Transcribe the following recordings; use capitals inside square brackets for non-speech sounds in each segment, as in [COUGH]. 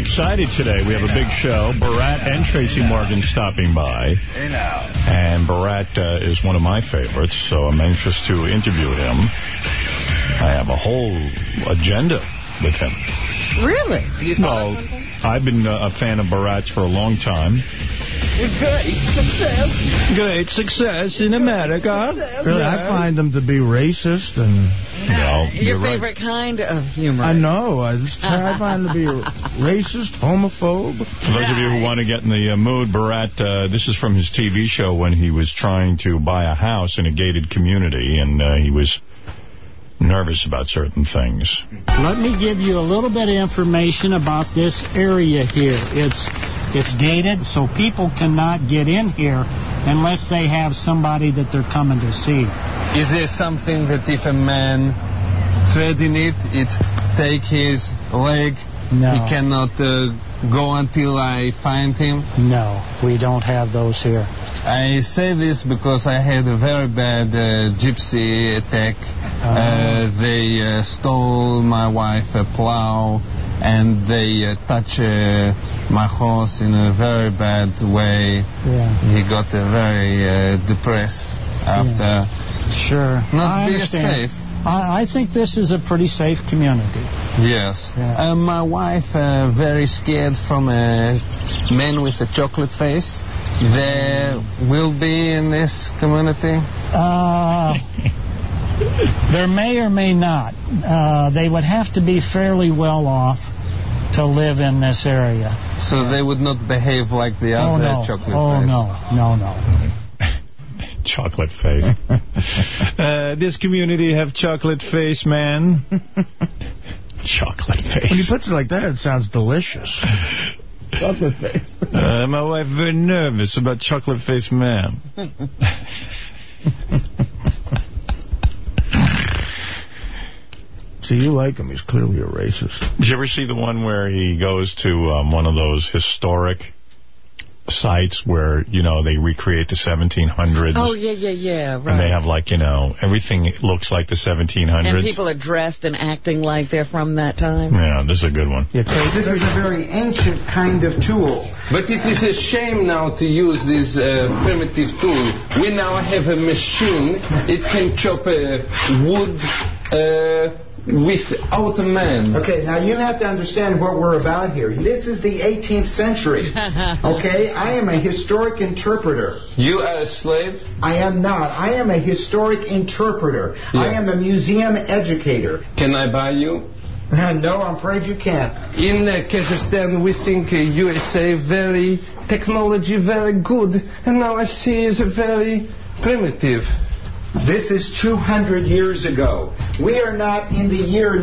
excited today. We have a big show. Borat and Tracy Morgan stopping by. And Borat uh, is one of my favorites, so I'm anxious to interview him. I have a whole agenda with him. Really? Well, I've been uh, a fan of Borat's for a long time. Great success. Great success in America. Really, I find them to be racist and... No, Your you're right. favorite kind of humor. I know. I, just, I find them to be [LAUGHS] racist, homophobe. For those of you who want to get in the uh, mood, Borat, uh, this is from his TV show when he was trying to buy a house in a gated community, and uh, he was nervous about certain things. Let me give you a little bit of information about this area here. It's it's gated, so people cannot get in here unless they have somebody that they're coming to see. Is there something that if a man tread in it, it take his leg, No. he cannot uh, go until I find him? No, we don't have those here. I say this because I had a very bad uh, gypsy attack. Uh, they uh, stole my wife a plow and they uh, touched uh, my horse in a very bad way. Yeah, He got uh, very uh, depressed after. sure. Not I be understand. safe. I, I think this is a pretty safe community. Yes. Yeah. Uh, my wife uh, very scared from a man with a chocolate face. There will be in this community. Uh, [LAUGHS] there may or may not. Uh, they would have to be fairly well off to live in this area. So they would not behave like the Oh, other no. chocolate Oh, face. no. No, no. [LAUGHS] Chocolate face. [LAUGHS] uh, this community have chocolate face, man. [LAUGHS] chocolate face. When he puts it like that, it sounds delicious. Chocolate face. Uh, my wife very nervous about chocolate face man. See, you like him. He's clearly a racist. Did you ever see the one where he goes to um, one of those historic sites where, you know, they recreate the 1700s? Oh, yeah, yeah, yeah, right. And they have, like, you know, everything looks like the 1700s. And people are dressed and acting like they're from that time. Yeah, this is a good one. Yeah, This is a very ancient kind of tool. But it is a shame now to use this uh, primitive tool. We now have a machine. It can chop uh, wood uh, without a man. Okay, now you have to understand what we're about here. This is the 18th century. [LAUGHS] Okay, I am a historic interpreter. You are a slave? I am not. I am a historic interpreter. I am a museum educator. Can I buy you? [LAUGHS] no, I'm afraid you can't. In uh, Kazakhstan, we think uh, USA very technology very good, and now I see it's very primitive. This is 200 years ago. We are not in the year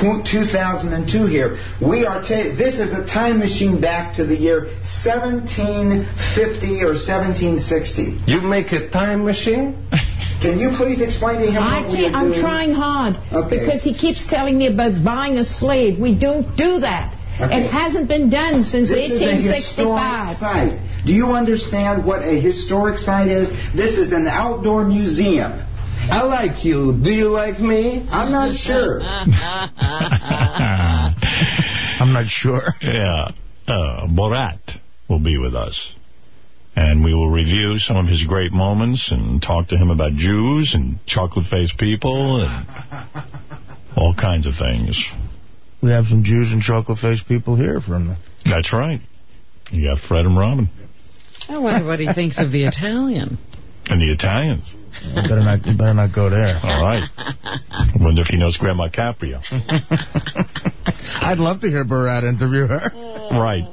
2002 here. We are. This is a time machine back to the year 1750 or 1760. You make a time machine? [LAUGHS] Can you please explain to him I what we can't, are I'm doing? trying hard Okay. because he keeps telling me about buying a slave. We don't do that. Okay. It hasn't been done since This is a historic 1865. site. Do you understand what a historic site is? This is an outdoor museum. I like you. Do you like me? I'm not sure. [LAUGHS] I'm not sure. Yeah. Uh, Borat will be with us. And we will review some of his great moments and talk to him about Jews and chocolate-faced people and all kinds of things. We have some Jews and chocolate-faced people here from the... That's right. You got Fred and Robin. I wonder what he thinks of the Italian. And the Italians. You better not, you better not go there. All right. I wonder if he knows Grandma Caprio. [LAUGHS] I'd love to hear Borat interview her. Right.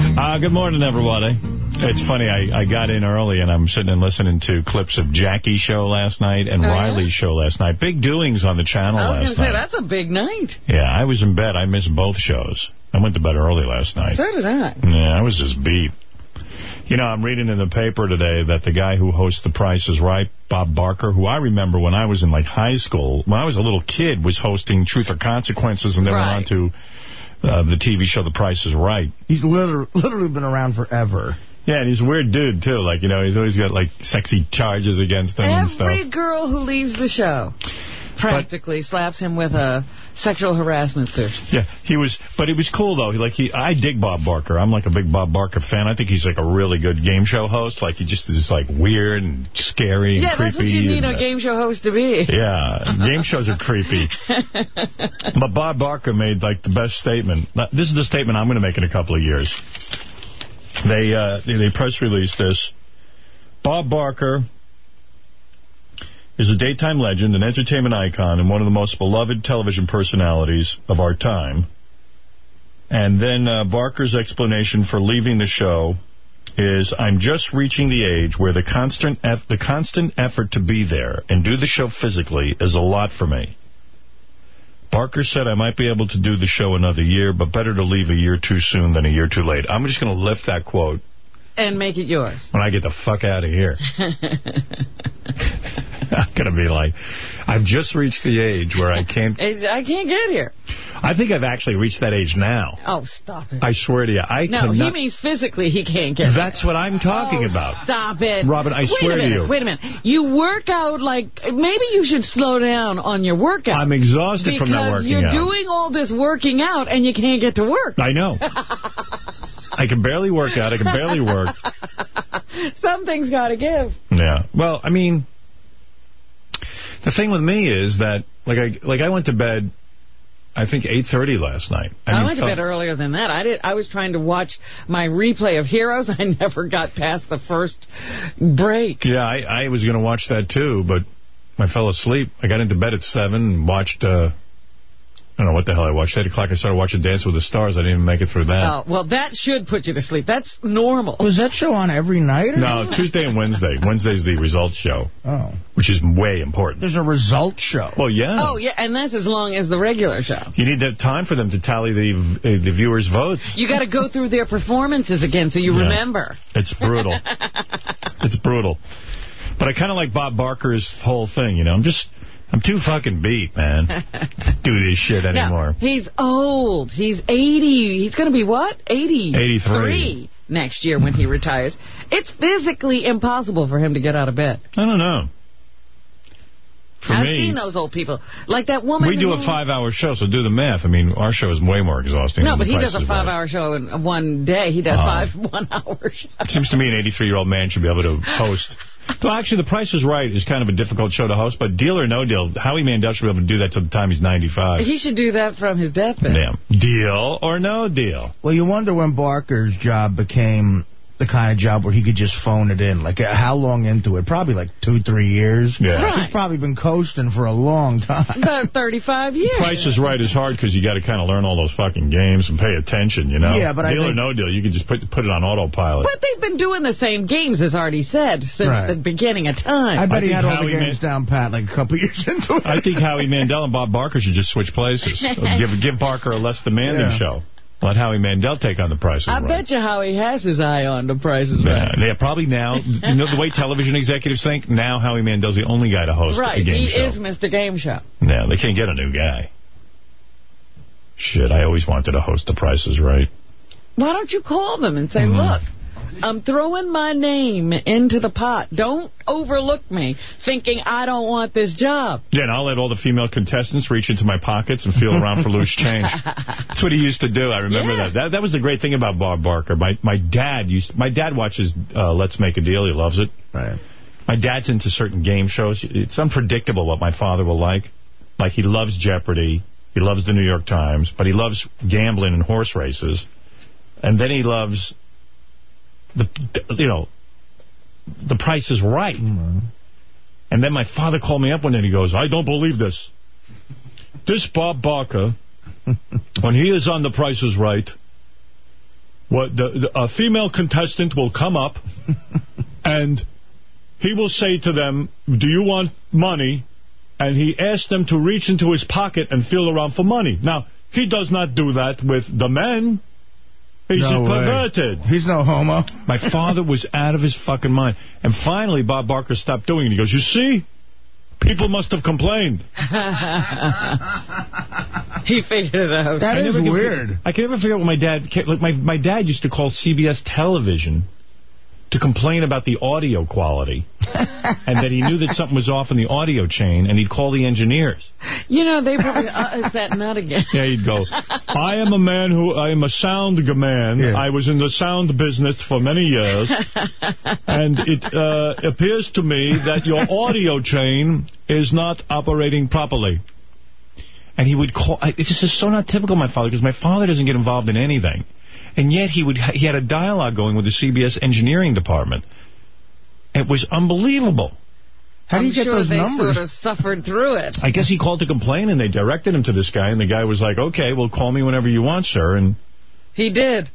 Uh, good morning, everybody. It's funny, I, I got in early, and I'm sitting and listening to clips of Jackie's show last night and Oh, yeah? Riley's show last night. Big doings on the channel I was going last to say, night. that's a big night. Yeah, I was in bed. I missed both shows. I went to bed early last night. So did I. Yeah, I was just beat. You know, I'm reading in the paper today that the guy who hosts The Price is Right, Bob Barker, who I remember when I was in, like, high school, when I was a little kid, was hosting Truth or Consequences, and then Right. went on to uh, the TV show The Price is Right. He's literally, literally been around forever. Yeah, and he's a weird dude, too. Like, you know, he's always got, like, sexy charges against him and stuff. Every girl who leaves the show. Practically slaps him with a sexual harassment suit. Yeah, he was, but it was cool though. He, like he, I dig Bob Barker. I'm like a big Bob Barker fan. I think he's like a really good game show host. Like he just is like weird and scary and Yeah, creepy. that's what you need and, a game show host to be. [LAUGHS] Yeah, game shows are creepy. [LAUGHS] But Bob Barker made like the best statement. This is the statement I'm going to make in a couple of years. They uh, they, they press released this. Bob Barker is a daytime legend, an entertainment icon, and one of the most beloved television personalities of our time. And then uh, Barker's explanation for leaving the show is, I'm just reaching the age where the constant eff the constant effort to be there and do the show physically is a lot for me. Barker said I might be able to do the show another year, but better to leave a year too soon than a year too late. I'm just going to lift that quote And make it yours. when I get the fuck out of here. [LAUGHS] [LAUGHS] I'm going to be like, I've just reached the age where I can't... [LAUGHS] I can't get here. I think I've actually reached that age now. Oh, stop it. I swear to you, I no, cannot... he means physically he can't get That's what I'm talking Oh, about. Stop it. Robin, I Wait swear a to minute, you. Wait a minute. You work out like, maybe you should slow down on your workout. I'm exhausted from that working out. you're doing all this working out and you can't get to work. I know. [LAUGHS] I can barely work out. I can barely work. Something's got to give. Yeah. Well, I mean, the thing with me is that, like, I like I went to bed, I think 8:30 last night. I, mean, went to bed earlier than that. I did. I was trying to watch my replay of Heroes. [LAUGHS] I never got past the first break. Yeah, I, I was going to watch that too, but I fell asleep. I got into bed at 7 and watched, uh, I don't know what the hell I watched. 8 o'clock I started watching Dance with the Stars. I didn't even make it through that. Oh, well, that should put you to sleep. That's normal. Was that show on every night? Or No, Tuesday and Wednesday. Wednesday's the results show, Oh. which is way important. There's a result show. Well, yeah. Oh, yeah, and that's as long as the regular show. You need that time for them to tally the uh, the viewers' votes. You got to go through their performances again so you Yeah. remember. It's brutal. [LAUGHS] it's brutal. But I kind of like Bob Barker's whole thing, you know. I'm just, I'm too fucking beat, man, to do this shit [LAUGHS] anymore. No, he's old. He's 80. He's going to be what? 80. 83. next year when he retires. It's physically impossible for him to get out of bed. I don't know. For I've me, seen those old people. Like that woman we do a five-hour show, so do the math. I mean, our show is way more exhausting. No, but he does a five-hour show in one day. He does Oh. five [LAUGHS] one-hour shows. Seems to me an 83-year-old man should be able to host. Well, actually, The Price is Right is kind of a difficult show to host, but Deal or No Deal, Howie Mandel should be able to do that till the time he's 95. He should do that from his deathbed. Damn. Deal or no deal? Well, you wonder when Barker's job became the kind of job where he could just phone it in. Like, uh, how long into it? Probably like two, three years. Yeah. Right. He's probably been coasting for a long time. About 35 years. Price is Right is hard because you got to kind of learn all those fucking games and pay attention, you know? Yeah, but I Deal or No Deal, you can just put put it on autopilot. But they've been doing the same games, as Artie said, since Right. the beginning of time. I bet he think had all Howie the games Man- down pat like a couple years [LAUGHS] into it. I think Howie Mandel and Bob Barker should just switch places. [LAUGHS] give give Barker a less demanding Yeah. show. Let Howie Mandel take on The prices. I Right. bet you Howie has his eye on the prices Yeah, right. they probably now, you know the way television executives think? Now Howie Mandel's the only guy to host Right, a game he show. is Mr. Game Show. Yeah, they can't get a new guy. Shit, I always wanted to host The prices, Right. Why don't you call them and say, Mm-hmm. look, I'm throwing my name into the pot. Don't overlook me thinking I don't want this job. Yeah, and I'll let all the female contestants reach into my pockets and feel around for loose change. [LAUGHS] That's what he used to do. I remember Yeah. that. that. That was the great thing about Bob Barker. My my dad used. My dad watches uh, Let's Make a Deal. He loves it. Right. My dad's into certain game shows. It's unpredictable what my father will like. Like he loves Jeopardy. He loves the New York Times, but he loves gambling and horse races. And then he loves the, you know, the price is right. Mm-hmm. And then my father called me up one day and he goes, I don't believe this. This Bob Barker, [LAUGHS] when he is on The Price is Right, what the, the, a female contestant will come up [LAUGHS] and he will say to them, do you want money? And he asks them to reach into his pocket and feel around for money. Now, he does not do that with the men. He's No way. perverted. He's no homo. My father was out of his fucking mind. And finally, Bob Barker stopped doing it. He goes, you see? People must have complained. [LAUGHS] He figured it out. That I is never can- weird. I can never figure out what my dad... Like my, my dad used to call CBS television to complain about the audio quality [LAUGHS] and that he knew that something was off in the audio chain, and he'd call the engineers. You know, they probably, uh, is that nut again? Yeah, he'd go, I am a man who, I am a sound man. Yeah. I was in the sound business for many years. [LAUGHS] and it uh, appears to me that your audio chain is not operating properly. And he would call, I, this is so not typical of my father, because my father doesn't get involved in anything. And yet he would he had a dialogue going with the CBS engineering department. It was unbelievable. How do you I'm get sure those they numbers? sort of suffered through it. I guess he called to complain, and they directed him to this guy, and the guy was like, okay, well, call me whenever you want, sir. And He did.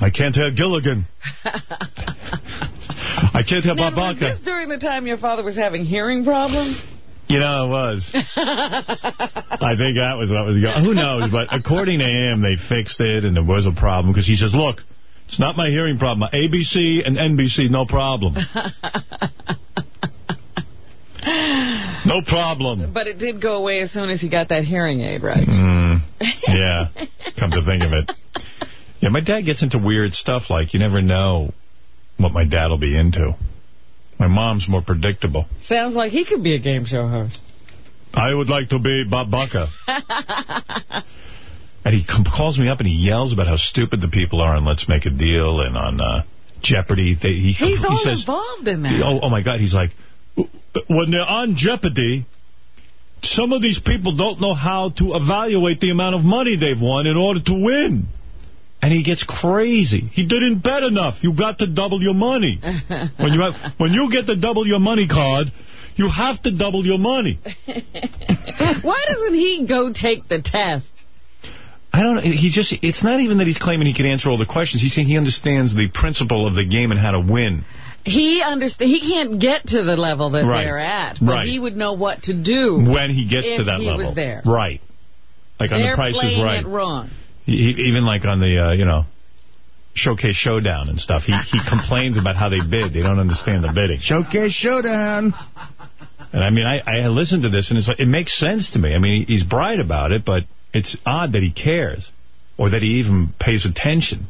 I can't have Gilligan. [LAUGHS] I can't have Now, was Babaka. this during the time your father was having hearing problems? You know, it was. [LAUGHS] I think that was what was going Who knows? But according to him, they fixed it, and there was a problem, because he says, look, it's not my hearing problem. ABC and NBC, no problem. [LAUGHS] No problem. But it did go away as soon as he got that hearing aid, right? Mm, yeah, come to think of it. Yeah, my dad gets into weird stuff like you never know what my dad will be into. My mom's more predictable. Sounds like he could be a game show host. I would like to be Bob Baca. [LAUGHS] and he calls me up and he yells about how stupid the people are on Let's Make a Deal and on uh, Jeopardy. They, he, He's he all says, involved in that. Oh, oh, my God. He's like, when they're on Jeopardy, some of these people don't know how to evaluate the amount of money they've won in order to win. And he gets crazy. He didn't bet enough. You got to double your money. when you have, when you get the double your money card, you have to double your money. [LAUGHS] Why doesn't he go take the test? I don't know. He just, it's not even that he's claiming he can answer all the questions. He's saying he understands the principle of the game and how to win. He understand. He can't get to the level that Right. they're at, but Right. he would know what to do When he gets to that level. there. Right. Like on They're The Price is playing Right. it wrong. Even like on the, uh, you know, Showcase Showdown and stuff, he, he complains about how they bid. They don't understand the bidding. Showcase Showdown. And I mean, I, I listen to this, and it's like, it makes sense to me. I mean, he's bright about it, but it's odd that he cares or that he even pays attention.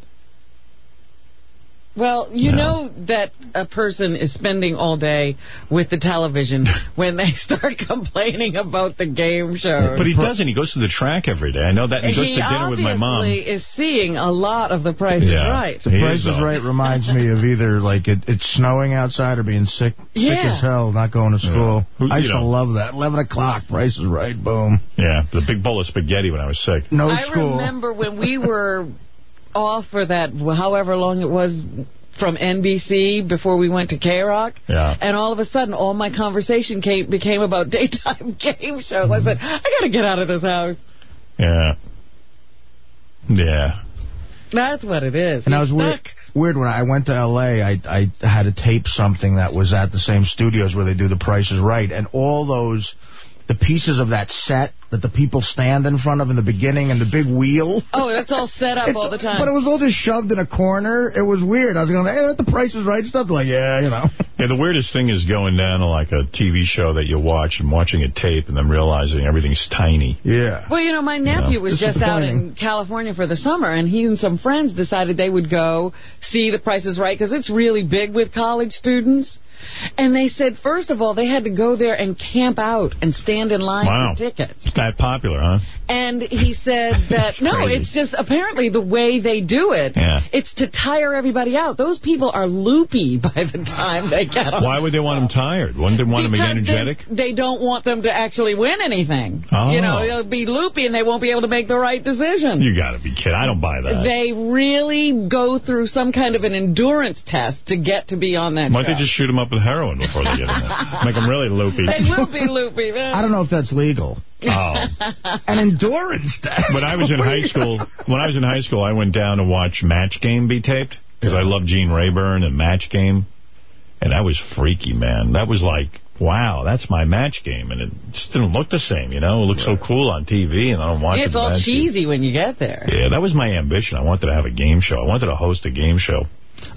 Well, you Yeah. know that a person is spending all day with the television [LAUGHS] when they start complaining about the game show. But he doesn't. He goes to the track every day. I know that. He goes to dinner with my mom. obviously is seeing a lot of The Price Yeah. is Right. The He Price is, is. Uh, right reminds me of either like it, it's snowing outside or being sick, sick as hell, not going to school. Who- I you used to love that. 11 o'clock, Price is Right, boom. Yeah, the big bowl of spaghetti when I was sick. No I school. remember when we were off for that, however long it was from NBC before we went to K-Rock. Yeah. And all of a sudden, all my conversation came, became about [LAUGHS] daytime game shows. I said, I got to get out of this house. Yeah. Yeah. That's what it is. And I He's was weird, weird when I went to L.A., I, I had to tape something that was at the same studios where they do The Price is Right. And all those, the pieces of that set that the people stand in front of in the beginning and the big wheel. Oh, that's all set up [LAUGHS] all the time. But it was all just shoved in a corner. It was weird. I was going, hey, The Price is Right stuff. Like, yeah, you know. [LAUGHS] Yeah, the weirdest thing is going down to like a TV show that you watch and watching a tape and then realizing everything's tiny. Yeah. Well, you know, my nephew was just out in California for the summer, and he and some friends decided they would go see The Price is Right, because it's really big with college students. And they said, first of all, they had to go there and camp out and stand in line Wow. for tickets. It's that popular, huh? And he said [LAUGHS] that, no, crazy. it's just apparently the way they do it. Yeah. It's to tire everybody out. Those people are loopy [LAUGHS] by the time they get on. Why would they want them tired? Wouldn't they want Because energetic? They, they don't want them to actually win anything. Oh. You know, oh. they'll be loopy and they won't be able to make the right decision. You got to be kidding. I don't buy that. They really go through some kind of an endurance test to get to be on that Why don't they just shoot him up with heroin before they get in there? [LAUGHS] Make him really loopy. They will be loopy. Then. I don't know if that's legal. Oh. An endurance test. When I was in high school, when I was in high school, I went down to watch Match Game be taped because I love Gene Rayburn and Match Game, and that was freaky, man. That was like, wow, that's my Match Game, and it just didn't look the same, you know. It looked so cool on TV, and I don't watch It's it. all Match Game. cheesy when you get there. Yeah, that was my ambition. I wanted to have a game show. I wanted to host a game show.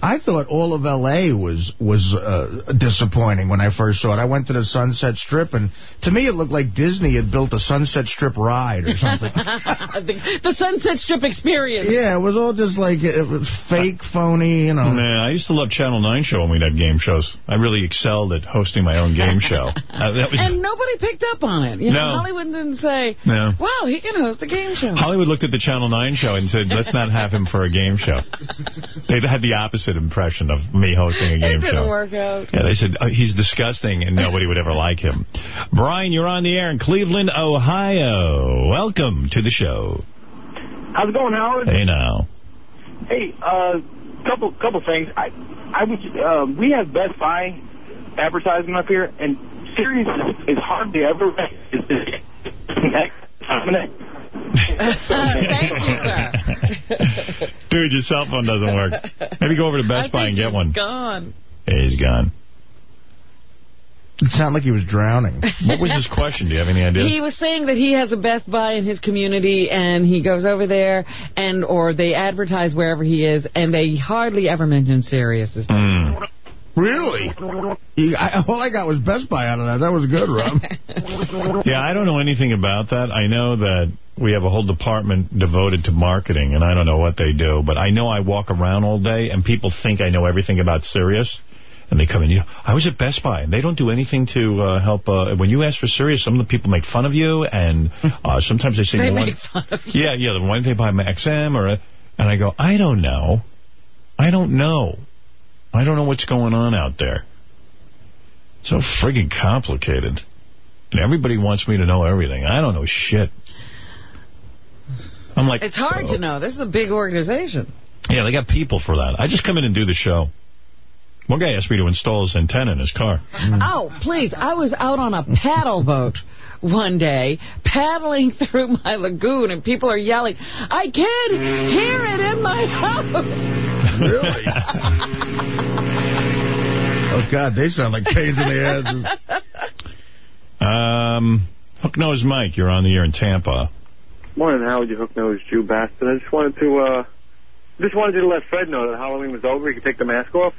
I thought all of L.A. was was uh, disappointing when I first saw it. I went to the Sunset Strip, and to me it looked like Disney had built a Sunset Strip ride or something. [LAUGHS] the, the Sunset Strip experience. yeah, it was all just like, it was fake, phony, you know. Man, I used to love Channel 9 show when we'd have game shows. I really excelled at hosting my own game show. [LAUGHS] Uh, that was, And nobody picked up on it. You know, No. Hollywood didn't say, No. wow, he can host a game show. Hollywood looked at the Channel 9 show and said, let's not have him for a game show. [LAUGHS] They had the opposite impression of me hosting a it game didn't show. work out. Yeah, they said, oh, he's disgusting and nobody would ever like him. Brian, you're on the air in Cleveland, Ohio. Welcome to the show. How's it going, Howard? Hey now. Hey, uh, couple couple things. I I was uh, we have Best Buy advertising up here, and Sirius is, is hardly ever. Is, [LAUGHS] Thank you, sir. [LAUGHS] Dude, your cell phone doesn't work. Maybe go over to Best Buy and get one. Gone. Hey, he's gone. It sounded like he was drowning. What was his question? Do you have any idea? [LAUGHS] He was saying that he has a Best Buy in his community, and he goes over there, and or they advertise wherever he is, and they hardly ever mention Sirius. Mm. Really? He, I, all I got was Best Buy out of that. That was good, Rob. Yeah, I don't know anything about that. I know that we have a whole department devoted to marketing, and I don't know what they do. But I know I walk around all day, and people think I know everything about Sirius. And they come in, you know, I was at Best Buy, and they don't do anything to uh, help. Uh, when you ask for Sirius, some of the people make fun of you, and uh, [LAUGHS] sometimes they say, They make fun of you. Yeah, yeah, why don't they buy my XM? Or, uh, and I go, I don't know. I don't know. I don't know what's going on out there. It's So friggin' complicated. And everybody wants me to know everything. I don't know shit. I'm like... It's hard to know. This is a big organization. Yeah, they got people for that. I just come in and do the show. One guy asked me to install his antenna in his car. Oh, please. I was out on a paddle boat one day, paddling through my lagoon, and people are yelling, I can hear it in my house. Really? [LAUGHS] oh, God, they sound like pains in the asses. Um, Hook Nose Mike, you're on the air in Tampa. Morning, Howard, you hook nosed Jew bastard. I just wanted to uh, just wanted you to let Fred know that Halloween was over. He could take the mask off.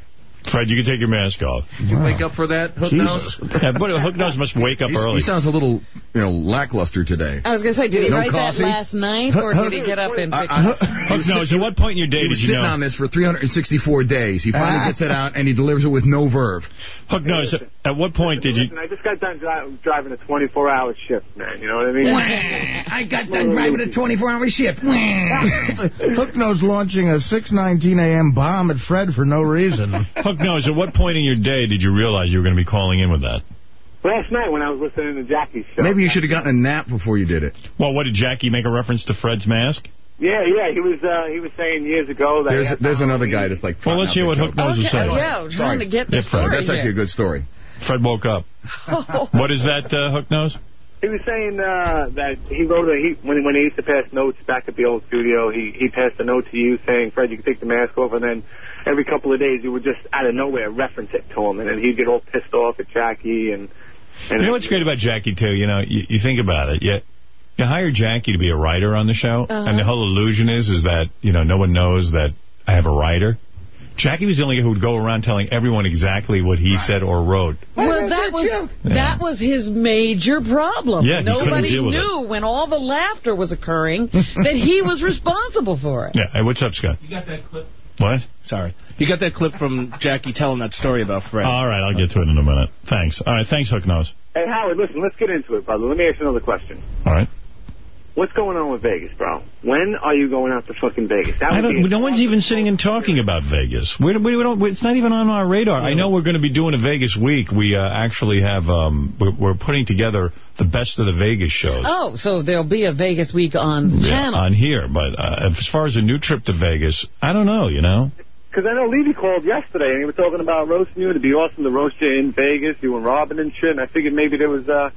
Fred, you can take your mask off. Did you wake up for that, Hook Jesus. Nose? Yeah, but Hook Nose must wake up He's- early. He sounds a little, you know, lackluster today. I was going to say, did he No write coffee? that last night, or did he get up and I- I- Hook Nose, at what point in your day He did was you sitting on this for 364 days. He finally Ah. gets it out, and he delivers it with no verve. Hook Nose, at what point did you... Listen, I just got done dri- driving a 24-hour shift, man. You know what I mean? I got done driving a 24-hour shift. [LAUGHS] Hook Nose launching a 6.19 a.m. bomb at Fred for no reason. Hook Nose, at what point in your day did you realize you were going to be calling in with that? Last night when I was listening to Jackie's show. Maybe you should have gotten a nap before you did it. Well, what, did Jackie make a reference to Fred's mask? Yeah, yeah. He was uh, he was saying years ago that. There's there's another guy that's like. Well, let's hear what Hook joke. Nose is saying. yeah, I'm trying to get the Yeah, Fred, story That's actually a good story. Fred woke up. [LAUGHS] What is that, uh, Hook Nose? He was saying uh, that he wrote a he when when he used to pass notes back at the old studio. He he passed a note to you saying, "Fred, you can take the mask off," and then every couple of days you would just out of nowhere reference it to him, and then he'd get all pissed off at Jackie and. and You know what's great about Jackie, too? You know, you, you think about it. You, you hire Jackie to be a writer on the show, Uh-huh. and the whole illusion is is that, you know, no one knows that I have a writer. Jackie was the only guy who would go around telling everyone exactly what he said or wrote. Well, that was that was his major problem. Yeah, Nobody deal with it. knew when all the laughter was occurring that he was [LAUGHS] responsible for it. Yeah. Hey, what's up, Scott? You got that clip? What? Sorry. You got that clip from Jackie telling that story about Fred. All right, I'll get to it in a minute. Thanks. All right, thanks, Hook Nose. Hey Howard, listen, let's get into it, brother. Let me ask you another question. All right. What's going on with Vegas, bro? When are you going out to fucking Vegas? That would be no one's even sitting and talking about Vegas. We, we, we don't, it's not even on our radar. I know we're going to be doing a Vegas week. We uh, actually have, um, we're, we're putting together the best of the Vegas shows. Oh, so there'll be a Vegas week on Yeah, channel. on here. But uh, as far as a new trip to Vegas, I don't know, you know? Because I know Levy called yesterday and he was talking about roasting you. It'd be awesome to roast you in Vegas, you and Robin and shit. And I figured maybe there was uh,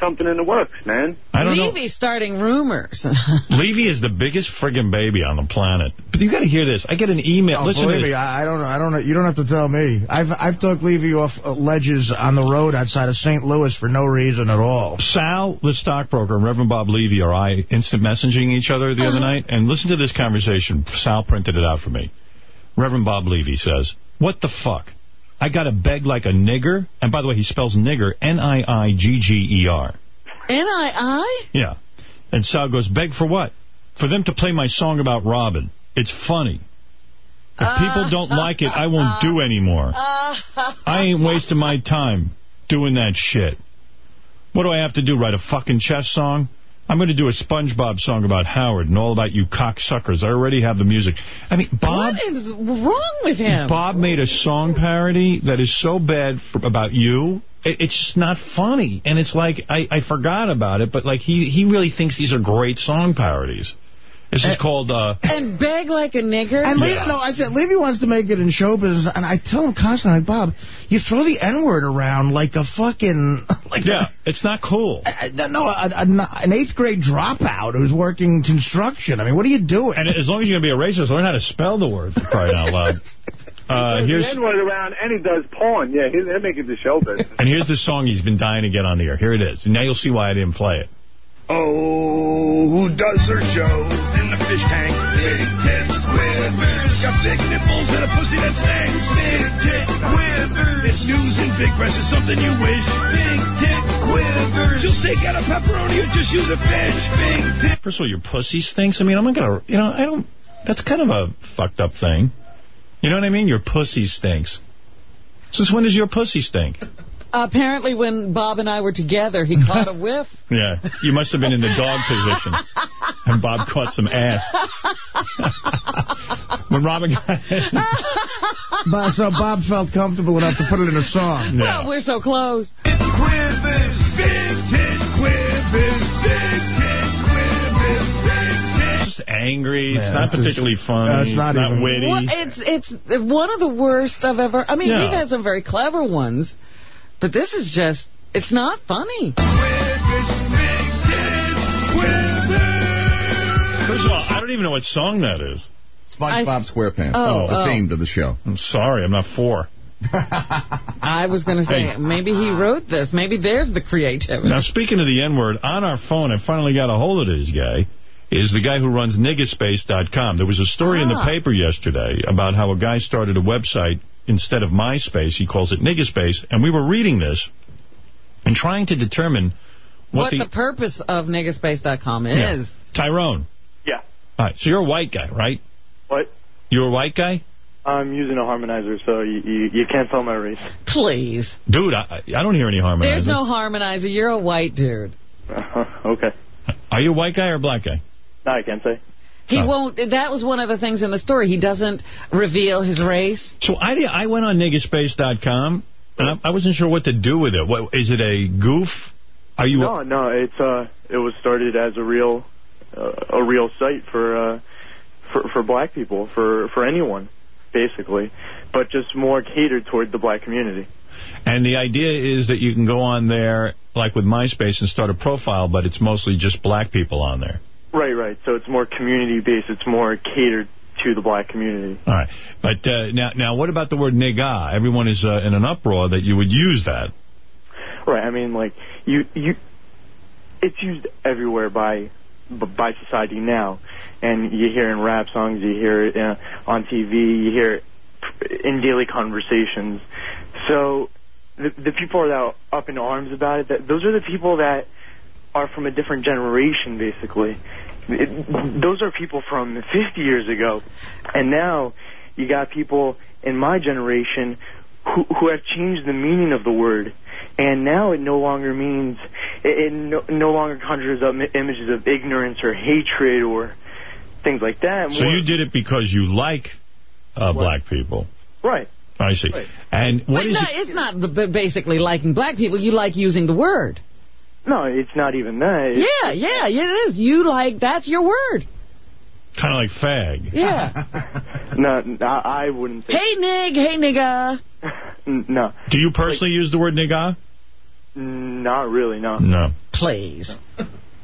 something in the works, man. I don't know. Levy's starting rumors. [LAUGHS] Levy is the biggest friggin' baby on the planet. But you got to hear this. I get an email. Oh, Listen to believe this. me, I, I don't know. I don't know. You don't have to tell me. I've I've took Levy off uh, ledges on the road outside of St. Louis for no reason at all. Sal, the stockbroker, and Reverend Bob Levy are I instant messaging each other the other night. And listen to this conversation. Sal printed it out for me. Reverend Bob Levy says, what the fuck? I got to beg like a nigger? And by the way, he spells nigger N-I-I-G-G-E-R. N-I-I? Yeah. And Sal goes, beg for what? For them to play my song about Robin. It's funny. If uh, people don't like it, I won't do anymore. Uh, I ain't wasting my time doing that shit. What do I have to do, write a fucking chess song? I'm going to do a SpongeBob song about Howard and all about you cocksuckers. I already have the music. I mean, Bob... What is wrong with him? Bob made a song parody that is so bad for, about you. It, it's just not funny. And it's like, I, I forgot about it, but like he, he really thinks these are great song parodies. This is called... Uh, and beg like a nigger? And Levy, no, I said Levy wants to make it in show business, and I tell him constantly, like, Bob, you throw the N-word around like a fucking... [LAUGHS] Like yeah, it's not cool. A, no, a, a, an eighth grade dropout who's working construction. I mean, what are you doing? And as long as you're going to be a racist, learn how to spell the word for crying out loud. Uh, here's the N-word around, and he does porn. Yeah, he's, they're making the show business. And here's the song he's been dying to get on the air. Here it is. And now you'll see why I didn't play it. Oh, who does her show in the fish tank? Big tit quivers. Got big nipples and a pussy that stinks. Big tit quivers. It's news and big press is something you wish. Big tit quivers. You'll take out a pepperoni or just use a fish. Big. First of all, your pussy stinks. I mean, I'm not to, you know, I don't, that's kind of a fucked up thing. You know what I mean? Your pussy stinks. Since when does your pussy stink? Apparently when Bob and I were together, he caught a [LAUGHS] whiff. Yeah, you must have been in the dog position. And Bob caught some ass. [LAUGHS] when Robin got [LAUGHS] So Bob felt comfortable enough to put it in a song. Yeah. Well, we're so close. It quivers, big tit quivers, big quivers, big. Just angry. It's Yeah, not it's particularly just- funny. uh, it's not even- witty. Well, it's it's one of the worst I've ever... I mean, Yeah. we've had some very clever ones, but this is just... It's not funny. First of all, I don't even know what song that is. SpongeBob SquarePants. Oh, the oh. theme to the show. I'm sorry, I'm not four. I was going to say, Hey. maybe he wrote this. Maybe there's the creativity. Now, speaking of the N-word, on our phone, I finally got a hold of this guy, is the guy who runs niggaspace.com. There was a story in the Ah. paper yesterday about how a guy started a website instead of MySpace. He calls it Niggaspace. And we were reading this and trying to determine what, what the, purpose of niggaspace.com is. Yeah. Tyrone. Yeah. All right, so you're a white guy, right? What? You're a white guy? I'm using a harmonizer, so you, you, you can't tell my race. Please. Dude, I, I don't hear any harmonizer. There's no harmonizer. You're a white dude. [LAUGHS] okay. Are you a white guy or a black guy? No, I can't say. He Oh. won't. That was one of the things in the story. He doesn't reveal his race. So I, I went on niggaspace.com, and I, I wasn't sure what to do with it. What, is it a goof? Are you? No, no, it's uh, it was started as a real, uh, a real site for, uh, for for black people, for for anyone, basically, but just more catered toward the black community. And the idea is that you can go on there, like with MySpace, and start a profile, but it's mostly just black people on there. Right, right. So it's more community based. It's more catered to the black community. All right. But uh, now, now, what about the word nigga? Everyone is uh, in an uproar that you would use that. Right. I mean, like you, you, it's used everywhere by by society now, and you hear it in rap songs, you hear it uh, on TV, you hear it in daily conversations. So the the people that are up in arms about it, that those are the people that are from a different generation, basically. It, those are people from 50 years ago, and now you got people in my generation who who have changed the meaning of the word, and now it no longer means it, it no, no longer conjures up images of ignorance or hatred or things like that. So More- you did it because you like uh, black people. right? I see. And what But is no, it? it's not b- basically liking black people. You like using the word. No, it's not even that. It's- Yeah, yeah, it is. You like, that's your word. Kind of like fag. Yeah. [LAUGHS] No, I I wouldn't. Think, hey, nig, hey, nigga. [LAUGHS] No, Do you personally use the word nigga? not really. No. No. Please.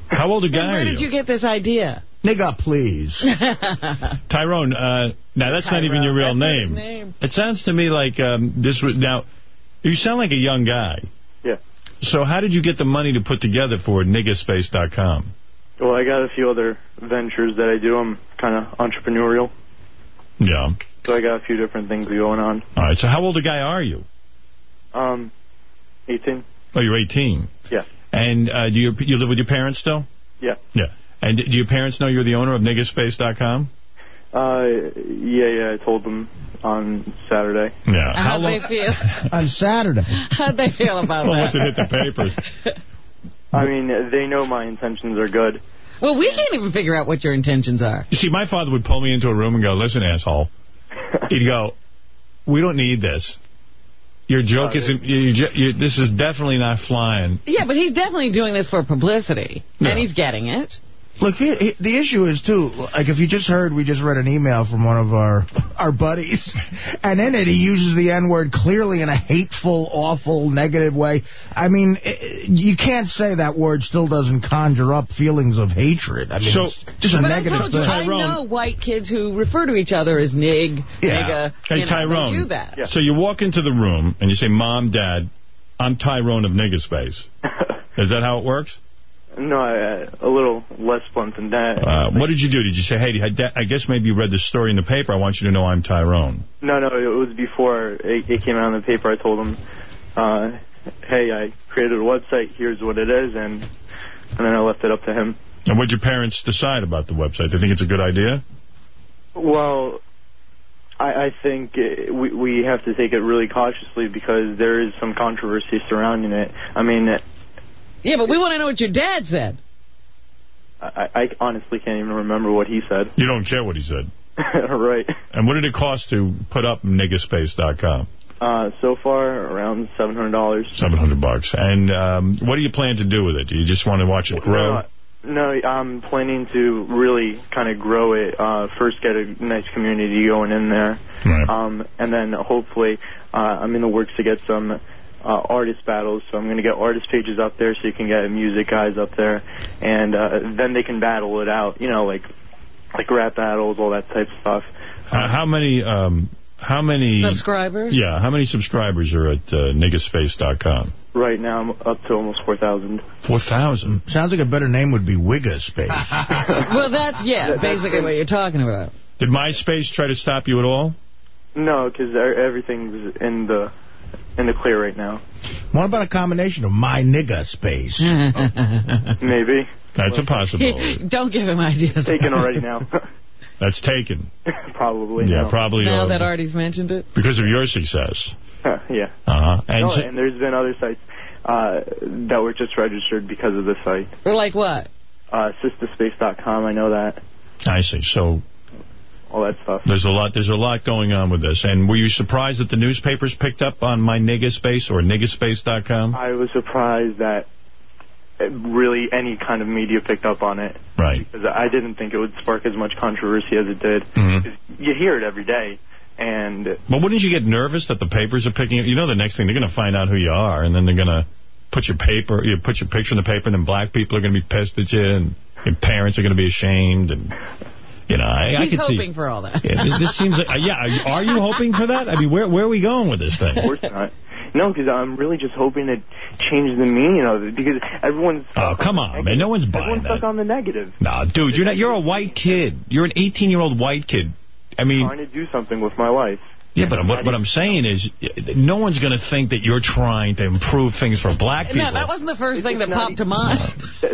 How old a guy And where are did you? you get this idea? Nigga, please. [LAUGHS] Tyrone, uh, now that's not even your real name. name. It sounds to me like um, this was, now, you sound like a young guy. So how did you get the money to put together for niggaspace.com? Well, I got a few other ventures that I do. I'm kind of entrepreneurial. Yeah. So I got a few different things going on. All right, so how old a guy are you? Um, 18. Oh, you're 18. Yeah. And uh, do you you live with your parents still? Yeah. Yeah. And do your parents know you're the owner of niggaspace.com? Uh, yeah, yeah, I told them on Saturday. Yeah. How'd they feel? [LAUGHS] On Saturday. How'd they feel about Well, that? once it hit the papers. [LAUGHS] I mean, they know my intentions are good. Well, we can't even figure out what your intentions are. You see, my father would pull me into a room and go, listen, asshole. [LAUGHS] He'd go, we don't need this. Your joke isn't, you, you, this is definitely not flying. Yeah, but he's definitely doing this for publicity, and he's getting it. Look, he, he, the issue is, too, like, if you just heard, we just read an email from one of our our buddies, [LAUGHS] and in it he uses the N-word clearly in a hateful, awful, negative way. I mean, i- you can't say that word still doesn't conjure up feelings of hatred. I mean, So- it's just a but negative I told you, thing. I know white kids who refer to each other as nig, nigga. Hey, you know, Tyrone. They do that. So you walk into the room and you say, Mom, Dad, I'm Tyrone of Niggaspace. [LAUGHS] Is that how it works? No, uh, a little less blunt than that. Uh, what did you do? Did you say, hey, I I guess maybe you read this story in the paper. I want you to know I'm Tyrone. No, no, it was before it, it came out in the paper. I told him, uh, hey, I created a website. Here's what it is, and and then I left it up to him. And what did your parents decide about the website? Do they think it's a good idea? Well, I, I think we we have to take it really cautiously because there is some controversy surrounding it. I mean, Yeah, but we want to know what your dad said. I, I honestly can't even remember what he said. You don't care what he said. [LAUGHS] right. And what did it cost to put up niggaspace.com? Uh, so far, around seven hundred dollars. 700 bucks. And um, what do you plan to do with it? Do you just want to watch it grow? No, I'm planning to really kind of grow it. Uh, first, get a nice community going in there, Right. um, and then hopefully, uh, I'm in the works to get some uh, artist battles. So I'm going to get artist pages up there, so you can get music guys up there, and uh, then they can battle it out. You know, like like rap battles, all that type of stuff. Uh, how many... Um, how many... Subscribers? Yeah, how many subscribers are at uh, niggaspace.com? Right now, I'm up to almost four thousand. 4,000. Sounds like a better name would be Wigga Space. [LAUGHS] well, that's, yeah, basically what you're talking about. Did MySpace try to stop you at all? No, because everything's in the in the clear right now. What about a combination of My Nigga Space? [LAUGHS] Maybe. That's a possibility. [LAUGHS] Don't give him ideas. Taken already [LAUGHS] now. That's taken. probably. Yeah, no. probably. Now uh, that Artie's mentioned it. because of your success. yeah. Uh-huh. And, no, so- and there's been other sites uh, that were just registered because of this site. Or like what? Uh, Sistaspace.com, I know that. I see. So All that stuff. there's a lot. There's a lot going on with this. And were you surprised that the newspapers picked up on my niggaspace or niggaspace.com? I was surprised that really any kind of media picked up on it. Right. Because I didn't think it would spark as much controversy as it did. Mhm. You hear it every day. And But wouldn't you get nervous that the papers are picking up? You know, the next thing they're going to find out who you are, and then they're going to put your paper, you put your picture in the paper, and then black people are going to be pissed at you, and your parents are going to be ashamed, and you know, I, I He's could see. hoping for all that. Yeah, this, this seems like, uh, yeah. Are you, are you hoping for that? I mean, where where are we going with this thing? Of course not. No, because I'm really just hoping to change the meaning of it. Because everyone's Oh, come on, man. No one's buying everyone's that. stuck on the negative. Nah, dude, you're not. You're a white kid. You're an 18 year old white kid. I mean, trying to do something with my life. Yeah, but what, what I'm saying is, no one's going to think that you're trying to improve things for black people. No, that wasn't the first thing that popped to mind.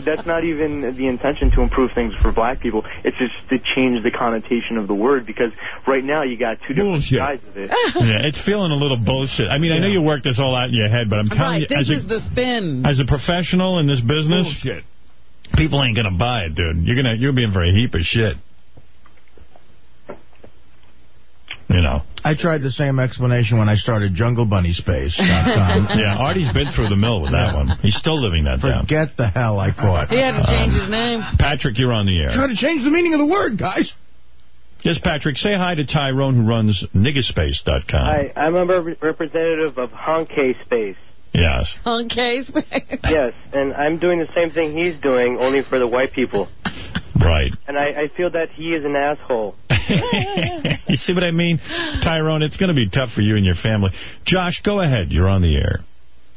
That's not even the intention to improve things for black people. It's just to change the connotation of the word because right now you got two different Bullshit. sides of it. [LAUGHS] yeah, it's feeling a little bullshit. I mean, I know you worked this all out in your head, but I'm telling Right, you, this as is a, the spin. as a professional in this business, bullshit. people ain't gonna buy it, dude. You're gonna you're being for a heap of shit. You know. I tried the same explanation when I started JungleBunnySpace.com. [LAUGHS] yeah, Artie's been through the mill with that one. He's still living that down. Forget the hell I caught. He had to change his name. Uh, Patrick, you're on the air. Trying to change the meaning of the word, guys. Yes, Patrick, say hi to Tyrone who runs niggaspace.com. Hi, I'm a rep- representative of Honk Space. Yes. On case. Yes, and I'm doing the same thing he's doing, only for the white people. [LAUGHS] Right. And I, I feel that he is an asshole. [LAUGHS] [LAUGHS] you see what I mean? Tyrone, it's going to be tough for you and your family. Josh, go ahead. You're on the air.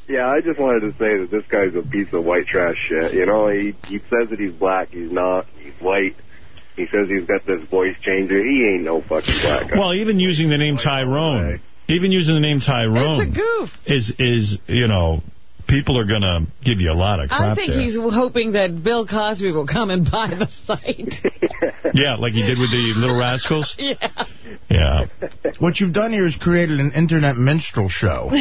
Yeah, I just wanted to say that this guy's a piece of white trash shit. You know, he he says that he's black, he's not. He's white. He says he's got this voice changer. He ain't no fucking black guy. Well, even using the name Tyrone, even using the name Tyrone It's a goof. is, is you know, people are going to give you a lot of crap I think there. he's hoping that Bill Cosby will come and buy the site. [LAUGHS] Yeah, like he did with the Little Rascals. [LAUGHS] yeah. Yeah. What you've done here is created an internet minstrel show. [LAUGHS]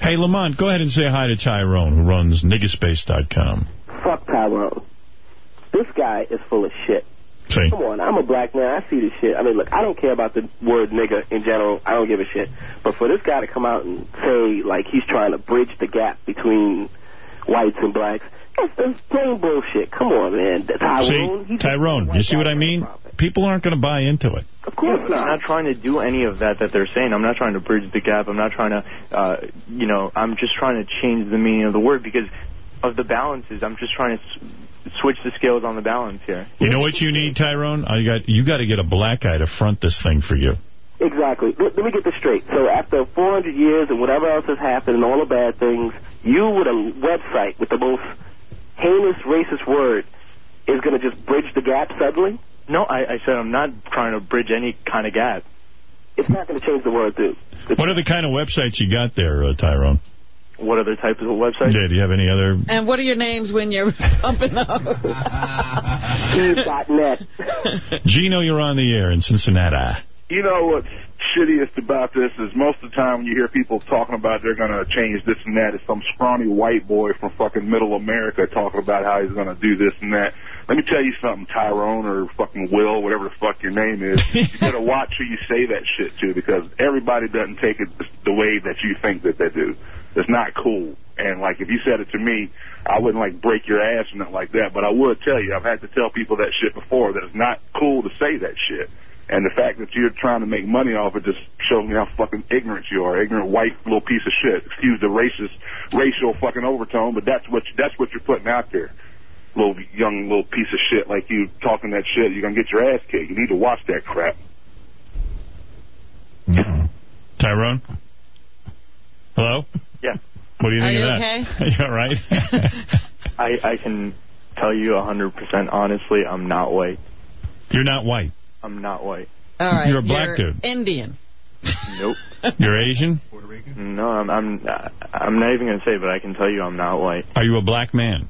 Hey, Lamont, go ahead and say hi to Tyrone, who runs niggaspace.com. Fuck Tyrone. This guy is full of shit. See? Come on, I'm a black man. I see this shit. I mean, look, I don't care about the word nigga in general. I don't give a shit. But for this guy to come out and say, like, he's trying to bridge the gap between whites and blacks, that's, that's plain bullshit. Come on, man. Tyrone, See, Tyrone, you see what I mean? People aren't going to buy into it. Of course not. I'm not trying to do any of that that they're saying. I'm not trying to bridge the gap. I'm not trying to, uh, you know, I'm just trying to change the meaning of the word because of the balances. I'm just trying to s- switch the scales on the balance here. You know what you need, Tyrone? I got You got to get a black guy to front this thing for you. Exactly. Let, let me get this straight. So after 400 years and whatever else has happened and all the bad things, you with a website with the most heinous racist word is going to just bridge the gap suddenly? No, I, I said I'm not trying to bridge any kind of gap. It's not going to change the world, dude. What are the kind of websites you got there, uh, Tyrone? What other types of websites? Yeah, do you have any other? And what are your names when you're [LAUGHS] pumping those? Net. Gino, you're on the air in Cincinnati. You know what's shittiest about this is most of the time when you hear people talking about they're going to change this and that, it's some scrawny white boy from fucking middle America talking about how he's going to do this and that. Let me tell you something, Tyrone or fucking Will, whatever the fuck your name is, you [LAUGHS] better watch who you say that shit to because everybody doesn't take it the way that you think that they do. It's not cool. And like if you said it to me, I wouldn't like break your ass or nothing like that. But I would tell you, I've had to tell people that shit before that it's not cool to say that shit. And the fact that you're trying to make money off it just shows me how fucking ignorant you are. Ignorant white little piece of shit. Excuse the racist, racial fucking overtone, but that's what that's what you're putting out there. Little young little piece of shit like you talking that shit. You're gonna get your ass kicked. You need to watch that crap. Mm-hmm. Tyrone? Hello? Yeah. What do you Are think you of that? okay? [LAUGHS] you all right? [LAUGHS] I, I can tell you 100% honestly, I'm not white. You're not white. I'm not white. All right. You're a black you're dude. Indian. Nope. [LAUGHS] You're Asian? Puerto Rican. No, I'm I'm I'm not even gonna say, but I can tell you I'm not white. Are you a black man?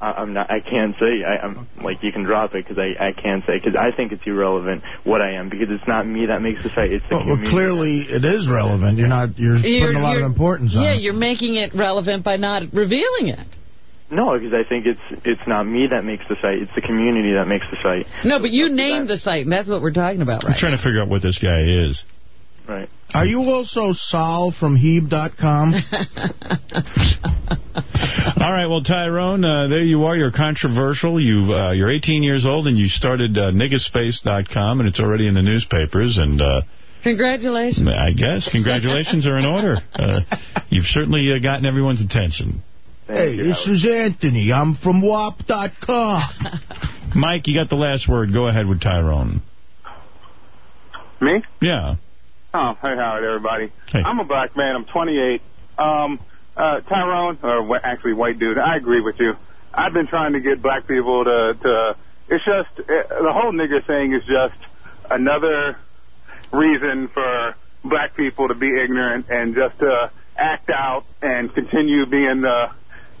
I, I'm not. I can't say. I, I'm like you can drop it because I I can't say because I think it's irrelevant what I am because it's not me that makes the site. It's the Well, well, clearly it is relevant. You're not. You're, You're- putting a lot of you're- importance on Yeah, you're making it relevant by not revealing it. No, because I think it's it's not me that makes the site. It's the community that makes the site. No, but you named the site, and that's what we're talking about I'm right trying to figure out what this guy is. Right. Are you also Sol from Hebe.com? [LAUGHS] All right, well, Tyrone, uh, there you are. You're controversial. You, uh, you're 18 years old, and you started uh, niggaspace.com, and it's already in the newspapers. And uh, Congratulations. I guess congratulations are in order. Uh, you've certainly uh, gotten everyone's attention. hey, this is Anthony. I'm from WAP.com. Mike, you got the last word. Go ahead with Tyrone. Me? Yeah. Oh, hey, Howard, everybody. Hey. I'm a black man. I'm 28. Um, uh, Tyrone, or actually white dude, I agree with you. I've been trying to get black people to, to it's just, uh, the whole nigger thing is just another reason for black people to be ignorant and just to act out and continue being the,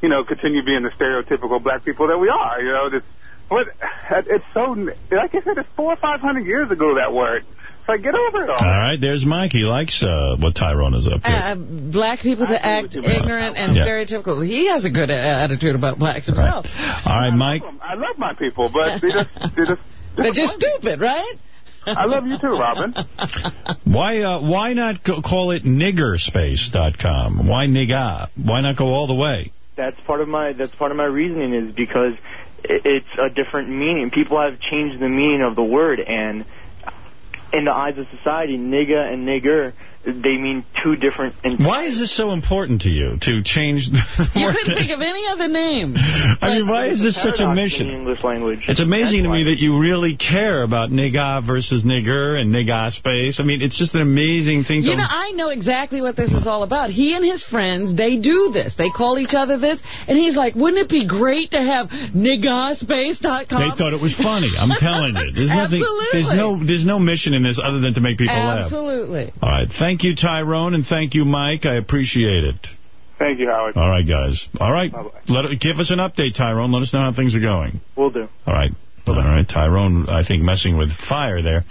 you know, continue being the stereotypical black people that we are. You know, this, what, it's so, like I said, it's four or five hundred years ago, that word. So get over it all. All right, there's Mike. He likes uh, what Tyrone is up to. Uh, black people to act ignorant and Yeah. stereotypical. He has a good uh, attitude about blacks himself. All right, Mike. I love my people, but they just, they just, [LAUGHS] They're just stupid, right? I love you too, Robin. [LAUGHS] Why uh, why not go, call it niggerspace.com? Why nigga? Why not go all the way? That's part of my that's part of my reasoning is because it's a different meaning. People have changed the meaning of the word, and in the eyes of society, nigga and nigger they mean two different... Why is this so important to you, to change the [LAUGHS] You couldn't think of any other name. I mean, why is this such a mission? in English language. It's amazing to me that you really care about nigga versus nigger and nigga space. I mean, it's just an amazing thing to... You know, I know exactly what this is all about. He and his friends, they do this. They call each other this. And he's like, wouldn't it be great to have niggaspace.com? they thought it was funny. I'm telling you. There's nothing. There's no. There's no mission in this other than to make people laugh. Absolutely. All right. Thank you, Tyrone, and thank you, Mike. I appreciate it. Thank you, Howard. All right, guys. All right. Let give us an update, Tyrone. Let us know how things are going. We'll do. All right. All right, Tyrone, I think, messing with fire there.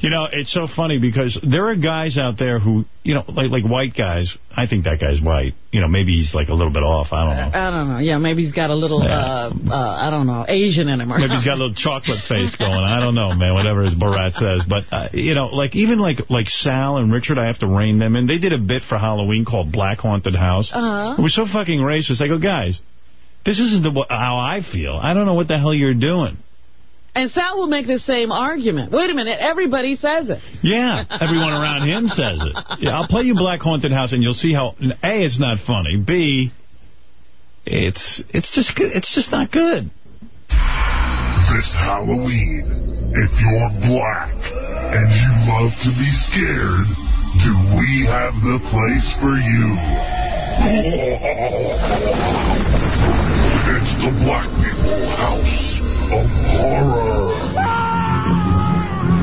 You know, it's so funny because there are guys out there who, you know, like like white guys. I think that guy's white. You know, maybe he's like a little bit off. I don't know. I don't know. Yeah, maybe he's got a little, Yeah. uh, uh, I don't know, Asian in him or Maybe he's got a little chocolate face going. I don't know, man, whatever his Barat says. But, uh, you know, like even like like Sal and Richard, I have to rein them in. They did a bit for Halloween called Black Haunted House. Uh-huh. It was so fucking racist. I go, guys, this isn't the, how I feel. I don't know what the hell you're doing. And Sal will make the same argument. Wait a minute, everybody says it. Yeah, everyone around him says it. Yeah, I'll play you Black Haunted House, and you'll see how A, it's not funny. B, it's it's just good. It's just not good. This Halloween, if you're black and you love to be scared, do we have the place for you? [LAUGHS] It's the Black People House of Horror.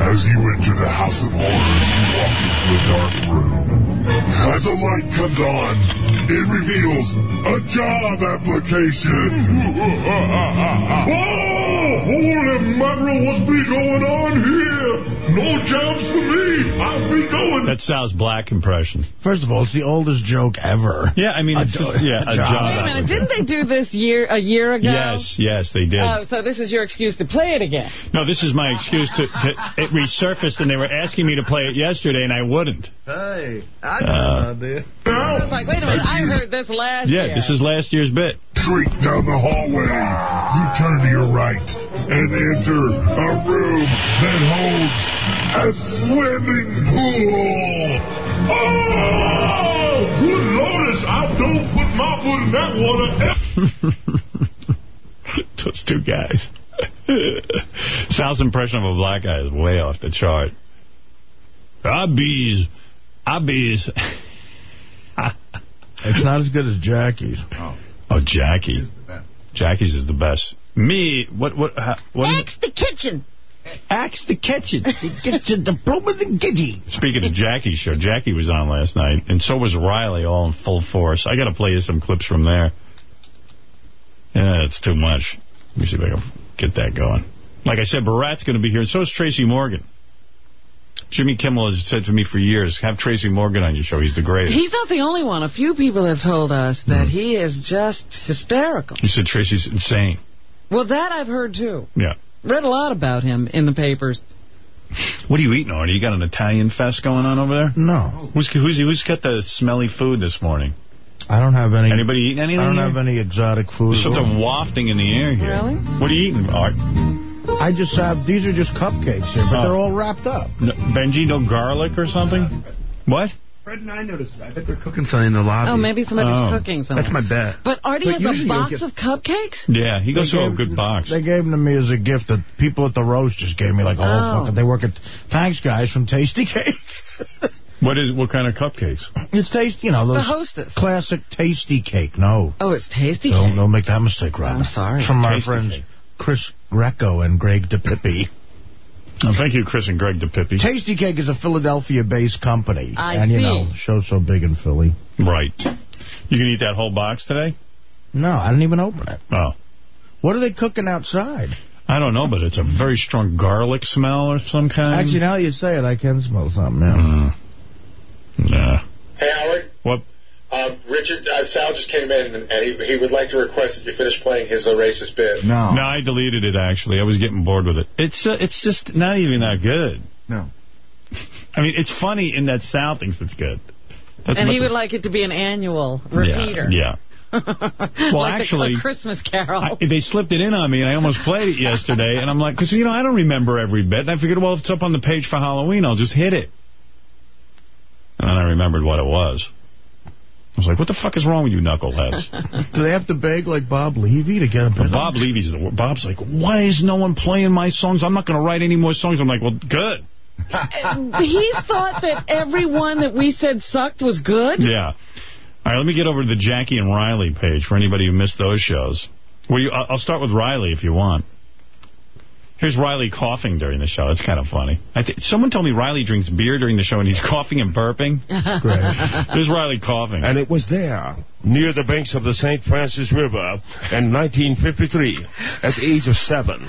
As you enter the House of Horrors, you walk into a dark room. As a light comes on, it reveals a job application. [LAUGHS] oh, holy mackerel, what's be going on here? No jobs for me. I'll be going. That's Sal's black impression. First of all, it's the oldest joke ever. Yeah, I mean, it's just, yeah, a a job. job. Wait a minute, didn't they do this year a year ago? Yes, yes, they did. Oh, so this is your excuse to play it again. no, this is my excuse to, to it resurfaced, and they were asking me to play it yesterday, and I wouldn't. Hey, I uh, got an idea. I was like, wait a minute, I heard this last Yeah, year. this is last year's bit. Shriek down the hallway. You turn to your right and enter a room that holds a swimming pool. Oh, good Lordus, I don't put my foot in that water. [LAUGHS] Those two guys. [LAUGHS] Sal's impression of a black guy is way off the chart. I bees. I bees. It's not as good as Jackie's. Oh, Jackie. Jackie's is the best. Me, what, what, ha- what is it? The kitchen. Axe the kitchen. Get you the broom of the kitty. Speaking of Jackie's show, Jackie was on last night, and so was Riley, all in full force. I got to play you some clips from there. Yeah, it's too much. Let me see if I can get that going. Like I said, Borat's going to be here, and so is Tracy Morgan. Jimmy Kimmel has said to me for years, have Tracy Morgan on your show. He's the greatest. He's not the only one. A few people have told us that Hmm. he is just hysterical. He said Tracy's insane. Well, that I've heard too. Yeah. Read a lot about him in the papers. What are you eating, Artie? You got an Italian fest going on over there? No. Who's, who's, who's got the smelly food this morning? I don't have any. Anybody eating anything I don't here? have any exotic food. There's at all. something wafting in the air here. Really? What are you eating, Art? I just have, these are just cupcakes here, but Oh. they're all wrapped up. No, Benji, no garlic or something? What? Fred and I noticed. I bet they're cooking something in the lobby. Oh, maybe somebody's Oh. cooking something. That's my bet. But Artie But has a box get- of cupcakes? Yeah, he goes They to a gave- good box. They gave them to me as a gift. The people at the roast just gave me like a whole Oh. fucking. They work at. Thanks, guys, from Tasty Cake. [LAUGHS] What is? What kind of cupcakes? It's tasty, you know, The those hostess. classic Tastykake. No, Oh, it's tasty. don't, cake. don't make that mistake, Robin. I'm sorry. It's from our friends Cake. Chris Greco and Greg DePippi. Oh, thank you, Chris and Greg DePippi. Tastykake is a Philadelphia-based company, I and you know, show so big in Philly. Right. You can eat that whole box today? No, I didn't even open it. Oh. What are they cooking outside? I don't know, but it's a very strong garlic smell or some kind. Actually, now you say it, I can smell something. Yeah. Mm. Nah. Hey, Howard. What? Um, Richard, uh, Sal just came in, and, and he, he would like to request that you finish playing his uh, racist bit. No. No, I deleted it, actually. I was getting bored with it. It's uh, it's just not even that good. No. [LAUGHS] I mean, it's funny in that Sal thinks it's good. That's and he would like it to be an annual repeater. Yeah. [LAUGHS] well, like actually, a Christmas Carol. I, they slipped it in on me, and I almost played it yesterday. And I'm like, because, you know, I don't remember every bit. And I figured, well, if it's up on the page for Halloween, I'll just hit it. And then I remembered what it was. I was like, what the fuck is wrong with you knuckleheads? [LAUGHS] Do they have to beg like Bob Levy to get a But Bob Levy's the Bob's like, why is no one playing my songs? I'm not going to write any more songs. I'm like, well, good. Uh, he thought that everyone that we said sucked was good? Yeah. All right, let me get over to the Jackie and Riley page for anybody who missed those shows. Well, you, I'll start with Riley if you want. Here's Riley coughing during the show. It's kind of funny. I think Someone told me Riley drinks beer during the show and he's coughing and burping. [LAUGHS] Great. Here's Riley coughing. And it was there, near the banks of the St. Francis River in 1953, at the age of seven,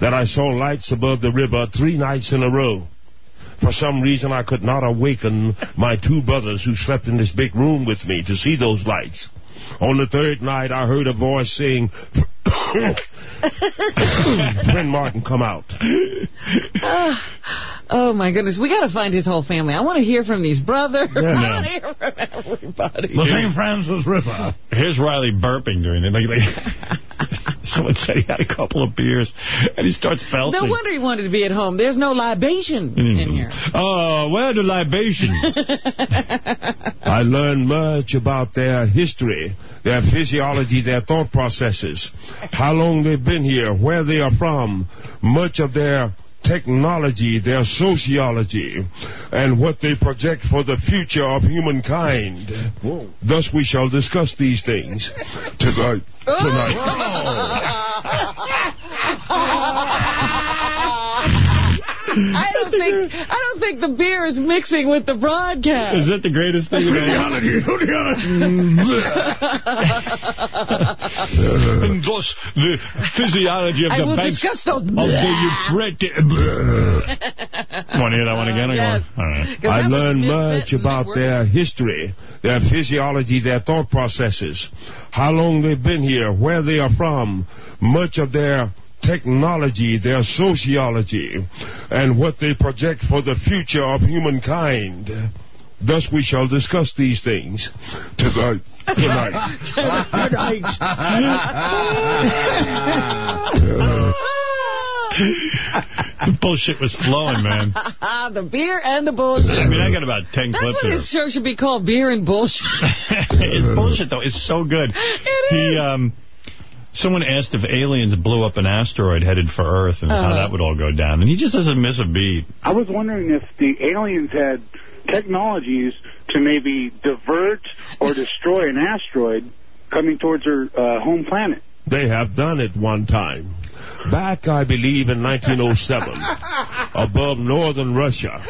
that I saw lights above the river three nights in a row. For some reason, I could not awaken my two brothers who slept in this big room with me to see those lights. On the third night, I heard a voice saying, [COUGHS] Friend Martin, come out. [SIGHS] Oh, my goodness. We got to find his whole family. I want to hear from these brothers. I want to hear from everybody. The same St. Francis River. Here's Riley burping during it. Like, like, [LAUGHS] someone said he had a couple of beers, and he starts belching. No wonder he wanted to be at home. There's no libation Mm. in here. Oh, where the libation? [LAUGHS] I learned much about their history, their physiology, their thought processes, how long they've been here, where they are from, much of their technology, their sociology, and what they project for the future of humankind. Thus we shall discuss these things tonight. [LAUGHS] [LAUGHS] [LAUGHS] I don't think I don't think the beer is mixing with the broadcast. Is that the greatest thing? [LAUGHS] [LAUGHS] and thus, the physiology of I the will banks discuss the- of the Euphrates. Want to hear that one again? Or Yes. want, all right. I learned much about their history, their physiology, their thought processes, how long they've been here, where they are from, much of their technology, their sociology, and what they project for the future of humankind. Thus we shall discuss these things tonight. Tonight. tonight. the bullshit was flowing, man. [LAUGHS] the beer and the bullshit. I mean, I got about 10 That's clips what here. his show should be called, Beer and Bullshit. [LAUGHS] it's bullshit, though. It's so good. he, um, someone asked if aliens blew up an asteroid headed for Earth and how Uh-huh. that would all go down. And he just doesn't miss a beat. I was wondering if the aliens had technologies to maybe divert or destroy an asteroid coming towards their uh, home planet. They have done it one time. Back, I believe, in 1907, [LAUGHS] above northern Russia,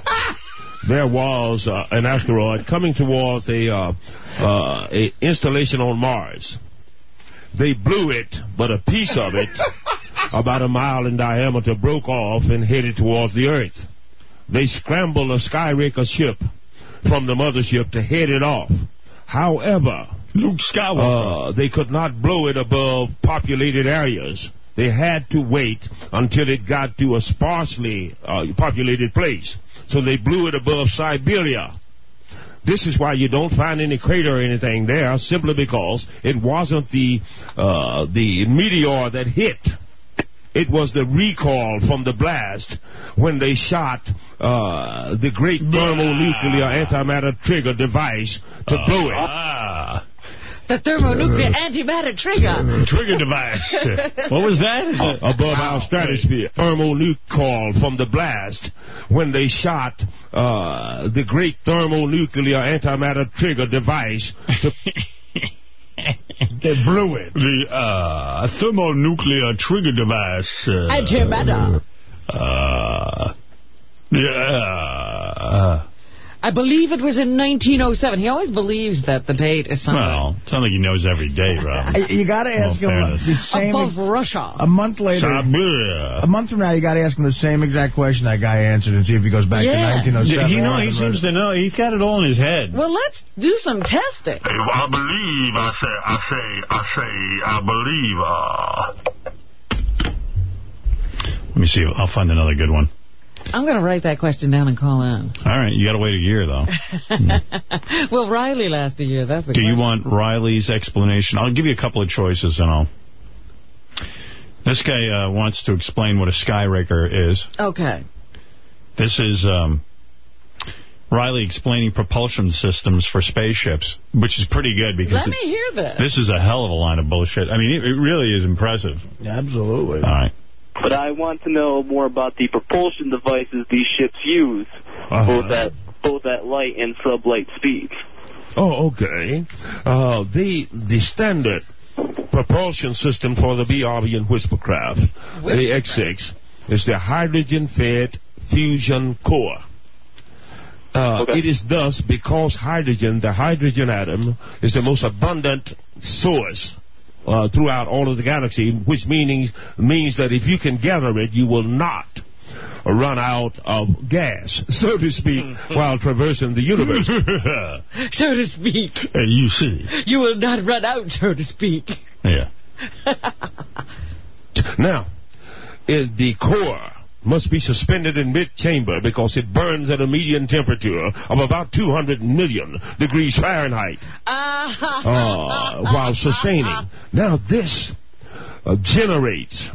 there was uh, an asteroid coming towards a, uh, uh, a installation on Mars. They blew it, but a piece of it, [LAUGHS] about a mile in diameter, broke off and headed towards the Earth. They scrambled a Skyraker ship from the mothership to head it off. However, Luke Skywalker. uh, they could not blow it above populated areas. They had to wait until it got to a sparsely uh, populated place. So they blew it above Siberia. This is why you don't find any crater or anything there, simply because it wasn't the uh, the meteor that hit. It was the recoil from the blast when they shot uh, the great thermonuclear antimatter trigger device to blow it. The thermonuclear antimatter trigger. Trigger device. [LAUGHS] what was that? Uh, above our stratosphere. Thermonuclear from the blast when they shot uh, the great thermonuclear antimatter trigger device to [LAUGHS] They blew it. The uh, thermonuclear trigger device. Uh, Antimatter. Uh, yeah. I believe it was in 1907. He always believes that the date is something. Well, it's not like he knows every day, Rob. [LAUGHS] You got to ask him fairness. the same. Above Russia. A month later, Siberia. a month from now, you got to ask him the same exact question that guy answered and see if he goes back Yeah. to 1907. Yeah, he know. He seems to know. He's got it all in his head. Well, let's do some testing. I believe, I say, I say, I say, I believe, uh... Let me see. I'll find another good one. I'm going to write that question down and call in. All right, you got to wait a year though. [LAUGHS] Well, Riley last a year? That's the Do you want Riley's explanation? I'll give you a couple of choices and I'll. This guy uh, wants to explain what a skyraker is. Okay. This is um, Riley explaining propulsion systems for spaceships, which is pretty good because Let me it- hear this. this is a hell of a line of bullshit. I mean, it, it really is impressive. Absolutely. All right. But I want to know more about the propulsion devices these ships use, Uh-huh. both at both at light and sublight speeds. Oh, okay. Uh, the the standard propulsion system for the BRB and Whispercraft, the X6, is the hydrogen-fed fusion core. Uh, It is thus because hydrogen, the hydrogen atom, is the most abundant source uh, throughout all of the galaxy, which meaning, means that if you can gather it, you will not run out of gas, so to speak, [LAUGHS] while traversing the universe. [LAUGHS] so to speak. And you see. You will not run out, so to speak. Yeah. [LAUGHS] Now, in the core must be suspended in mid-chamber because it burns at a median temperature of about 200 million degrees Fahrenheit uh, while sustaining. Now, this uh, generates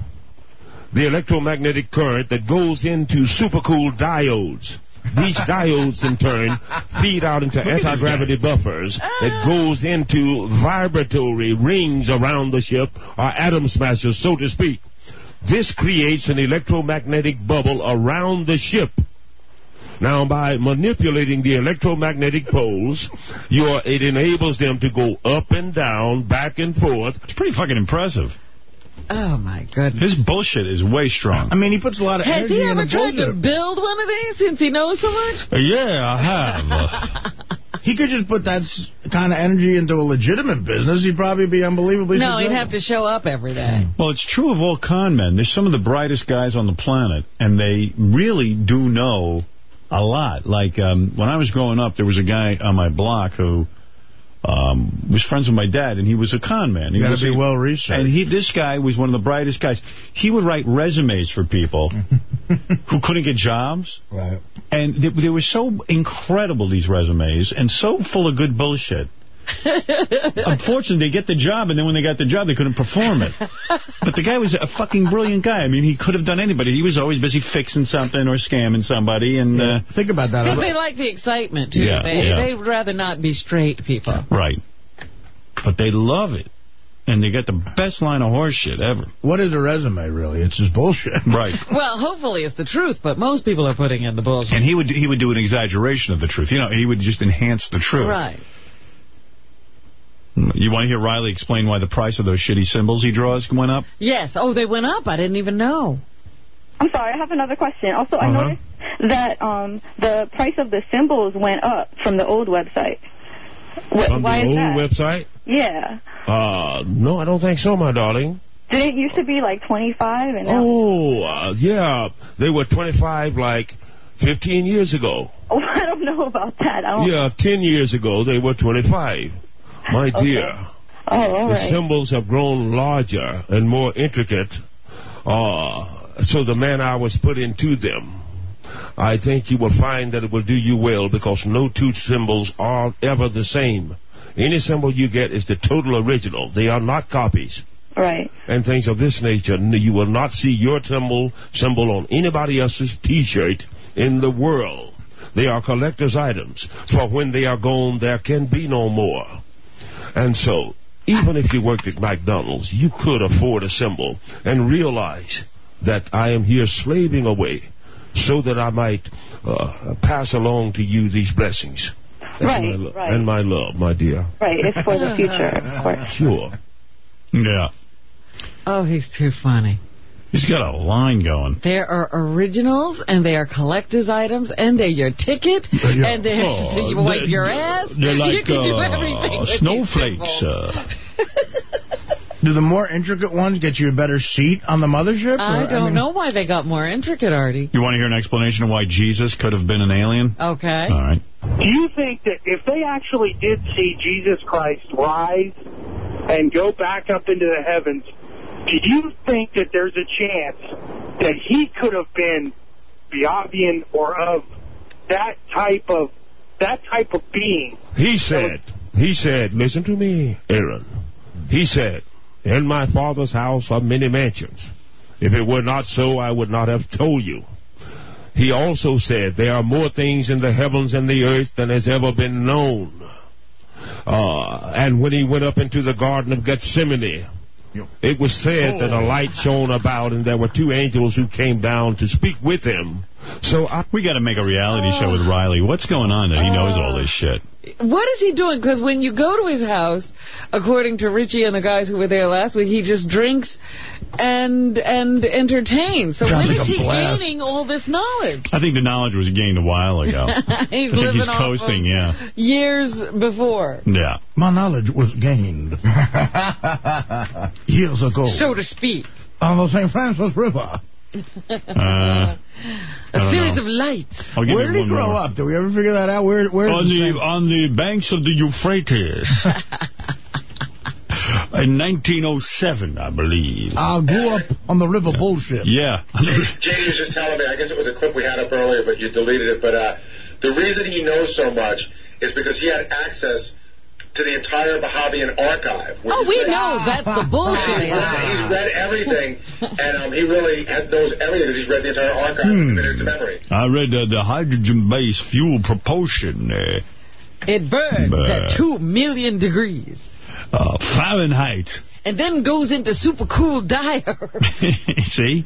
the electromagnetic current that goes into supercooled diodes. These [LAUGHS] diodes, in turn, feed out into anti-gravity buffers that goes into vibratory rings around the ship, or atom smashers, so to speak. This creates an electromagnetic bubble around the ship. Now, by manipulating the electromagnetic poles, you are, it enables them to go up and down, back and forth. It's pretty fucking impressive. Oh, my goodness. His bullshit is way strong. I mean, he puts a lot of Has energy he ever tried to build one of these since he knows so much? Yeah, I have. [LAUGHS] He could just put that kind of energy into a legitimate business. He'd probably be unbelievably No, he'd have to show up every day. Well, it's true of all con men. They're some of the brightest guys on the planet, and they really do know a lot. Like, um, when I was growing up, there was a guy on my block who um, was friends with my dad, and he was a con man. He You gotta be well researched. And he, this guy was one of the brightest guys. He would write resumes for people [LAUGHS] who couldn't get jobs. Right. And they, they were so incredible, these resumes, and so full of good bullshit. [LAUGHS] Unfortunately, they get the job, and then when they got the job, they couldn't perform it. But the guy was a fucking brilliant guy. I mean, he could have done anybody. He was always busy fixing something or scamming somebody. And uh, Think about that. Because they like the excitement, too. Yeah, they, yeah. They'd rather not be straight people. Right. But they love it. And they got the best line of horse shit ever. What is a resume, really? It's just bullshit. Right. [LAUGHS] Well, hopefully it's the truth, but most people are putting in the bullshit. And he would he would do an exaggeration of the truth. You know, he would just enhance the truth. Right. You want to hear Riley explain why the price of those shitty symbols he draws went up? Yes. Oh, they went up. I didn't even know. I'm sorry, I have another question. Also, I Uh-huh. noticed that um, the price of the symbols went up from the old website. Wh- From why the is old that? website? Yeah. Uh, no, I don't think so, my darling. Did it used to be like 25 and now... Oh, uh, yeah. They were 25 like 15 years ago. [LAUGHS] Oh, I don't know about that. I don't... Yeah, 10 years ago they were 25. My Okay. dear. Oh, all the right. symbols have grown larger and more intricate. Uh, so the man I was put into them, I think you will find that it will do you well because no two symbols are ever the same. Any symbol you get is the total original. They are not copies. Right. And things of this nature. You will not see your symbol symbol on anybody else's T-shirt in the world. They are collector's items. For when they are gone, there can be no more. And so, even if you worked at McDonald's, you could afford a symbol and realize that I am here slaving away so that I might uh, pass along to you these blessings. And Right, my right. And my love, my dear. Right, it's for the future, of course. Sure. Yeah. Oh, he's too funny. He's got a line going. There are originals, and they are collector's items, and they're your ticket, Yeah. and they're Oh, [LAUGHS] you wipe they're- your ass. They're [LAUGHS] like you can do uh, everything snowflakes. Uh, [LAUGHS] Do the more intricate ones get you a better seat on the mothership? I Or- don't mean- know why they got more intricate, Artie. you want to hear an explanation of why Jesus could have been an alien? Okay. All right. Do you think that if they actually did see Jesus Christ rise and go back up into the heavens, do you think that there's a chance that he could have been Biavian or of that type of that type of being? He said, he said, listen to me, Aaron. He said, in my father's house are many mansions. If it were not so, I would not have told you. he also said, There are more things in the heavens and the earth than has ever been known. Uh, and when he went up into the Garden of Gethsemane, it was said that a oh. light shone about, and there were two angels who came down to speak with him. So I, we got to make a reality show with uh, Riley. What's going on that he knows all this uh, shit? What is he doing? Because when you go to his house, according to Richie and the guys who were there last week, he just drinks and and entertains. So Sounds when like is he blast. gaining all this knowledge? I think the knowledge was gained a while ago. [LAUGHS] he's I think living he's off coasting, of yeah. years before, Yeah. My knowledge was gained [LAUGHS] years ago so to speak. on the St. Francis River. Uh, [LAUGHS] A series know. of lights. Where did he grow more. up? Did we ever figure that out? Where? Where? on is the on the banks of the Euphrates. In 1907, I believe. I grew up on the river bullshit. Yeah. JD was just telling me, I guess it was a clip we had up earlier, but you deleted it. But uh, the reason he knows so much is because he had access to the entire Bahavian archive. Oh, we great. know that's the [LAUGHS] bullshit. He's read everything, and um, he really had, knows everything because he's read the entire archive Hmm. committed to memory. I read uh, the hydrogen-based fuel propulsion, uh, It burns Bah. at 2 million degrees. Uh, Fahrenheit. And then goes into super cool dire. [LAUGHS] See?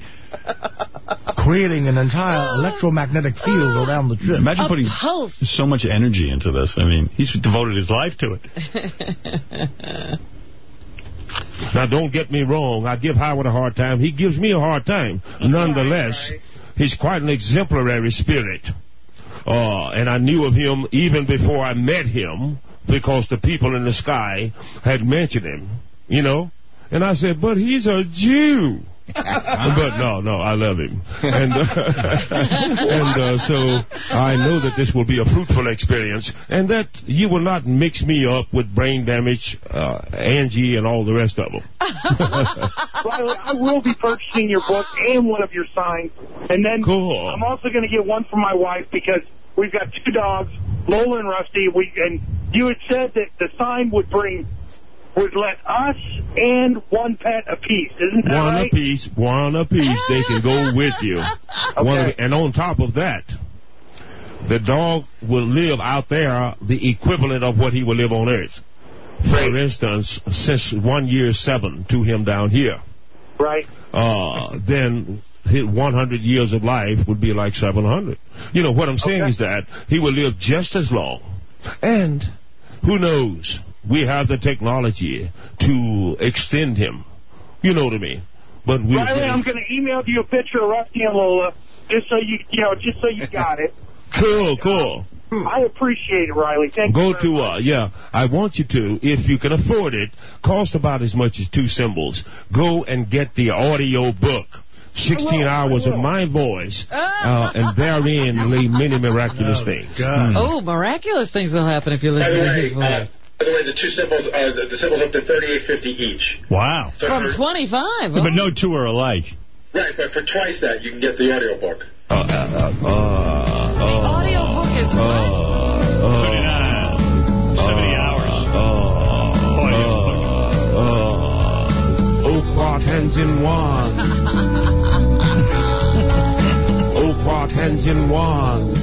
Creating an entire electromagnetic field around the trip. Imagine A putting pulse. so much energy into this. I mean, he's devoted his life to it. [LAUGHS] Now, don't get me wrong. I give Howard a hard time. He gives me a hard time. Nonetheless, he's quite an exemplary spirit. Uh, and I knew of him even before I met him because the people in the sky had mentioned him, you know? And I said, but he's a Jew. [LAUGHS] but no, no, I love him. And, uh, [LAUGHS] and uh, so I know that this will be a fruitful experience and that you will not mix me up with brain damage, uh, Angie, and all the rest of them. Riley, [LAUGHS] I will be purchasing your book and one of your signs. And then Cool. I'm also going to get one for my wife because we've got two dogs, Lola and Rusty. We And you had said that the sign would bring, would let us and one pet apiece. Isn't that One right? apiece, one apiece. They can go [LAUGHS] with you. One, and on top of that, the dog will live out there the equivalent of what he will live on Earth. For instance, since one year seven to him down here, Right. uh, then 100 years of life would be like 700. You know, what I'm saying is that he will live just as long. And who knows? We have the technology to extend him. You know what I mean? But we Riley, I'm going to email you a picture of Rusty and Lola just so you, you know, just so you got it. [LAUGHS] Cool, cool. I appreciate it, Riley. Thank Go you. very to, uh, yeah, I want you to, if you can afford it, cost about as much as two symbols. Go and get the audio book. 16 hours of my voice, uh, and therein lay many miraculous things. Mm. Oh, miraculous things will happen if you listen the to way, his voice. uh, by the way, the two symbols, uh, the, the symbols up to 38.50 each. Wow. So From for- 25. But no two are alike. Right, but for twice that, you can get the audio book. Uh, uh, uh, the audio book is uh, uh, 70 hours. Oh, quart hands in one. [LAUGHS] oh, quart hands in one.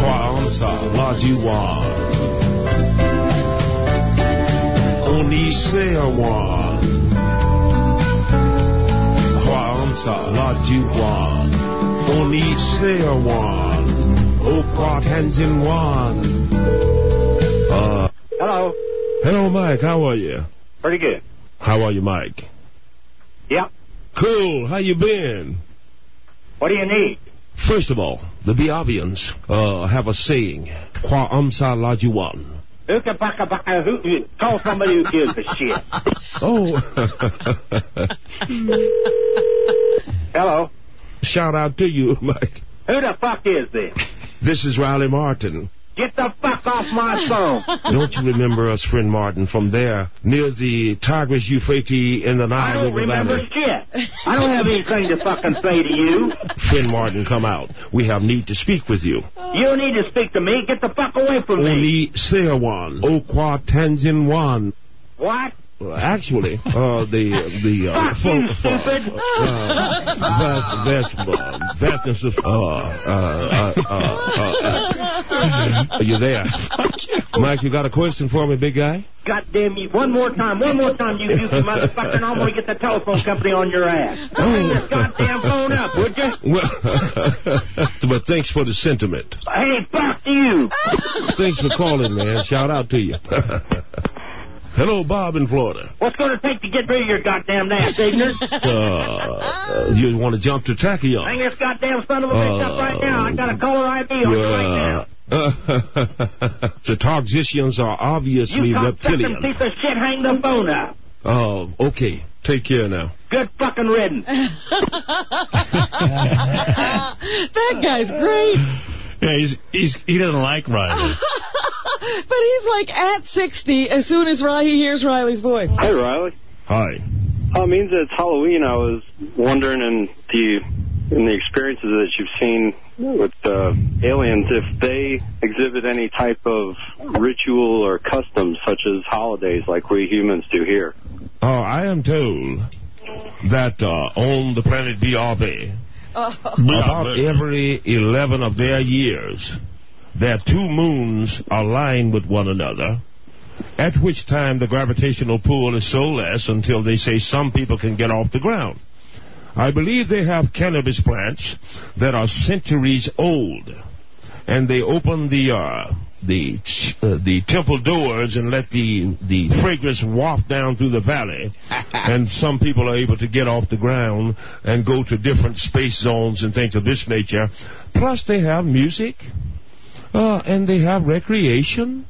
Kwanzaa, Lajiwan. Only one. Kwanzaa, Lajiwan. Only one. Oh, quart hands in one. Uh, Hello. hello, Mike. How are you? Pretty good. How are you, Mike? Yep. Cool. How you been? What do you need? First of all, the Biavians uh, have a saying, Qua amsa lajuan. Ooka baka baka hoo- hoo- Call somebody who gives a shit. [LAUGHS] Oh. [LAUGHS] Hello. Shout out to you, Mike. Who the fuck is this? This is Riley Martin. Get the fuck off my [LAUGHS] phone. Don't you remember us, friend Martin, from there, near the Tigris Euphrates in the Nile I Nile don't River remember Valley? shit. I don't have anything to fucking say to you. Friend Martin, come out. We have need to speak with you. You don't need to speak to me. Get the fuck away from me. Only Seawan. O qua Tanzin Wan. What? Actually, uh, the the uh, [LAUGHS] full, full, uh, vast, vast, uh, vastness of uh, uh, uh, uh, uh, are you there, Mike? You got a question for me, big guy? God damn you. One more time. One more time, you you [LAUGHS] motherfucker, and I'm going to get the telephone company on your ass. Hang this goddamn phone up, would you? Well, [LAUGHS] but thanks for the sentiment. Hey, fuck you. Thanks for calling, man. Shout out to you. Hello, Bob in Florida. What's going to take to get rid of your goddamn ass, [LAUGHS] ignorant? Uh, you want to jump to Tachyon? Hang this goddamn son of a bitch up right now. I got a caller ID on you right now. [LAUGHS] the Targisians are obviously You reptilian. cocksucking piece of shit, hang the phone up. Oh, okay. Take care now. Good fucking riddance. [LAUGHS] that guy's great. Yeah, he's, he's, he doesn't like Riley. [LAUGHS] but he's like at 60 as soon as Riley hears Riley's voice. Hi, Riley. Hi. Oh, it means it's Halloween. I was wondering in the in the experiences that you've seen with uh, aliens, if they exhibit any type of ritual or custom, such as holidays, like we humans do here. Oh, I am told that uh, on the planet BRB, [LAUGHS] about every 11 of their years, their two moons align with one another, at which time the gravitational pull is so less until they say some people can get off the ground. I believe they have cannabis plants that are centuries old, and they open the uh, the uh, the temple doors and let the the fragrance waft down through the valley, [LAUGHS] and some people are able to get off the ground and go to different space zones and things of this nature. Plus, they have music, uh, and they have recreation.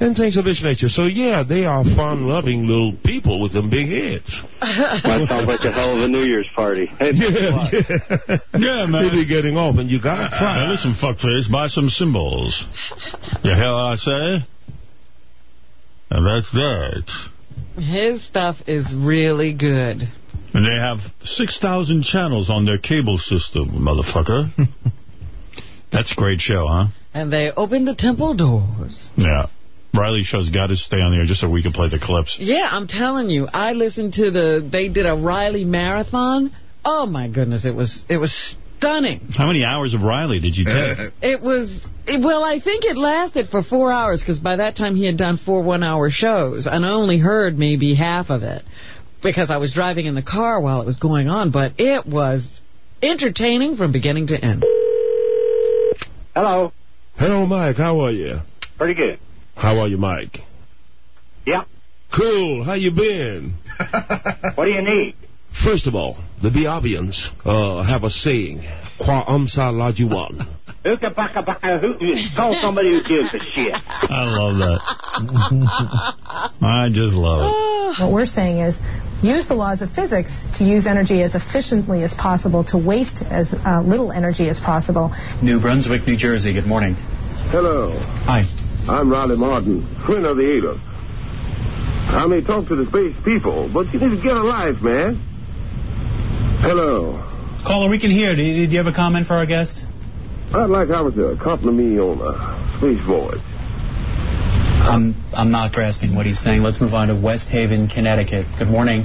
And things of this nature. So, yeah, they are fun-loving little people with them big heads. That sounds like a hell of a New Year's party. Hey, [LAUGHS] Yeah, yeah. Yeah, man. They be getting off, and you gotta try. Hey, listen, fuckface, buy some symbols. You hear what I say? And that's that. His stuff is really good. And they have 6,000 channels on their cable system, motherfucker. [LAUGHS] That's a great show, huh? And they open the temple doors. Yeah. Riley Show's got to stay on the air just so we can play the clips. Yeah, I'm telling you. I listened to the, they did a Riley marathon. Oh, my goodness. It was, it was stunning. How many hours of Riley did you take? [LAUGHS] It was, it, well, I think it lasted for four hours because by that time he had done four one-hour shows. And I only heard maybe half of it because I was driving in the car while it was going on. But it was entertaining from beginning to end. Hello. Hello, Mike. How are you? Pretty good. How are you, Mike? Yeah. Cool. How you been? [LAUGHS] What do you need? First of all, the Biavians uh, have a saying, Qua amsa lajuan. Hookah, baka, baka, hook- Call somebody who gives a shit. I love that. I just love it. What we're saying is use the laws of physics to use energy as efficiently as possible, to waste as uh, little energy as possible. New Brunswick, New Jersey. Good morning. Hello. Hi. I'm Riley Martin, friend of the Ada. I may talk to the space people, but you need to get a life, man. Hello. Caller, we can hear. Do you, do you have a comment for our guest? I'd like Howard to accompany me on a space voyage. I'm I'm not grasping what he's saying. Let's move on to West Haven, Connecticut. Good morning.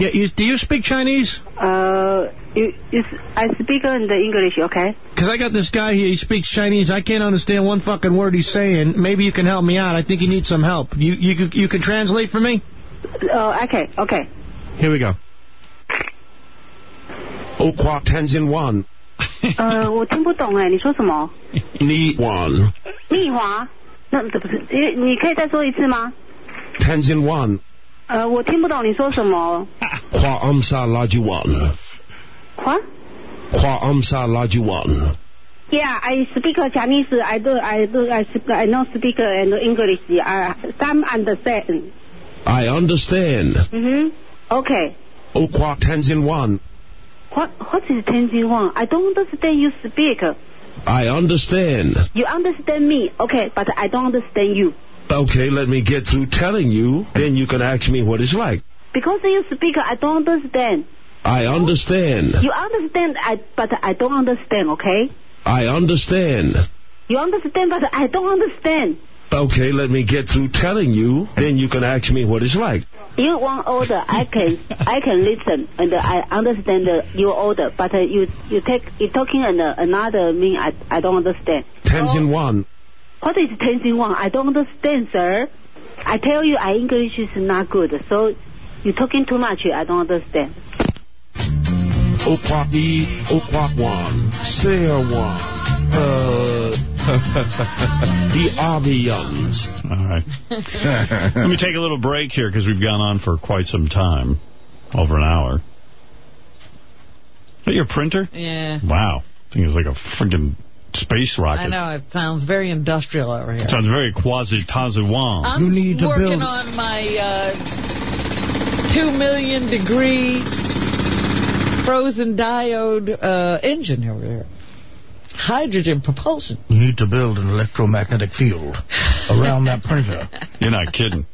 Yeah, you, do you speak Chinese? Uh, you, you, I speak in the English, okay? Because I got this guy here, he speaks Chinese. I can't understand one fucking word he's saying. Maybe you can help me out. I think he needs some help. You you could- you can translate for me? Uh, okay, okay. Here we go. Opa Tenzin Wan. [LAUGHS] 呃，我听不懂哎，你说什么？ Ni Wan. 蜜华？那这不是？你你可以再说一次吗？ Tenzin Wan. 呃，我听不懂你说什么。 Qua amsa lajuan. quoi? Qua amsa lajuan. Yeah, I speak Chinese. I do. I do. I speak. I know speak and English. I some understand. I understand. Mhm. Okay. Opa Tenzin Wan. What What is Tenzin Wang? I don't understand you speak. I understand. You understand me, okay, but I don't understand you. Okay, let me get through telling you, then you can ask me what it's like. Because you speak, I don't understand. I understand. You understand, I, but I don't understand, okay? I understand. You understand, but I don't understand. Okay, let me get through telling you, then you can ask me what it's like. You want order, I can I can listen and I understand your order, but uh, you you take you talking uh, another mean I I don't understand. Tenzin one. What is Tenzin Wang? I don't understand, sir. I tell you, I English is not good, so you're talking too much. I don't understand. Okwaki, Okwakwan, Sailwan, uh, [LAUGHS] the Avians. All right. [LAUGHS] Let me take a little break here because we've gone on for quite some time, over an hour. Is that your printer? Yeah. Wow. thing is like a freaking space rocket. I know. It sounds very industrial over here. It sounds very quasi-Tazuan. I'm working on my uh, two million degree frozen diode uh, engine over here. Hydrogen propulsion. You need to build an electromagnetic field around that printer. [LAUGHS] You're not kidding.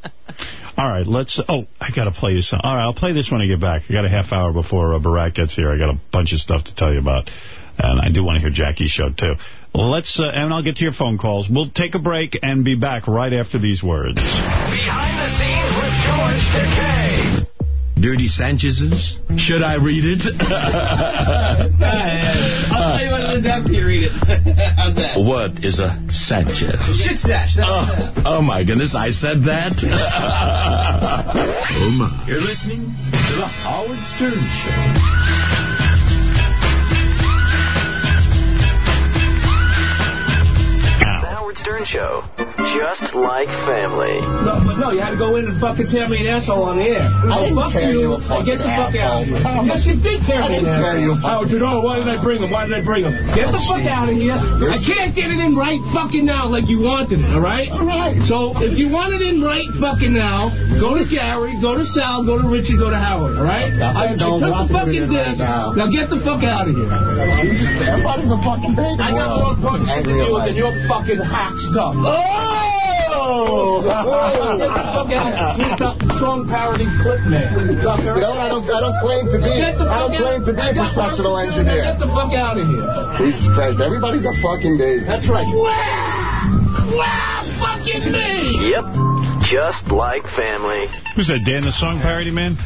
All right, let's... Oh, I got to play you some... All right, I'll play this when I get back. I got a half hour before uh, Borat gets here. I got a bunch of stuff to tell you about. And I do want to hear Jackie's show, too. Let's... Uh, and I'll get to your phone calls. We'll take a break and be back right after these words. Behind the scenes with George Takei. Dirty Sanchez's? Should I read it? [LAUGHS] I'll tell you what it is after you read it. [LAUGHS] How's that? What is a Sanchez? Shit stash. Oh, oh my goodness, I said that? [LAUGHS] oh my. You're listening to the Howard Stern Show. Stern Show. Just like family. No, but no, you had to go in and fucking tear me an asshole on the air. I will didn't fuck you. you a and get the fuck fucking out of here. asshole. Yes, you did tear I me an didn't tear you a asshole. Howard, you know, why did I bring him? Why did I bring him? Get the fuck out of here. I can't get it in right fucking now like you wanted it, all right? All right. So if you want it in right fucking now, go to Gary, go to Sal, go to Richard, go to Howard, all right? I, I took the fucking disc. right now. Now get the fuck out of here. Jesus, everybody's a fucking baby. I got more important shit to deal with than your fucking hack stuff. Oh! Get the fuck out. You're the strong parody clip man. You know? I don't. I don't claim to be. I don't fuck claim to be a professional engineer. Get the fuck out of here. Jesus Christ! Everybody's a fucking baby. That's right. Wow! Wow! Fucking me! Yep. Just like family. Who's that, Dan the Song Parody Man?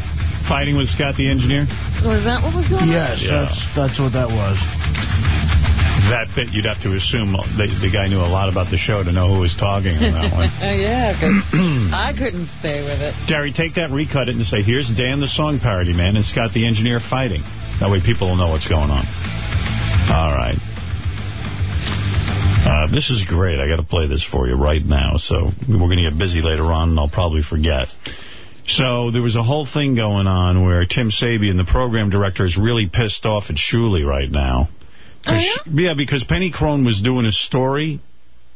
Fighting with Scott the Engineer? Was that what was going on? Yes, Yeah. that's that's what that was. That bit, you'd have to assume the, the guy knew a lot about the show to know who was talking on that one. yeah, [CLEARS THROAT] I couldn't stay with it. Gary, take that, recut it, and say, here's Dan the Song Parody Man and Scott the Engineer fighting. That way people will know what's going on. All right. Uh, this is great. I got to play this for you right now. So we're going to get busy later on, and I'll probably forget. So there was a whole thing going on where Tim Sabean, the program director, is really pissed off at Shuli right now. Oh, yeah? yeah, because Penny Crone was doing a story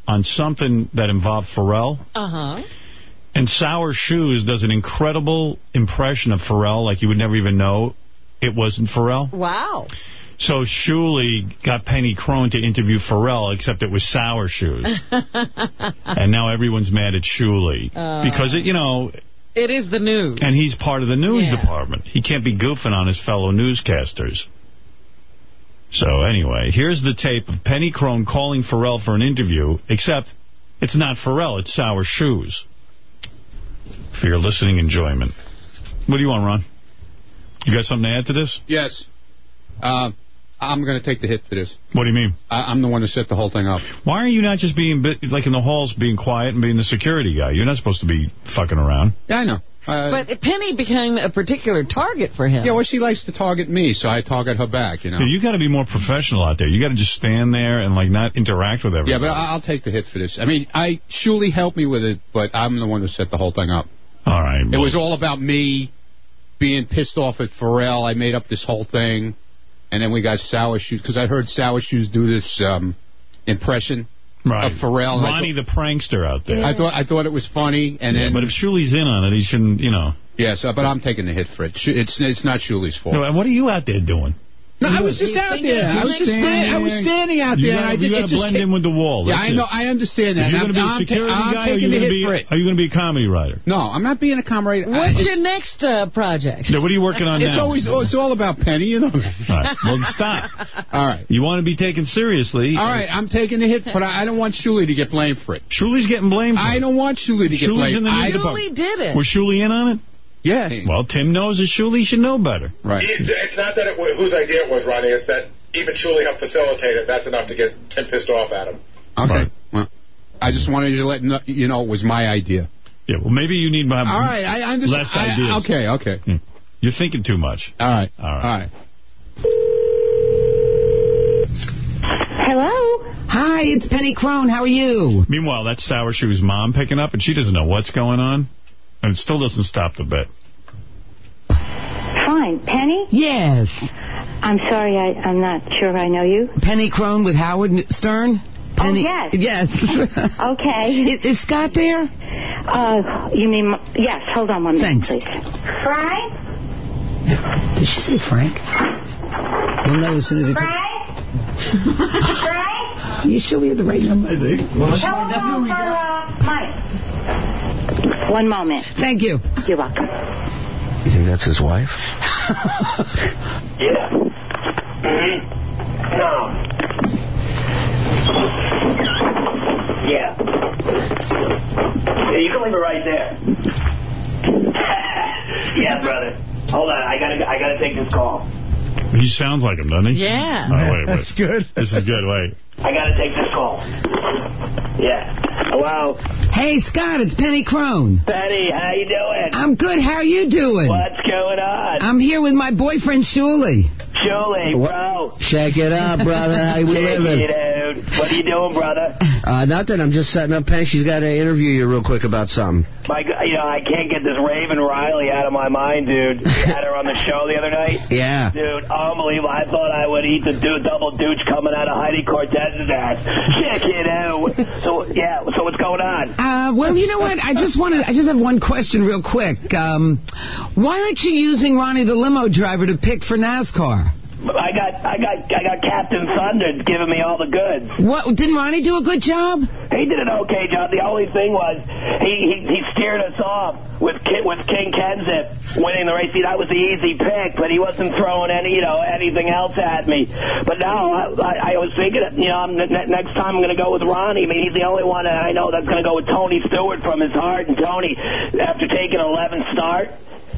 on something that involved Ferrall. Uh-huh. And Sour Shoes does an incredible impression of Ferrall, like you would never even know it wasn't Ferrall. Wow. So Shuli got Penny Crone to interview Ferrall, except it was Sour Shoes. [LAUGHS] and now everyone's mad at Shuli. Oh. because, it, you know, It is the news. and he's part of the news Yeah. department. He can't be goofing on his fellow newscasters. So anyway, here's the tape of Penny Crone calling Ferrall for an interview, except it's not Ferrall, it's Sour Shoes. For your listening enjoyment. What do you want, Ron? You got something to add to this? Yes. Uh, I'm going to take the hit for this. What do you mean? I, I'm the one that set the whole thing up. Why are you not just being, like in the halls, being quiet and being the security guy? You're not supposed to be fucking around. Yeah, I know. Uh, But Penny became a particular target for him. yeah, well, she likes to target me, so I target her back, you know. Yeah, you got to be more professional out there. You got to just stand there and like not interact with everybody. Yeah, but I- I'll take the hit for this. I mean, I Shuli helped me with it, but I'm the one who set the whole thing up. All right. It was all about me being pissed off at Ferrall. I made up this whole thing, and then we got Sour Shoes because I heard Sour Shoes do this um, impression right. of Ferrall. Ronnie the prankster out there. I thought I thought it was funny, and Yeah, then but if Shuli's in on it, he shouldn't, you know. yes, but I'm taking the hit for it. It's it's not Shuli's fault. No, and what are you out there doing? No, I was just out there. I was just stand, I was standing out You there, gotta, and I you just, gotta just blend came- in with the wall. Yeah, I know. it. I understand that. Are you I'm, going to be a I'm, security I'm guy or are taking you the going to hit be for it. are you going to be a comedy writer? No, I'm not being a comedy writer. What's it's- your next uh, project? So what are you working on It's now? always, oh, it's all about Penny, you know. All right, well, stop. [LAUGHS] All right. You want to be taken seriously. All right, I'm taking the hit, but I, I don't want Shuli to get blamed for it. Shuli's getting blamed for I it. don't want Shuli to get Shuli's blamed. in the I, news Julie did it. Was Shuli in on it? Yeah. Well, Tim knows that Shuli should know better. Right. It- It's not that it wa- whose idea it was, Ronnie. It's that even Julie helped facilitate it. That's enough to get Tim pissed off at him. Okay. Well, I just wanted to let kno- you know it was my idea. Yeah, well, maybe you need to have All right, I understand. less I- ideas. okay, okay. Hmm. You're thinking too much. All right. All right. All right. Hello? Hi, it's Penny Crone. How are you? Meanwhile, that's Sour Shoe's mom picking up, and she doesn't know what's going on. And it still doesn't stop the bet. Fine. Penny? Yes. I'm sorry, I, I'm not sure I know you. Penny Crone with Howard Stern. Penny, oh, yes. Yes. [LAUGHS] okay. Is, is Scott there? Uh, you mean, yes, hold on one Thanks. minute, please. Frank? Did she say Frank? We'll know as soon as it You sure we have the right number? I think. Telephone for, uh, Mike. One moment. Thank you. You're welcome. You think that's his wife? [LAUGHS] Yeah. Mm-hmm. No. Yeah. Yeah, you can leave it right there. [LAUGHS] yeah, brother. Hold on, I gotta, I gotta take this call. He sounds like him, doesn't he? Yeah. Oh, wait, wait. That's good. This is good. Wait. I gotta take this call. Yeah. Hello, Hey, Scott, it's Penny Crone. Penny. How you doing? I'm good. How are you doing? What's going on? I'm here with my boyfriend, Shuli. Julie, bro. Check it out, brother. How we [LAUGHS] Hey, living? dude. What are you doing, brother? Uh, nothing. I'm just setting up Penny. She's got to interview you real quick about something. My, you know, I can't get this Raven Riley out of my mind, dude. You had her on the show the other night. Yeah. Dude, unbelievable. I thought I would eat the du- double douche coming out of Heidi Cortez's ass. Check it out. So, yeah, so what's going on? Uh, well, you know what? I just wanted. I just have one question, real quick. Um, why aren't you using Ronnie the limo driver to pick for NASCAR? I got, I got, I got Captain Thunder giving me all the goods. What didn't Ronnie do a good job? He did an okay job. The only thing was he he, he steered us off with Ki- with King Kenseth winning the race. See, that was the easy pick, but he wasn't throwing any you know anything else at me. But now I, I, I was thinking, you know, I'm, ne- next time I'm going to go with Ronnie. I mean, he's the only one that I know that's going to go with Tony Stewart from his heart. And Tony, after taking an 11th start.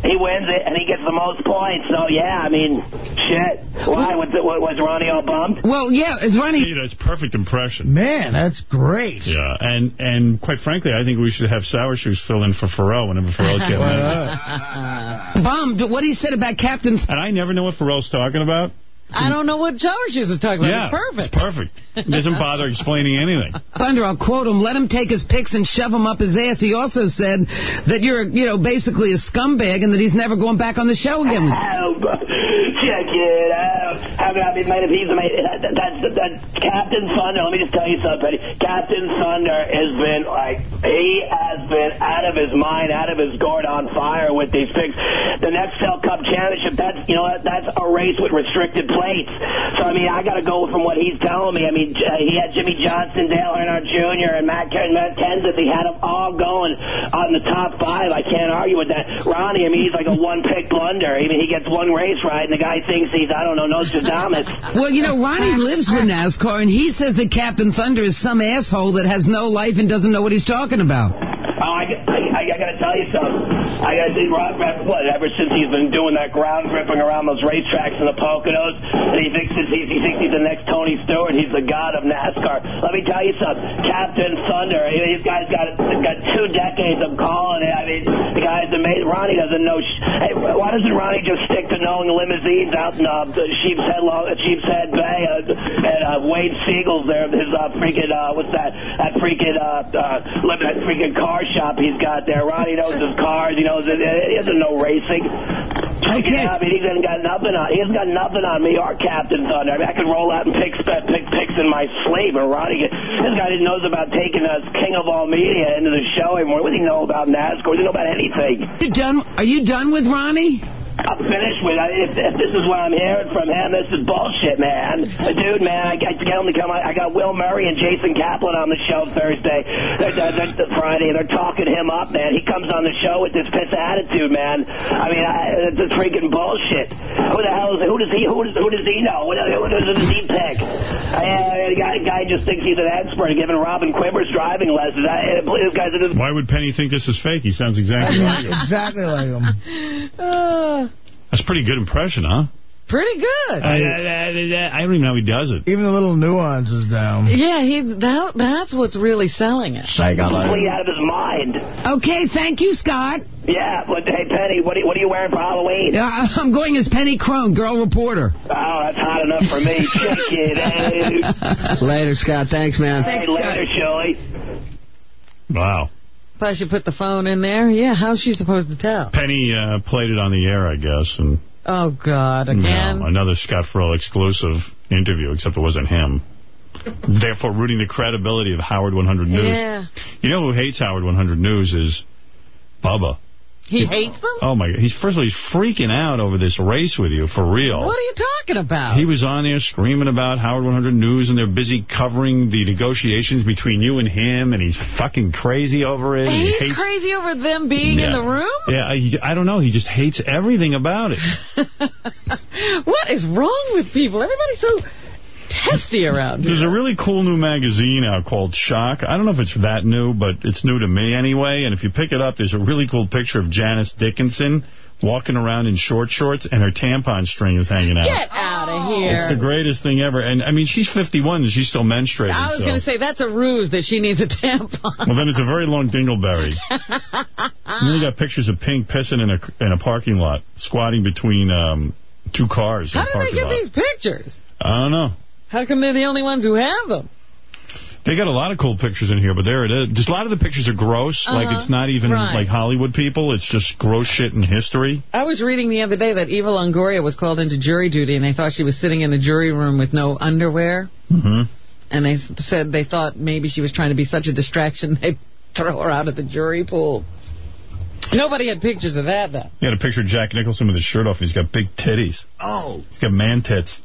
He wins it, and he gets the most points. So, yeah, I mean, shit. Why? Was, it, was Ronnie all bummed? Well, yeah, is Ronnie... You know, it's perfect impression. Man, that's great. Yeah, and and quite frankly, I think we should have Sour Shoes fill in for Ferrall whenever Ferrall came [LAUGHS] in. Bummed. What he said about Captain... And I never know what Ferrall's talking about. I don't know what Sour Shoes is talking about. Yeah, It's perfect. It's perfect. He doesn't bother [LAUGHS] explaining anything. Thunder, I'll quote him, let him take his picks and shove them up his ass. He also said that you're, you know, basically a scumbag and that he's never going back on the show again. [LAUGHS] Oh, check it out. How can I be made if he's made that, that, that, that Captain Thunder, let me just tell you something. Captain Thunder has been like, he has been out of his mind, out of his gourd on fire with these picks. The Nextel Cup Championship, that's, you know, that's a race with restricted plates. So, I mean, I got to go from what he's telling me. I mean, uh, he had Jimmie Johnson, Dale Earnhardt Jr., and Matt, Ken- Matt Kenseth. He had them all going on the top five. I can't argue with that. Ronnie, I mean, he's like a one-pick blunder. I mean, he gets one race right, and the guy thinks he's, I don't know, Nostradamus. [LAUGHS] Well, you know, Ronnie [LAUGHS] lives with NASCAR, and he says that Captain Thunder is some asshole that has no life and doesn't know what he's talking about. Oh, I, I, I got to tell you something. I got to say, Rob, what, ever since he's been doing that ground gripping around those racetracks in the Poconos, and he thinks he's, he thinks he's the next Tony Stewart. He's the god of NASCAR. Let me tell you something. Captain Thunder, these guys got got two decades of calling it. I mean, the guy's amazing. Ronnie doesn't know. Hey, why doesn't Ronnie just stick to knowing limousines out in uh, Sheep's Head, Long, Sheepshead Bay uh, and uh, Wade Siegel's there, his uh, freaking uh, what's that? That freaking uh, uh, that freaking car shop he's got there. Ronnie knows his cars. He knows it. He doesn't know racing. I can't. I mean, he hasn't got nothing on. He hasn't got nothing on me or Captain Thunder. I mean, I could roll out and pick pick pick picks in my sleep. Or Ronnie, this guy didn't knows about taking us King of all media into the show anymore. What does he know about NASCAR? What does he know about anything? You done? Are you done with Ronnie? I'm finished with if, if this is what I'm hearing from him, this is bullshit, man. Dude, man, I got to get him to come. I got Will Murray and Jason Kaplan on the show Thursday, they're, they're, they're, Friday, and they're talking him up, man. He comes on the show with this piss attitude, man. I mean, I, it's freaking bullshit. Who the hell is who does he who does who does he know? Who, who does, who does he pick? I, uh, guy, guy just thinks he's an expert giving Robin Quivers driving lessons. I, this guy's a, Why would Penny think this is fake? He sounds exactly [LAUGHS] like him. exactly like him. [LAUGHS] Uh, That's a pretty good impression, huh? pretty good. I, I, I, I don't even know how he does it. Even the little nuances down. yeah, he that that's what's really selling it. completely out of his mind. Okay, thank you, Scott. Yeah, but hey, Penny, what are, what are you wearing for Halloween? Uh, I'm going as Penny Crone, girl reporter. Oh, that's hot enough for me. Check it [LAUGHS] out. Later, Scott. Thanks, man. Hey, later, Shirley. Wow. If I should put the phone in there, yeah, how's she supposed to tell? Penny uh, played it on the air, I guess, and Oh, God, again? No, another Scott Ferrall exclusive interview, except it wasn't him. [LAUGHS] Therefore, rooting the credibility of Howard 100 News. Yeah. You know who hates Howard 100 News is Bubba. He hates them? Oh, my God. He's, first of all, he's freaking out over this race with you, for real. What are you talking about? He was on there screaming about Howard 100 News, and they're busy covering the negotiations between you and him, and he's fucking crazy over it. and he He's hates crazy over them being in the room? Yeah, I, I don't know. He just hates everything about it. [LAUGHS] What is wrong with people? Everybody's so testy around here. There's a really cool new magazine out called Shock. I don't know if it's that new, but it's new to me anyway. And if you pick it up, there's a really cool picture of Janice Dickinson walking around in short shorts, and her tampon string is hanging out. Get out of here. It's the greatest thing ever. And, I mean, she's 51 and she's still menstruating. I was so. going to say, that's a ruse that she needs a tampon. Well, then it's a very long dingleberry. and [LAUGHS] then you got pictures of Pink pissing in a in a parking lot, squatting between um, two cars in How a did they parking get lot. these pictures? I don't know. How come they're the only ones who have them? They got a lot of cool pictures in here, but there it is. Just a lot of the pictures are gross. Like, Uh-huh. it's not even Right. like Hollywood people. It's just gross shit in history. I was reading the other day that Eva Longoria was called into jury duty, and they thought she was sitting in the jury room with no underwear. Mm-hmm. And they said they thought maybe she was trying to be such a distraction [LAUGHS] they'd throw her out of the jury pool. Nobody had pictures of that, though. You had a picture of Jack Nicholson with his shirt off. He's got big titties. Oh. He's got man tits.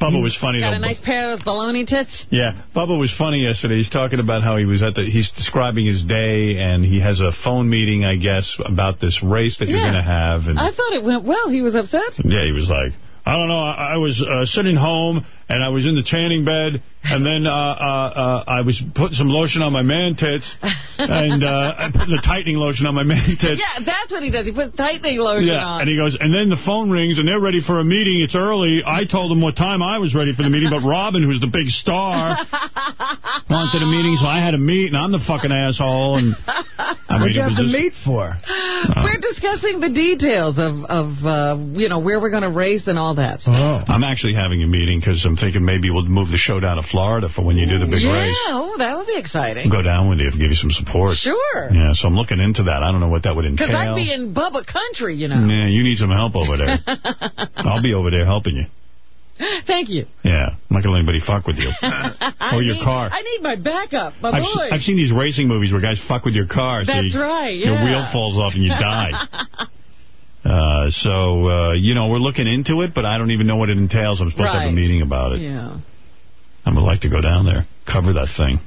Bubba was funny, Got though. a nice pair of those baloney tits. Yeah, Bubba was funny yesterday. He's talking about how he was at the, he's describing his day, and he has a phone meeting, I guess, about this race that you're going to have. And I thought it went well. He was upset. Yeah, he was like, I don't know, I, I was uh, sitting home, and I was in the tanning bed, and then uh, uh, uh, I was putting some lotion on my man tits, and uh, I put the tightening lotion on my man tits. Yeah, that's what he does. He puts tightening lotion Yeah, on. and he goes, and then the phone rings, and they're ready for a meeting. It's early. I told them what time I was ready for the meeting, but Robin, who's the big star, [LAUGHS] wanted a meeting, so I had a meet, and I'm the fucking asshole. And I mean, What'd you have was to meet for? We're discussing the details of, of uh, you know, where we're going to race and all that stuff. I'm actually having a meeting because I'm thinking maybe we'll move the show down to Florida for when you do the big yeah, race. oh, that would be exciting. Go down with you, give you some support. Sure. Yeah, so I'm looking into that. I don't know what that would entail. Because I'd be in Bubba country, you know. Yeah, you need some help over there. [LAUGHS] I'll be over there helping you. Thank you. Yeah, I'm not going to let anybody fuck with you. [LAUGHS] Or your need, car. I need my backup, my I've, boy. I've seen these racing movies where guys fuck with your car. so That's you- right, Your wheel falls off and you die. [LAUGHS] uh, so, uh, you know, we're looking into it, but I don't even know what it entails. I'm supposed to have a meeting about it. Yeah. I would like to go down there, cover that thing,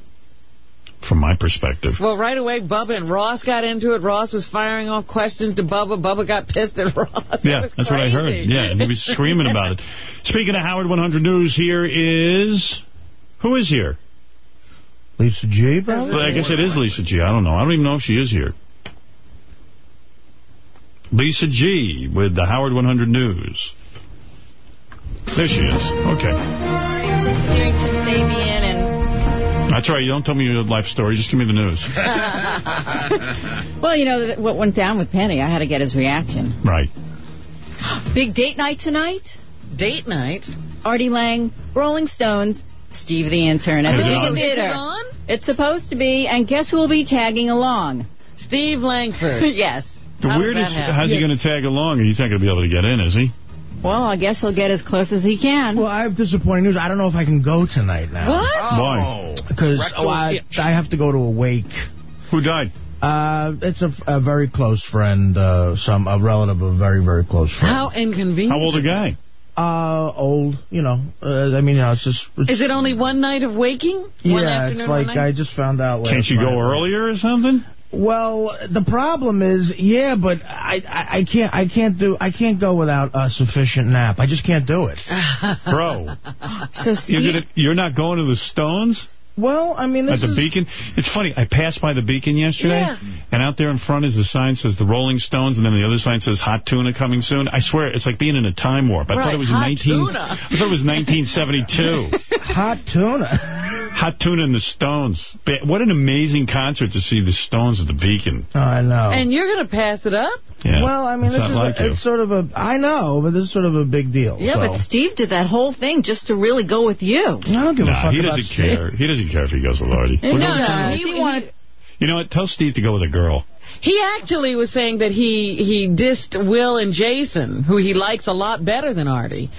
from my perspective. Well, right away, Bubba and Ross got into it. Ross was firing off questions to Bubba. Bubba got pissed at Ross. [LAUGHS] Yeah, was that's what I heard. Yeah, and he was screaming about it. [LAUGHS] Speaking of Howard 100 News, here is... Who is here? Lisa G, probably? Well, I guess it is Lisa G. I don't know. I don't even know if she is here. Lisa G. with the Howard 100 News. There she is. Okay. Darrington Sabian and That's right. You don't tell me your life story. Just give me the news. [LAUGHS] [LAUGHS] well, you know what went down with Penny. I had to get his reaction. Right. [GASPS] Big date night tonight. Date night. Artie Lange, Rolling Stones, Steve the intern at Is the it Big on? Is it on? It's supposed to be, and guess who will be tagging along? Steve Langford. [LAUGHS] yes. The How weirdest, that happen? how's he going to tag along? He's not going to be able to get in, is he? Well, I guess he'll get as close as he can. Well, I have disappointing news. I don't know if I can go tonight now. What? Why? Because oh, I, I have to go to a wake. Who died? Uh, it's a, a very close friend, uh, some a relative of a very, very close friend. How inconvenient. How old a guy? Uh, old, you know. Uh, I mean, you know, it's just... It's, Is it only one night of waking? one yeah, afternoon, it's one like night? I just found out last Can't you go earlier or something? Well, the problem is, yeah, but I, I, I can't, I can't do, I can't go without a sufficient nap. I just can't do it. Bro, so you're, gonna, you're not going to the Stones? Well, I mean, At this the is... Beacon? It's funny, I passed by the Beacon yesterday, Yeah. and out there in front is the sign says the Rolling Stones, and then the other sign says Hot Tuna coming soon. I swear, it's like being in a time warp. I thought it was hot 19. tuna. I thought it was 1972. [LAUGHS] Hot tuna. Hot Tuna and the Stones. What an amazing concert to see the Stones at the Beacon. Oh, I know. And you're going to pass it up? Yeah. Well, I mean, It's this is like a, it's sort of a, I know, but this is sort of a big deal. Yeah, so. but Steve did that whole thing just to really go with you. I don't give a Nah, fuck he about doesn't Steve. care. He doesn't care if he goes with Artie. No, no, going somewhere. he wanted. You know what? Tell Steve to go with a girl. He actually was saying that he, he dissed Will and Jason, who he likes a lot better than Artie,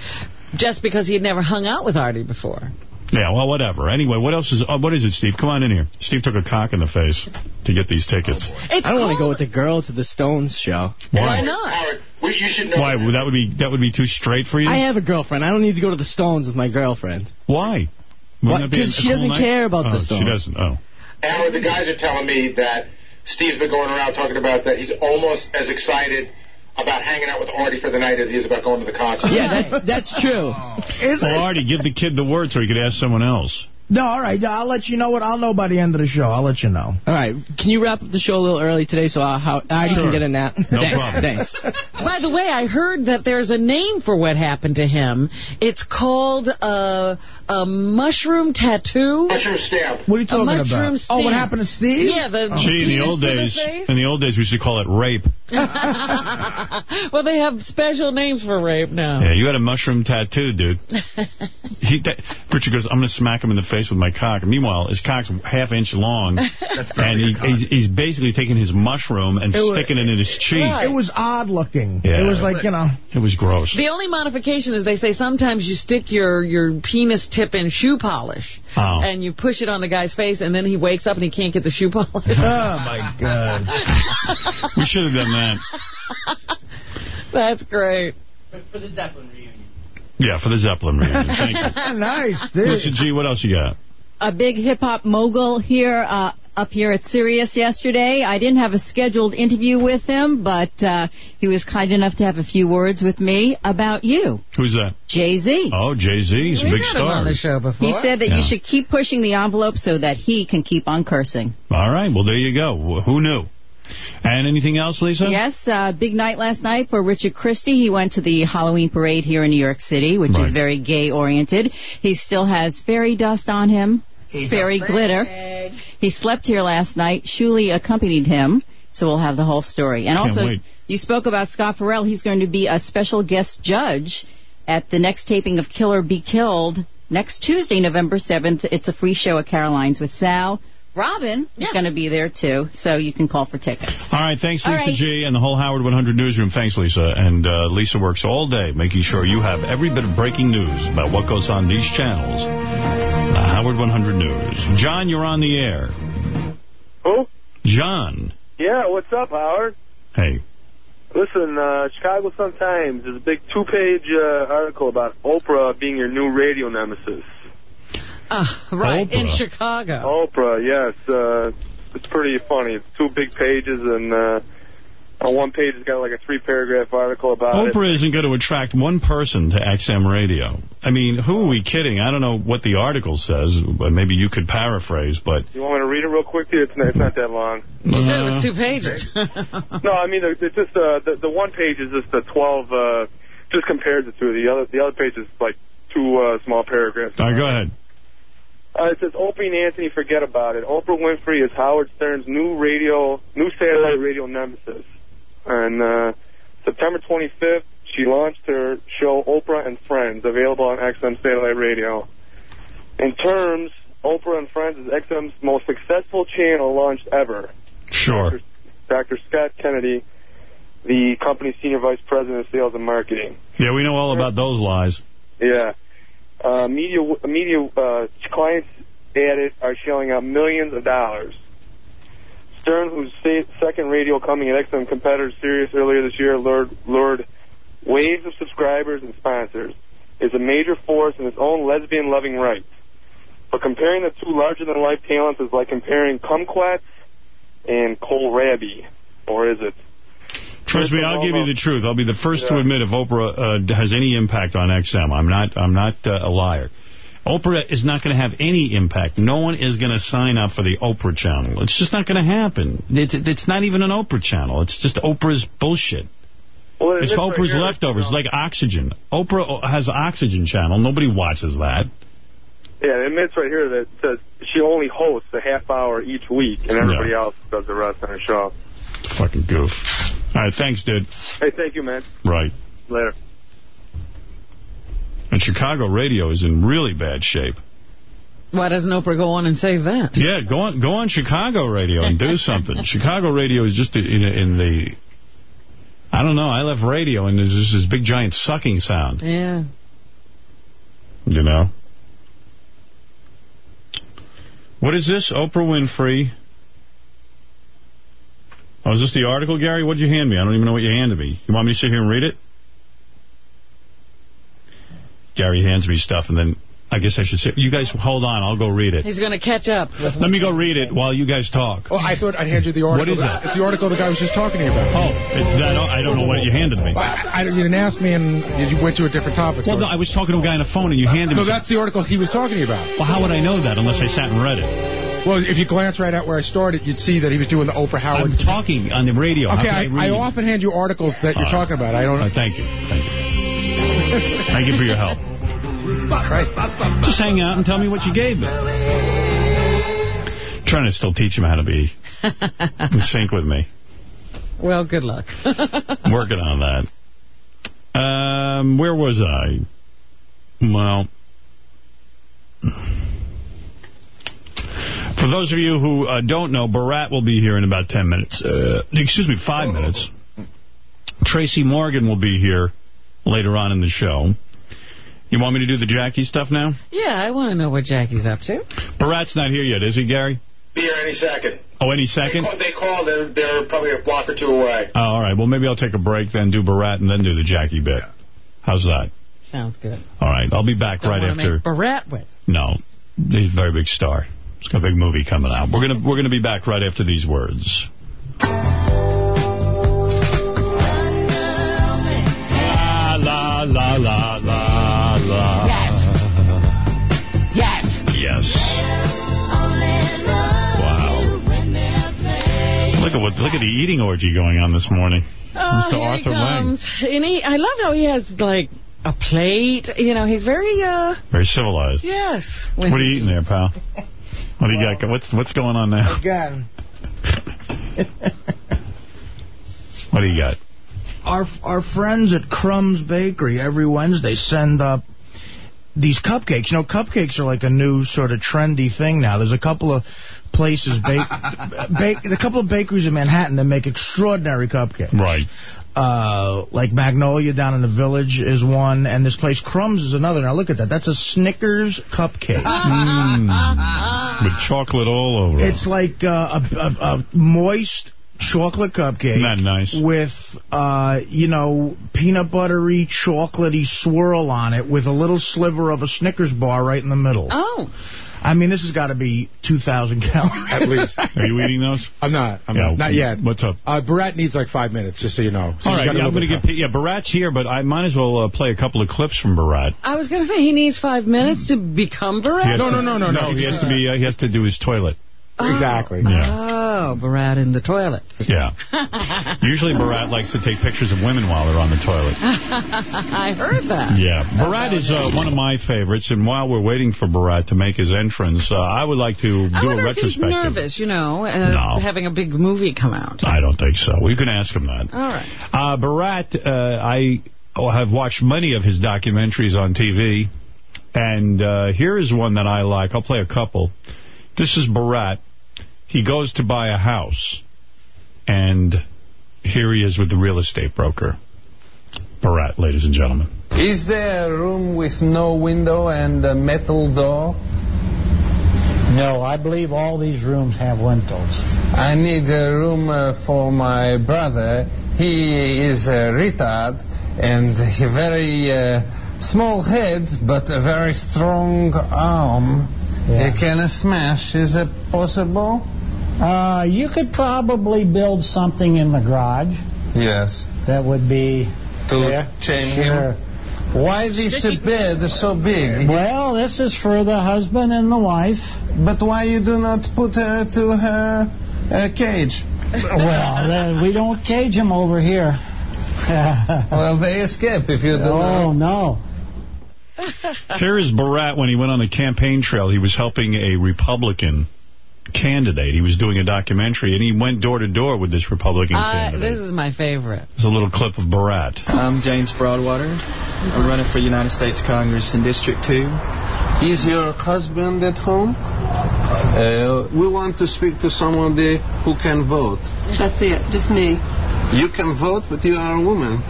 just because he had never hung out with Artie before. Yeah, well, whatever. Anyway, what else is... Uh, what is it, Steve? Come on in here. Steve took a cock in the face to get these tickets. It's I don't want to go with the girl to the Stones show. Why not? Howard, well, you should know. Why? That would be that would be too straight for you? I have a girlfriend. I don't need to go to the Stones with my girlfriend. Why? What? Wouldn't that be a- 'Cause she cool doesn't night? care about oh, the She doesn't. Oh. Howard, the guys are telling me that Steve's been going around talking about that he's almost as excited about hanging out with Artie for the night as he is about going to the concert. Yeah, that's that's true. [LAUGHS] Is Well, it? Artie, give the kid the word so he could ask someone else. No, all right. I'll let you know what. I'll know by the end of the show. I'll let you know. All right, can you wrap up the show a little early today so uh, how I Sure. can get a nap? No Thanks. problem. Thanks. By the way, I heard that there's a name for what happened to him. It's called uh, a mushroom tattoo. Mushroom stamp. What are you talking mushroom about? Oh, what happened to Steve? Yeah, the Gee, in the old days, face. in the old days, we used to call it rape. [LAUGHS] well, they have special names for rape now. Yeah, you had a mushroom tattoo, dude. [LAUGHS] He, that, Richard goes, I'm going to smack him in the face with my cock. Meanwhile, his cock's half inch long, [LAUGHS] and he, he's, he's basically taking his mushroom and It was- sticking it in his cheek. Right. It was odd looking. Yeah. It was like, you know. It was gross. The only modification is they say sometimes you stick your, your penis tip in shoe polish. Oh. And you push it on the guy's face, and then he wakes up and he can't get the shoe polish. [LAUGHS] Oh, my God. We should have done that. [LAUGHS] That's great. For the Zeppelin reunion. Yeah, for the Zeppelin reunion. Thank you. [LAUGHS] nice, dude. Listen, G, what else you got? a big hip hop mogul here uh, up here at Sirius yesterday. I didn't have a scheduled interview with him, but uh, he was kind enough to have a few words with me about you, Who's that? Jay Z. Oh, Jay-Z. He's a We've big had him star. on the show before. He said that Yeah. you should keep pushing the envelope so that he can keep on cursing. All right, well, there you go. Who knew? And anything else, Lisa? Yes, uh, big night last night for Richard Christie. He went to the Halloween parade here in New York City, which Right. is very gay oriented. He still has fairy dust on him, fairy glitter. He slept here last night. Shuli accompanied him, so we'll have the whole story. And Can't also, wait. you spoke about Scott Ferrall. He's going to be a special guest judge at the next taping of Killer Be Killed next Tuesday, November 7th. It's a free show at Caroline's with Sal. Robin is going to be there too, so you can call for tickets. All right, thanks, Lisa right. G. and the whole Howard 100 newsroom. Thanks, Lisa. And uh, Lisa works all day making sure you have every bit of breaking news about what goes on these channels. Uh, Howard 100 News. John, you're on the air. Who? John. Yeah, what's up, Howard? Hey. Listen, uh, Chicago Sun-Times, there's a big two-page uh, article about Oprah being your new radio nemesis. Ah, right, in Chicago. Oprah, yes. Uh, it's pretty funny. It's two big pages, and uh, on one page it's got like a three-paragraph article about it. Oprah isn't going to attract one person to XM radio. I mean, who are we kidding? I don't know what the article says. but Maybe you could paraphrase, but... You want me to read it real quick to you? It's not, it's not that long. You said it was Uh, two pages. [LAUGHS] No, I mean, it's just uh, the the one page is just the 12, uh, just compares the two. The other the other page is like two uh, small paragraphs. All right, go ahead. Uh, it says Opie and Anthony forget about it. Oprah Winfrey is Howard Stern's new radio, new satellite radio nemesis. And uh, September 25th, she launched her show Oprah and Friends, available on XM satellite radio. In terms, Oprah and Friends is XM's most successful channel launched ever. Sure. Dr. Scott Kennedy, the company's senior vice president of sales and marketing. Yeah, we know all about those lies. Yeah. Uh, media media uh, clients it are shelling out millions of dollars. Stern, whose second radio coming at XM competitor Sirius earlier this year, lured, lured waves of subscribers and sponsors, is a major force in its own lesbian-loving rights. But comparing the two larger-than-life talents is like comparing Kumquat and Cole Kohlrabi. Or is it? Trust me, I'll give you the truth. I'll be the first to admit if Oprah uh, has any impact on XM. I'm not. I'm not uh, a liar. Oprah is not going to have any impact. No one is going to sign up for the Oprah channel. It's just not going to happen. It's, it's not even an Oprah channel. It's just Oprah's bullshit. Well, It's Oprah's leftovers. It's like Oxygen. Oprah has Oxygen channel. Nobody watches that. Yeah, it admits right here that says she only hosts a half hour each week, and everybody else does the rest on her show. Fucking goof. All right, thanks, dude. Hey, thank you, man. Right. Later. And Chicago radio is in really bad shape. Why doesn't Oprah go on and save that? Yeah, go on go on Chicago radio and do something. [LAUGHS] Chicago radio is just in, in the... I don't know. I left radio and there's just this big giant sucking sound, Yeah. you know? What is this? Oprah Winfrey. Oh, is this the article, Gary? What'd you hand me? I don't even know what you handed me. You want me to sit here and read it? Gary hands me stuff, and then I guess I should say, you guys hold on, I'll go read it. He's going to catch up. With Let me go read it while you guys talk. Oh, I thought I'd hand you the article. What is it? It's the article the guy was just talking to you about. Oh, it's that. Oh, I don't know what you handed me. I, I, you didn't ask me, and you went to a different topic. Well, no, I was talking to a guy on the phone, and you handed No, me. that's the article he was talking to you about. Well, how would I know that unless I sat and read it? Well, if you glance right at where I started, you'd see that he was doing the Oprah Howard. I'm talking on the radio. Okay, I, I, I, often hand you articles that you're Uh, talking about. I don't. Uh, thank you. Thank you. [LAUGHS] Thank you for your help. Just hang out and tell me what you gave me. Trying to still teach him how to be [LAUGHS] in sync with me. Well, good luck. I'm working on that. Um, where was I? Well, for those of you who uh, don't know, Borat will be here in about 10 minutes. Uh, excuse me, five minutes. Tracy Morgan will be here later on in the show. You want me to do the Jackie stuff now? yeah, I want to know what Jackie's up to. Borat's not here yet, is he, Gary? Be here any second. Oh, any They second? call, they call they're, they're probably a block or two away. Oh, all right. Well, maybe I'll take a break, then do Borat, and then do the Jackie bit. How's that? Sounds good. All right. I'll be back Don't right want to after. make Borat wet. No, he's a very big star. He's got a big movie coming out. We're gonna we're gonna be back right after these words. La la la la la. Yes. Yes. Yes. Wow. Look at what look at the eating orgy going on this morning. Oh, Mr. here Arthur he Lange. And he, I love how he has, like, a plate. You know, he's very, uh, Very civilized. yes. What are you eating there, pal? [LAUGHS] What do you got? What's what's going on now? Again. [LAUGHS] What do you got? Our our friends at Crumbs Bakery every Wednesday send up these cupcakes. You know, cupcakes are like a new sort of trendy thing now. There's a couple of places, bake, [LAUGHS] bake, a couple of bakeries in Manhattan that make extraordinary cupcakes. Right. Uh, like Magnolia down in the village is one, and this place Crumbs is another. Now look at that. That's a Snickers cupcake. [LAUGHS] Mm. With chocolate all over it. It's like uh, a, a, a moist chocolate cupcake. Isn't that nice? With, uh, you know, peanut buttery, chocolatey swirl on it with a little sliver of a Snickers bar right in the middle. Oh. I mean, this has got to be 2,000 calories. At least. [LAUGHS] Are you eating those? I'm not. I'm Yeah, not. Not yet. What's up? Uh, Borat needs like five minutes, just so you know. So All you right, got a yeah, I'm going to bit get... Yeah, Borat's here, but I might as well uh, play a couple of clips from Borat. I was going to say, he needs five minutes to become He Borat? No, to- No, no, no. he has to be. Uh, he has to do his toilet. Exactly. Yeah. Oh, Borat in the toilet. Yeah. Usually Borat likes to take pictures of women while they're on the toilet. [LAUGHS] I heard that. Yeah. Borat is uh, one of my favorites, and while we're waiting for Borat to make his entrance, uh, I would like to I do a wonder if he's retrospective. nervous, you know, uh, No. having a big movie come out. I don't think so. We can ask him that. All right. Uh, Borat, uh, I have watched many of his documentaries on TV, and uh, here is one that I like. I'll play a couple. This is Borat. He goes to buy a house, and here he is with the real estate broker. Borat, ladies and gentlemen. Is there a room with no window and a metal door? No, I believe all these rooms have windows. I need a room uh, for my brother. He is a retard and he very uh, small head but a very strong arm. He can smash. Is it possible? Uh, you could probably build something in the garage Yes. that would be To there. chain Sure. him. Why this bed so big? Well, this is for the husband and the wife. But why you do not put her to her uh, cage? well, [LAUGHS] uh, we don't cage them over here. well, they escape if you do Oh, no. [LAUGHS] Here is Borat when he went on the campaign trail. He was helping a Republican candidate. He was doing a documentary, and he went door to door with this Republican Uh, candidate. this is my favorite. It's a little clip of Borat. I'm James Broadwater. I'm running for United States Congress in District 2. Is your husband at home? Uh, we want to speak to somebody who can vote. That's it, just me. You can vote, but you are a woman.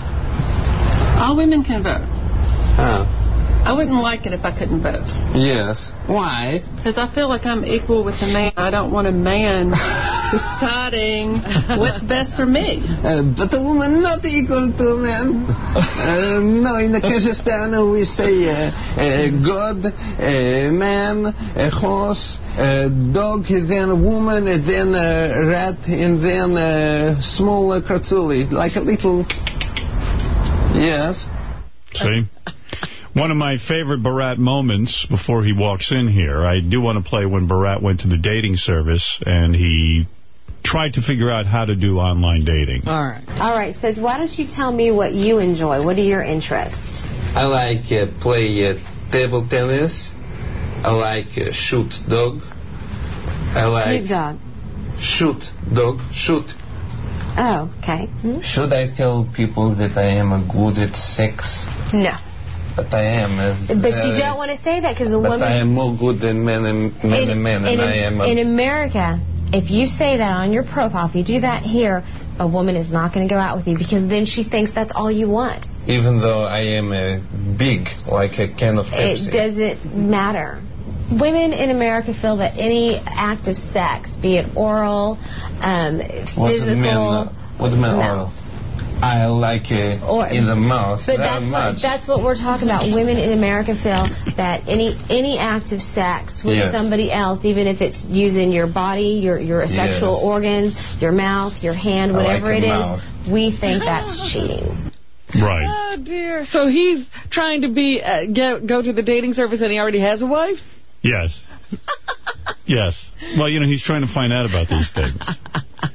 All women can vote. Ah, I wouldn't like it if I couldn't vote. yes. Why? Because I feel like I'm equal with a man. I don't want a man [LAUGHS] deciding what's best for me. Uh, but a woman not equal to a man. Uh, no, in the Kazakhstan we say uh, uh, God, a man, a horse, a dog, then a woman, then a rat, and then a small uh, kratzuli, like a little... Yes. See? One of my favorite Borat moments before he walks in here, I do want to play when Borat went to the dating service and he tried to figure out how to do online dating. All right. All right, so why don't you tell me what you enjoy? What are your interests? I like uh, play uh, table tennis. I like uh, shoot dog. I like Snoop dog. shoot dog. Shoot. Oh, okay. Hmm? Should I tell people that I am a good at sex? No. But I am. A But you don't want to say that because the But woman... I am more good than men and men in, and men, in, I am. In America, if you say that on your profile, if you do that here, a woman is not going to go out with you because then she thinks that's all you want. even though I am a big, like a can of Pepsi. It doesn't matter. Women in America feel that any act of sex, be it oral, um, What's the physical, What the men oral? I like it Or- in the mouth But that's much. what that's what we're talking about. Women in America feel that any any act of sex with Yes. somebody else, even if it's using your body, your your sexual Yes. organs, your mouth, your hand, I like whatever a it is, mouth. we think that's [LAUGHS] cheating. Right. Oh, dear. So he's trying to be uh, get, go to the dating service and he already has a wife? Yes. [LAUGHS] yes. Well, you know, he's trying to find out about these things. [LAUGHS]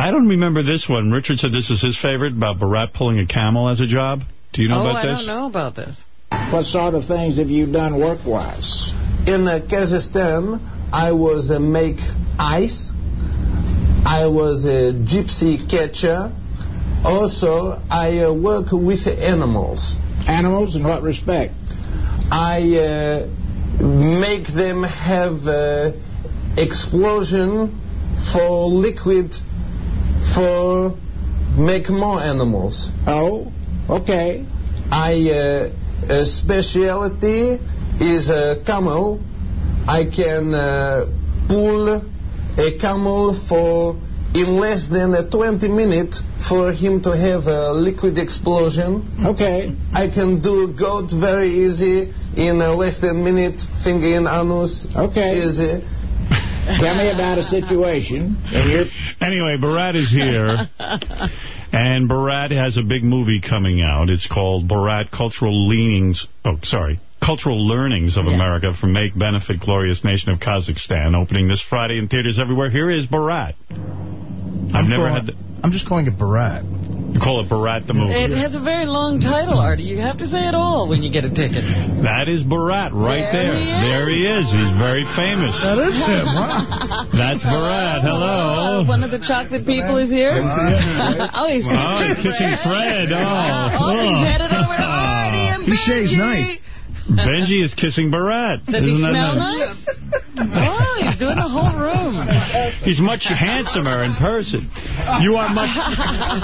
I don't remember this one. Richard said this is his favorite, about Borat pulling a camel as a job. Do you know Oh, about I this? don't know about this. What sort of things have you done work-wise? In uh, Kazakhstan, I was a make ice. I was a gypsy catcher. Also, I uh, work with animals. Animals in what respect? I uh, make them have uh, explosion for liquid for make more animals. Oh, okay. I uh, a specialty is a camel. I can uh, pull a camel for in less than uh, 20 minutes for him to have a liquid explosion. Okay. I can do goat very easy in uh, less than minute, finger in anus. Okay. Easy. Tell me about a situation. And you're Anyway, Borat is here. And Borat has a big movie coming out. It's called Borat Cultural Leanings. Oh, sorry. Cultural Learnings of America from Make Benefit Glorious Nation of Kazakhstan. Opening this Friday in theaters everywhere. Here is Borat. I've never calling- had the... I'm just calling it Borat. You call it Borat the movie. It has a very long title, Artie. You have to say it all when you get a ticket. That is Borat right There there. he is. There he is. He's very famous. That is him. Wow. [LAUGHS] That's Borat. Hello. Uh, one of the chocolate people is here. [LAUGHS] oh, he's Oh, he's kissing Fred. Oh, Oh, he's headed over to [LAUGHS] Artie and He shaves nice. Benji is kissing Borat. Does he Isn't that smell nice? nice? oh, he's doing the whole room. He's much handsomer in person. You are much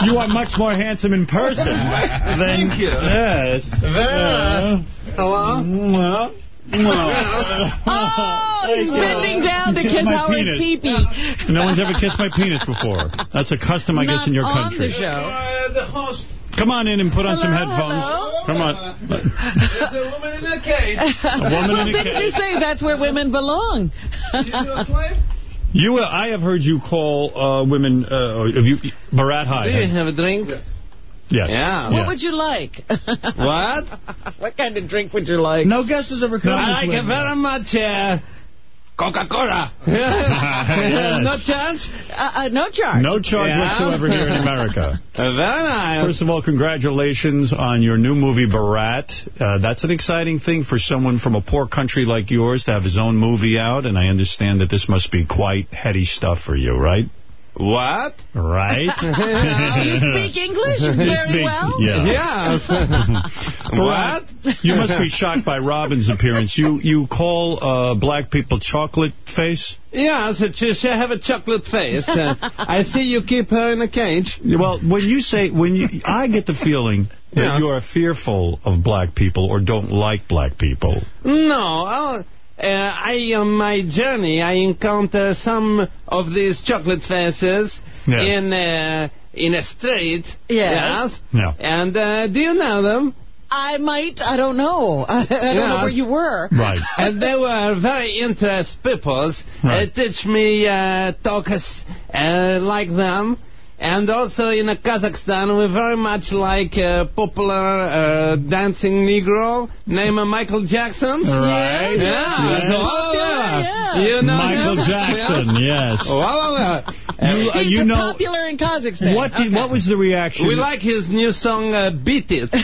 you are much more handsome in person [LAUGHS] than Thank you. Yes. Very Uh, Hello? well, [LAUGHS] Oh, he's bending down to kiss my Howard's penis. pee-pee. No one's ever kissed my penis before. That's a custom, I guess, in your country. on the show. the host. Come on in and put on some headphones. hello. Come on. There's a woman in a cage. A woman well, in a didn't cage. you say that's where women belong? You, uh, I have heard you call uh, women, uh, have you, Borat High. Do you have a drink? Yes. Yeah. What would you like? What? [LAUGHS] what kind of drink would you like? No guest has ever come. I like it very much. Uh, Coca-Cola. [LAUGHS] Yes. No charge? Uh, uh, no charge. No charge Yeah. whatsoever here in [LAUGHS] America. Very nice. First of all, congratulations on your new movie, Borat. Uh, that's an exciting thing for someone from a poor country like yours to have his own movie out, and I understand that this must be quite heady stuff for you, right? What? Right? [LAUGHS] you speak English He very speaks- well? Yeah. Yes. [LAUGHS] What? You must be shocked by Robin's appearance. You you call uh, black people chocolate face? Yeah, so she, she have a chocolate face. Uh, [LAUGHS] I see you keep her in a cage. Well, when you say, when you, I get the feeling that Yes. you are fearful of black people or don't like black people. No, uh, I on my journey I encounter some of these chocolate faces Yes. in uh, in a street. Yes. Yeah. And uh, do you know them? I might. I don't know. I, [LAUGHS] I don't know where you were. Right. [LAUGHS] and they were very interesting people. Right. Uh, teach me uh, talk as, uh, like them. And also in uh, Kazakhstan, we very much like uh, popular uh, dancing Negro named uh, Michael Jackson. Right. Yeah. Yes. Oh, yeah. yeah. You know Michael him? Jackson, yes. Oh, well, well, well. You, uh, He's you know, popular in Kazakhstan. what did, what was the reaction? We like his new song, uh, Beat It. [LAUGHS]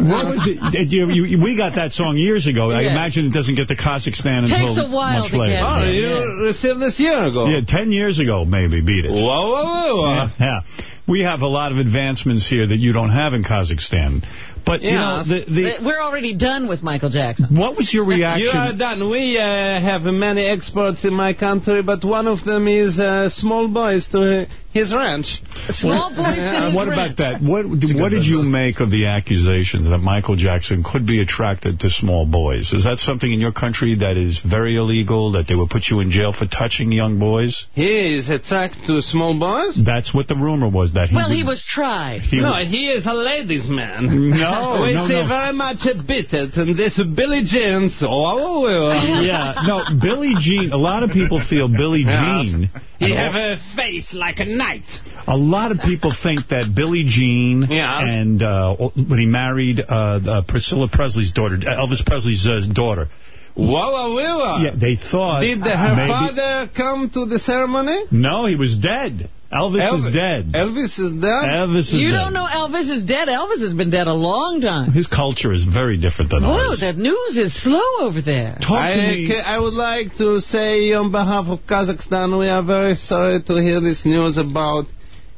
What was it? Did you, you, we got that song years ago. I imagine it doesn't get to Kazakhstan Takes until a while much to later. get Oh, there. you received this year ago. Yeah, 10 years ago, maybe, beat it. Whoa, whoa, whoa. Yeah, yeah. We have a lot of advancements here that you don't have in Kazakhstan. But, you know, the, the, We're already done with Michael Jackson. what was your reaction? You reaction? are done. We uh, have many experts in my country, but one of them is uh, small boys to his ranch. Small boys to his what ranch. about that? What what did you make of the accusations that Michael Jackson could be attracted to small boys? Is that something in your country that is very illegal, that they would put you in jail for touching young boys? He is attracted to small boys? That's what the rumor was, that he Well, he was tried. he no, was- he is a ladies' man. No, [LAUGHS] we no, see no. very much a bit it, and this Billie Jean. Oh, oh, oh. oh. [LAUGHS] yeah, no, Billie Jean, a lot of people feel Billie Jean. He and have a face like a knight. A lot of people think that Billie Jean Yeah. and uh, when he married uh, Priscilla Presley's daughter, Elvis Presley's uh, daughter, whoa, whoa. yeah, they thought Did the, her maybe, father come to the ceremony? No, he was dead. Elvis Elvis- is dead. Elvis is dead? Elvis is dead. You dead. don't know Elvis is dead. Elvis has been dead a long time. His culture is very different than Whoa, ours. that news is slow over there. Talk I, to me. I would like to say on behalf of Kazakhstan, we are very sorry to hear this news about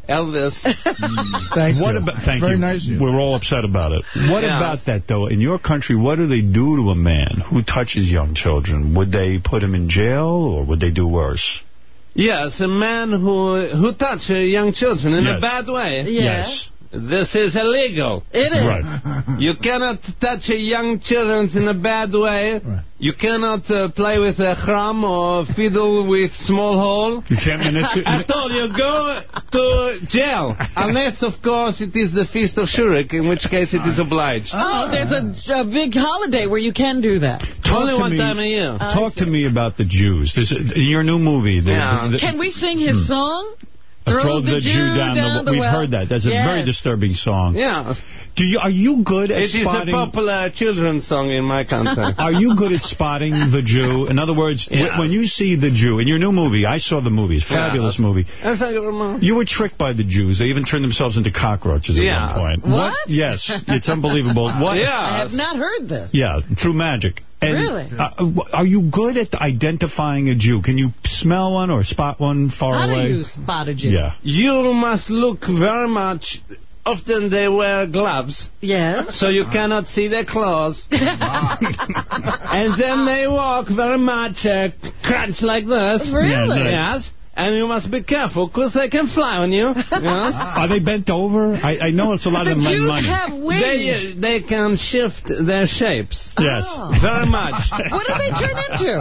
Elvis. [LAUGHS] Thank What you. about? Thank Very you. nice of you. We're all upset about it. What Yeah. about that, though? In your country, what do they do to a man who touches young children? Would they put him in jail, or would they do worse? Yes, a man who who touch uh, young children in Yes. a bad way. Yeah. This is illegal. It is. Right. [LAUGHS] You cannot touch a young children in a bad way. Right. You cannot uh, play with a hrum or fiddle with small hole. You can't manipulate. I told [LAUGHS] you, go to jail. Unless, of course, it is the Feast of Shurik, in which case it is obliged. Oh, there's a, a big holiday where you can do that. Talk Only to one me- time a year. Talk to me about the Jews. There's a, in your new movie. The, Yeah. the, the, Can we sing his song? Throw the, Jew down, the, We've well. heard that. That's a very disturbing song. Yeah. Do you? Are you good at It is a spotting? popular children's song in my country. [LAUGHS] Are you good at spotting the Jew? In other words, w- Yeah. when you see the Jew in your new movie, I saw the movie. It's a fabulous Yeah. movie. That's like a remark. You were tricked by the Jews. They even turned themselves into cockroaches at Yeah. one point. What? Yes, it's unbelievable. [LAUGHS] What? Yeah. I have not heard this. Yeah, through magic. And, Really? Uh, are you good at identifying a Jew? Can you smell one or spot one far How away? do you spot a Jew? Yeah. You must look very much. Often they wear gloves, Yes. so you cannot see their claws. [LAUGHS] and then they walk very much uh, crunch like this. Really? Yeah, Yes. and you must be careful, because they can fly on you. [LAUGHS] Yes? Are they bent over? I, I know it's a lot of The men Jews money. have They, they can shift their shapes. Yes. Very much. [LAUGHS] What do they turn into?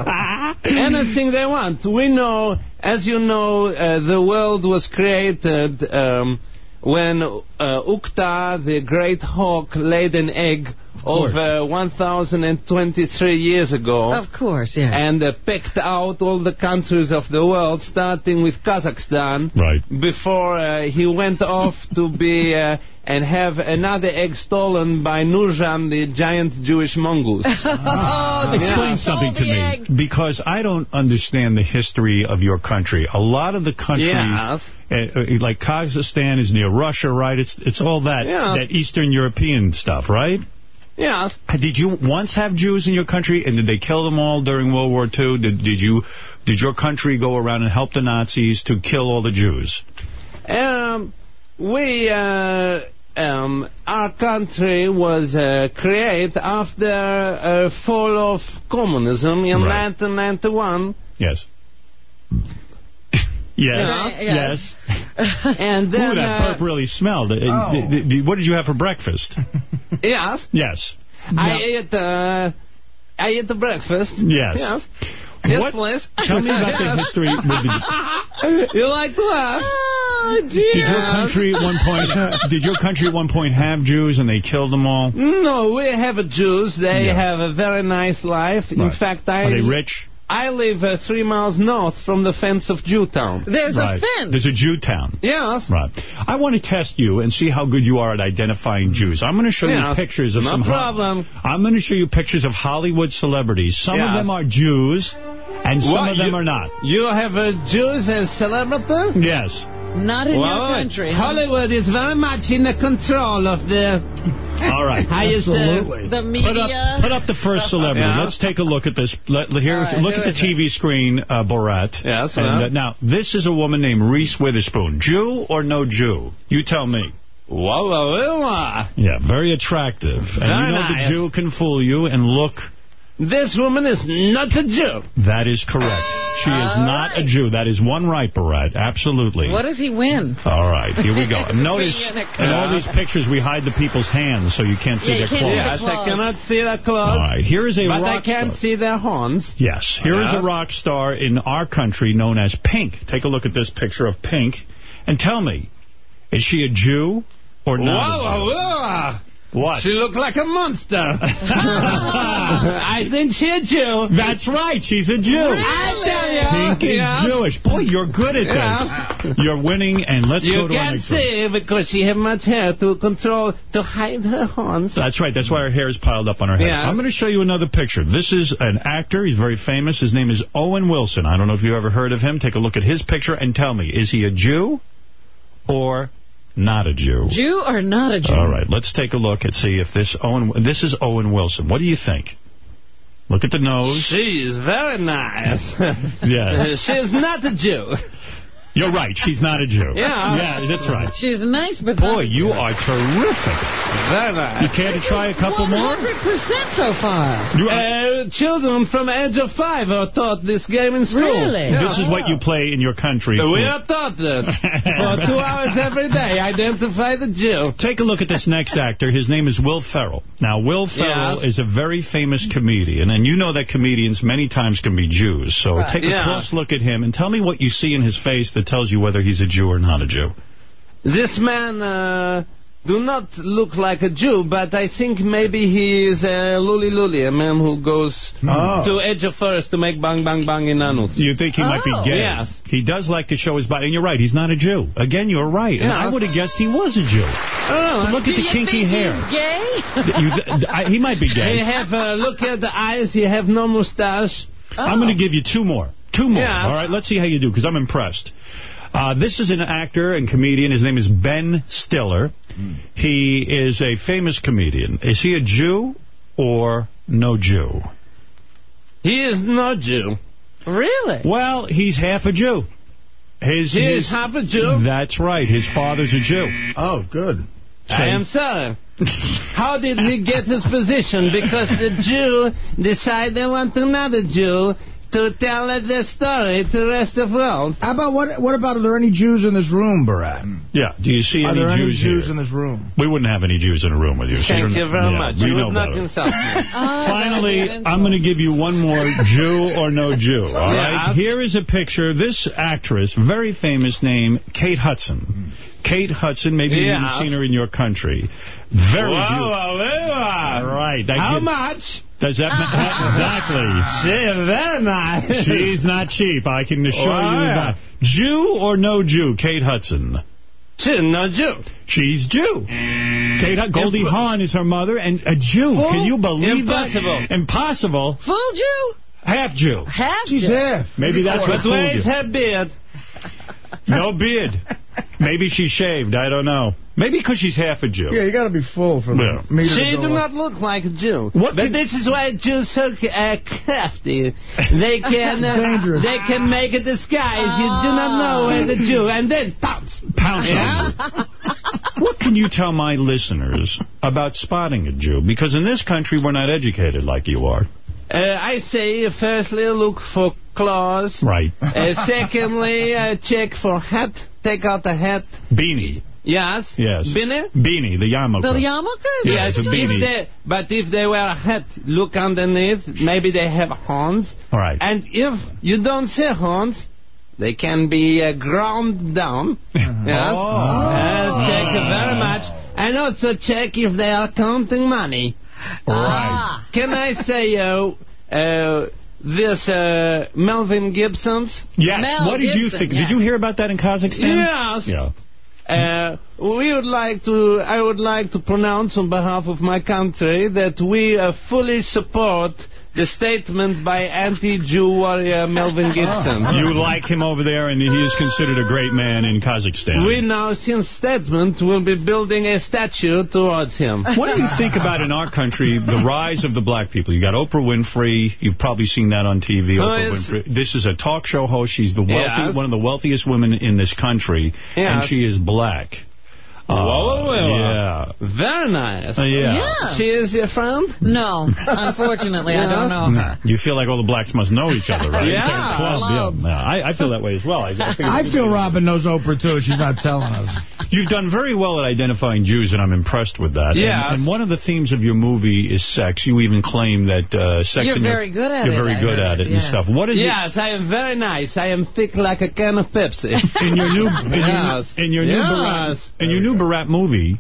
Anything they want. We know, as you know, uh, the world was created um, when uh, Ukta, the great hawk, laid an egg of uh, 1,023 years ago. Of course, yeah. And uh, picked out all the countries of the world, starting with Kazakhstan. Right. Before uh, he went off to be uh, and have another egg stolen by Nurjan, the giant Jewish mongoose. [LAUGHS] Explain something to me, because I don't understand the history of your country. A lot of the countries, Yes. uh, uh, like Kazakhstan is near Russia, right? It's it's all that Yeah. that Eastern European stuff, right? Yes. Did you once have Jews in your country, and did they kill them all during World War II? Did did you did your country go around and help the Nazis to kill all the Jews? Um, we, uh, um, our country was uh, created after uh, fall of communism in Right. 1991. Yes. Yes. Yeah. Yes. [LAUGHS] and then, Ooh, that uh, burp really smelled. Oh. what did you have for breakfast? [LAUGHS] yes, yes. I ate, uh, I ate the breakfast. Yes. Yes. Yes, What- please. Tell me about the [LAUGHS] history with the... you like to laugh? Oh, Did your country at one point? Did your country at one point have Jews and they killed them all? No, we have Jews. They Yeah. have a very nice life. In fact, I Are they rich? I live uh, three miles north from the fence of Jewtown. There's right. A fence. There's a Jewtown. Yes. Right. I want to test you and see how good you are at identifying Jews. I'm going to show you pictures of No some. ho- problem. I'm going to show you pictures of Hollywood celebrities. Some of them are Jews, and some What, of them you- are not. You have a Jews as celebrity? Yes. Not in Well, your country. huh? Hollywood is very much in the control of the... All right. How you say? The media. Put up, put up the first celebrity. Yeah. Let's take a look at this. Let, here, All right, look at the is it? TV screen, uh, Borat. Yes, And, uh, now, this is a woman named Reese Witherspoon. Jew or no Jew? You tell me. Whoa, whoa, whoa. Yeah, very attractive. And Very you know nice. the Jew can fool you. And look, This woman is not a Jew. that is correct. She is All not a. Jew. That is one right, Borat. Absolutely. What does he win? All right, here we go. [LAUGHS] Notice in all these pictures we hide the people's hands so you can't see Yeah, their can't see claws. the Yes, I cannot see their clothes. All right, here is a But I rock can star. see their horns. Yes, here is a rock star in our country known as Pink. Take a look at this picture of Pink and tell me, is she a Jew or Whoa, not a whoa, Jew? whoa. What? She looked like a monster. [LAUGHS] [LAUGHS] I think she's a Jew. That's right, she's a Jew. I tell you. Pink is Jewish. Boy, you're good at Yeah. this. You're winning, and let's You go to our can't next see because she have much hair to control, to hide her horns. That's right. That's why her hair is piled up on her head. Yes. I'm going to show you another picture. This is an actor. He's very famous. His name is Owen Wilson. I don't know if you ever heard of him. Take a look at his picture and tell me, is he a Jew or not a Jew? Jew or not a Jew? All right. Let's take a look and see if this Owen. This is Owen Wilson. What do you think? Look at the nose. She's very nice. [LAUGHS] Yeah. [LAUGHS] She's not a Jew. You're right. She's not a Jew. Yeah. Yeah, that's right. She's nice, but Boy, you are terrific. Very You care to try a couple more? 100% so far. You Uh, children from age of five are taught this game in school. Really? This is what you play in your country. We are taught this [LAUGHS] for two hours every day. Identify the Jew. Take a look at this next actor. His name is Will Ferrell. Now, Will Ferrell Yes. is a very famous comedian, and you know that comedians many times can be Jews. So Right. take a Yeah. close look at him and tell me what you see in his face that tells you whether he's a Jew or not a Jew. This man uh, do not look like a Jew, but I think maybe he is a luli luli, a man who goes Oh. to edge of forest to make bang bang bang in anus. You think he might be Oh. gay? Yes. He does like to show his body, and you're right, he's not a Jew. Again, you're right. And Yeah. I would have guessed he was a Jew. Oh, Look at the kinky think hair. he's gay? You, I- he might be He gay. have uh, look at the eyes. He have no mustache. I'm going to give you two more. Two more. Yes. All right, let's see how you do, because I'm impressed. Uh, this is an actor and comedian. His name is Ben Stiller. He is a famous comedian. Is he a Jew or no Jew? He is no Jew. Really? Well, he's half a Jew. His, He his- is half a Jew. That's right. His father's a Jew. Oh, good. I am sorry. How did he get his position? Because the Jew decide they want another Jew to tell the story to the rest of the world. How about what? What about? Are there any Jews in this room, Borat? Hmm. Yeah. Do you see Are any there any Jews Jews here? in this room? We wouldn't have any Jews in a room with you. so Thank don't- you very yeah, much. You know would not better. insult me. [LAUGHS] Oh, Finally, I'm going to give you one more [LAUGHS] Jew or no Jew, all right? Yeah. Here is a picture. This actress, very famous name, Kate Hudson. Hmm. Kate Hudson, maybe you've Yeah. even seen her in your country. Very Wow, beautiful. wow, wow. All right. I How give- much? Does that ma- [LAUGHS] exactly? She very nice. She's not cheap. I can assure Wow. you that. Jew or no Jew, Kate Hudson? She no Jew. She's Jew. Kate Hud- Goldie Hawn is her mother, and a Jew. Full? Can you believe Impossible. that? Impossible. Full Jew? Half Jew. Half She's Jew. half. Maybe that's what But where fooled is you. her beard? No beard. [LAUGHS] Maybe she's shaved. I don't know. Maybe because she's half a Jew. Yeah, you got to be full for Yeah. me to She do up. not look like a Jew. What but can- this is why Jews so uh, crafty. They [LAUGHS] can uh, they can make a disguise. You do not know where the Jew, and then pounce. Pounce on Yeah? them. What can you tell my listeners about spotting a Jew? Because in this country, we're not educated like you are. Uh, I say, firstly, look for claws. Right. Uh, secondly, uh, check for hat. Take out the hat. Beanie. Yes. Yes. Beanie? Beanie, the yarmulke. The yarmulke? Yeah, yes. a beanie. If they, but if they wear a hat, look underneath. Maybe they have horns. All right. And if you don't see horns, they can be uh, ground down. [LAUGHS] Yes. Oh. Uh, check very much. And also check if they are counting money. Right. Can I say, uh, uh, this uh, Melvin Gibson's? Yes. Mel what did you think? yeah. Did you hear about that in Kazakhstan? Yes. Yeah. Uh, we would like to, I would like to pronounce on behalf of my country that we uh, fully support the statement by anti-Jew warrior Melvin oh. Gibson. You like him over there, and he is considered a great man in Kazakhstan. We now, since statement, will be building a statue towards him. [LAUGHS] What do you think about in our country the rise of the black people? You got Oprah Winfrey. You've probably seen that on TV. Oh, Oprah yes. Winfrey. This is a talk show host. She's the wealthy, Yes. one of the wealthiest women in this country, and she is black. Uh, Whoa, whoa, whoa. Yeah. Very nice. Uh, yeah. Yeah. She is your friend? No, unfortunately, I don't know her. You feel like all the blacks must know each other, right? [LAUGHS] Yeah. It's like a club, Club. yeah. Yeah, I, I feel that way as well. I, I, think I feel Robin knows Oprah, too. She's not telling us. You've done very well at identifying Jews, and I'm impressed with that. Yes. And, and one of the themes of your movie is sex. You even claim that uh, sex You're in your- very good at you're it, very I good at it, it and yeah. stuff. What is it? Yes, I am very nice. I am thick like a can of Pepsi. in your new in [LAUGHS] Yes. your, in your new Yes. Borat, in your new Borat movie?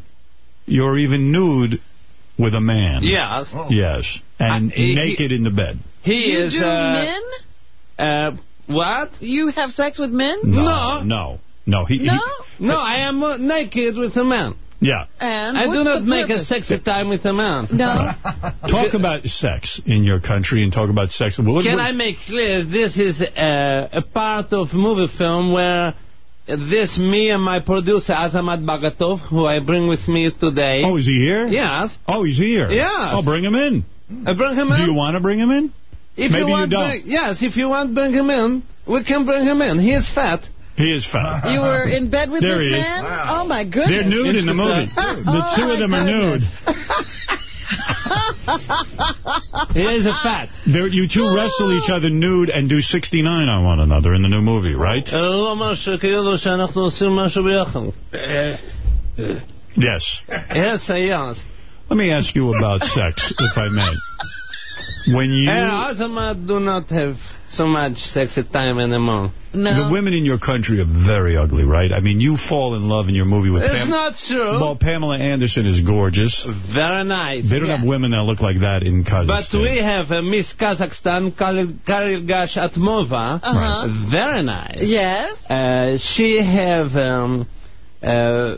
You're even nude with a man. Yes. Yes, and Uh, he- naked in the bed. He You is. do uh, men? Uh, what? You have sex with men? No. no, no. He, he- No? No, I am uh, naked with a man. yeah. And I do not the make a purpose? sexy time with a man. No. [LAUGHS] Talk about sex in your country and talk about sex. What, Can what- I make clear this is uh, a part of movie film where this me and my producer Azamat Bagatov, who I bring with me today. Oh, is he here? Yes. Oh, he's here. Yes. Oh, bring him in. I bring him in. Do you want to bring him in? if maybe you want, don't. Bring, yes, if you want, bring him in. We can bring him in. He is fat. He is fat. You were in bed with There this he is. man? Oh, my goodness. They're nude in the movie. The Oh, two my of them are nude. [LAUGHS] it is a fact. They're, you two wrestle each other nude and do 69 on one another in the new movie, right? Uh, yes. Yes, yes. Let me ask you about sex, if I may. When you... Eh, and Azamat do not have so much sexy time anymore. The women in your country are very ugly, right? I mean, you fall in love in your movie with It's Pam- not true. Well, Pamela Anderson is gorgeous. Very nice. They don't have women that look like that in Kazakhstan. But we have uh, Miss Kazakhstan, Karil- Karilgash Atmova. Uh-huh. Very nice. Yes. Uh, she have... Um, uh,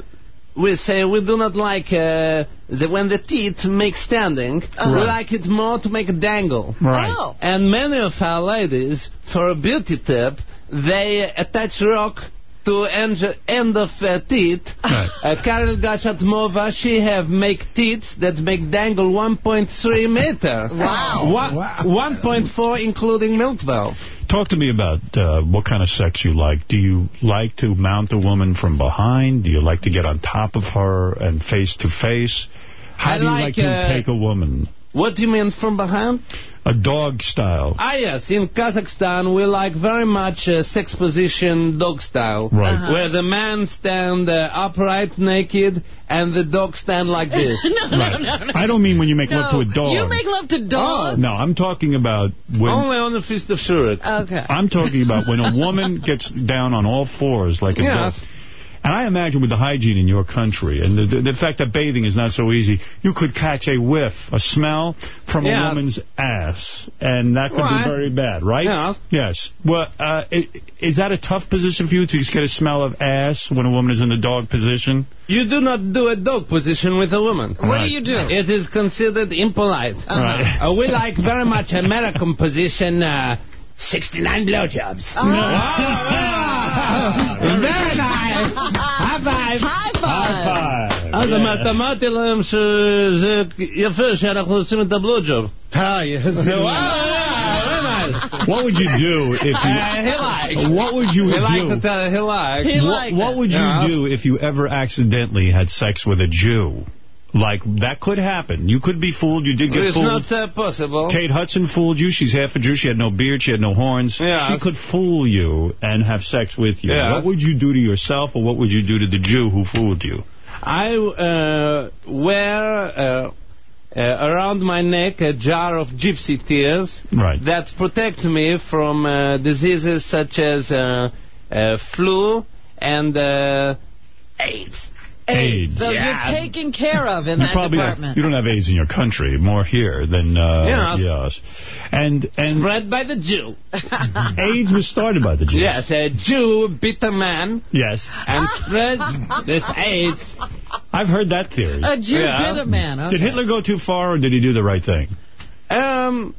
we say we do not like uh, the, when the teeth make standing. Uh-huh. We like it more to make a dangle. Right. Oh. And many of our ladies, for a beauty tip, they attach rock to end, end of uh, teeth. Right. Uh, Karel Gachatmova, she have make teeth that make dangle 1.3 meter. Wow. One- 1.4 including milk valve. Talk to me about uh, what kind of sex you like. Do you like to mount a woman from behind? Do you like to get on top of her and face to face? How I do you like, like, to uh, take a woman? What do you mean from behind? A dog style. Ah, yes. In Kazakhstan, we like very much uh, sex position dog style. Right. Uh-huh. Where the man stand uh, upright, naked, and the dog stand like [LAUGHS] this. no, right. no, no, no. I don't mean when you make love to a dog. You make love to dogs? No, I'm talking about when... Only on the Feast of Shurik. Okay. I'm talking about when a woman gets down on all fours like a Yes. dog. And I imagine with the hygiene in your country and the, the, the fact that bathing is not so easy, you could catch a whiff, a smell from Yes. a woman's ass, and that could Right. be very bad, right? Yes. Yes. Well, uh, i- is that a tough position for you to just get a smell of ass when a woman is in the dog position? You do not do a dog position with a woman. What do you do? It is considered impolite. Right. Uh, we like very much American position, uh, 69 blowjobs. [LAUGHS] Very nice. High five. High five. אז אמרתי להם שזה יפה שאנחנו עושים את הבלוג'וב. Ah, yes. What would you do if you... Uh, he likes. What would you He do? likes to tell he likes. what, what would you Yeah. do if you ever accidentally had sex with a Jew? Like, that could happen. You could be fooled. You did get It's fooled. not uh, possible. Kate Hudson fooled you. She's half a Jew. She had no beard. She had no horns. Yeah. She could fool you and have sex with you. Yeah. What would you do to yourself or what would you do to the Jew who fooled you? I uh, wear uh, uh, around my neck a jar of gypsy tears Right. that protect me from uh, diseases such as uh, uh, flu and uh, AIDS. AIDS. So Yes. you're taken care of in You that probably department. you don't have AIDS in your country. More here than uh, Yes. yes. And and Spread by the Jew. [LAUGHS] AIDS was started by the Jews. Yes, a Jew beat a man Yes. and spread this AIDS. I've heard that theory. A Jew Yeah. bit a man. Okay. Did Hitler go too far or did he do the right thing? Um,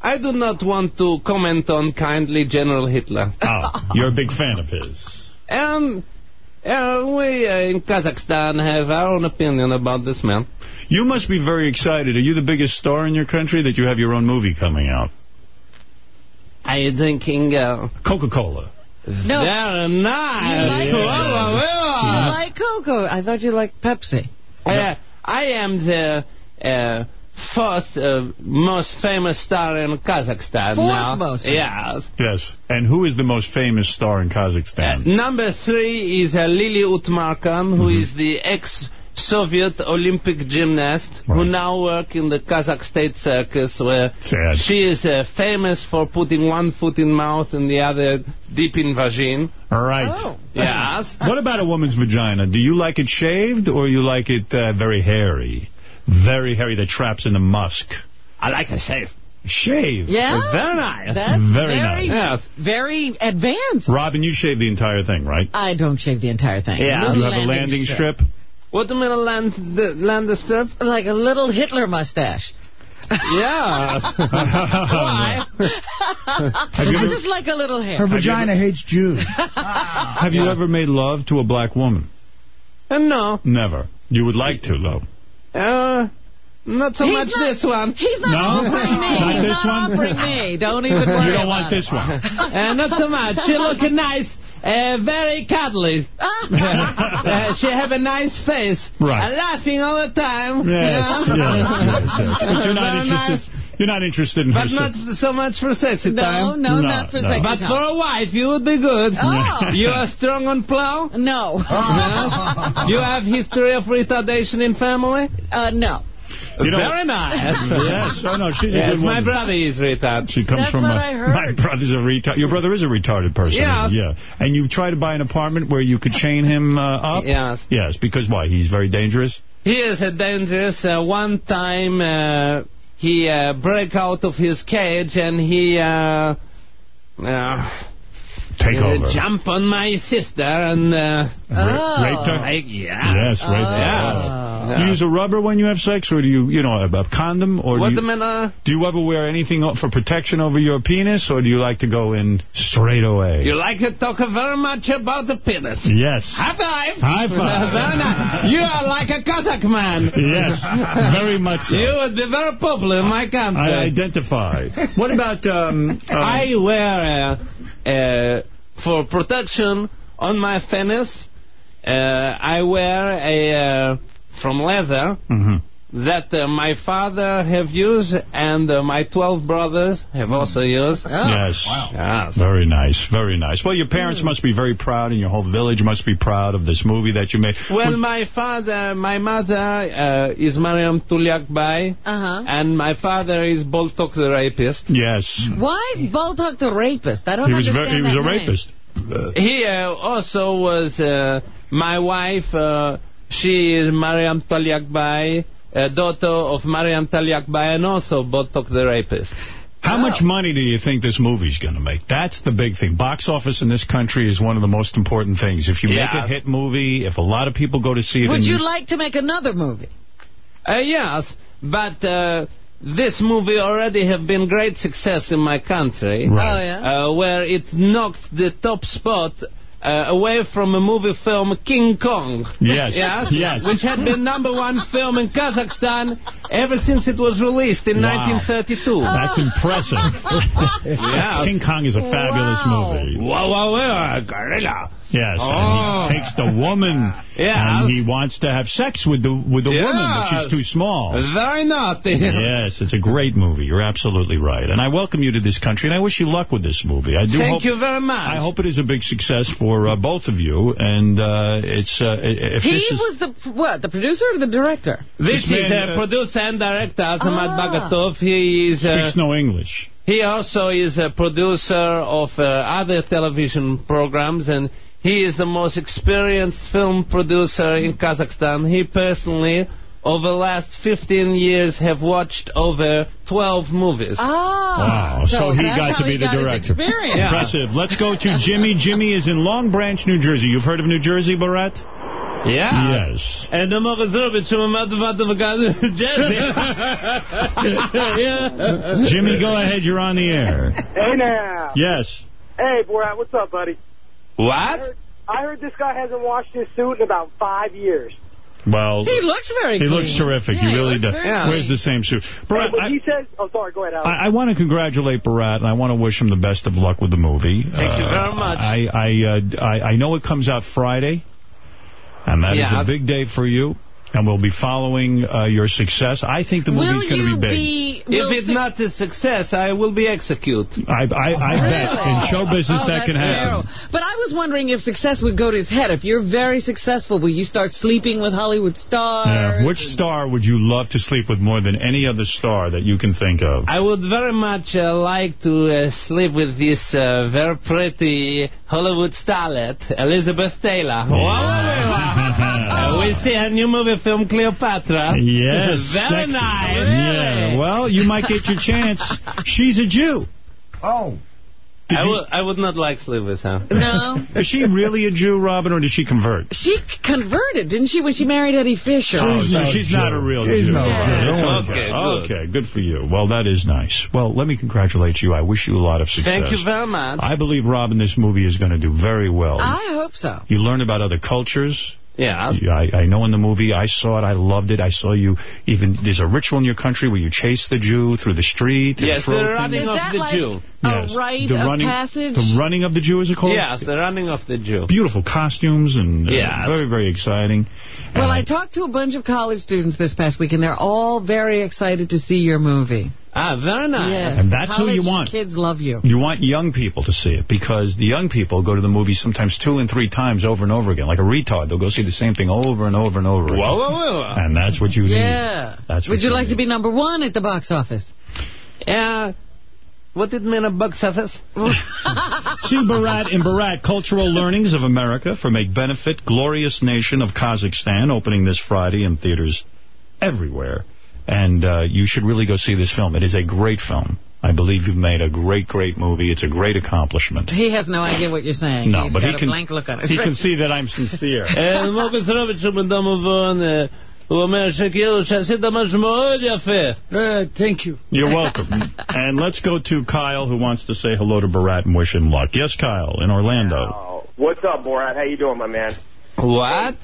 I do not want to comment on kindly General Hitler. Oh, you're a big fan of his. And uh, we uh, in Kazakhstan have our own opinion about this man. You must be very excited. Are you the biggest star in your country that you have your own movie coming out? Are you drinking uh, Coca-Cola. No. Very nice. You like, Well, you like Coco. I thought you liked Pepsi. uh, I am the uh, fourth uh, most famous star in Kazakhstan Fourth now. most famous. Yes. Yes. And who is the most famous star in Kazakhstan? Number three is uh, Lily Utmarkan, who Mm-hmm. is the ex-Soviet Olympic gymnast who now work in the Kazakh State Circus, where Sad. she is uh, famous for putting one foot in mouth and the other deep in vagine. All right. Oh. [LAUGHS] Yes. What about a woman's vagina? Do you like it shaved or you like it uh, very hairy? Very hairy that traps in the musk. I like a shave. Shave. Yeah? Very nice. That's Very very, nice. Yes. very advanced. Robin, you shave the entire thing, right? I don't shave the entire thing. Yeah. You have a landing strip? What do you mean a land, the, land strip? Like a little Hitler mustache. Yes. [LAUGHS] Why? I just like a little hair. Her vagina hates Jews. [LAUGHS] Have you ever made love to a black woman? Uh, no. Never. You would like to, though. Uh, not so He's much not- this one. He's not No? offering me. Not He's this not one? offering me. Don't even worry You don't want it. this one. Uh, not so much. She looking [LAUGHS] nice. Uh, very cuddly. [LAUGHS] uh, she have a nice face. Right. Uh, laughing all the time. Yes, you know? yes, yes, yes. But you're not Very interested. nice. You're not interested in But her. not so much for sexy No, time. no, No, not for no. sexy But time. for a wife, you would be good. Oh. You are strong on plow? [LAUGHS] No. You have history of retardation in family? Uh, no. You know- Very nice. [LAUGHS] yes. Oh, no, she's a Yes, good my brother is retarded. She comes That's from what a, I heard. my brother's a retard. Your brother is a retarded person. Yes. Yeah. And you try to buy an apartment where you could chain him uh, up? Yes. Yes, because why? He's very dangerous? He is a dangerous. Uh, one time uh, he uh, break out of his cage and he uh, uh, Take uh, over. jump on my sister and uh, Oh. raped her? like, yeah. Yes, right there. Yes. Do you use a rubber when you have sex, or do you, you know, a, a condom, or What do the you, man? Uh, do you ever wear anything for protection over your penis, or do you like to go in straight away? you like to talk very much about the penis. Yes. High five. High five. [LAUGHS] very nice. You are like a Kazakh man. Yes, very much so. You would be very popular in my country. I identify. What about um, [LAUGHS] um, I wear uh, uh, for protection on my penis. Uh, I wear a uh, from leather mhm. That uh, my father have used and uh, my 12 brothers have also used. Yes. Yes. Very nice. Very nice. Well, your parents must be very proud, and your whole village must be proud of this movie that you made. Well, my father, my mother uh, is Mariam Tuliakbai, Uh-huh. and my father is Boltok the rapist. Yes. Why Boltok the rapist? I don't He was understand very- he was a name. rapist. He uh, also was uh, my wife. Uh, she is Mariam Taliakbai, uh, daughter of Mariam Taliakbai, and also Boltok the rapist. How much money do you think this movie's going to make? That's the big thing. Box office in this country is one of the most important things. If you make a hit movie, if a lot of people go to see it, Would and you like to make another movie? Uh, yes, but uh, this movie already have been great success in my country. Right. Oh, yeah? Uh, where it knocked the top spot uh, away from a movie film King Kong. Yes, [LAUGHS] yes. yes. Which had been number one film in Kazakhstan ever since it was released in Wow. 1932. That's impressive. [LAUGHS] Yes. King Kong is a fabulous movie. Wow, wow, wow, gorilla. Yes, Oh. and he takes the woman, [LAUGHS] Yes. and he wants to have sex with the with the woman, but she's too small. Very naughty. [LAUGHS] yes, it's a great movie. You're absolutely right, and I welcome you to this country, and I wish you luck with this movie. I do. Thank hope, you very much. I hope it is a big success for uh, both of you, and uh, it's uh, if He this is. was the what? The producer or the director? This, This is man, a uh, producer and director, Azamat Ah. Bagatov. He is... Uh, Speaks no English. He also is a producer of uh, other television programs, and he is the most experienced film producer in Kazakhstan. He personally, over the last 15 years, have watched over 12 movies. Ah. Wow, so, he got to be the director. experience. Impressive. Let's go to Jimmy. Jimmy is in Long Branch, New Jersey. You've heard of New Jersey, Borat? Yeah. Yes. And I'm going the Morazovich from New Jersey. [LAUGHS] yeah. Jimmy, go ahead. You're on the air. Hey now. Yes. Hey, Borat, what's up, buddy? I What? heard, I heard this guy hasn't washed his suit in about five years. Well, He looks very he clean. looks terrific. Yeah, he he really looks does. very Wears the same suit. Borat, but I, he says, oh, sorry, go ahead, Alex. I, I want to congratulate Borat, and I want to wish him the best of luck with the movie. Thank you very much. I I, uh, I I know it comes out Friday, and that is Yeah. a big day for you. And we'll be following uh, your success. I think the Will movie's going to be big. be? If it's not a success, I will be executed. I I, I bet in show business Oh, that can happen. terrible. But I was wondering if success would go to his head. If you're very successful, will you start sleeping with Hollywood stars? Yeah. Which star would you love to sleep with more than any other star that you can think of? I would very much uh, like to uh, sleep with this uh, very pretty Hollywood starlet, Elizabeth Taylor. Uh, we see her new movie film, Cleopatra. Yes. [LAUGHS] very sexy. nice. Yeah. Well, you might get your chance. [LAUGHS] She's a Jew. Oh. I would, I would not like sleep with her. No. [LAUGHS] Is she really a Jew, Robin, or did she convert? She converted, didn't she, when she married Eddie Fisher? Oh, so no she's not a real She's Jew. no Yeah. Jew. Don't. Okay, good. Okay, good for you. Well, that is nice. Well, let me congratulate you. I wish you a lot of success. Thank you very much. I believe, Robin, this movie is going to do very well. I hope so. You learn about other cultures. Yeah. I, I know in the movie, I saw it, I loved it. I saw you, even, there's a ritual in your country where you chase the Jew through the street. Yes, throw the things. running Is of the like Jew. Yes. a rite the of running, passage? The running of the Jew, is it called? Yes, the running of the Jew. Beautiful costumes and uh, Yes. very, very exciting. Well, And I talked to a bunch of college students this past week, and they're all very excited to see your movie. Ah, very nice. Yes. And that's who you want. Kids love you. You want young people to see it because the young people go to the movie sometimes two and three times over and over again. Like a retard, they'll go see the same thing over and over and over again. Whoa, whoa, whoa. And that's what you need. Yeah. That's Would you you like need. to be number one at the box office? Uh, what did mean a box office? [LAUGHS] See Borat in Borat, Cultural Learnings of America for Make Benefit, Glorious Nation of Kazakhstan, opening this Friday in theaters everywhere. And uh, you should really go see this film. It is a great film. I believe you've made a great, great movie. It's a great accomplishment. He has no idea what you're saying. No, He's but got he a can, blank look on his he face. can see that I'm sincere. [LAUGHS] Uh, thank you. You're welcome. [LAUGHS] and let's go to Kyle, who wants to say hello to Borat and wish him luck. Yes, Kyle, in Orlando. Oh, what's up, Borat? How you doing, my man? What?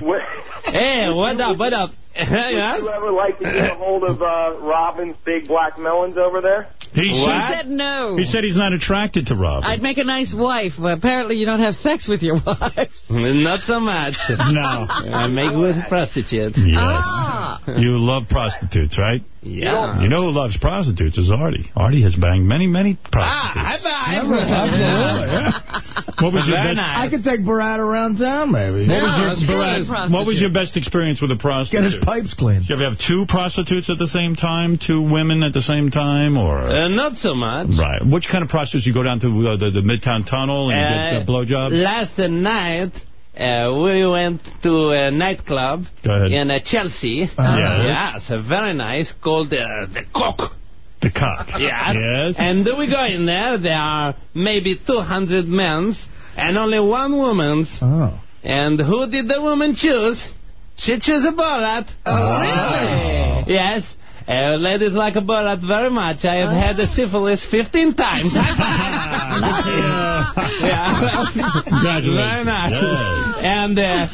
What? hey, what up, what up? [LAUGHS] Would yes? you ever like to get a hold of uh, Robin's big black melons over there? He He said, said no. he said he's not attracted to Robin. I'd make a nice wife, but apparently you don't have sex with your [LAUGHS] wives. [LAUGHS] Not so much. No. I make with prostitutes. Yes. Ah. You love prostitutes, right? Yeah. You know who loves prostitutes is Artie. Artie has banged many, many prostitutes. Ah, prostitutes. high five. What was your Very best? nice. I could take Borat around town, maybe. What Yeah, was your good Borat, What was your best experience with a Get prostitute? His pipes clean. Did you ever have two prostitutes at the same time? Two women at the same time? or Uh, not so much. Right. Which kind of prostitutes? You go down to uh, the, the Midtown Tunnel and Uh, get uh, blowjobs? Last night, uh, we went to a nightclub in uh, Chelsea. Yes. Yes, uh, very nice, called uh, The Cock. The cock. Yes. Yes. And we go in there, there are maybe 200 men's and only one woman's. Oh. And who did the woman choose? She chose a Borat. Oh, really? Yes. Uh, ladies like a Borat very much. I have had a syphilis 15 times. [LAUGHS] yeah. Congratulations. Very nice. Yes. And uh,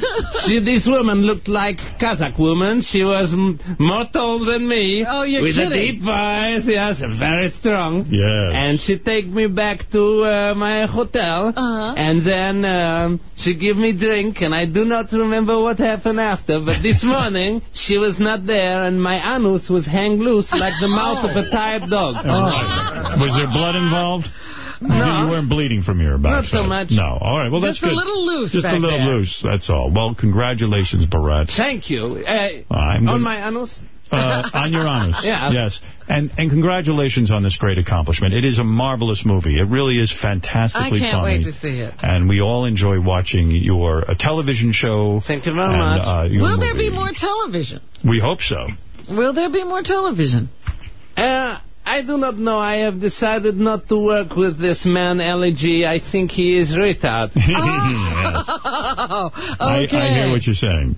she, this woman looked like Kazakh woman. She was m- more tall than me. Oh, you're With a deep voice, yes, very strong. Yes. And she take me back to uh, my hotel. Uh-huh. And then um, she give me drink, and I do not remember what happened after. But this [LAUGHS] morning, she was not there, and my anus was hang loose like the mouth of a tired dog. Right. Was there blood involved? No. You weren't bleeding from your backside? Not so much. No. All right. Well, that's Just that's a little loose Just a little there. loose. That's all. Well, congratulations, Borat. Thank you. Uh, on gonna- my anus? Uh, on your honest. [LAUGHS] Yeah. Yes. And and congratulations on this great accomplishment. It is a marvelous movie. It really is fantastically funny. I can't funny. wait to see it. And we all enjoy watching your uh, television show. Thank you very and, much. Uh, Will there be more television? We hope so. Will there be more television? Uh, I do not know. I have decided not to work with this man, Ali G. I think he is retard. [LAUGHS] Oh, I, okay. I hear what you're saying.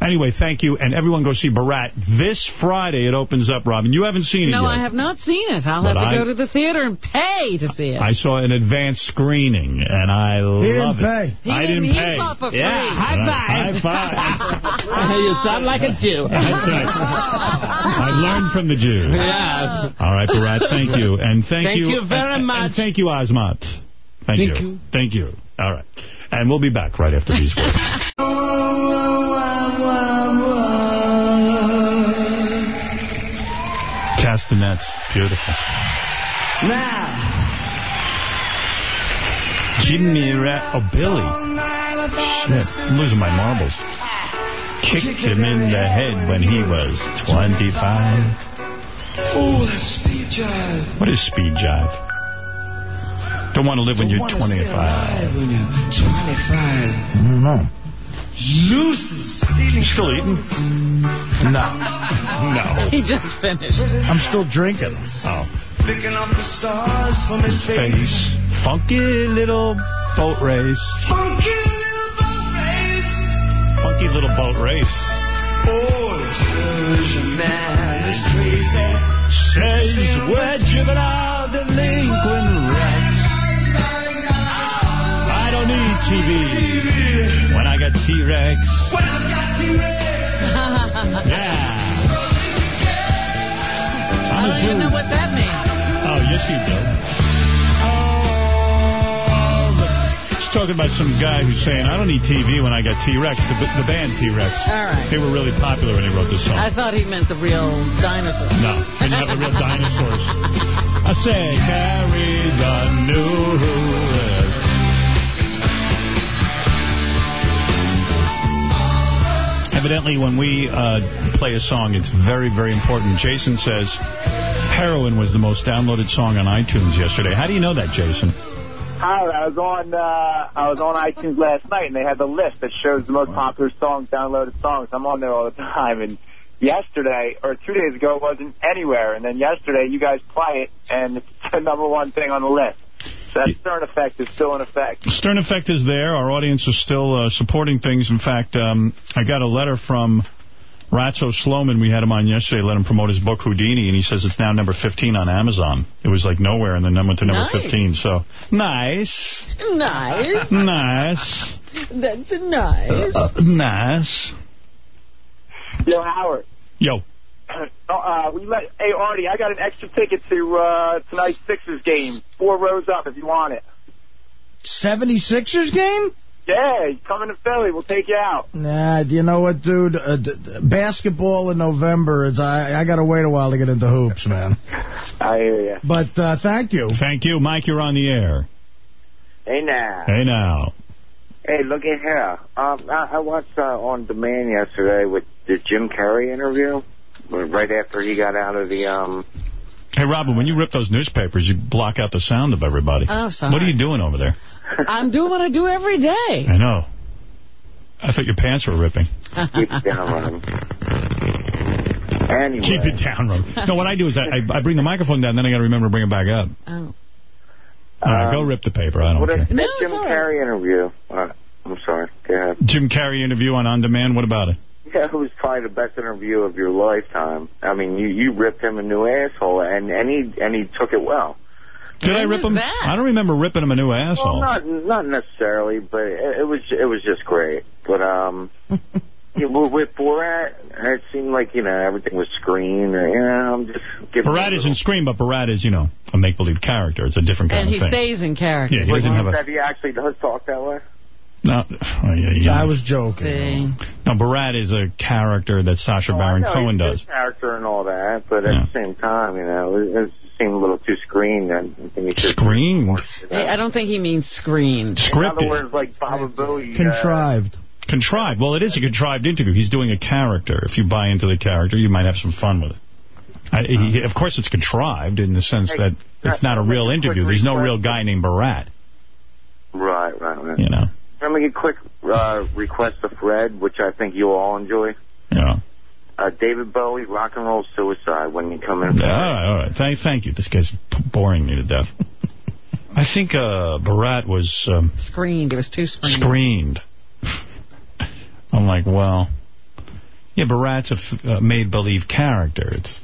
Anyway, thank you. And everyone go see Borat. This Friday it opens up, Robin. You haven't seen it No, yet. I have not seen it. I'll But have to I- go to the theater and pay to see it. I saw an advanced screening, and I He love didn't it. pay. He I didn't- didn't pay. saw it for Yeah, free. high five. High five. [LAUGHS] [LAUGHS] you sound like a Jew. That's right. I learned from the Jews. Yes. All right, Borat, thank you. [LAUGHS] And thank, Thank you. you very and- and much. thank you, Asmat. Thank, Thank you. you. Thank you. All right. And we'll be back right after these words. [LAUGHS] Castanets. Beautiful. Now. Jimmy Ra- Oh, Billy. Shit. I'm losing my marbles. Kicked him in the head when he was 25. Oh, that's speed jive. What is speed jive? Don't want to live when you're 25. When you're 25. I don't know. Loose and stealing. Still eating? No. No. [LAUGHS] He just finished. I'm still drinking. Oh. Picking up the stars from his face. Face. Funky little boat race. Funky little boat race. Funky little boat race. Oh, the man is crazy. Says we're juvenile delinquent. I don't need TV when I got T-Rex. When I've got T-Rex. Yeah. I don't even know what that means. Oh, yes, you do. Talking about some guy who's saying, I don't need TV when I got T-Rex, the, the band T-Rex. All right. They were really popular when he wrote this song. I thought he meant the real dinosaurs. No, didn't have the real dinosaurs. I say, carry the news. Evidently, when we uh, play a song, it's very, very important. Jason says Heroin was the most downloaded song on iTunes yesterday. How do you know that, Jason? Hi, I was on uh, I was on iTunes last night, and they had the list that shows the most popular songs, downloaded songs. I'm on there all the [LAUGHS] time, and yesterday or two days ago, it wasn't anywhere, and then yesterday you guys play it, and it's [LAUGHS] the number one thing on the list. So that Stern effect is still in effect. Stern Effect is there. Our audience is still uh, supporting things. In fact, um, I got a letter from Ratso Sloman. We had him on yesterday, let him promote his book, Houdini, and he says it's now number 15 on Amazon. It was like nowhere, and then went to number Nice. 15. So, nice. Nice. [LAUGHS] Nice. That's nice. Uh, nice. Yo, Howard. Yo. [CLEARS THROAT] Oh, uh, we let, hey, Artie, I got an extra ticket to uh, tonight's Sixers game. Four rows up if you want it. 76ers game? Yeah, you coming to Philly. We'll take you out. Nah, you know what, dude? Uh, d- d- basketball in November, is I, I got to wait a while to get into hoops, man. I hear you. But uh, thank you. Thank you. Mike, you're on the air. Hey now. Hey, now. Hey, look at here. Um, I, I watched uh, on demand yesterday with the Jim Carrey interview, right after he got out of the um. Hey, Robin, when you rip those newspapers, you block out the sound of everybody. Oh, sorry. What are you doing over there? I'm doing what I do every day. I know. I thought your pants were ripping. Keep it down, Robin. Anyway. Keep it down, Robin. No, what I do is I, I, I bring the microphone down, then I got to remember to bring it back up. Oh. All right, Um, go rip the paper. I don't What care. if that Jim Carrey interview? Uh, I'm sorry. Go ahead. Jim Carrey interview on On Demand. What about it? Yeah, it was probably the best interview of your lifetime. I mean, you you ripped him a new asshole, and and he and he took it well. Did I rip him? I don't remember ripping him a new asshole. Well, not not necessarily, but it, it was it was just great. But um, [LAUGHS] yeah, with, with Borat, it seemed like you know everything was screened. or, You know, I'm just giving. Borat isn't Scream, but Borat is, you know, a make-believe character. It's a different kind And he of thing. stays in character. Yeah, he doesn't have a... that he actually does talk that way. No, [SIGHS] oh, yeah, yeah. I was joking. No, Borat is a character that Sacha Baron Oh, I know, Cohen he's does. good character and all that, but at the same time, you know, it, it seemed a little too screened. I think he should Screen? Hey, I don't think he means screened. In other words, like Baba Booey. uh, Contrived. Contrived. Well, it is a contrived interview. He's doing a character. If you buy into the character, you might have some fun with it. I, he, of course, it's contrived in the sense that it's not a real interview. There's no real guy named Borat. Right, right, right. You know. Let me make a quick uh, request of Fred, which I think you'll all enjoy. Yeah. Uh, David Bowie, Rock and Roll Suicide, when you come in. All right, all right. Thank, thank you. This guy's boring me to death. [LAUGHS] I think uh, Borat was um, Screened. It was too screened. screened. [LAUGHS] I'm like, well, yeah, Borat's a uh, made-believe character. It's,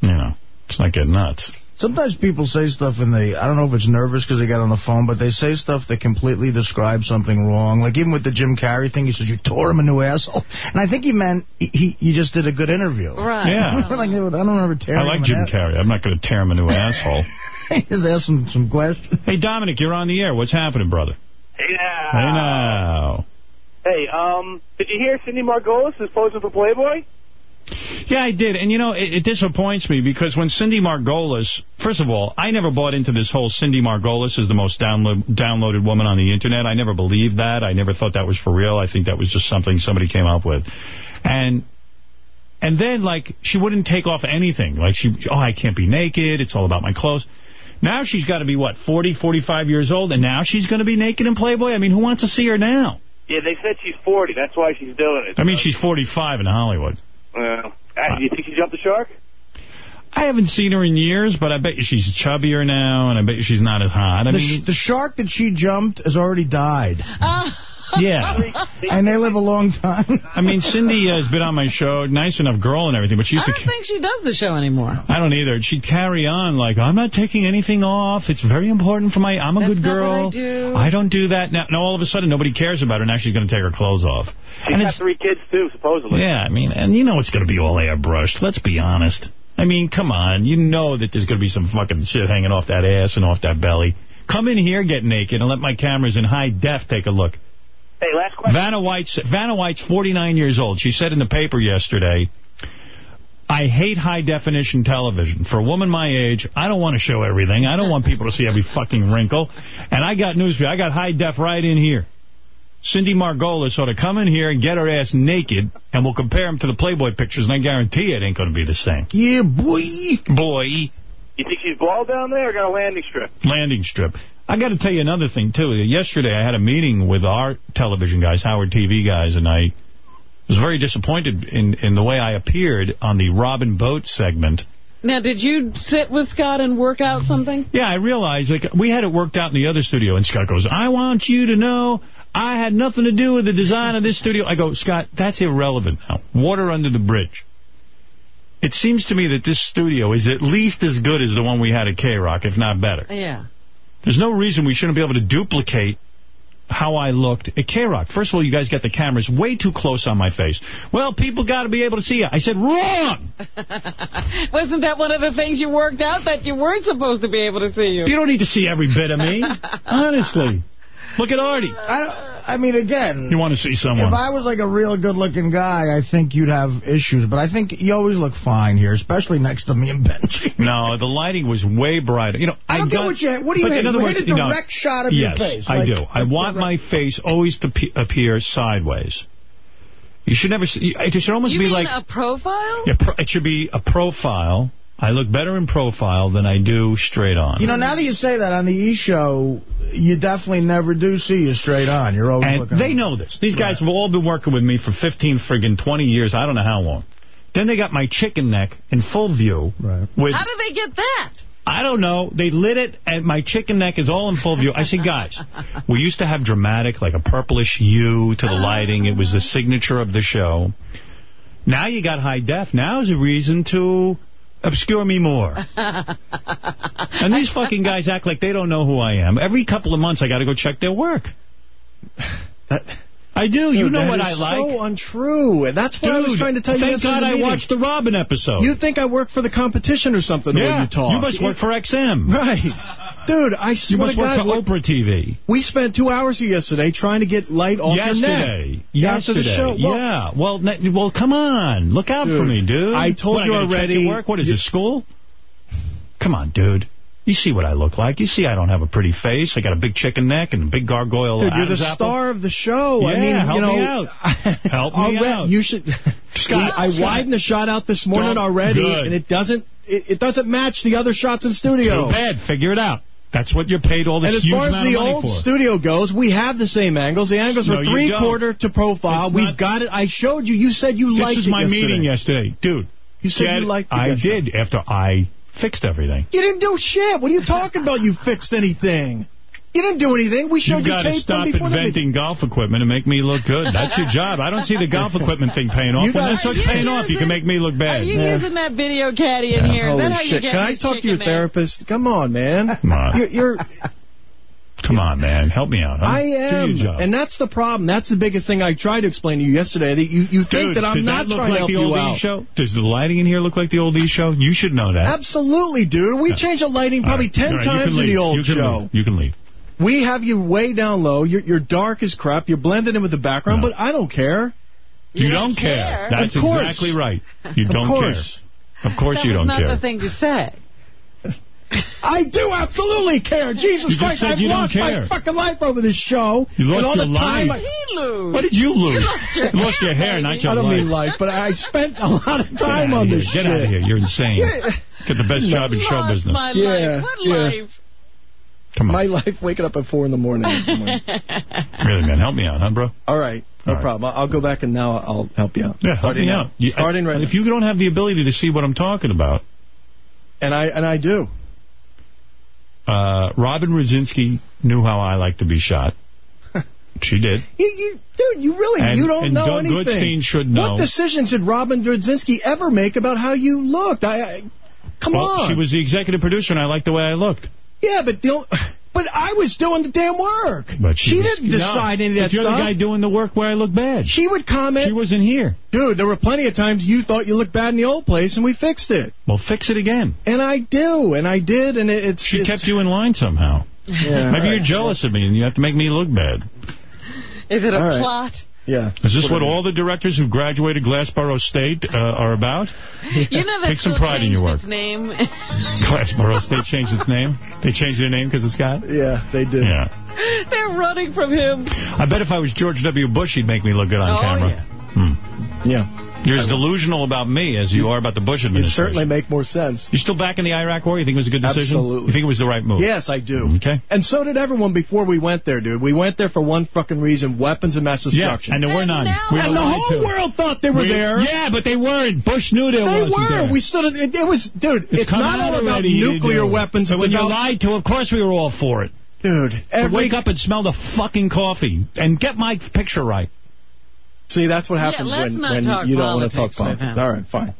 you know, it's not getting nuts. Sometimes people say stuff and they, I don't know if it's nervous because they got on the phone, but they say stuff that completely describes something wrong. Like even with the Jim Carrey thing, he said, you tore him a new asshole. [LAUGHS] And I think he meant he, he, he just did a good interview. Right. Yeah. [LAUGHS] like, I don't remember tearing I like him Jim Carrey. I'm not going to tear him a new asshole. [LAUGHS] Just ask him some questions. Hey, Dominic, you're on the air. What's happening, brother? Hey now. Hey, now. Hey, um, did you hear Cindy Margolis is posing for Playboy? Yeah, I did. And, you know, it, it disappoints me because when Cindy Margolis, first of all, I never bought into this whole Cindy Margolis is the most download, downloaded woman on the Internet. I never believed that. I never thought that was for real. I think that was just something somebody came up with. And and then, like, she wouldn't take off anything. Like, she, oh, I can't be naked. It's all about my clothes. Now she's got to be, what, 40, 45 years old, and now she's going to be naked in Playboy? I mean, who wants to see her now? Yeah, they said she's 40. That's why she's doing it. I mean, she's 45 in Hollywood. Well, uh, do you think she jumped the shark? I haven't seen her in years, but I bet you she's chubbier now, and I bet you she's not as hot. I the, mean, sh the shark that she jumped has already died. [LAUGHS] yeah. [LAUGHS] and they live a long time. I mean, Cindy uh, has been on my show, nice enough girl and everything, but she I used to... don't think she does the show anymore. I don't either. She'd carry on like, I'm not taking anything off. It's very important for my... I'm a That's good not what girl. I do. I don't do that. Now, now all of a sudden, nobody cares about her. Now she's going to take her clothes off. She's And got it's- three kids, too, supposedly. Yeah, I mean, and you know it's going to be all airbrushed. Let's be honest. I mean, come on. You know that there's going to be some fucking shit hanging off that ass and off that belly. Come in here, get naked, and let my cameras in high def take a look. Hey, last question. Vanna White's Vanna White's 49 years old. She said in the paper yesterday, I hate high-definition television. For a woman my age, I don't want to show everything. I don't want people to see every fucking wrinkle. And I got news for you. I got high-def right in here. Cindy Margolis ought to come in here and get her ass naked, and we'll compare them to the Playboy pictures, and I guarantee it ain't going to be the same. Yeah, boy. Boy. You think she's bald down there or got a landing strip? landing strip. I got to tell you another thing, too. Yesterday, I had a meeting with our television guys, Howard TV guys, and I was very disappointed in, in the way I appeared on the Robin Boat segment. Now, did you sit with Scott and work out something? Yeah, I realized, like, we had it worked out in the other studio, and Scott goes, I want you to know I had nothing to do with the design of this studio. I go, Scott, that's irrelevant now. Water under the bridge. It seems to me that this studio is at least as good as the one we had at K-Rock, if not better. Yeah. There's no reason we shouldn't be able to duplicate how I looked at K-Rock. First of all, you guys got the cameras way too close on my face. Well, people got to be able to see it. I said, wrong! [LAUGHS] Wasn't that one of the things you worked out, that you weren't supposed to be able to see you? You don't need to see every bit of me. [LAUGHS] Honestly. Look at Artie. I, I mean, again... You want to see someone. If I was like a real good-looking guy, I think you'd have issues. But I think you always look fine here, especially next to me and Benji. [LAUGHS] No, the lighting was way brighter. You know, I don't get what you- what do you but hate? You words, hate a you know, direct shot of your yes, face, I like- do. I want my face always to appear sideways. You should never see. It should almost You be like a profile? yeah, pro- it should be a profile. I look better in profile than I do straight on. You know, now that you say that on the E! Show, you definitely never do see you straight on. You're always And looking... they know this. These guys have all been working with me for 15 friggin' 20 years. I don't know how long. Then they got my chicken neck in full view. Right. With, How did they get that? I don't know. They lit it, and my chicken neck is all in full view. I said, guys, we used to have dramatic, like a purplish hue to the lighting. It was the signature of the show. Now you got high def. Now is a reason to obscure me more. [LAUGHS] And these fucking guys act like they don't know who I am. Every couple of months, I got to go check their work. [SIGHS] I do. you Dude, know that what I like. so untrue. And that's what I was trying to tell you thank yesterday God I watched the Robin episode. You think I work for the competition or something yeah, you talk. you must work for XM. Right. Dude, I swear You must work God, for Oprah TV. we spent two hours here yesterday trying to get light off Yesterday. your neck. After the Yesterday. show. Well, yeah. Well, well, come on. Look out for me, dude. I told What, you I check already- your work? What is You- this, school? Come on, dude. You see what I look like. You see I don't have a pretty face. I got a big chicken neck and a big gargoyle Dude, you're the apple. star of the show. I Yeah, mean, help you know, me out. [LAUGHS] Help me already- out. You should. [LAUGHS] Scott, I Scott. widened the shot out this morning Don't- already, Good. and it doesn't. It, it doesn't match the other shots in studio. Too bad. Figure it out. That's what you're paid all this And as far as the old for. studio goes, we have the same angles. The angles No, are three-quarter to profile. It's We've got it. I showed you. You said you liked it This is my yesterday. meeting yesterday. Dude. You said you liked it. I did after I fixed everything. You didn't do shit. What are you talking about? You fixed anything? You didn't do anything. We showed You've you got to tape stop them before the meeting. inventing golf equipment and make me look good. That's your job. I don't see the golf [LAUGHS] equipment thing paying off. You When that guys- starts Are you paying off, you can make me look bad. Are bad. you using that video caddy in Yeah. here? Is that Holy how you get Can I this talk to your chicken therapist? Come on, man. Come on. You're, you're Come on, man. Help me out. huh? I am, and that's the problem. That's the biggest thing I tried to explain to you yesterday. That you, you think Dude, that I'm not that trying like to help the you old E out. show? Does the lighting in here look like the old E show? You should know that. Absolutely, dude. We changed the lighting probably All right. ten All right, you times in leave. the old you show. Leave. You can leave. We have you way down low. You're, you're dark as crap. You're blended in with the background, but I don't care. You, don't care. That's exactly right. You don't care. Of course that you don't care. That's not the thing to say. I do absolutely care. Jesus You Christ, I've lost care. my fucking life over this show. You lost all your the time life. I- He lose. What did you lose? lost your You lost your hair, not your life. I don't life. mean life, but I spent a lot of time on here. this Get shit. out of here. You're insane. Yeah. Get the best job in show Lost business. my Yeah, life. What yeah. life? Come on. My life waking up at four in the morning. [LAUGHS] Really, man. Help me out, huh, bro? All right, no All right. problem. I'll I'll go back and now I'll help you out. Yeah, help Starting me now. out. You- Starting right If you don't have the ability to see what I'm talking about, And I and I do. Uh, Robin Rudzinski knew how I like to be shot. [LAUGHS] She did. You, you, dude, you really And- you don't and know Doug anything. Goodstein should know. What decisions did Robin Drodzinski ever make about how you looked? I, I come well, on. She was the executive producer, and I liked the way I looked. yeah, but the, but I was doing the damn work. But she, she was- didn't decide no, any of that but you're stuff. the guy doing the work where I look bad. She would comment. She wasn't here. Dude, there were plenty of times you thought you looked bad in the old place, and we fixed it. Well, fix it again. And I do, and I did, and it, it's. She it's, kept you in line somehow. Yeah, Maybe all you're jealous of me, and you have to make me look bad. Is it a All right. plot? Yeah. Is this what it all the directors who graduated Glassboro State uh, are about? You know that Take some school pride in your work. its name. [LAUGHS] Glassboro State changed its name? They changed their name because of Scott? Yeah, they did. Yeah. They're running from him. I bet if I was George W. Bush, he'd make me look good on Oh, camera. yeah. Hmm. Yeah. You're as delusional about me as you are about the Bush administration. It'd certainly make more sense. You're still back in the Iraq war? You think it was a good decision? Absolutely. You think it was the right move? Yes, I do. Okay. And so did everyone before we went there, dude. We went there for one fucking reason, weapons of mass destruction. Yeah, destruction. and there were none. now- We were And the whole to. world thought they were We- there. Yeah, but they weren't. Bush knew there They wasn't were. there. We stood. It, it was, dude. It's, come not all about already, you nuclear weapons. But It's when you lied to, of course we were all for it. dude. But Every wake up and smell the fucking coffee and get my picture right. See, that's what happens let's when, when you don't want to talk politics with politics. him. All right, fine.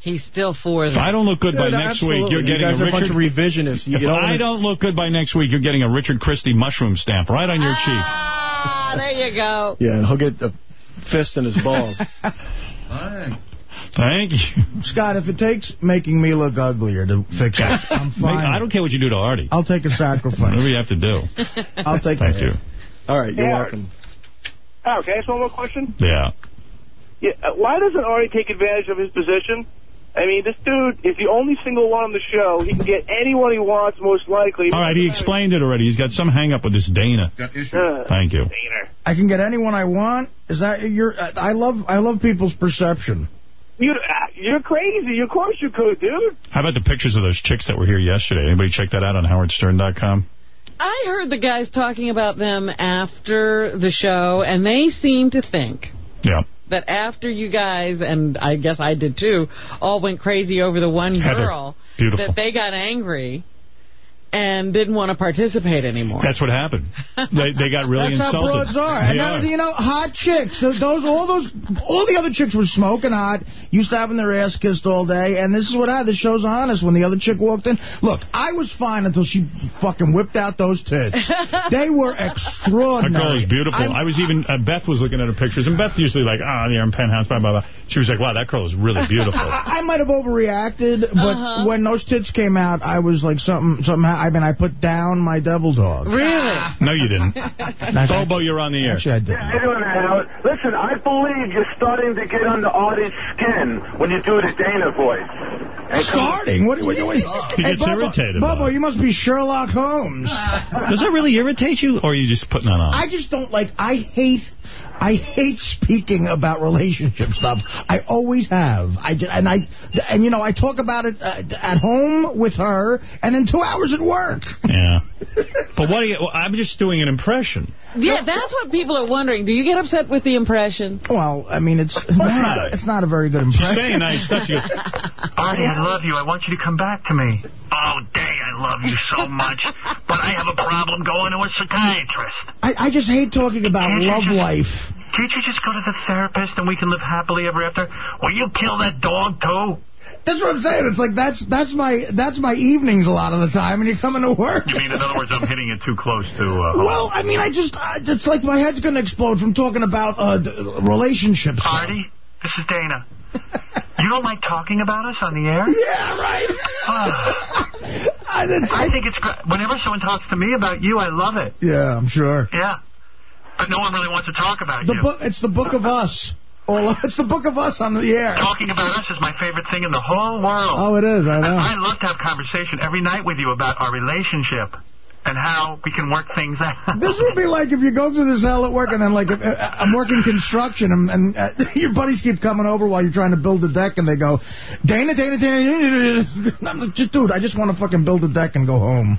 He's still for If I don't look good by Yeah, next week, you're You getting guys a are a bunch Richard... of revisionists. You if don't I don't look good by next week, you're getting a Richard Christie mushroom stamp right on your cheek. Ah, there you go. Yeah, he'll get the fist in his balls. [LAUGHS] Thank you. Scott, if it takes making me look uglier to fix it, [LAUGHS] I'm fine. I don't care what you do to Artie. I'll take a sacrifice. Whatever you have to do. I'll take Thank you. All right, you're Yeah. welcome. Oh, can I ask one more question? Yeah. Yeah, uh, why doesn't Ari take advantage of his position? I mean, this dude is the only single one on the show. He can get anyone he wants, most likely. All right, he explained it already. He's got some hang-up with this Dana. Uh, Thank you. Dana. I can get anyone I want. Is that your? I love I love people's perception. You, uh, you're crazy. Of course you could, dude. How about the pictures of those chicks that were here yesterday? Anybody check that out on howardstern.com? I heard the guys talking about them after the show, and they seem to think Yeah. that after you guys, and I guess I did too, all went crazy over the one Heather, girl, beautiful. that they got angry and didn't want to participate anymore. That's what happened. They, they got really [LAUGHS] That's insulted. how broads are. And They now, you know, hot chicks. Those, those, all those, all the other chicks were smoking hot, used to having their ass kissed all day. And this is what happened. This show's honest. When the other chick walked in, look, I was fine until she fucking whipped out those tits. [LAUGHS] they were extraordinary. That extraordinary. girl is beautiful. I'm- I was even, uh, Beth was looking at her pictures, and Beth usually like, ah, oh, they're in penthouse, blah, blah, blah. She was like, wow, that girl is really beautiful. [LAUGHS] I, I might have overreacted, but when those tits came out, I was like something. Something. I mean, I put down my devil dog. Really? no, you didn't. [LAUGHS] Bobo, you're on the air. Actually, I did. How you doing there, Howard? Listen, I believe you're starting to get under Artie's skin when you do the Dana voice. Starting? What? what, what He gets Bubba, irritated by Bubba, you must be Sherlock Holmes. Does that really irritate you, or are you just putting that on? I just don't like. I hate. I hate speaking about relationship stuff. I always have. I ju- and I and you know I talk about it uh, at home with her, and then two hours at work. Yeah. [LAUGHS] But what do you, well, I'm just doing an impression. Yeah, that's what people are wondering. Do you get upset with the impression? Well, I mean, it's it's not, it's not a very good impression. She's saying nice stuff. She goes, Artie, [LAUGHS] I love you. I want you to come back to me. Oh, Day, I love you so much. But I have a problem going to a psychiatrist. I, I just hate talking about love life. Can't you just go to the therapist and we can live happily ever after? Will you kill that dog, too? That's what I'm saying. It's like that's that's my that's my evenings a lot of the time, and you're coming to work. You mean, in other words, I'm hitting it too close to... Uh, Well, I mean, I just, I, it's like my head's going to explode from talking about uh, d- relationships. Artie, this is Dana. [LAUGHS] You don't like talking about us on the air? Yeah, right. [LAUGHS] I, think it's great. Whenever someone talks to me about you, I love it. Yeah, I'm sure. Yeah. But no one really wants to talk about The you. book, it's the book of us. All, it's the book of us on the air. Talking about us is my favorite thing in the whole world. Oh, it is. I know. I love to have conversation every night with you about our relationship and how we can work things out. This would be like if you go through this hell at work and then like if, uh, I'm working construction and, and uh, [LAUGHS] your buddies keep coming over while you're trying to build the deck and they go, Dana, Dana, Dana, Dana. [LAUGHS] Just dude, I just want to fucking build a deck and go home.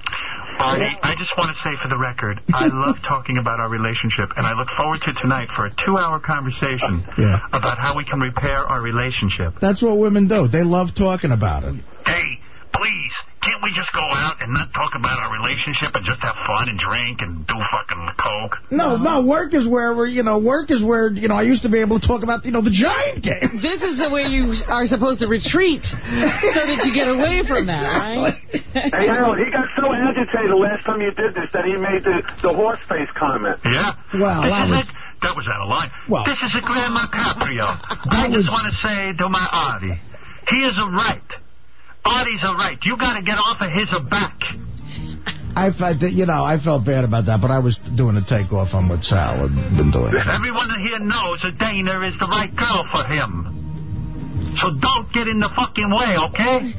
I just want to say for the record, I [LAUGHS] love talking about our relationship, and I look forward to tonight for a two-hour conversation [LAUGHS] Yeah. about how we can repair our relationship. That's what women do. They love talking about it. Hey, please, can't we just go out and not talk about our relationship and just have fun and drink and do fucking coke? No, no, work is where we're, you know, work is where, you know, I used to be able to talk about, you know, the Giant game. This is the way you are supposed to retreat so that you get away from that, right? Hey, Howard, he got so agitated last time you did this that he made the, the horse face comment. Yeah. Well, This that is was- it. That was out of line. Well- this is a Grandma Caprio. I just want to say to my Artie, he is a right. Artie's all right. You got to get off of his back. I felt, that, you know, I felt bad about that, but I was doing a takeoff on what Sal had been doing. Everyone here knows that Dana is the right girl for him. So don't get in the fucking way, okay?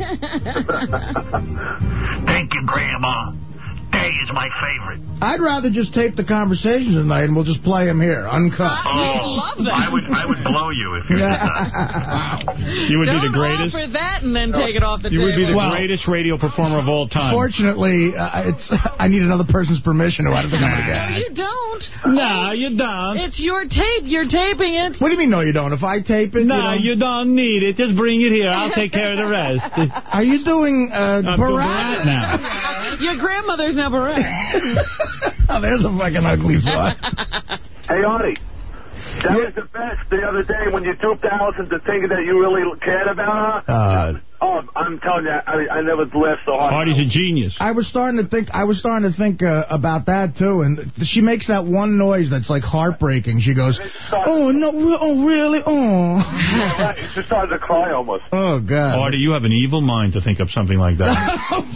[LAUGHS] Thank you, Grandma. Day is my favorite. I'd rather just tape the conversation tonight and we'll just play them here, uncut. Oh, I would I would blow you if you did that. You would Don't be the greatest. offer that and then take it off the You would be the. Well- greatest radio performer of all time. Fortunately, uh, it's [LAUGHS] I need another person's permission, who I don't think I'm going to No, get. you don't. No, you don't. It's your tape. You're taping it. What do you mean, no, you don't? If I tape it, No, you, know, you don't need it. Just bring it here. I'll take care of the rest. [LAUGHS] Are you doing uh, I'm doing Borat? Borat now. Your grandmother's number eight. [LAUGHS] oh, there's a fucking ugly thought. [LAUGHS] Hey, Artie. That was the best the other day when you duped Alice into thinking that you really cared about her. Uh, Oh, I'm telling you, I, I never laughed so hard. Artie's a genius. I was starting to think. I was starting to think uh, about that too, and she makes that one noise that's like heartbreaking. She goes, "Oh no, oh really? Oh, right, she started to cry almost. oh God." Artie, you have an evil mind to think up something like that.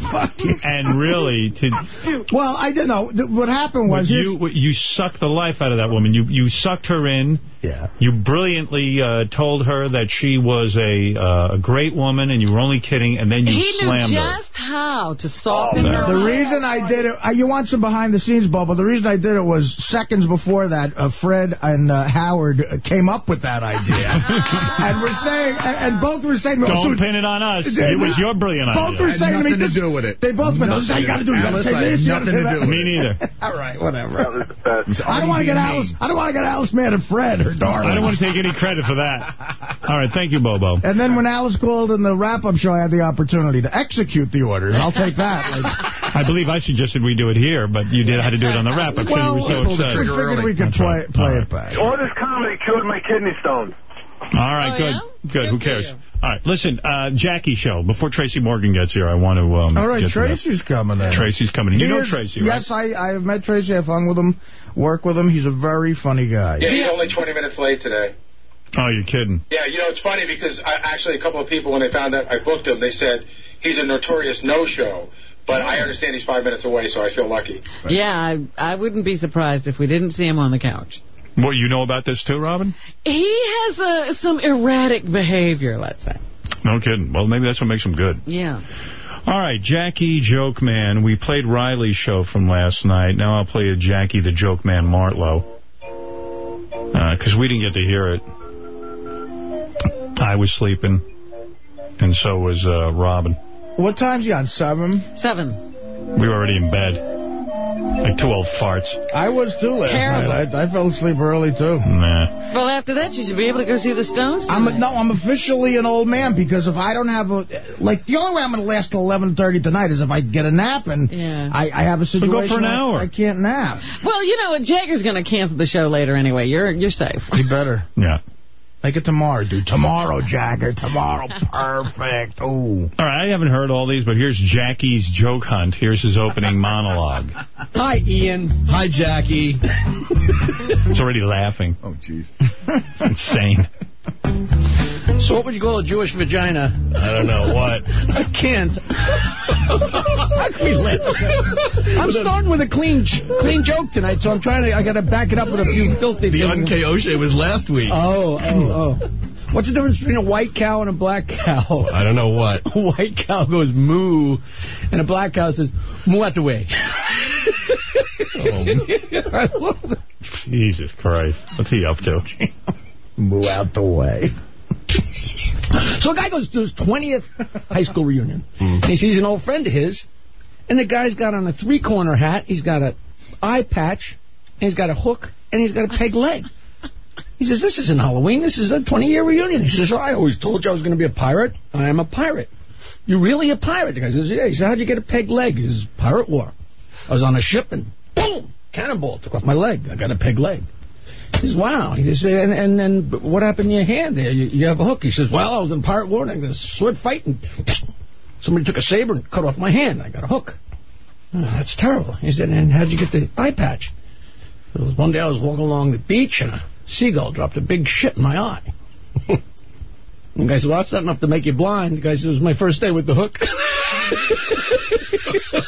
[LAUGHS] Fuck you. and really, to Well, I didn't know. What happened was you you sucked the life out of that woman. You you sucked her in. Yeah. You brilliantly uh, told her that she was a uh, a great woman, and you were only kidding, and then you He knew slammed her. just how to soften Oh, her. The reason I did it, uh, you want some behind the scenes, Bubba, the reason I did it was seconds before that, uh, Fred and uh, Howard uh, came up with that idea. [LAUGHS] and were saying, and, and both were saying, oh, Don't dude, pin it on us. It was your brilliant Both idea. were saying to me, nothing to do with it. They both went, this is how you got to do it. You got to Alice, say I had this, to nothing say to that. do Me neither. [LAUGHS] All right, whatever. That was the best. I don't want to get Alice. I don't want to get Alice mad at Fred, her darling. I don't want to take any credit for that. All right, thank you, Bobo. And then when Alice called in the wrap-up show, I had the opportunity to execute the orders. I'll take that. [LAUGHS] Like, I believe I suggested we do it here, but you did had to do it on the wrap-up because well, you were so we excited. figured we could That's play, right. play All it back. All this comedy cured my kidney stones. All right, Oh, good. yeah? Good, who cares? All right, listen, uh, Jackie show. Before Tracy Morgan gets here, I want to um, All right, get to that. Tracy's coming in. Tracy's coming in. You He know is- Tracy, right? Yes, I, I've met Tracy. I've hung with him, work with him. He's a very funny guy. Yeah, he's only 20 minutes late today. Oh, you're kidding. Yeah, you know, it's funny because I, actually a couple of people, when they found out I booked him, they said he's a notorious no-show. But I understand he's five minutes away, so I feel lucky. Yeah, I, I wouldn't be surprised if we didn't see him on the couch. What, you know about this too, Robin? He has uh, some erratic behavior, let's say. No kidding. Well, maybe that's what makes him good. Yeah. All right, Jackie Joke Man. We played Riley's show from last night. Now I'll play a Jackie the Joke Man Martling. Because we didn't get to hear it. I was sleeping, and so was uh, Robin. What time's he on? Seven? Seven. We were already in bed. Like two old farts. I was too last Terrible. night. I, I fell asleep early too. Nah. Well, after that, you should be able to go see the Stones. I'm a, no, I'm officially an old man because if I don't have a like the only way I'm going to last till 11:30 tonight is if I get a nap and Yeah. I, I have a situation go for an hour. I can't nap. Well, you know what? Jagger's going to cancel the show later anyway. You're you're safe. You better Yeah. Make it tomorrow, dude. Tomorrow, Jagger. Tomorrow, [LAUGHS] perfect. Ooh. All right, I haven't heard all these, but here's Jackie's joke hunt. Here's his opening monologue. Hi, Ian. Hi, Jackie. It's already laughing. Oh, jeez. [LAUGHS] Insane. [LAUGHS] So what would you call a Jewish vagina? I don't know what. [LAUGHS] I can't. How can we live? I'm starting with a clean clean joke tonight, so I'm trying to. I got to back it up with a few filthy. The things. Unkoshe was last week. Oh, oh, oh. What's the difference between a white cow and a black cow? I don't know what. [LAUGHS] A white cow goes moo, and a black cow says moo out the way. Oh. [LAUGHS] It. Jesus Christ. What's he up to? moo out the way. So a guy goes to his 20th high school reunion. Mm-hmm. And he sees an old friend of his, and the guy's got on a three-corner hat, he's got a eye patch, and he's got a hook, and he's got a peg leg. He says, this isn't Halloween, this is a 20-year reunion. He says, oh, I always told you I was going to be a pirate. I am a pirate. You're really a pirate? The guy says, yeah. He says, how'd you get a peg leg? He says, pirate war. I was on a ship, and boom, cannonball took off my leg. I got a peg leg. He says, wow. He says, and, and then what happened to your hand there? You, you have a hook. He says, well, I was in pirate war, and I got a sword fight, and [SNIFFS] somebody took a saber and cut off my hand. I got a hook. Oh, that's terrible. He said, and how'd you get the eye patch? It was one day I was walking along the beach, and a seagull dropped a big shit in my eye. [LAUGHS] And the guy said, well, that's not enough to make you blind. The guy said, it was my first day with the hook.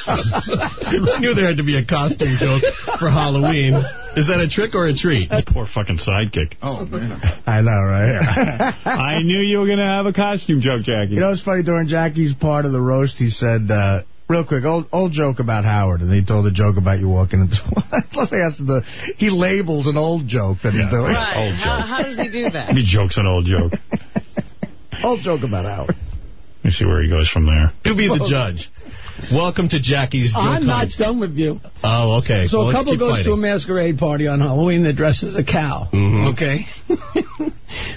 I knew there had to be a costume joke for Halloween. Is that a trick or a treat? Poor fucking sidekick. Oh, man. I know, right? [LAUGHS] I knew you were going to have a costume joke, Jackie. You know, it's funny, during Jackie's part of the roast, he said, uh, real quick, old old joke about Howard, and he told a joke about you walking into... I love [LAUGHS] he asked the... He labels an old joke that he's doing. Right. Old How, joke. how does he do that? He joke's an old joke. [LAUGHS] Old joke about Howard. Let me see where he goes from there. You'll be the judge. Welcome to Jackie's joke I'm not hunt. done with you. Oh, okay. So Well, a couple keep goes to a masquerade party on Halloween that dresses a cow. Mhm. Okay? [LAUGHS]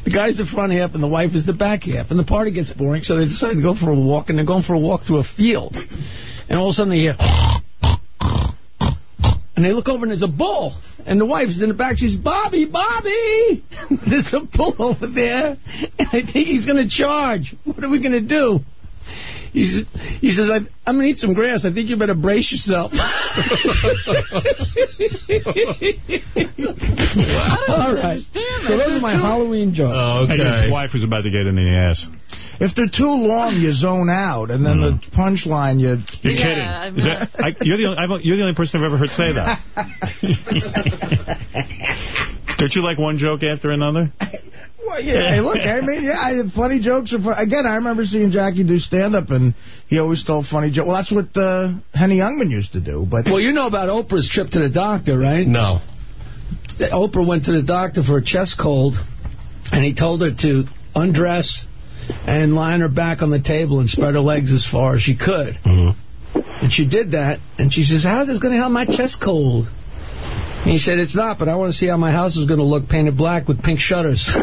the guy's the front half and the wife is the back half. And the party gets boring, so they decide to go for a walk, and they're going for a walk through a field. And all of a sudden they hear... And they look over and there's a bull. And the wife's in the back. She's, Bobby, Bobby! [LAUGHS] There's a bull over there. I think he's going to charge. What are we going to do? He says, he says I, I'm going to eat some grass. I think you better brace yourself. [LAUGHS] All right. So those are my Halloween jokes. Oh, and his wife was about to get in the ass. If they're too long, you zone out, and then the mm. punchline, you... You're kidding. Is that, I, you're, the only, you're the only person I've ever heard say that. [LAUGHS] Don't you like one joke after another? [LAUGHS] Well, yeah, hey, look, I mean, yeah, I, funny jokes are fun. Again, I remember seeing Jackie do stand-up, and he always told funny jokes. Well, that's what uh, Henny Youngman used to do. But Well, you know about Oprah's trip to the doctor, right? No. Oprah went to the doctor for a chest cold, and he told her to undress and lie on her back on the table and spread her legs as far as she could. And she did that, and she says, how's this going to help my chest cold? And he said, it's not, but I want to see how my house is going to look painted black with pink shutters. [LAUGHS]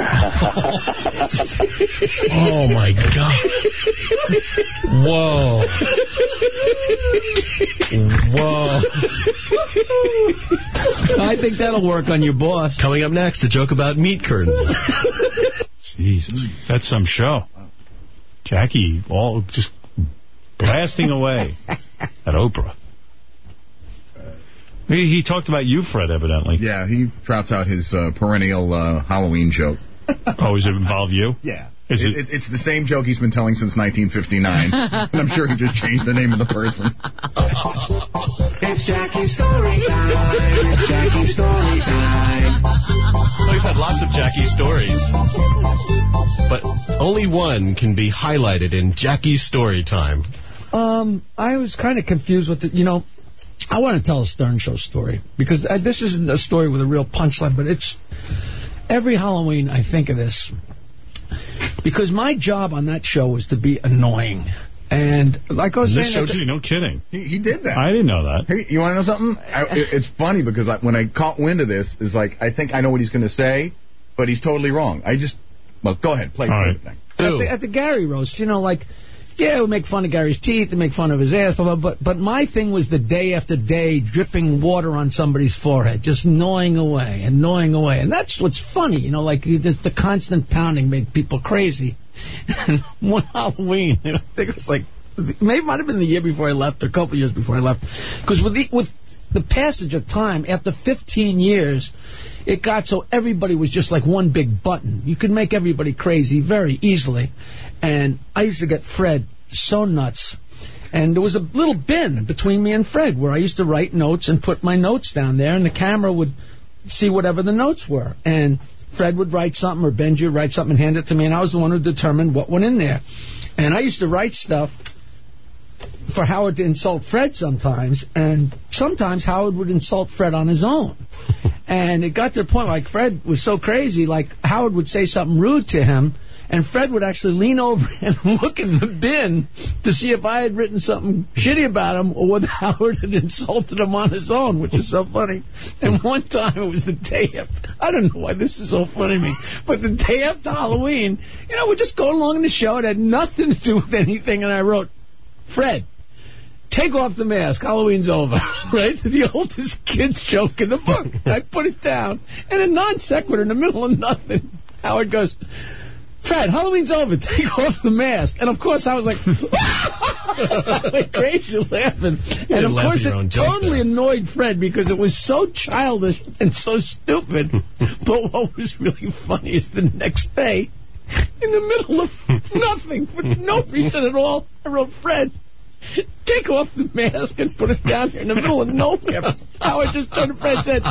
Oh, my God. Whoa. Whoa. I think that'll work on your boss. Coming up next, a joke about meat curtains. Jesus, that's some show. Jackie, all just blasting away at Oprah. He, he talked about you, Fred, evidently. Yeah, he trouts out his uh, perennial uh, Halloween joke. [LAUGHS] Oh, does it involve you? Yeah. Is It, it, it, it's the same joke he's been telling since 1959. [LAUGHS] and I'm sure he just changed the name of the person. [LAUGHS] It's Jackie's story time. It's Jackie's story time. We've had lots of Jackie stories. But only one can be highlighted in Jackie's story time. Um, I was kind of confused with it. You know, I want to tell a Stern Show story because uh, this isn't a story with a real punchline, but it's every Halloween I think of this because my job on that show was to be annoying. And like I was this saying, show, too, no kidding. He, he did that. I didn't know that. Hey, you want to know something? I, it, it's funny because I, when I caught wind of this, is like I think I know what he's going to say, but he's totally wrong. I just well, go ahead, play, play the thing. at the, at the Gary roast, you know, like, yeah, we make fun of Gary's teeth and make fun of his ass, blah, blah, but but my thing was the day after day dripping water on somebody's forehead, just gnawing away and gnawing away, and that's what's funny, you know, like just the constant pounding made people crazy. And [LAUGHS] one Halloween, I think it was like maybe it might have been the year before I left, or a couple years before I left, because with with the passage of time, after 15 years, it got so everybody was just like one big button. You could make everybody crazy very easily. And I used to get Fred so nuts. And there was a little bin between me and Fred where I used to write notes and put my notes down there, and the camera would see whatever the notes were. And Fred would write something, or Benji would write something and hand it to me, and I was the one who determined what went in there. And I used to write stuff for Howard to insult Fred sometimes, and sometimes Howard would insult Fred on his own. And it got to the point, like, Fred was so crazy, like, Howard would say something rude to him, and Fred would actually lean over [LAUGHS] and look in the bin to see if I had written something shitty about him or whether [LAUGHS] Howard had insulted him on his own, which is so funny. And one time, it was the day after, I don't know why this is so funny to me, but the day after Halloween, you know, we're just going along in the show. It had nothing to do with anything, and I wrote, Fred, take off the mask. Halloween's over. [LAUGHS] right? The oldest kid's joke in the book. I put it down. And a non sequitur in the middle of nothing. Howard goes, Fred, Halloween's over. Take off the mask. And of course, I was like, like [LAUGHS] [LAUGHS] crazy laughing. And of course, it totally annoyed Fred because it was so childish and so stupid. but what was really funny is the next day, in the middle of [LAUGHS] nothing, for no reason at all, I wrote, Fred, [LAUGHS] take off the mask and put it down here in the middle of nowhere. Howard just turned to Fred and said,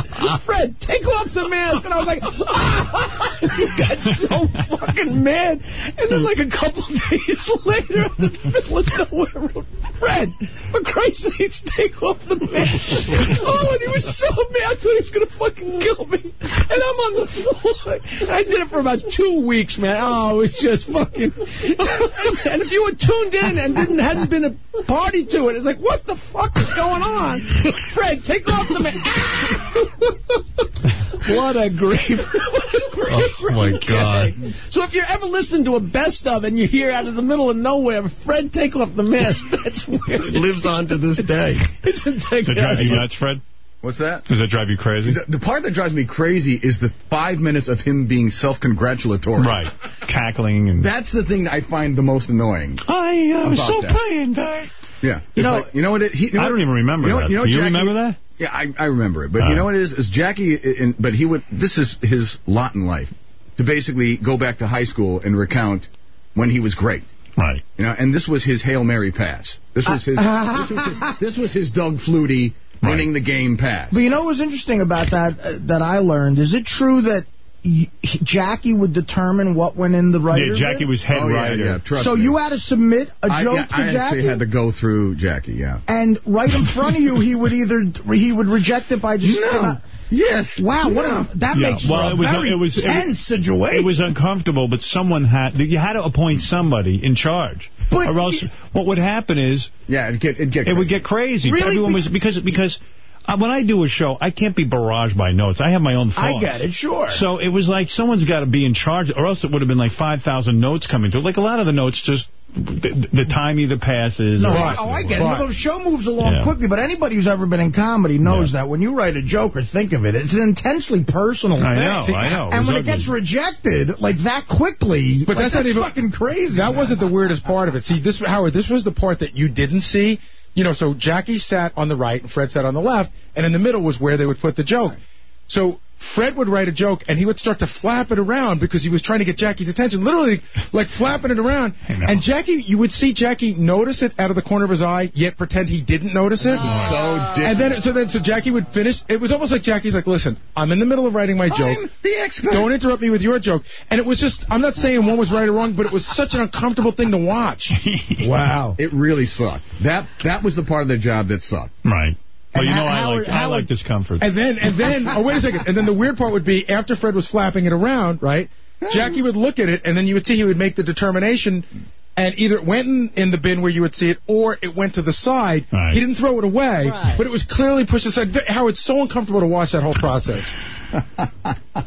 Fred, take off the mask. And I was like, [LAUGHS] he got so fucking mad. And then like a couple [LAUGHS] days later, in the middle of nowhere, Fred, for Christ's sakes, take off the mask. oh, and he was so mad, I thought he was going to fucking kill me. And I'm on the floor. And I did it for about two weeks, man. Oh, it was just fucking... and if you were tuned in and didn't hadn't been a party to it, it's like, what the fuck is going on? [LAUGHS] Fred, take off the mask. [LAUGHS] what a great... [LAUGHS] what a great Oh, my God. gag. So if you're ever listening to a best of and you hear out of the middle of nowhere, Fred, take off the mask, that's weird. It lives on to this day. Isn't that Did it drive you nuts, Fred? What's that? Does that drive you crazy? The, the part that drives me crazy is the five minutes of him being self-congratulatory. Right. Cackling and... That's the thing that I find the most annoying. I uh, was so that. playing. Yeah. You It's know- like, you know what it, he, you know I what- don't even remember you know, that. You know, Do you Jackie- remember that? Yeah, I, I remember it. But Uh. you know what it is? Is Jackie, in, but he would, this is his lot in life, to basically go back to high school and recount when he was great. Right. You know, and this was his Hail Mary pass. This was his, this was his, this was his Doug Flutie winning the game pass. But you know what was interesting about that uh, that I learned? Is it true that Jackie would determine what went in the writer? Yeah, Jackie bit? was head Oh, yeah, writer. yeah, trust So me. you had to submit a I, joke yeah, to I actually had to go through Jackie, yeah. And right in front of you, he would either he would reject it by just No. Yes. Wow, what No. a, that Yeah, makes well, for a it was, very it was, it was- tense situation. It was uncomfortable, but someone had, you had to appoint somebody in charge. But or else, what would happen is, yeah, it'd get, it'd get it would get crazy. Really? Everyone was, because, because, uh, when I do a show, I can't be barraged by notes. I have my own thoughts. I get it, sure. So it was like someone's got to be in charge, or else it would have been like 5,000 notes coming through. Like a lot of the notes just, the, the time either passes. No, or, oh, I- oh, I get it. But- The show moves along Yeah. quickly, but anybody who's ever been in comedy knows that when you write a joke or think of it, it's an intensely personal I thing. know, See, I know. It And was when ugly. it gets rejected, like that quickly, But like, that's not even fucking crazy. That wasn't the weirdest part of it. See, this Howard, this was the part that you didn't see. You know, so Jackie sat on the right and Fred sat on the left, and in the middle was where they would put the joke. So Fred would write a joke, and he would start to flap it around because he was trying to get Jackie's attention, literally like flapping it around. And Jackie, you would see Jackie notice it out of the corner of his eye, yet pretend he didn't notice it. So oh. And then, so then, so Jackie would finish. It was almost like Jackie's like, "Listen, I'm in the middle of writing my joke. I'm the expert. Don't interrupt me with your joke." And it was just, I'm not saying one was right or wrong, but it was such an uncomfortable thing to watch. [LAUGHS] Wow. It really sucked. That that was the part of the job that sucked. Right. Well, And you know, Howard- I like, I like discomfort. And then, and then, [LAUGHS] oh wait a second. And then the weird part would be after Fred was flapping it around, right? Jackie would look at it, and then you would see he would make the determination, and either it went in, in the bin where you would see it, or it went to the side. Right. He didn't throw it away, Right. but it was clearly pushed aside. How it's so uncomfortable to watch that whole process. [LAUGHS]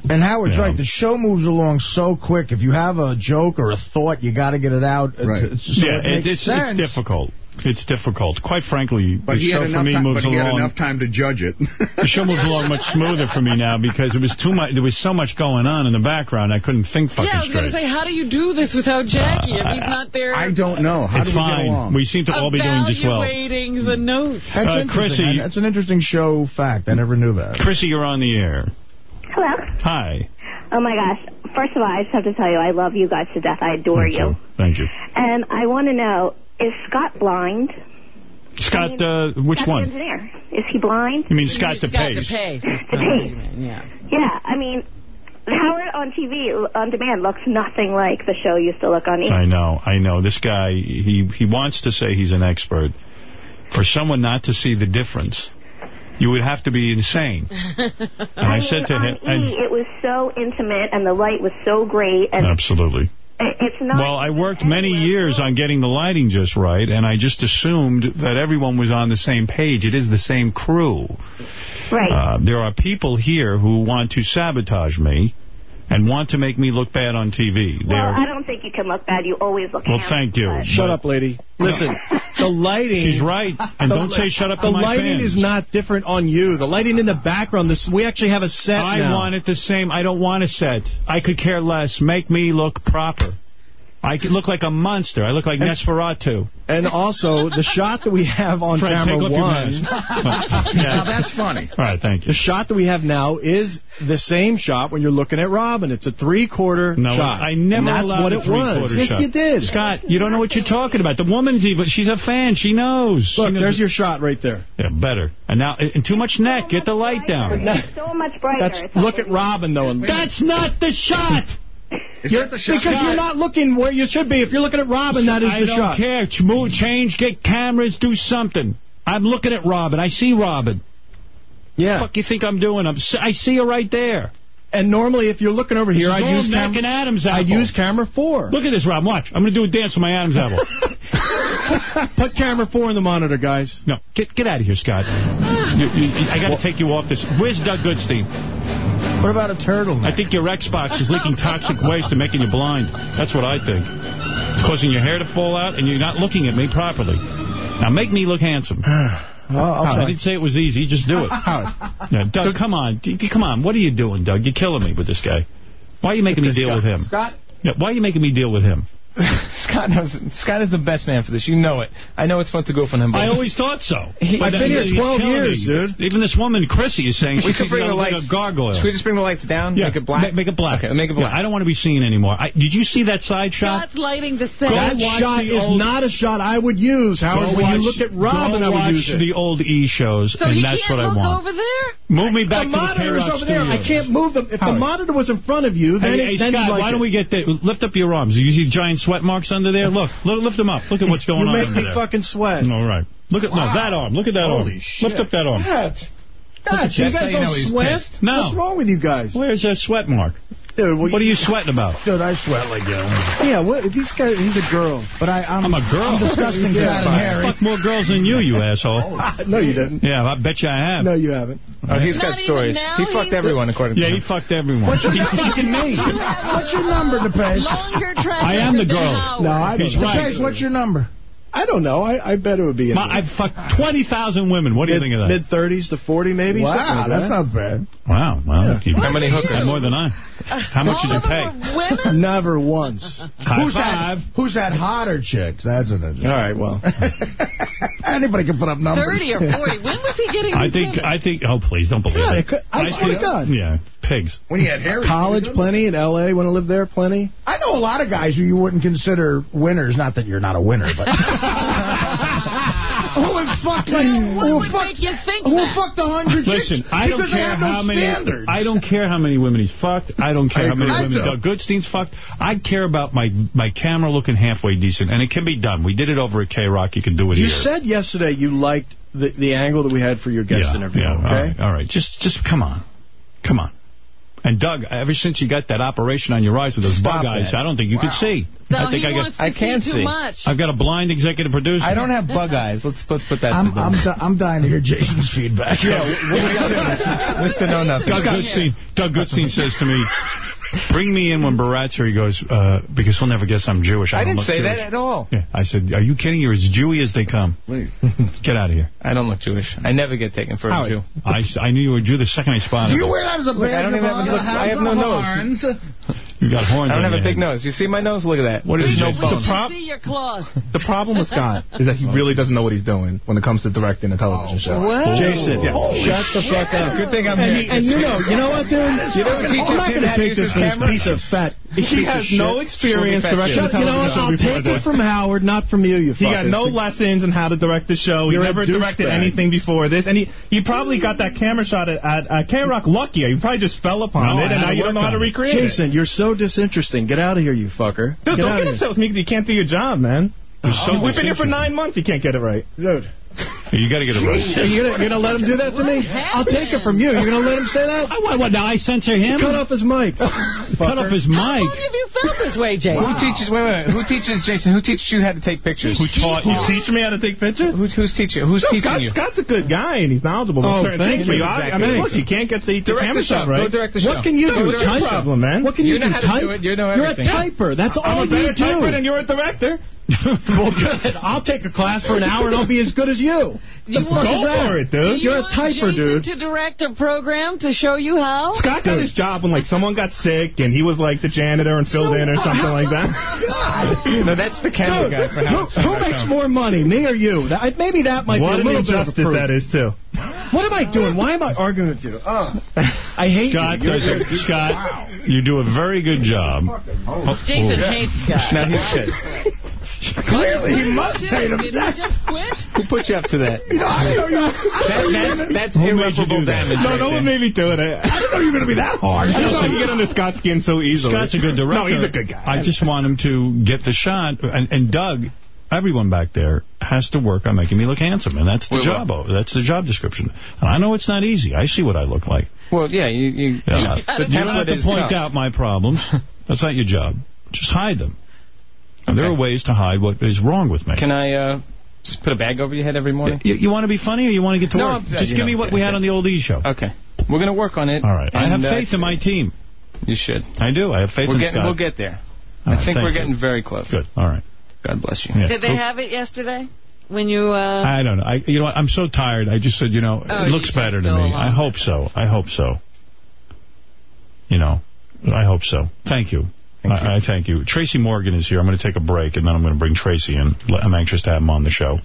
And Howard's Yeah. right. The show moves along so quick. If you have a joke or a thought, you got to get it out. Right. It's- So yeah, it makes it's, it's difficult. It's difficult. Quite frankly, But the he show had for enough me time. moves But he had enough time to judge it. [LAUGHS] The show moves along much smoother for me now because it was too much. There was so much going on in the background. I couldn't think fucking Yeah, I was going to say, how do you do this without Jackie if he's not there? I don't know. How it's do we get fine. along? We seem to all be doing just well. Evaluating the notes. That's Uh, interesting. Chrissy- That's an interesting show fact. I never knew that. Chrissy, you're on the air. Hello. Hi. Oh my gosh. First of all, I just have to tell you, I love you guys to death. I adore you. Thank you. And I want to know, is Scott blind? Scott, uh, which Scott the one? engineer. Is he blind? You mean Scott Scott DePace? DePace. DePace. Yeah. Yeah, I mean, Howard on TV, on demand, looks nothing like the show used to look on E! I know, I know. This guy, he he wants to say he's an expert. For someone not to see the difference, you would have to be insane. [LAUGHS] And I, said to on him, E! and, it was so intimate, and the light was so great, and absolutely. It- it's not... Well, I worked many years on getting the lighting just right, and I just assumed that everyone was on the same page. It is the same crew. Right. Uh, there are people here who want to sabotage me and want to make me look bad on TV. well, They're, I don't think you can look bad. You always look well, thank you. but- Shut up, lady. Listen, [LAUGHS] the lighting... She's right. And don't say shut up The to my lighting fans. is not different on you. The lighting in the background, this we actually have a set I now. want it the same. I don't want a set. I could care less. Make me look proper. I look like a monster. I look like Nosferatu. And also, the shot that we have on Fred, camera take off your one... mask. Now [LAUGHS] that's funny. All right, thank you. The shot that we have now is the same shot when you're looking at Robin. It's a three-quarter No, shot. I never and that's allowed what a it was. three-quarter Yes, shot. you did. Scott, you don't know what you're talking about. The woman's even, she's a fan. She knows. She Look, knows- there's your shot right there. Yeah, better. And now, and too much neck. Get the light down. so much brighter. That's look at Robin though. And That's not the shot. Is that the shot? because you're not looking where you should be. If you're looking at Robin, that is I the don't shot. care. Ch- Move, change, get cameras, do something. I'm looking at Robin. I see Robin. Yeah. What the fuck you think I'm doing? I'm, I see her right there. And normally, if you're looking over here, I'd use camera. and Adam's I'd use camera four. Look at this, Rob. Watch. I'm going to do a dance with my Adam's apple. [LAUGHS] Put camera four in the monitor, guys. No, get get out of here, Scott. You- you- I got to take you off this. Where's Doug Goodstein? What about a turtle? I think your Xbox is leaking toxic waste and making you blind. That's what I think. It's causing your hair to fall out, and you're not looking at me properly. Now, make me look handsome. [SIGHS] Well, ah, I didn't say it was easy. Just do it. [LAUGHS] Doug, come on. Come on. What are you doing, Doug? You're killing me with this guy. Why are you making me deal with him? Scott? Why are you making me deal with him? [LAUGHS] Scott knows. Scott is the best man for this. You know it. I know it's fun to goof on him. I always thought so. He, I've been here 12 years, me. dude. Even this woman, Chrissy, is saying we she's bring the lights. A gargoyle. Should we just bring the lights down? Yeah. Make it black? Make, make it black. Okay, make it black. Yeah, I don't want to be seen anymore. I, did you see that side shot? Scott's lighting the set. That shot is old, not a shot I would use, Howard. Watch, when you look at Rob and I would use the old E shows, so and that's what I want. over there? Move me back the to the monitor's over there. I can't move them. If the monitor was in front of you, then Scott, why don't we get that? Lift up your arms. You see giant sweat marks under there? Look, lift them up. Look at what's going on under there. You make me fucking sweat. All right. Look at wow. no that arm. Look at that Holy arm. Shit. Lift up that arm. That. You guys don't sweat? No. What's wrong with you guys? Where's that sweat mark? Dude, what, what are you sweating about? Dude, I sweat like you. Yeah, what, these guys, he's a girl, but I, I'm, I'm a girl. I'm disgusting, fat and hairy. Fuck more girls than you, you asshole. [LAUGHS] Oh, no, you didn't. Yeah, I bet you I have. No, you haven't. Oh, he's Not got stories. He fucked everyone, according yeah, to Yeah, he fucked everyone. What's your [LAUGHS] number? me. What's your number, DePace? Longer I am the girl. No, I don't. He's right. What's your number? I don't know. I, I bet it would be. My, I've fucked 20,000 women. What do mid, you think of that? Mid-30s to 40 maybe? Wow, like that's not bad. Wow. Wow. yeah. How many hookers? More than I. How much did you pay? [LAUGHS] Never once. High who's five. Who's that hotter chicks? That's an All right, well. [LAUGHS] Anybody can put up numbers. 30 or 40. When was he getting I think, women? I think, oh, please, don't believe yeah, it. Could, I, I swear think, to God. Yeah pigs. When you had Harry. College, plenty. In L.A., want to live there, plenty. I know a lot of guys who you wouldn't consider winners. Not that you're not a winner, but... [LAUGHS] [LAUGHS] who would fuck like, who fucked you think who fucked a hundred Listen, I don't care no how many standards. I don't care how many women he's fucked. I don't care I how many women Doug Goodstein's fucked. I care about my my camera looking halfway decent, and it can be done. We did it over at K Rock. You can do it you here. Said yesterday you liked the the angle that we had for your guest yeah, interview. Yeah, okay, all right, all right. Just just come on, come on. And Doug, ever since you got that operation on your eyes with those Stop bug eyes, I don't think you wow. see. So I think I got. I can't see. Much. I've got a blind executive producer. I don't have bug eyes. Let's let's put that. I'm I'm, di I'm, dying to hear Jason's feedback. [LAUGHS] Yeah. Mr. [LAUGHS] No Nothing. Doug Goodstein. Doug Goodstein says to me, Bring me in when Baratzer, he goes, uh, because he'll never guess I'm Jewish. I, I didn't say Jewish. that at all. Yeah, I said, are you kidding? You're as Jewy as they come. Please. get out of here. I don't look Jewish. I never get taken for Howard. a Jew. I, I knew you were a Jew the second I spotted you. You wear that as a badge I don't even have, look, I have no horns. nose. You got horns. I don't have a big nose. You see my nose? Look at that. What is no bone? The prob see your claws. [LAUGHS] the problem with Scott is that he really doesn't know what he's doing when it comes to directing a television show. Oh, what? Jason, yeah. shut the fuck up. Good thing I'm and here. He, and you know, you know what, dude? You know what teaches him how to use this camera? piece of fat. He has no experience directing a television show. You know what? I'll take it from Howard, not from you, you He got no lessons in how to direct the show. He never directed anything before this. And he, he probably got that camera shot at, at K-Rock lucky. He probably just fell upon it, and now you don't know how to recreate it. Jason, you're so so disinteresting. Get out of here, you fucker. Dude, get don't get upset with me. You can't do your job, man. You're uh, so We've been here for nine months. You can't get it right. Dude. [LAUGHS] You got to get a roast. You going to let him do that to me? I'll take it from you. You're going to let him say that? I, what, what, now I censor him? Cut off his mic. [LAUGHS] Cut off his mic. How long have you felt this way, Jason? Wow. Who teaches, wait, wait, wait, who teaches, Jason, who teaches you how to take pictures? Who taught you? Who teach me how to take pictures? Who, who's teaching, who's no, teaching Scott's, you? Scott's a good guy, and he's knowledgeable. Oh, thank you. Exactly. I mean, look, you can't get the, the camera shot right. Go direct the show. What can you do? Type problem, man. What can you, do? Type? You know You're a typer. That's all you do. You're a better typer than you're a director. [LAUGHS] well, good. I'll take a class for an hour and I'll be as good as you. you Go for it, dude. You are a typer, Jason dude. to direct a program to show you how? Scott dude. got his job when, like, someone got sick and he was, like, the janitor and filled so, in or something uh, like that. God. [LAUGHS] no, that's the camera dude, guy for how Who, who makes more money, me or you? That, maybe that might what be a little bit of a What an injustice that is, too. What am I doing? Why am I arguing with you? Uh, I hate Scott you. Does Scott, wow. you do a very good job. Jason oh. hates Scott. Now he's pissed. Clearly, he must hate him. Did he just quit? Who put you up to that? You know, I know you. That, that's that's Who irreparable damage. No, right no one made me do it. I, I didn't know you were going to be that hard. I didn't know you get under Scott's skin so easily. Scott's a good director. No, he's a good guy. I just want him to get the shot. And, and Doug, everyone back there has to work on making me look handsome, and that's the well, job. Well. That's the job description. And I know it's not easy. I see what I look like. Well, yeah, you. you, yeah. you, you don't have to point tough. out my problems. [LAUGHS] That's not your job. Just hide them are ways to hide what is wrong with me. Can I uh, just put a bag over your head every morning? You, you want to be funny or you want to get to No, work? I'm- Just give know, me what okay, we had okay. on the old E show. Okay. We're going to work on it. All right. I have And, uh, faith in my team. You should. I do. I have faith We'll in get, Scott. we'll get there. All I right, think we're you. getting very close. Good. All right. God bless you. Yeah. Did they have it yesterday? when you... Uh... I don't know. I, you know what? I'm so tired. I just said, you know, Oh, it looks better to me. I hope so. I hope so. You know, I hope so. Thank you. I, I thank you. Tracy Morgan is here. I'm going to take a break, and then I'm going to bring Tracy in. I'm anxious to have him on the show.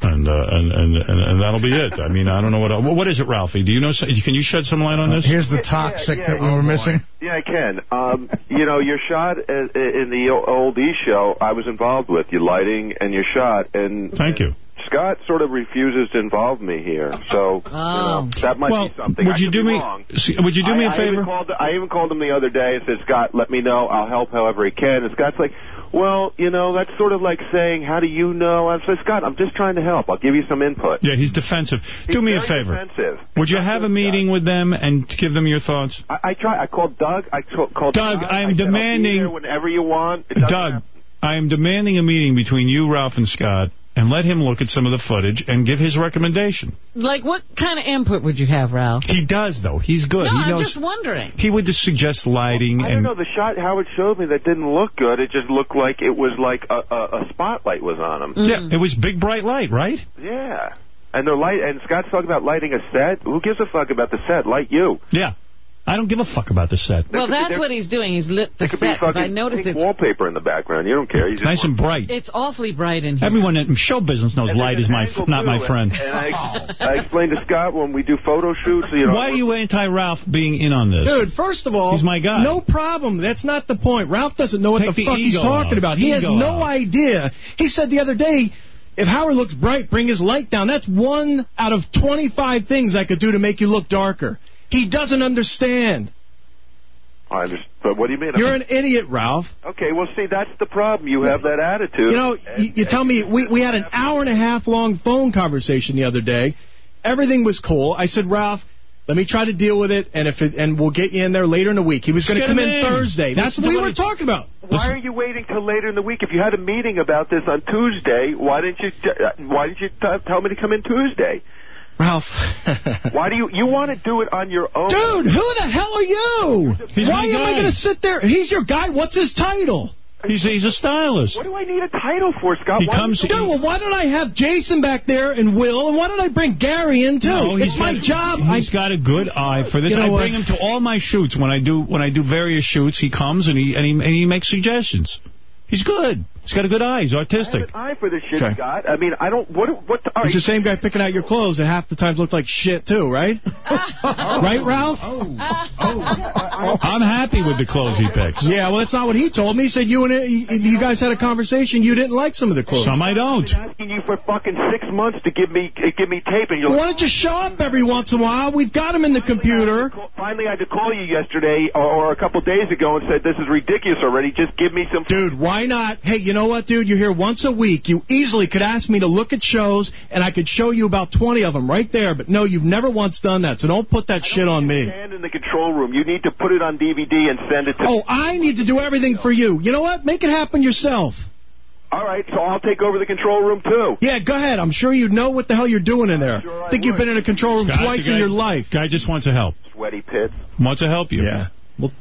And, uh, and, and and and that'll be it. I mean, I don't know what else. What is it, Ralphie? Do you know? Can you shed some light on this? Here's the toxic that we were missing. Yeah, I can. Um, you know, your shot i- i- in the old E show, I was involved with your lighting and your shot, and Thank you. Scott sort of refuses to involve me here. So you know, oh. that might Well, be something. would I you do me- wrong. would you do me a I- I favor? even, called, I even called him the other day and said, Scott, let me know. I'll help however he can. And Scott's like, well, you know, that's sort of like saying, how do you know? I said, Scott, I'm just trying to help. I'll give you some input. Yeah, he's defensive. He's do me a favor. defensive. Would you have a meeting with them and give them your thoughts? I, I tried. I called Doug. I called Doug, Scott. I am said, I'll be demanding- whenever you want. Doug, I am demanding a meeting between you, Ralph, and Scott, and let him look at some of the footage and give his recommendation. Like, what kind of input would you have, Ralph? He does, though. He's good. No, he I'm knows. just wondering. He would just suggest lighting I don't know. The shot Howard showed me that didn't look good. It just looked like it was like a, a, a spotlight was on him. yeah, it was big bright light, right? Yeah. And the light. And Scott's talking about lighting a set. Who gives a fuck about the set? Light you. Yeah. I don't give a fuck about the set. Well, that's what he's doing. He's lit the set. be fucking I noticed pink it's, wallpaper in the background. You don't care. You just Nice and bright. it's awfully bright in here. Everyone in show business knows light is my angle, not my friend. And, and I, oh. I explained to Scott when we do photo shoots. You know, Why are you anti-Ralph being in on this? Dude, first of all, He's my guy. No problem. That's not the point. Ralph doesn't know what Take the the fuck he's talking out. about. He has no out. idea. He said the other day, if Howard looks bright, bring his light down. That's one out of 25 things I could do to make you look darker. He doesn't understand. I understand. But what do you mean? You're an idiot, Ralph. Okay, well, see, that's the problem. You have that attitude. You know, you, you tell me we we had an hour and a half long phone conversation the other day. Everything was cool. I said, Ralph, let me try to deal with it, and if it, and we'll get you in there later in the week. He was going to come in in. Thursday. That's Listen what we were he- talking about. Why are you waiting till later in the week? If you had a meeting about this on Tuesday, why didn't you? t- uh, Why didn't you t- tell me to come in Tuesday? Ralph. [LAUGHS] Why do you? You want to do it on your own? Dude, who the hell are you? He's Why my am I going to sit there? He's your guy. What's his title? He's he's a stylist. What do I need a title for, Scott? He Why comes. do Dude, well, why don't I have Jason back there and Will, and why don't I bring Gary in too? No, it's he's my got- job. He's got a good eye for this. You know I what? bring him to all my shoots when I do when I do various shoots. He comes and he and he, and he makes suggestions. He's good. He's got a good eye. He's artistic. eye for this shit, Okay. Scott. I mean, I don't. What? What? All It's the same guy picking out your clothes that half the times look like shit too, right? [LAUGHS] [LAUGHS] right, Ralph? Oh. oh. [LAUGHS] I'm happy with the clothes he picks. Yeah, well, that's not what he told me. He said you and you you guys had a conversation. You didn't like some of the clothes. Some I don't. I've been asking you for fucking six months to give me uh, give me tape, and you're Why don't you show up every once in a while? We've got him in the computer. finally I had to call you yesterday or, or a couple days ago and said this is ridiculous already. Just give me some. Dude, why not? Hey, you know what, dude? You're here once a week. You easily could ask me to look at shows, and I could show you about 20 of them right there. But no, you've never once done that, so don't put that shit on me. Stand in the control room. You need to put it on DVD and send it to. Oh, I need to do everything for you. You know what? Make it happen yourself. All right, so I'll take over the control room too. Yeah, go ahead. I'm sure you know what the hell you're doing in there. I think you've been in a control room Scott, twice the in your life. Guy just wants to help. Sweaty pits. Wants to help you. Yeah. Well,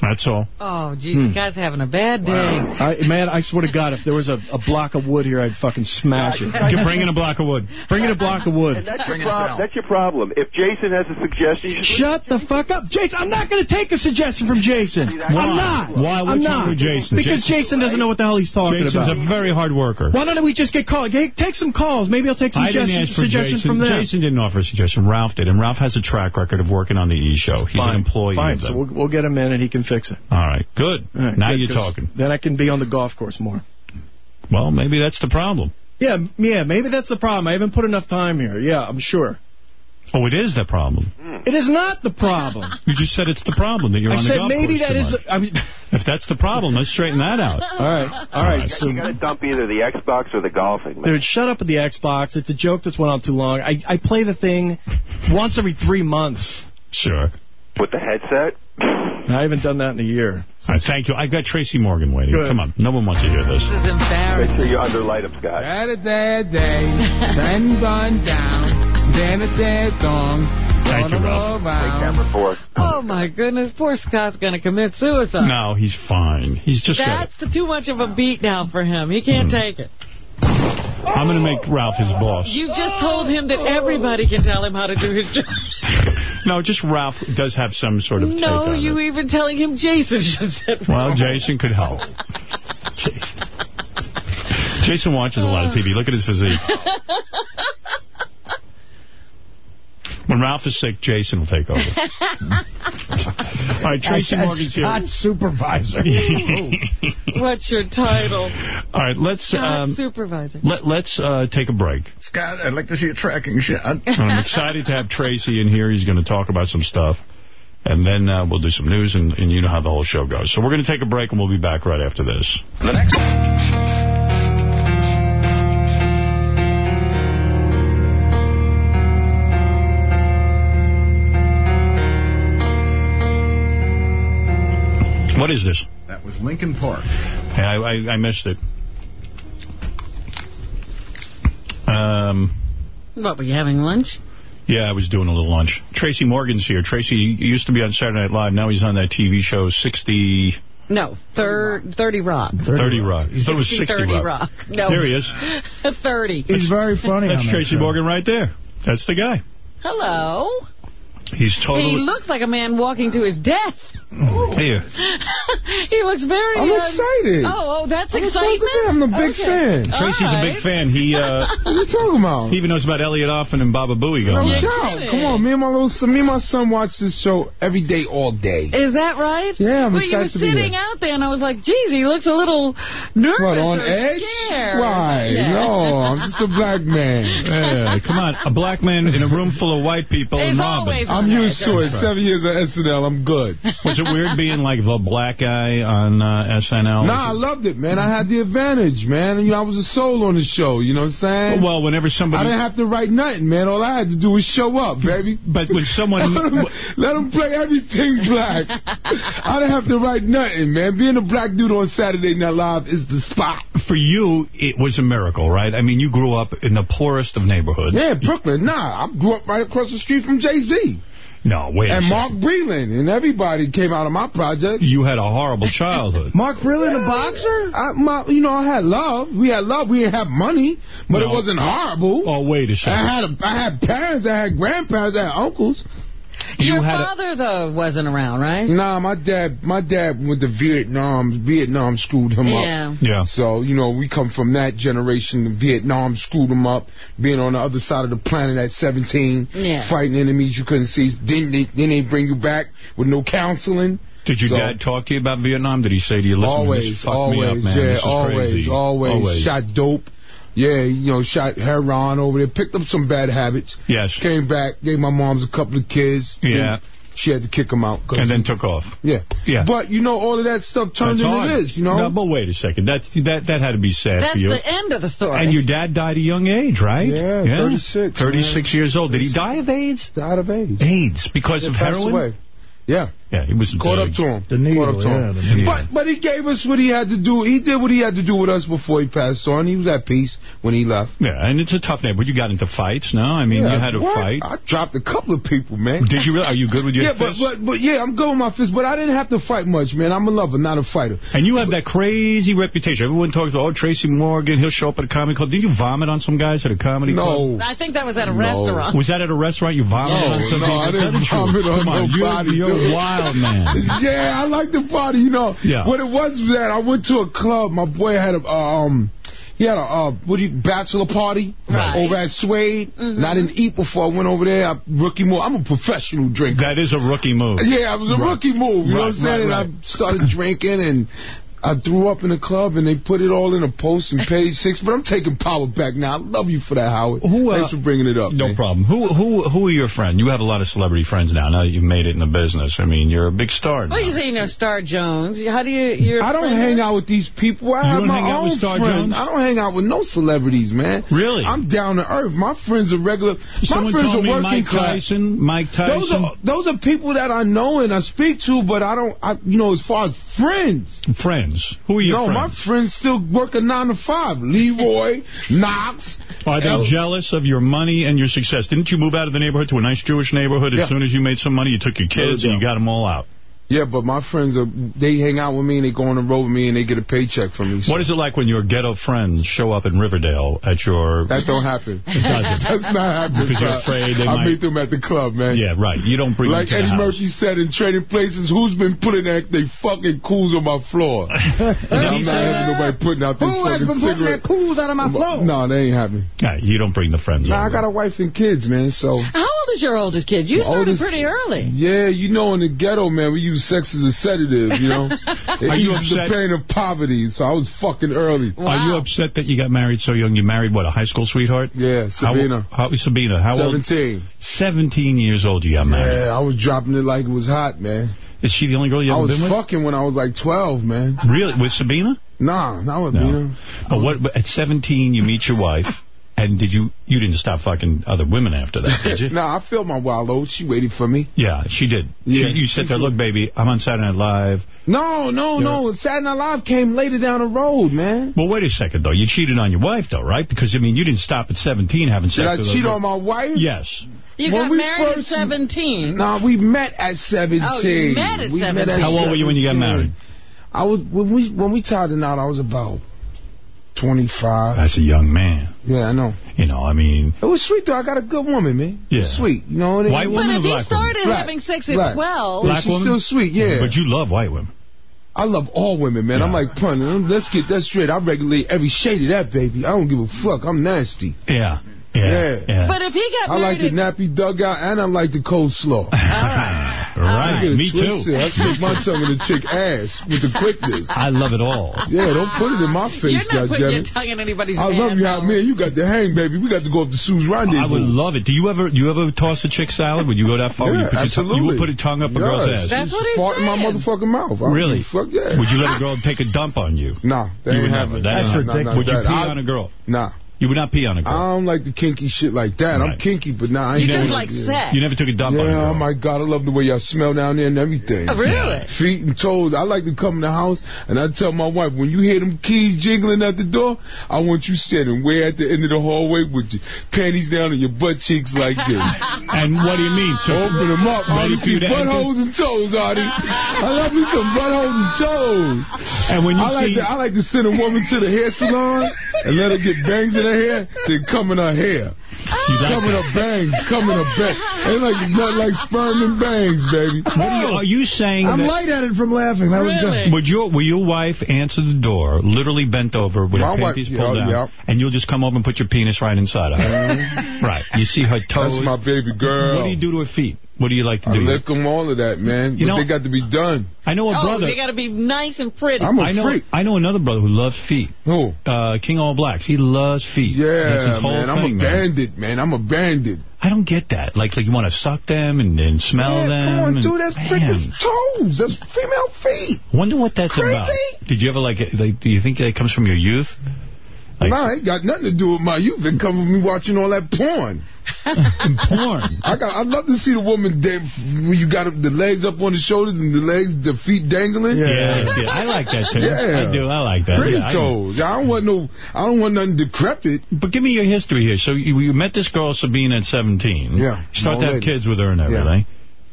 that's all. Oh, geez, Hmm. this guy's having a bad day. I, man, I swear to God, if there was a, a block of wood here, I'd fucking smash it. You bring in a block of wood. Bring in a block of wood. And that's your, prob- that's your problem. If Jason has a suggestion, you Shut the fuck up, Jason. I'm not going to take a suggestion from Jason. I'm not. Why? I'm What's not. wrong with Jason? Because Jason doesn't know what the hell he's talking Jason's about. a very hard worker. Why don't we just get called? Hey, Take some calls. Maybe I'll take some suggestions, suggestions from them. Jason didn't offer a suggestion. Ralph did, and Ralph has a track record of working on the E show. He's Fine. an employee Fine. of them. So we'll, we'll get him in and he can fix it. All right, good. All right, now good, you're talking. Then I can be on the golf course more. Well, maybe that's the problem. Yeah, yeah. Maybe that's the problem. I haven't put enough time here. Yeah, I'm sure. Oh, it is the problem. It is not the problem. You just said it's the problem that you're I on the said golf maybe course that too is. much. I mean, [LAUGHS] If that's the problem, let's straighten that out. all right, all right. So, you got to dump either the Xbox or the golfing. Man. dude, shut up with the Xbox. It's a joke that's went on too long. I I play the thing once every three months. Sure. With the headset. I haven't done that in a year. All right, thank you. I've got Tracy Morgan waiting. Good. Come on. No one wants to hear this. This is embarrassing. Make sure you underlight him, Scott. Had a bad day, sun gone down, then a sad song, Thank you, Ralph. Camera four. Oh, my goodness. Poor Scott's going to commit suicide. No, he's fine. He's just got That's too much of a beat now for him. He can't Hmm. take it. I'm going to make oh. Ralph his boss. You just told him that everybody can tell him how to do his job. [LAUGHS] No, just Ralph does have some sort of take No, you it. even telling him Jason should sit Well, Jason could help. Jason. [LAUGHS] Jason watches a lot of TV. Look at his physique. [LAUGHS] When Ralph is sick, Jason will take over. [LAUGHS] All right, Tracy As- as Morgan's here. Scott's supervisor. What's your title? All right, let's Scott um, supervisor. let, let's uh, take a break. Scott, I'd like to see a tracking shot. [LAUGHS] I'm excited to have Tracy in here. He's going to talk about some stuff. And then uh, we'll do some news, and, and you know how the whole show goes. So we're going to take a break, and we'll be back right after this. The next. What is this? That was Linkin Park. Yeah, I, I, I missed it. Um, What, were you having lunch? yeah, I was doing a little lunch. Tracy Morgan's here. Tracy used to be on Saturday Night Live. Now he's on that TV show 60... No, thir 30 Rock. 30 Rock. I thought it was 60 30 Rock. Rock. No. There he is. [LAUGHS] 30. He's very funny That's on that Tracy show. Morgan right there. That's the guy. Hello. He's totally... He looks like a man walking to his death. Here. [LAUGHS] he looks very... I'm uh, excited. Oh, oh, that's I'm excitement? excited. I'm a big Okay. fan. Tracy's a big fan. He uh, [LAUGHS] What are you talking about? he even knows about Elliot Offen and Baba Booey No going on. doubt. Come on, me and my little son, me and my son watch this show every day, all day. Is that right? Yeah, I'm well, were excited to be sitting out there, and I was like, geez, he looks a little nervous What, on or edge? scared. Right. Yeah. No, I'm just a black man. [LAUGHS] Yeah, come on. A black man in a room full of white people He's and Robin. always I'm used to it. Seven years of SNL, I'm good. [LAUGHS] Was it weird being like the black guy on uh, SNL? Nah, I loved it, man. I had the advantage, man. You know, I was a soul on the show, you know what I'm saying? Well, whenever somebody... I didn't have to write nothing, man. All I had to do was show up, baby. [LAUGHS] But when someone... [LAUGHS] Let them play everything black. I didn't have to write nothing, man. Being a black dude on Saturday Night Live is the spot. For you, it was a miracle, right? I mean, you grew up in the poorest of neighborhoods. Yeah, Brooklyn. Nah, I grew up right across the street from Jay-Z. No, wait And. Mark Breland. And everybody came out of my project. You had a horrible childhood. [LAUGHS] Mark Breland, a boxer? I, my, you know, I had love. We had love. We didn't have money, but No. it wasn't horrible. Oh, wait a second. I had a, I had parents, I had grandparents, I had uncles. Your You had a- father, though, wasn't around, right? Nah, my dad, my dad went to Vietnam. Vietnam screwed him Yeah. up. Yeah. So you know, we come from that generation. Vietnam screwed him up. Being on the other side of the planet at 17, Yeah. fighting enemies you couldn't see. Then they, then they bring you back with no counseling. Did your So- dad talk to you about Vietnam? Did he say to you, listen, always, this fucked always, me up, man. yeah, this is always, crazy. always, Shot dope. Yeah, you know, shot heroin over there. Picked up some bad habits. Yes. Came back, gave my mom's a couple of kids. Yeah. She had to kick him out. 'cause- And then took off. yeah. Yeah. But, you know, all of that stuff turned That's into hard. this, you know? No, but wait a second. That, that, that had to be sad That's for you. That's the end of the story. And your dad died a young age, right? Yeah, 36, 36 years old. Did he die of AIDS? Died of AIDS. AIDS because Yeah, of passed heroin? away. Yeah. Yeah, he was Caught up to him. The needle, Caught up to yeah, him. the needle. But but he gave us what he had to do. He did what he had to do with us before he passed on. He was at peace when he left. Yeah, and it's a tough neighborhood. You got into fights, no? I mean, Yeah, you had a what? fight. I dropped a couple of people, man. Did you really? Are you good with your yeah, fists? but, but but yeah, I'm good with my fists, but I didn't have to fight much, man. I'm a lover, not a fighter. and you have that crazy reputation. Everyone talks about, oh, Tracy Morgan, he'll show up at a comedy club. Did you vomit on some guys at a comedy club? No. I think that was at a No. restaurant. Was that at a restaurant? You vomited No, on some no, people? I didn't you? vomit on on, nobody, You're, you're dude. A wild man. yeah, I like the party. You know, Yeah. what it was was that I went to a club. My boy had a um. He had a uh, what do you bachelor party Right. over at Suede, and I didn't eat before I went over there. I, rookie move. I'm a professional drinker. That is a rookie move. Yeah, it was a Right. rookie move. You know what I'm saying? right, And I started drinking and. I threw up in the club and they put it all in a post in page [LAUGHS] six. But I'm taking power back now. I love you for that, Howard. Who, uh, Thanks for bringing it up. No man. problem. Who who who are your friends? You have a lot of celebrity friends now. Now that you've made it in the business. I mean, you're a big star now. Well, you say you know Star Jones. How do you... You're I don't hang out with these people. I You have don't my hang out own with Star friends. Jones? I don't hang out with no celebrities, man. Really? I'm down to earth. My friends are regular. Someone my friends told are me working Mike class. Tyson. Mike Tyson. Those are those are people that I know and I speak to, but I don't. I, you know, as far as friends, friends. Friends? Who are your no, friends? my friends still work a 9 to 5. Leroy, Knox. Are they El- jealous of your money and your success? Didn't you move out of the neighborhood to a nice Jewish neighborhood as Yeah. soon as you made some money? You took your kids and you got them all out. Yeah, but my friends, are they hang out with me and they go on the road with me and they get a paycheck from me. so- What is it like when your ghetto friends show up in Riverdale at your... That don't happen. [LAUGHS] It doesn't. [LAUGHS] That's not happening. Because you're afraid they I might- meet them at the club, man. Yeah, right. You don't bring Like them to Eddie. Murphy said in Trading Places, who's been putting that they fucking cools on my floor? [LAUGHS] And I'm not having nobody putting out their Who has been putting cigarette. that cools out of my floor? No, they ain't happening. Yeah, you don't bring the friends Nah, I got a wife and kids, man, so... How old is your oldest kid? You My started oldest- pretty early. Yeah, you know, in the ghetto, man, we use sex as a sedative, you know? [LAUGHS] It Are you eases the upset? pain of poverty, so I was fucking early. Are you upset that you got married so young? You married, what, a high school sweetheart? Yeah, Sabina. How, how, Sabina, how old? 17. 17 years old you got married. Yeah, I was dropping it like it was hot, man. Is she the only girl you ever been with? I was fucking when I was like 12, man. Really? With Sabina? Nah, not with No. Bina. But what? But at 17, you meet your wife, and did you? You didn't stop fucking other women after that, did you? [LAUGHS] nah, I filled my wild oats. She waited for me. Yeah, she did. Yeah. She, you said there, look, baby, I'm on Saturday Night Live. No, no, no. Saturday Night Live came later down the road, man. Well, wait a second, though. You cheated on your wife, though, right? Because, I mean, you didn't stop at 17 having sex Did I with cheat on my wife? Yes. You When got we married at first- 17. Nah, we met at 17. Oh, you met at we 17. How old were you when you got married? I was when we when we tied the knot. I was about 25. That's a young man. Yeah, I know. You know, I mean, It was sweet though. I got a good woman, man. Yeah. Sweet. You know what I mean? White But woman or if he black woman? started Black. having sex at Black. 12, Yeah, Black she's woman? still sweet, yeah. But you love white women. I love all women, man. I'm like, pun, let's get that straight. I regulate every shade of that, baby. I don't give a fuck. I'm nasty. Yeah. Yeah. yeah. but if he got I like the nappy dugout and I like the coleslaw. [LAUGHS] right. I get Me too. twisted. I stick my tongue in the chick ass with the quickness. I love it all. Yeah, don't put it in my face, You're not putting your tongue in anybody's I love you out, man. You got the hang, baby. We got to go up to Sue's rendezvous. I would love it. Do you ever do you ever toss a chick salad? Would you go that far? Yeah, you, put your absolutely. you would put a tongue up a girl's ass. That's what he's Fart in my motherfucking mouth. I Really? Fuck yeah. Would you let a girl take a dump on you? Nah, that You would never. happening. That Nah, ain't- nah, nah, Would you pee on a girl? Nah. You would not pee on a girl. I don't like the kinky shit like that. I'm kinky, but nah, I You ain't just doing like it. Yeah. sex. You never took a dump on a Yeah, girl. oh my God, I love the way y'all smell down there and everything. Oh, really? Feet and toes. I like to come in the house and I tell my wife, when you hear them keys jingling at the door, I want you standing way at the end of the hallway with your panties down and your butt cheeks like this. [LAUGHS] And what do you mean? So Open them up. I Ready want for you see to enter? buttholes and toes, Artie. I love me some buttholes and toes. And when you I like, see- to, I like to send a woman to the hair salon and let her get bangs in her hair, then come in her hair. You like Come in her bangs, come in her bangs. Ain't like nothing like sperm and bangs, baby. What are you, are you saying I'm that... lightheaded from laughing. That was Really? good. Would your will your wife answer the door, literally bent over with My her wife- panties yeah, pulled down, yeah. and you'll just come over and put your penis right inside of her? Mm-hmm. right. You see her toes. That's my baby girl. What do you do to her feet? What do you like to do? I do? lick them all of that, man. You but know- they got to be done. I know a Oh, brother. they got to be nice and pretty. I'm a I know. freak. I know another brother who loves feet. Who? Uh, King All Blacks. He loves feet. That's his Yeah, whole man. I'm thing, a man. bandit, man. I'm a bandit. I don't get that. Like, like you want to suck them and, and smell Man, them. come on, and, dude. That's man. freaking toes. That's female feet. Wonder what that's Crazy? about. Did you ever like? Like, do you think that comes from your youth? Like, nah, it got nothing to do with my youth. It come with me watching all that porn. [LAUGHS] porn. I got. I'd love to see the woman da- when you got the legs up on the shoulders and the legs, the feet dangling. Yeah, yeah, I like that too. Yeah. I do. I like that. Pretty Yeah, I- toes. I don't want no. I don't want nothing decrepit. But give me your history here. So you, you met this girl Sabina at 17. Yeah, You start my to have kids with her and everything.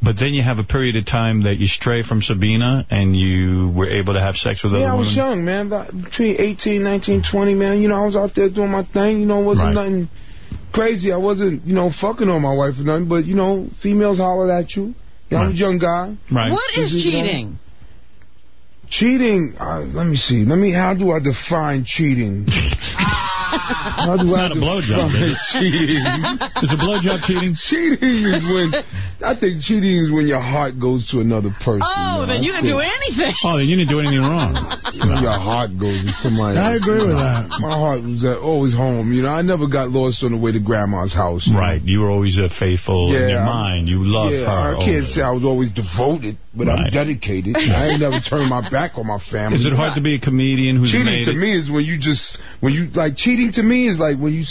But then you have a period of time that you stray from Sabina and you were able to have sex with Yeah, other I was women. young, man. About between 18, 19, 20, man. You know, I was out there doing my thing. You know, it wasn't Right. nothing crazy. I wasn't, you know, fucking on my wife or nothing. But, you know, females hollered at you. Yeah, I'm a young guy. Right. What is Is it, cheating? Cheating, uh, let me see. Let me, how do I define cheating? [LAUGHS] [LAUGHS] how do It's I not a blowjob, define is cheating? Is a blowjob cheating? cheating is when, I think cheating is when your heart goes to another person. Oh, man. then I you can think do anything. Oh, then you didn't do anything wrong. [LAUGHS] When your heart goes to somebody else. I else. agree with that. My heart was uh, always home. You know, I never got lost on the way to grandma's house. you know. Right. You were always uh, faithful in Yeah, your I'm- mind. You loved yeah, her. I can't over. say I was always devoted, but I'm dedicated. I ain't never turned my back on my family. Is it hard to be a comedian who's cheating made to it? me is when you just when you like cheating to me is like when you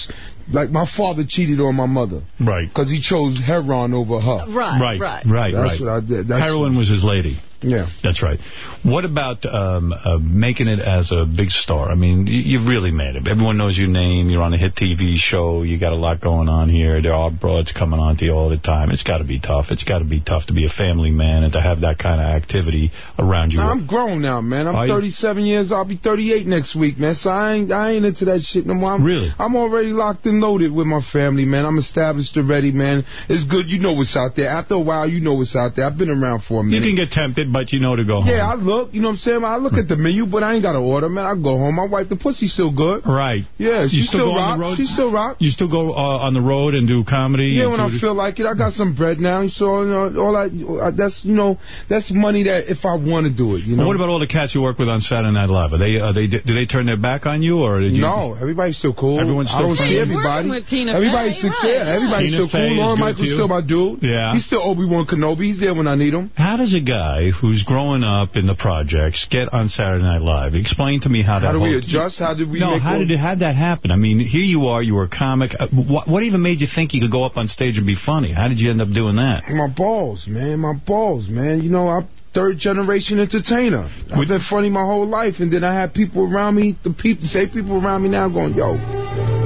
like my father cheated on my mother Right. because he chose heroin over her. Right, Right, right. right, That's right. what I did. That's Heroin was his lady. Yeah. That's right. What about um, uh, making it as a big star? I mean, you, you've really made it. Everyone knows your name. You're on a hit TV show. You got a lot going on here. There are broads coming on to you all the time. It's got to be tough. It's got to be tough to be a family man and to have that kind of activity around you. I'm grown now, man. I'm Are you? 37 years. I'll be 38 next week, man. So I ain't I ain't into that shit no more. I'm, Really? I'm already locked and loaded with my family, man. I'm established already, man. It's good. You know what's out there. After a while, you know what's out there. I've been around for a minute. you can get tempted, but you know to go home. yeah, I look. You know what I'm saying? I look at the menu, but I ain't got to order, man. I go home. My wife, the pussy still good. Right. Yeah, she you still, still rock. on the road? She still rock. You still go uh, on the road and do comedy? Yeah, when I feel like it, I got some bread now. So you know, all that uh, that's you know that's money that if I want to do it, you know. Well, what about all the cats you work with on Saturday Night Live? Are they, are they, do they turn their back on you, or did you? No, everybody's still cool. Everyone's I still don't see everybody. with Tina everybody's Fey, still, right, yeah, everybody's Tina still Fey cool. is Lorne Michaels still my dude. Yeah. He's still Obi-Wan Kenobi. He's there when I need him. How does a guy who's growing up in the projects get on Saturday Night Live? Explain to me how that How do we adjust? How did we No, how did it, how'd that happen? I mean, here you are, you were a comic. Uh, What, what even made you think you could go up on stage and be funny? How did you end up doing that? My balls, man. My balls, man. You know, I'm third generation entertainer. I've been funny my whole life, and then I have people around me, the people, say people around me now going, yo,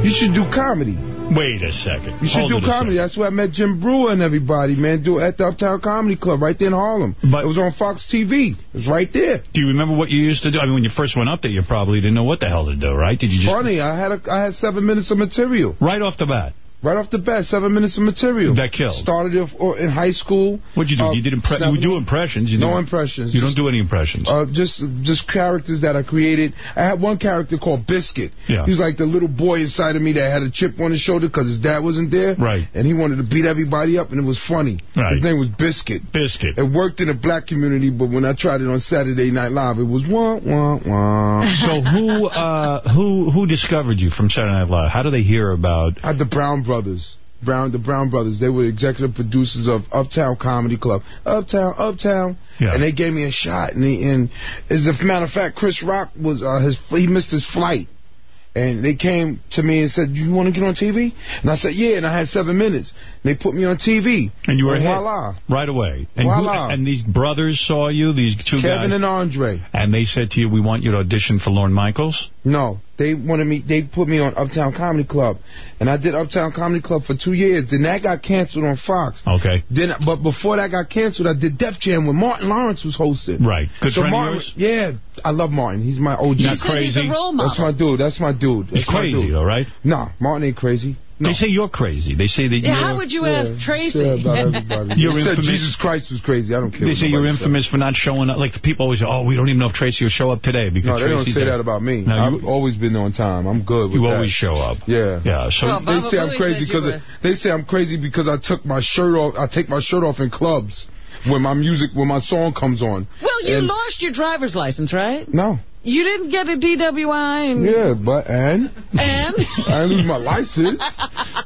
you should do comedy. Wait a second. You should Hold do comedy. That's where I met Jim Breuer and everybody, man. Do at the Uptown Comedy Club right there in Harlem. But- it was on Fox TV. It was right there. Do you remember what you used to do? I mean, when you first went up there, you probably didn't know what the hell to do, right? Did you just... Funny, I had a, I had seven minutes of material. Right off the bat. Right off the bat, seven minutes of material. That killed. Started it or in high school. What'd you do? Uh, you did impre- you do impressions. You No do- impressions. You Just- don't do any impressions. Uh, just just characters that I created. I had one character called Biscuit. Yeah. He was like the little boy inside of me that had a chip on his shoulder because his dad wasn't there. Right. And he wanted to beat everybody up, and it was funny. Right. His name was Biscuit. Biscuit. It worked in the black community, but when I tried it on Saturday Night Live, it was wah, wah, wah. So who uh, who who discovered you from Saturday Night Live? How do they hear about... I had the Brown Brothers. Brown, the Brown Brothers. They were executive producers of Uptown Comedy Club. Uptown, Uptown. Yeah. And they gave me a shot. And, he, and as a matter of fact, Chris Rock was uh, his he missed his flight. And they came to me and said, "You want to get on TV?" And I said, "Yeah." And I had seven minutes. And they put me on TV. And you were a hit voila. right away. And, Voila. and these brothers saw you, these two Kevin guys, and Andre. and they said to you, we want you to audition for Lorne Michaels? No, they wanted me. They put me on Uptown Comedy Club, and I did Uptown Comedy Club for two years. Then that got canceled on Fox. Okay. Then, but before that got canceled, I did Def Jam when Martin Lawrence was hosted. Right. Good so friend of Martin, yours? Yeah, I love Martin. He's my OG. Not You said he's a crazy? role That's my dude. That's my dude. He's That's my crazy, dude. though, right? Nah, Martin ain't crazy. They say you're crazy. They say that Yeah, you're... how would you Yeah, ask Tracy? Yeah, about [LAUGHS] everybody. You're They said infamous. Jesus Christ was crazy. I don't care. They say you're nobody said. infamous for not showing up. Like, the people always say, oh, we don't even know if Tracy will show up today because No, they don't say there. that about me. No, I've you, always been on time. I'm good with you that. always show up. Yeah. Yeah, so... Well, they say I'm crazy because were- they say I'm crazy because I took my shirt off. I take my shirt off in clubs when my music when my song comes on. Well, you And- lost your driver's license, right? No. You didn't get a DWI and... Yeah, but and And? [LAUGHS] I didn't lose my license.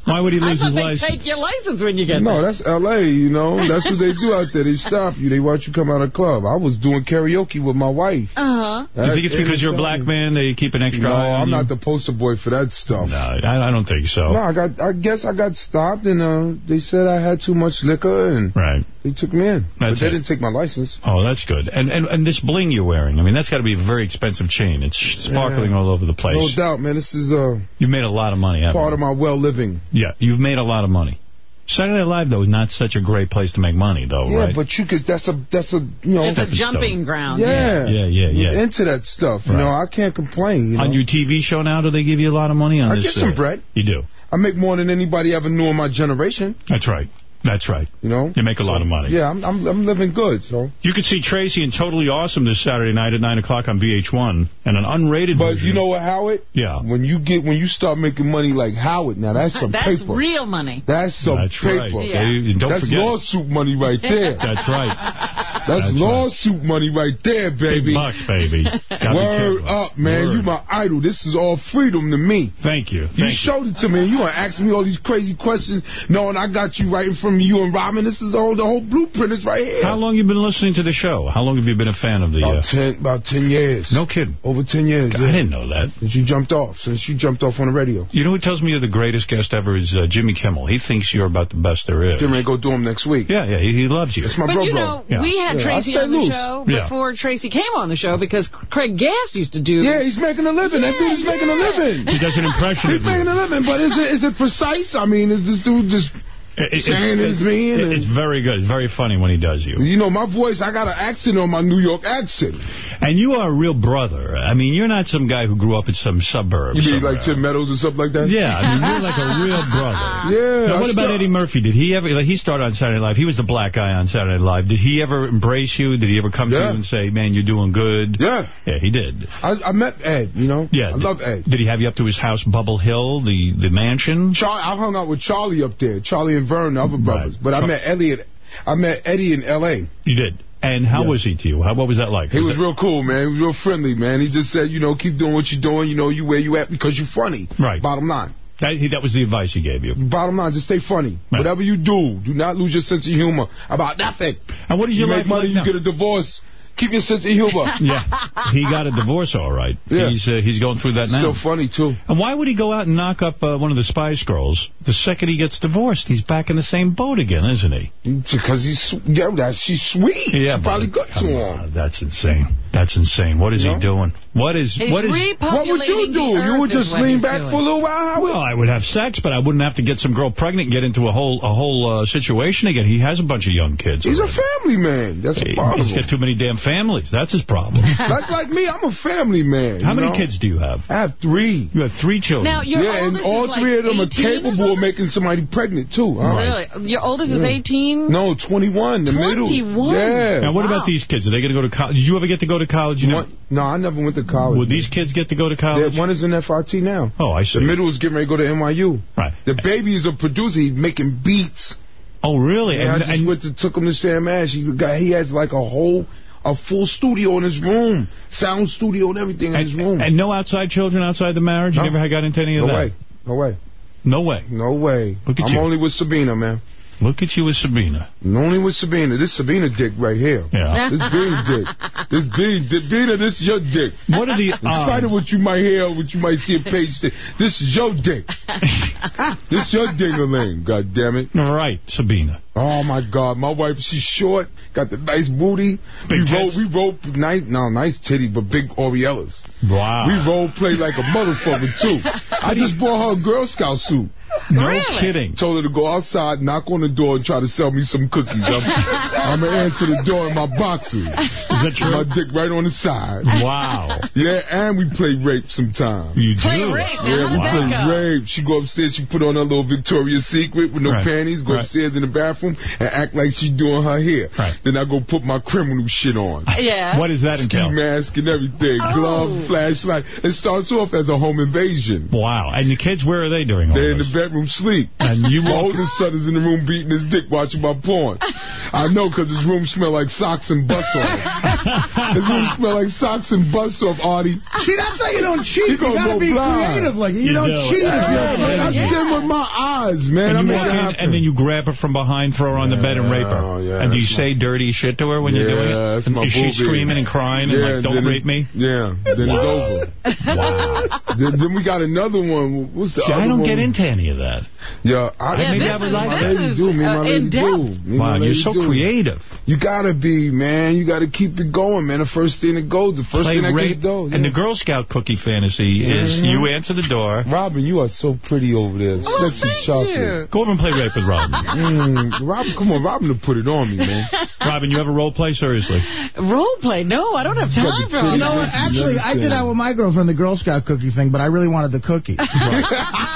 Why would he I lose thought his they license? take your license when you get No, there. that's L.A., you know. That's what they do out there. They stop you. They watch you come out of the club. I was doing karaoke with my wife. Uh-huh. You think it's because you're a black man they keep an extra No, eye on I'm you? not the poster boy for that stuff. No, I, I don't think so. No, I got. I guess I got stopped, and uh, they said I had too much liquor, and Right. they took me in. but they it. didn't take my license. Oh, that's good. And, and and this bling you're wearing, I mean, that's got to be very expensive chain. It's sparkling Yeah. all over the place. No doubt, man. This is uh, You've made a lot of money, haven't part you? of my well living. Yeah, you've made a lot of money. Saturday Night Live, though, is not such a great place to make money, though, Yeah, right? but you could. That's a. That's a. You know. It's a jumping stone. ground. Yeah. Yeah, yeah, yeah. Into that stuff. You know, I can't complain. You know? On your TV show now, do they give you a lot of money on I this? get some uh, bread. You do. I make more than anybody ever knew in my generation. That's right. That's right. You know. You make a lot of money. Yeah, I'm. I'm, I'm living good. So. You can see Tracy and Totally Awesome this Saturday night at 9 o'clock on VH1 and an unrated But version. you know what, Howard? Yeah. When you get when you start making money like Howard, now that's some That's paper. real money. That's some That's paper. right. Yeah. They- don't That's forget. lawsuit money right there. [LAUGHS] That's right. That's, That's lawsuit money right there, Big baby. bucks, baby. [LAUGHS] Gotta be Word up, man. Word. You my idol. This is all freedom to me. Thank you. You Thank you. showed it to me. You want to ask me all these crazy questions, knowing I got you right in front of you and Robin. This is all the whole blueprint is right here. How long you been listening to the show? How long have you been a fan of the... About Uh, ten, about ten years. no kidding. Over ten years. I yeah. didn't know that. Since you jumped off. Since you jumped off on the radio. You know who tells me you're the greatest guest ever is uh, Jimmy Kimmel. He thinks you're about the best there is. Jimmy, ready go do him next week. Yeah, yeah, he, he loves you. It's my But bro, you know, Yeah. we had Yeah, Tracy stay on the loose. show Yeah. before Tracy came on the show because Craig Gass used to do. Yeah, he's making a living. that dude is making a living. He does an impression He's of you. making a living, but is it is it precise? I mean, is this dude just It- saying it- his mean? it- It's very good. It's very funny when he does you. You know, my voice, I got an accent on my New York accent. And you are a real brother. I mean, you're not some guy who grew up in some suburb. You mean somewhere. like Tim Meadows or something like that? Yeah, I mean, you're like a real [LAUGHS] brother. Yeah. Now, what about Eddie Murphy? Did he ever, like, he started on Saturday Night Live. He was the black guy on Saturday Night Live. Did he ever embrace you? Did he ever come to you and say, man, you're doing good? Yeah. Yeah, he did. I, I met Ed, you know? Yeah. I love Ed. Did he have you up to his house, Bubble Hill, the, the mansion? Charlie, I hung out with Charlie up there, Charlie and Vern, the other brothers. But I met Elliot, I met Eddie in L.A. You did. And how was he to you? How, what was that like? He was it- real cool, man. He was real friendly, man. He just said, you know, keep doing what you're doing. You know, you where you at because you're funny. Right. Bottom line. That, he, that was the advice he gave you. Bottom line, just stay funny. Whatever you do, do not lose your sense of humor about nothing. And what is you your make money, like you get a divorce. Keep your sense of humor. [LAUGHS] yeah. He got a divorce all right. Yeah. He's uh, he's going through that now. Still funny, too. And why would he go out and knock up uh, one of the Spice Girls the second he gets divorced? He's back in the same boat again, isn't he? Because he's, yeah, that, she's sweet. Yeah, she probably but- good to him. That's insane. That's insane. What is You he doing? What is He's what is What would you do? You would just lean back for a little while, Howard? Well, I would have sex, but I wouldn't have to get some girl pregnant and get into a whole a whole uh, situation again. He has a bunch of young kids. He's a family man. That's a problem. He's got too many damn families. That's his problem. [LAUGHS] That's like me. I'm a family man. How many know? kids do you have? I have three. You have three children. Now, your yeah, and oldest all is like of them are 18 capable of making somebody pregnant, too. huh? Really? Your oldest is 18? No, 21. The middle. 21? Yeah. Now, what about these kids? Are they going to go to college? Did you ever get to go to college? You One- no, I never went to college. will these kids get to go to college? Yeah, one is in FRT now. Oh, I see. The middle is getting ready to go to NYU. Right. The baby is a producer. He's making beats. Oh, really? Yeah, And- I just went to, took him to Sam Ash. He's a guy. He has like a whole, a full studio in his room, sound studio and everything in his room. And no outside children outside the marriage? You No. never got into any of no that? No way. No way. No way. No way. Look at I'm you. only with Sabina, man. Look at you with Sabina. I'm only with Sabina. This Sabina dick right here. Yeah. This [LAUGHS] big dick. This big dick. Bina, this is your dick. What are the In spite um, of what you might hear, what you might see a page, th- this is your dick. [LAUGHS] this your ding-a-ling, God damn it. Right, Sabina. Oh my God, my wife, she's short, got the nice booty. Big we roll, we roll, nice, no, nice titty, but big Orioles. Wow. We role play like a motherfucker too. [LAUGHS] I just bought her a Girl Scout suit. No Really? kidding. Told her to go outside, knock on the door, and try to sell me some cookies. I'm, I'm gonna answer the door in my boxers. Is that true? My dick right on the side. Wow. Yeah, and we play rape sometimes. You do? Play rape? Yeah, we did play rape. She go upstairs, she put on her little Victoria's Secret with no Right. panties, go Right. upstairs in the bathroom and act like she doing her hair. Right. Then I go put my criminal shit on. Yeah. What does that Ski entail? mask and everything, Oh. glove, flashlight. It starts off as a home invasion. Wow. And the kids, where are they during all They're in the this? Bedroom sleep. And you My walk... oldest son is in the room beating his dick watching my porn. I know because his room smell like socks and bus off. [LAUGHS] his room smell like socks and bus off, Artie. See, that's how you don't cheat. He You gonna gotta go be blind. creative. Like you, You don't do. cheat. Yeah, if man, you're I yeah. see with my eyes, man. I And you walk in, and then you grab her from behind, throw her on the bed, and rape her. yeah, and do you that's say dirty shit to her when yeah, you're doing it? that's my Is she screaming and crying yeah, and like, don't rape it- me? Yeah, then Wow. it's over. Wow. then, then we got another one. What's the See, other I don't one? get into any of that. Yeah, I, Yeah, maybe this I would is- like this is, do. Me uh, in-depth. do. Me Wow, you're so do. creative. You gotta be, man. You gotta keep it going, man. The first thing that goes, the first Play thing that rape. gets dough. And the Girl Scout cookie fantasy is Mhm. you answer the door. Robin, you are so pretty over there. Oh, Sexy thank chocolate. you. Go over and play rape with Robin. [LAUGHS] Mm, Robin, come on, Robin to put it on me, man. [LAUGHS] Robin, you ever role play? Seriously. Role play? No, I don't have time for all You know what? Actually, I did that with my girlfriend, the Girl Scout cookie thing, but I really wanted the cookie. [LAUGHS]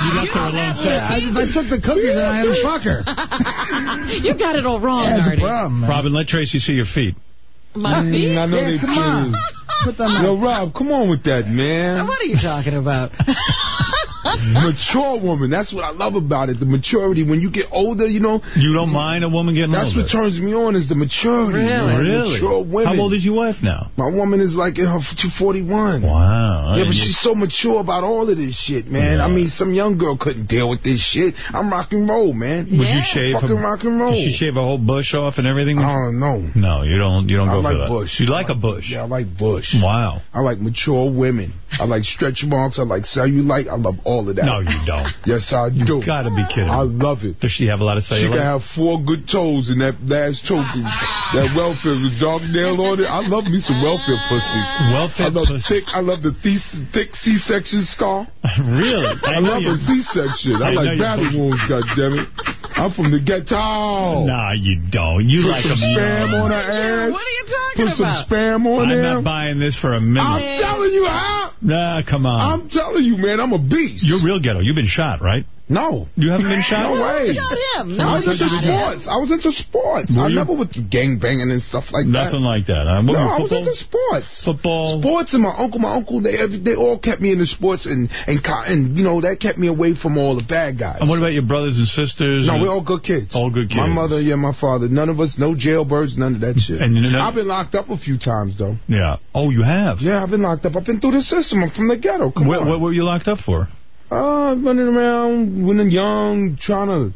You left her alone. Yeah, I, I took the cookies and I had a fuck her. [LAUGHS] You got it all wrong, That's a Artie. problem, man. Robin, let Tracy see your feet. My feet? Mm, I know Yeah, they come cute. on. [LAUGHS] Put them Yo, out. Rob, come on with that, man. What are you talking about? [LAUGHS] Mature woman. That's what I love about it. The maturity. When you get older, you know, You don't mind a woman getting that's older? That's what turns me on is the maturity. Really? man. Really? Mature women. How old is your wife now? My woman is like in her 241. Wow. Yeah, but she's so mature about all of this shit, man. Yeah. I mean, some young girl couldn't deal with this shit. I'm rock and roll, man. Would Yeah. you shave Fucking her? rock and roll. Does she shave a whole bush off and everything? I don't know. No, you don't. You don't I go like for that. bush. You like a bush? Yeah, I like Bush. Wow. I like mature women. I like stretch marks. I like cellulite. I love all all of that. No, you don't. [LAUGHS] Yes, I do. You gotta be kidding. I love it. Does she have a lot of She can have four good toes in that last toe. that welfare with dark nail on it. I love me some welfare pussy. Welfare I love pussy. thick. I love the thick, thick C-section scar. [LAUGHS] really? I, know love you- a C-section. I, I like battle wounds. goddammit. I'm from the ghetto. Nah, you don't. You Put like some them spam young. on her ass. What are you talking Put some about? spam on I'm there. not buying this for a minute. I'm telling you how. Nah, come on. I'm telling you, man. I'm a beast. You're real ghetto. You've been shot, right? No. You haven't been [LAUGHS] shot? No way. Shot him. I was into shot him. sports. I was into sports. Were I you? never with gang banging and stuff like Nothing that. Nothing like that. Huh? What, No, were I was into sports. Football. Sports and my uncle, my uncle, they they all kept me into sports and and co- and you know that kept me away from all the bad guys. And what about your brothers and sisters? No, And- we're all good kids. All good kids. My mother, yeah, my father. None of us, no jailbirds, none of that shit. And you know- I've been locked up a few times though. Yeah. Oh, you have? Yeah, I've been locked up. I've been through the system. I'm from the ghetto. Come What, on. what were you locked up for? Uh, running around when I'm young, trying to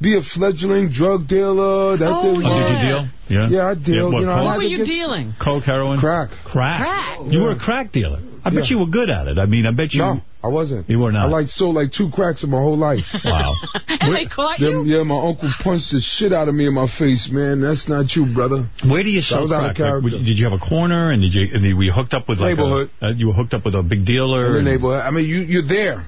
be a fledgling drug dealer. That Oh, didn't Oh, did you deal? Yeah. Yeah, I deal. what, you know, What had were you dealing? Coke, heroin? Crack. Crack. Crack. You were a crack dealer. I bet Yeah. you were good at it. I mean, I bet you. No, I wasn't. You were not. I like sold like two cracks in my whole life. [LAUGHS] Wow. [LAUGHS] and they caught Them- you? yeah, my uncle punched the shit out of me in my face, man. That's not you, brother. Where do you sell was out of crack? Like, character. did you have a corner, and did you? And were you hooked up with like Neighborhood. A, uh, you were hooked up with a big dealer. In the and- neighborhood. I mean, you you're there,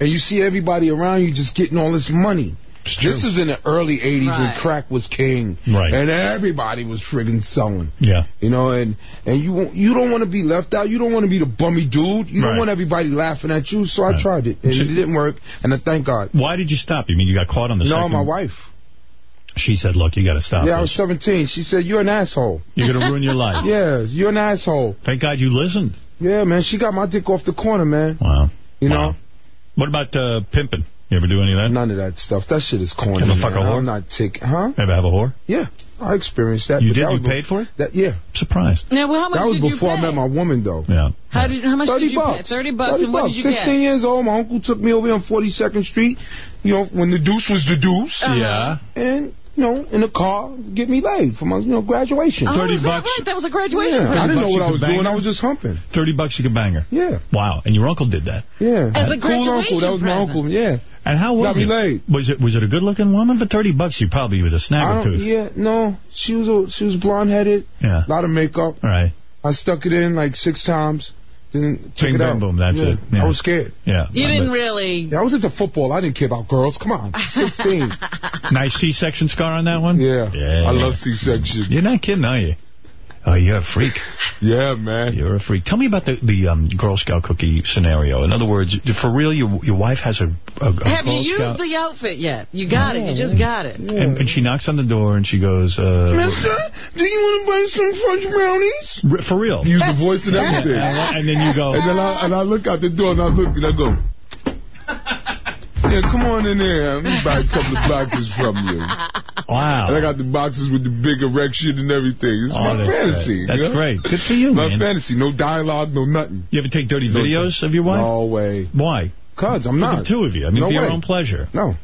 and you see everybody around you just getting all this money. This is in the early '80s when crack was king, Right. and everybody was friggin' selling. Yeah. You know, and and you won't- you don't want to be left out. You don't want to be the bummy dude. You Right. don't want everybody laughing at you. So I tried it, and So- it didn't work. And I thank God. Why did you stop? You mean you got caught on the No, second? my wife. She said, "Look, you got to stop yeah, I was 17. She said, "You're an asshole." You're gonna ruin your life." [LAUGHS] Yeah, you're an asshole. Thank God you listened. Yeah, man. She got my dick off the corner, man. Wow. You Wow. know. What about uh, pimping? You ever do any of that? None of that stuff. That shit is corny. Ever man. fuck a whore? I'm not tick. Huh? Ever have a whore? Yeah, I experienced that. You did? That You was paid for it? That, yeah. Surprised. Now, well, how much That was before I met my woman, though. Yeah. How, did, how much 30 did you bucks. pay? 30 bucks. 30 and what bucks. did you 16 get? years old. My uncle took me over on 42nd Street, you know, when the deuce was the deuce. Uh-huh. Yeah. And, you know, in a car, get me laid for my, you know, graduation. Oh, 30 is that bucks. right? That was a graduation yeah, I didn't know what I was doing. her? I was just humping. 30 bucks you could bang her. Yeah. Wow. And your uncle did that. Yeah. As a cool uncle. That was my uncle. Yeah. And how was Got me it? laid. Was it was it a good looking woman? For 30 bucks, She probably was a snagger don't, tooth. yeah, no. She was a, she was blonde headed. Yeah. A lot of makeup. All right. I stuck it in like six times. Mm, then took Bing, it bang, out. boom, that's Yeah. it. Yeah. I was scared. Yeah. You I didn't bet. really... Yeah, I was into football. I didn't care about girls. Come on. [LAUGHS] 16. Nice C-section scar on that one? yeah. Yeah. I love C-section. You're not kidding, are you? Oh, you're a freak. Yeah, man. You're a freak. Tell me about the the um, Girl Scout cookie scenario. In other words, for real, your your wife has a, a, a Have Girl you used Scout, the outfit yet? You got it. You just got it. and, and she knocks on the door and she goes, uh, Mister, do you want to buy some French brownies? r- for real. Use the voice and everything. And, and then you go, And then I, and I look out the door and I look and I go, [LAUGHS] yeah, come on in there. Let me buy a couple of boxes from you. [LAUGHS] wow. And I got the boxes with the big erection and everything. It's Oh, my that's fantasy. great. That's you know? great. Good for you, [LAUGHS] My man. My fantasy. No dialogue, no nothing. You ever take dirty videos of your wife? No way. Why? Cuz, I'm For not. the two of you. I mean, No for your own pleasure. No.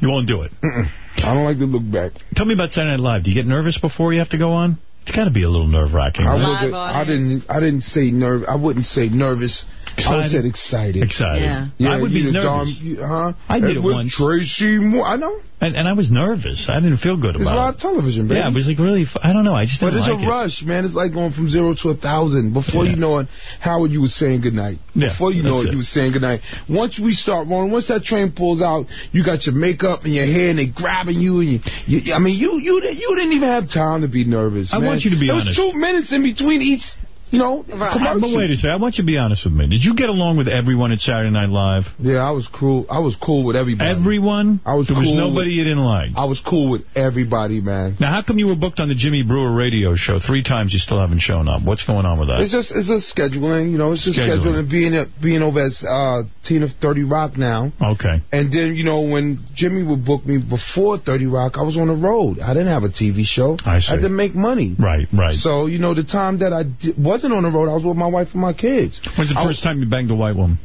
You won't do it. Mm-mm. I don't like to look back. Tell me about Saturday Night Live. Do you get nervous before you have to go on? It's got to be a little nerve-wracking. I right? wasn't. I didn't. I didn't say nerve. I wouldn't say nervous. I said excited. Excited. Yeah. Yeah, I would be nervous. Dom, you, huh? I did it with once. Tracy Moore. I know. And, and I was nervous. I didn't feel good about It's about live it. television, baby. Yeah, it was like really, f- I don't know. I just But didn't it's like a it. rush, man. It's like going from zero to a thousand. Before Yeah. you know it, Howard, you was saying goodnight. Yeah, Before you know it, it. you was saying goodnight. Once we start rolling, once that train pulls out, you got your makeup and your hair, and they grabbing you. And you, you I mean, you you you didn't even have time to be nervous. I man. Want you to be There honest. was two minutes in between each, you know, Right. But wait a second. I want you to be honest with me. Did you get along with everyone at Saturday Night Live? Yeah, I was cool. I was cool with everybody. Everyone? I was There was nobody with- you didn't like. I was cool with everybody, man. Now, how come you were booked on the Jimmy Breuer radio show three times you still haven't shown up? What's going on with that? It's just it's just scheduling, you know. It's just Scheduling. scheduling, being at, being over at uh, Tina 30 Rock now. Okay. And then, you know, when Jimmy would book me before 30 Rock, I was on the road. I didn't have a TV show. I see. had to make money. Right, right. So, you know, the time that I di- wasn't on the road, I was with my wife and my kids. When's the I- first time you banged a white woman?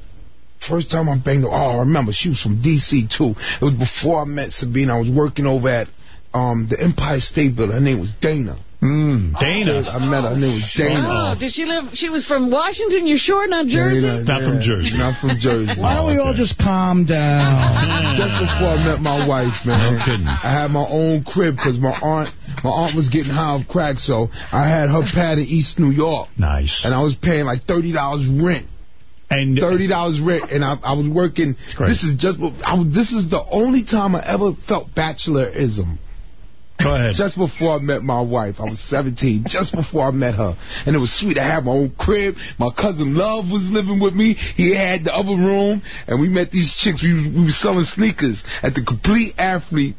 First time I banged her, oh, I remember, she was from D.C. too. It was before I met Sabina. I was working over at um, the Empire State Building. Her name was Dana. Mm, Dana. I met her. Her name was Dana. Oh, did she live? She was from Washington. You sure, not Jersey? Dana, Not from Jersey. Not from Jersey. Why don't we all just calm down? [LAUGHS] Just before I met my wife, man, No kidding. I had my own crib because my aunt, my aunt was getting high off crack, so I had her pad in East New York, Nice. and I was paying like thirty dollars rent. And Thirty dollars rent, and I, I was working. This is just, I, this is the only time I ever felt bachelorism. Go ahead. Just before I met my wife, I was 17. Just before I met her, and it was sweet. I had my own crib. My cousin Love was living with me. He had the other room, and we met these chicks. We, we were selling sneakers at the Complete Athlete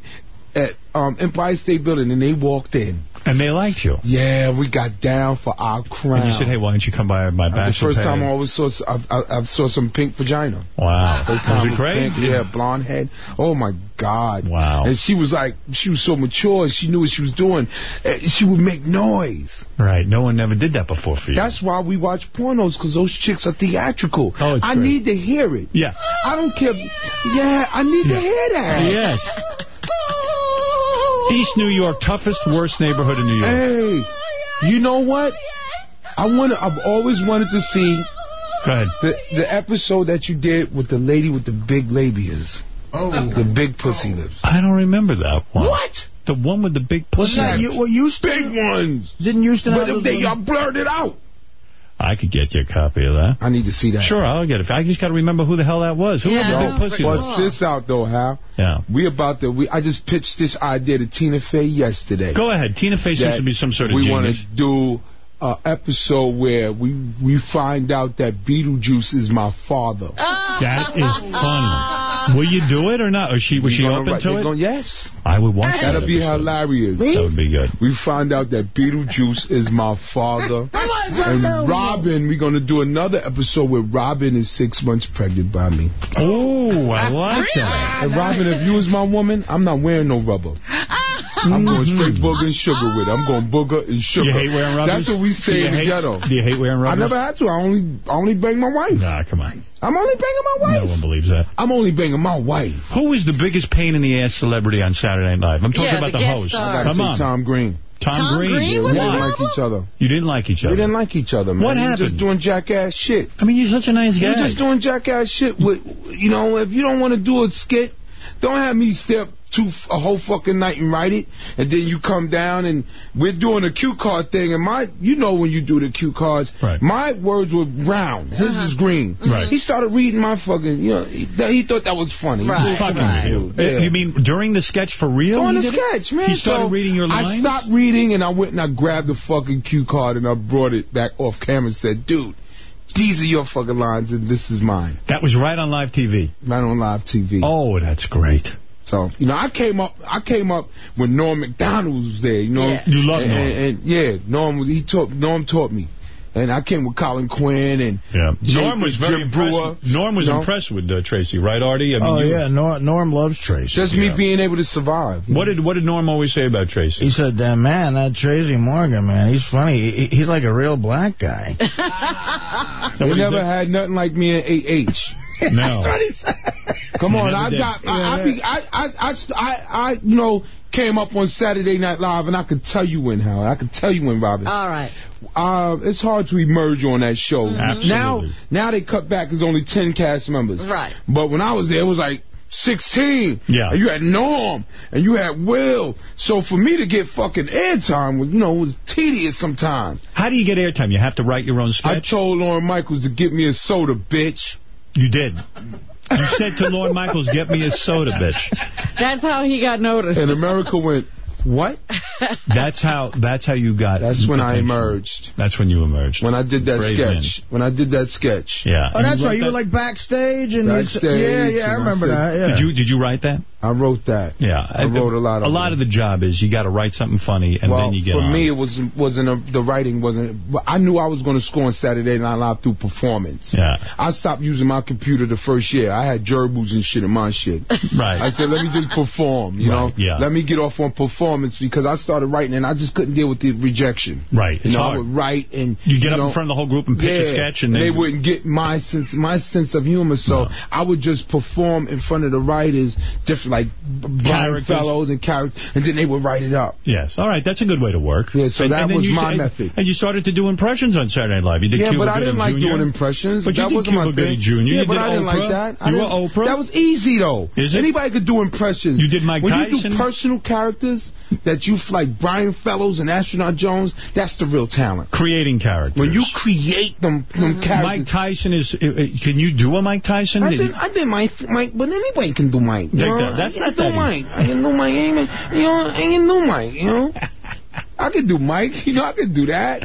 at um, Empire State Building, and they walked in. And they liked you. Yeah, we got down for our crown. And you said, hey, why don't you come by my bachelor the first time I always saw, I, I, I saw some pink vagina. Wow. First time Was it great? Pink, yeah, blonde head. Oh my God. Wow. And she was like, she was so mature. She knew what she was doing. Uh, She would make noise. Right. No one ever did that before for you. That's why we watch pornos because those chicks are theatrical. Oh, it's I great. need to hear it. Yeah. I don't care. Yeah, I need to hear that. Yes. [LAUGHS] East New York, toughest, worst neighborhood in New York. Hey, you know what? I want. to I've always wanted to see Go ahead. the the episode that you did with the lady with the big labias. Oh. The big pussy lips. I don't remember that one. What? The one with the big pussy. Wasn't that you, well, Houston? Big ones. Didn't Houston have But those uh, they y'all blurred it out. I could get you a copy of that. I need to see that. Sure, I'll get it. I just got to remember who the hell that was. Who Yeah, had the I big don't pussy? recall. lips? Bust this out though, Hal. Yeah. We about to. We I just pitched this idea to Tina Fey yesterday. Go ahead. Tina Fey seems that to be some sort of we want to do an episode where we we find out that Beetlejuice is my father. That is funny. Will you do it or not? Or she was We she gonna open write- to they're it? gonna- yes. I would watch that. That'll be episode. hilarious. That would be good. We find out that Beetlejuice is my father. [LAUGHS] and Robin, we're going to do another episode where Robin is six months pregnant by me. Oh, I like that. And Robin, if you was my woman, I'm not wearing no rubber. I'm going straight mm-hmm. booger and sugar with it. I'm going booger and sugar. You hate wearing rubbers? That's what we Do you in the hate- ghetto. Do you hate wearing I never had to. I only I only bang my wife. Nah, come on. I'm only banging my wife. No one believes that. I'm only banging my wife. Who is the biggest pain in the ass celebrity on Saturday Night Live? I'm talking Yeah, about the the, host. star. I Come on. Tom Green. Tom, Tom Green. Green was we didn't like each other. You didn't like each We other. didn't like each other, man. What We were happened? just doing jackass shit. I mean, you're such a nice We guy. were just doing jackass shit with, you know, if you don't want to do a skit, don't have me step two a whole fucking night and write it, and then you come down and we're doing a cue card thing, and my, you know when you do the cue cards, Right. my words were round, his is green. Right. He started reading my fucking, you know, he, he thought that was funny. Right. He Fucking was- with you. Yeah. Uh, You mean during the sketch for real? Doing he the did it? sketch, man. He started So reading your lines? I stopped reading and I went and I grabbed the fucking cue card and I brought it back off camera and said, dude, these are your fucking lines and this is mine. That was right on live TV. Right on live TV. Oh, that's great. So, you know, I came up I came up when Norm Macdonald was there, you know. Yeah. You love and, Norm. And, and, yeah, Norm was he taught Norm taught me. And I came with Colin Quinn and Yeah. Norm was very Jim Breuer. impressed. Norm was you know? impressed with uh, Tracy, right, Artie? I mean, Oh, yeah, Norm, Norm loves Tracy. Just me being able to survive. What did what did Norm always say about Tracy? He said, uh, man, that Tracy Morgan, man, he's funny. He, he's like a real black guy. [LAUGHS] They never had nothing like me in 8H. [LAUGHS] No. Come You on, never I did. got, I, I, I, I, I, I, I, you know, came up on Saturday Night Live, and I could tell you when, Howard. I could tell you when, Robin. All right. Uh, it's hard to emerge on that show. Absolutely. Now, now they cut back. There's only 10 cast members. Right. But when I was there, it was like 16. Yeah. And you had Norm, and you had Will. So for me to get fucking airtime was, you know, was tedious sometimes. How do you get airtime? You have to write your own I told Lorne Michaels to get me a soda, bitch. You did. You said to Lorne Michaels, get me a soda, bitch. That's how he got noticed. And America went, what? That's how That's how you got That's when I emerged. That's when you emerged. When I did that Brave sketch. When I did that sketch. Yeah. Oh, And that's you right. wrote You were like backstage and Backstage, yeah, yeah, I and I remember said- that. Yeah. Did you did you write that? I wrote that. Yeah. I wrote a lot of A lot it. of the job is you got to write something funny and well, then you get for on. me, it was, wasn't a, the writing wasn't. I knew I was going to score on Saturday Night Live through performance. Yeah. I stopped using my computer the first year. I had gerbils and shit in my shit. [LAUGHS] Right. I said, let me just perform, you Right, know? yeah. Let me get off on performance because I started writing and I just couldn't deal with the rejection. Right. You It's know, I hard. would write and You get up know, in front of the whole group and pitch a sketch and they wouldn't get my sense my sense of humor. So No. I would just perform in front of the writers different. Like Brian Fellows and characters, and then they would write it up. Yes. All right. That's a good way to work. Yeah, so that then was my and- method. And you started to do impressions on Saturday Night Live. You did yeah, Cuba but I didn't like Jr. doing impressions. But you that did wasn't Cuba my Gooding. Jr. Yeah, You but did I didn't Oprah. like that. I You were Oprah? That was easy though. Is it? Anybody could do impressions. You did Mike when Tyson? you do personal characters that you like Brian Fellows and Astronaut Jones, that's the real talent. Creating characters. When you create them, them characters. Mike Tyson is. uh, uh, Can you do a Mike Tyson? I Did- did, I did Mike, Mike, but anybody can do Mike. You that. That's I not can do that easy. Mike. I can do Mike. I ain't, you know, I can do Mike. You know, [LAUGHS] I can do Mike. You know, I can do that.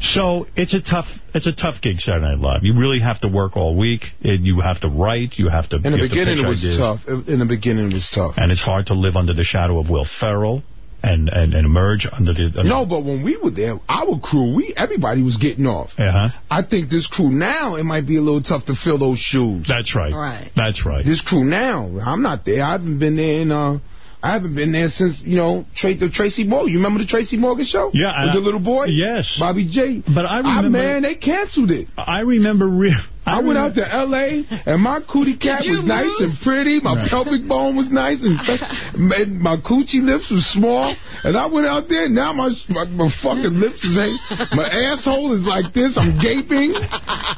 So it's a tough, it's a tough gig, Saturday Night Live. You really have to work all week. And you have to write. You have to. In the you have to beginning, it was ideas. tough. In the beginning, it was tough. And it's hard to live under the shadow of Will Ferrell and and, and emerge under the. Under No, but when we were there, our crew, we everybody was getting off. Uh-huh. I think this crew now, it might be a little tough to fill those shoes. That's right. Right. That's right. This crew now, I'm not there. I haven't been there in, uh, I haven't been there since, you know, Tra the Tracy Morgan. You remember the Tracy Morgan show? Yeah, With I- the little boy? Yes. Bobby J. But I remember- man, they canceled it. I remember. Re I, went out to L.A. and my cootie cat Did you was nice and pretty. My Right. pelvic bone was nice and [LAUGHS] and my coochie lips was small. And I went out there. Now my my, my fucking lips is hang. My asshole is like this. I'm gaping.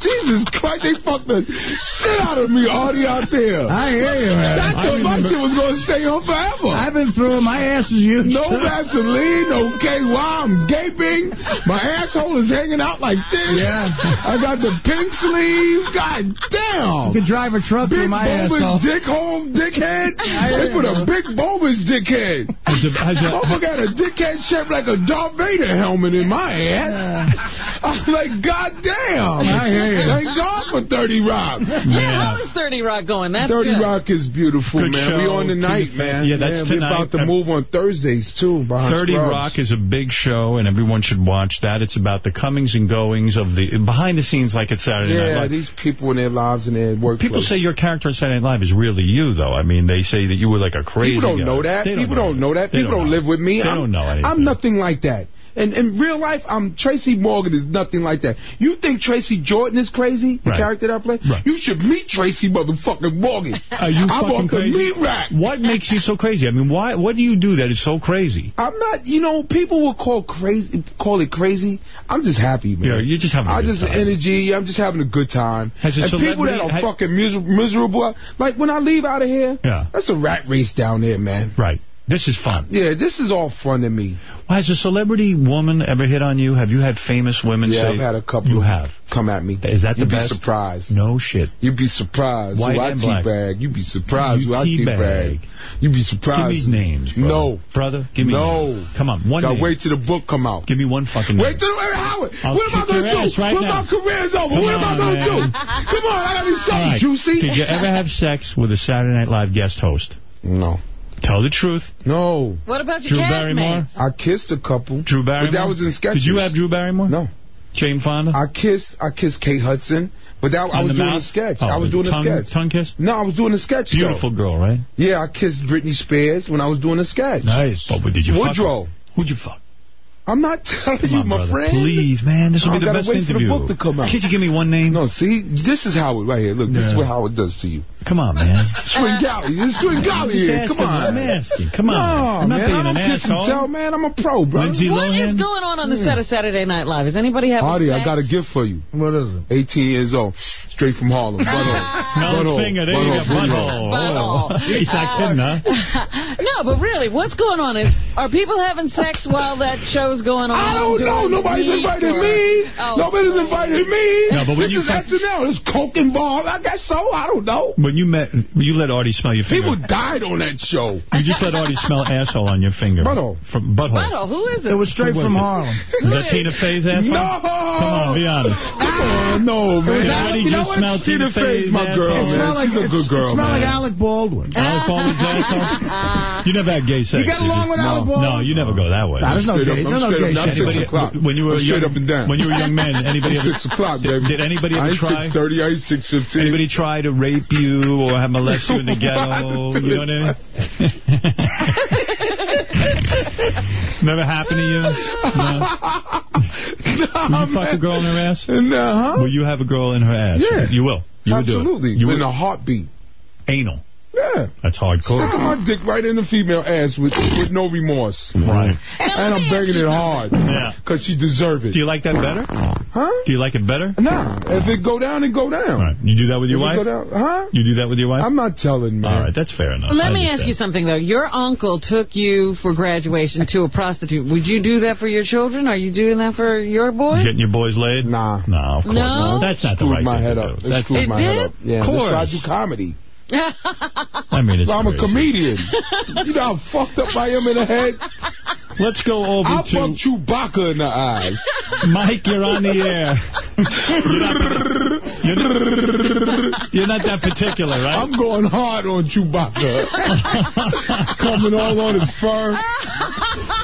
Jesus Christ, they fucked the shit out of me, Artie, out there. I hear you, man. I thought my shit was gonna stay on forever. I've been through. My ass is huge. No Vaseline, no KY, I'm gaping. My asshole is hanging out like this. Yeah. I got the pink sleeve. God damn. You could drive a truck Big through my bulbous asshole. dick hole, dickhead. [LAUGHS] I They hear put a big bulbous dickhead. Has a, has a, Motherfucker got a dickhead shaped like a Darth Vader helmet in my ass. I'm like, God damn. I hear you. Thank God for 30 Rock. Yeah, how is 30 Rock going? That's 30 good. Rock is beautiful, Good man. We show. on tonight, Keep man. yeah, that's We're tonight. about to Uh, move on Thursdays, too. behind 30 Scrubs. Rock is a big show, and everyone should watch that. It's about the comings and goings of the behind the scenes, like it's Saturday Night Live. These people in their lives and their workplace. People say your character on Saturday Night Live is really you, though. I mean, they say that you were like a crazy People don't guy. know that. They People don't know that. People don't, know. live with me. They I'm, don't know anything. I'm nothing like that. And in real life, I'm Tracy Morgan is nothing like that. You think Tracy Jordan is crazy, the Right. character that I play? Right. You should meet Tracy motherfucking Morgan. Are you [LAUGHS] I'm fucking crazy? meat rack. What makes you so crazy? I mean, why? What do you do that is so crazy? I'm not, you know, people will call crazy, call it crazy. I'm just happy, man. Yeah, you're just having a I just time. energy. I'm just having a good time. Has and people that are fucking miser- miserable, like when I leave out of here, Yeah. that's a rat race down there, man. Right. This is fun. Yeah, this is all fun to me. Has a celebrity woman ever hit on you? Have you had famous women Yeah, say... I've had a couple. You have. come at me. Is that the You'd best? be surprised. No shit. You'd be surprised White who I teabag. You'd be surprised You who I teabag. You'd be surprised. Give me names, brother. No. Brother, give me No. names. Come on, one Gotta name. wait till the book come out. Give me one fucking name. Wait till wait, Howard. I'll what am I gonna do? ass right when now. my career's over, Come what am I gonna do? Come on, I gotta do something right. juicy. Did you ever have sex with a Saturday Night Live guest host? No. Tell the truth. No. What about your Drew castmates? Barrymore? I kissed a couple. Drew Barrymore? But that was in sketches. Did you have Drew Barrymore? No. Jane Fonda? I kissed I kissed Kate Hudson, but that I was doing mouth? a sketch. Oh, I was doing tongue, a sketch. Tongue kiss? No, I was doing a sketch. though. Beautiful girl, right? Yeah, I kissed Britney Spears when I was doing a sketch. Nice. But did you fuck her? Woodrow. Who'd you fuck? I'm not telling Come you, on, my brother. friend. Please, man. This will I be the gotta best wait for the interview. book to come out. Can't you give me one name? No, see, this is Howard right here. Look, this is Yeah. what Howard does to you. Come on, man. [LAUGHS] Swing Galley. This is Swing Galley here. Come on. I'm asking. Come on. No, I'm not man, being I don't an kiss and asshole. tell, man. I'm a pro, bro. Lindsay What is Lohan? going on on the set of Saturday Night Live? Is anybody having Artie, sex? I got a gift for you. What is it? 18 years old, straight from Harlem. Butthole. [LAUGHS] Smell his Butthole. finger. There you go. Butthole. Butthole. Oh. Butthole. [LAUGHS] He's not kidding, huh? no, but really, what's going on? Is Are people having sex while that show's going on? I don't know. Nobody's meat invited or- me. Oh, Nobody's invited me. No, but when this you is fuck- SNL. There's coke involved. I guess so. I don't know. When you met, you let Artie smell your finger. People died on that show. You just let Artie smell asshole on your finger. Butthole. From butthole. Butthole, who is it? It was straight Who was from it? Harlem. Was that Tina Fey's asshole? No. Come on, be honest. Come on, no, man. Did Artie You just what? smell Tina Fey's my girl. It man. smelled like, She's a good girl, it smelled like Alec Baldwin. Alec Baldwin's asshole? [LAUGHS] You never had gay sex. You got along with Alec Baldwin? No, you never go that way. Nah, there's no Straight gay. up, There's no straight gay up. Six o'clock. when you were I'm straight young, up and down. When you were young man, [LAUGHS] anybody ever, six o'clock, baby. Did anybody I ever ain't try? six thirty. I ain't six fifteen. Anybody try to rape you or have molest you in the [LAUGHS] ghetto? You know what I mean? [LAUGHS] Never happened to you? No. Will you fuck a girl in her ass? No. Will you have a girl in her ass? Yeah. You will. You would do it. Absolutely. You in would. a heartbeat. Anal. Yeah. That's hardcore. Sticking my dick right in the female ass with with no remorse. Right. And I'm begging it hard. Yeah. Because she deserve it. Do you like that better? Huh? Do you like it better? Nah. If it go down, it go down. Right. You do that with your If it wife? go down, huh? You do that with your wife? I'm not telling, man. All right, that's fair enough. Let I me ask understand. you something, though. Your uncle took you for graduation to a prostitute. Would you do that for your children? Are you doing that for your boys? Getting your boys laid? Nah. No, of course No? not. That's not the Screwed right my thing head to up. do. It That's screwed It my head did? up. Yeah, Of that's why I do comedy. I mean, it's I'm a comedian. you know how fucked up I am in the head? [LAUGHS] Let's go over I'll to... fuck Chewbacca in the eyes. [LAUGHS] Mike, you're on the air. you're, not, you're, not, you're not that particular, right? I'm going hard on Chewbacca. [LAUGHS] Coming all on his fur.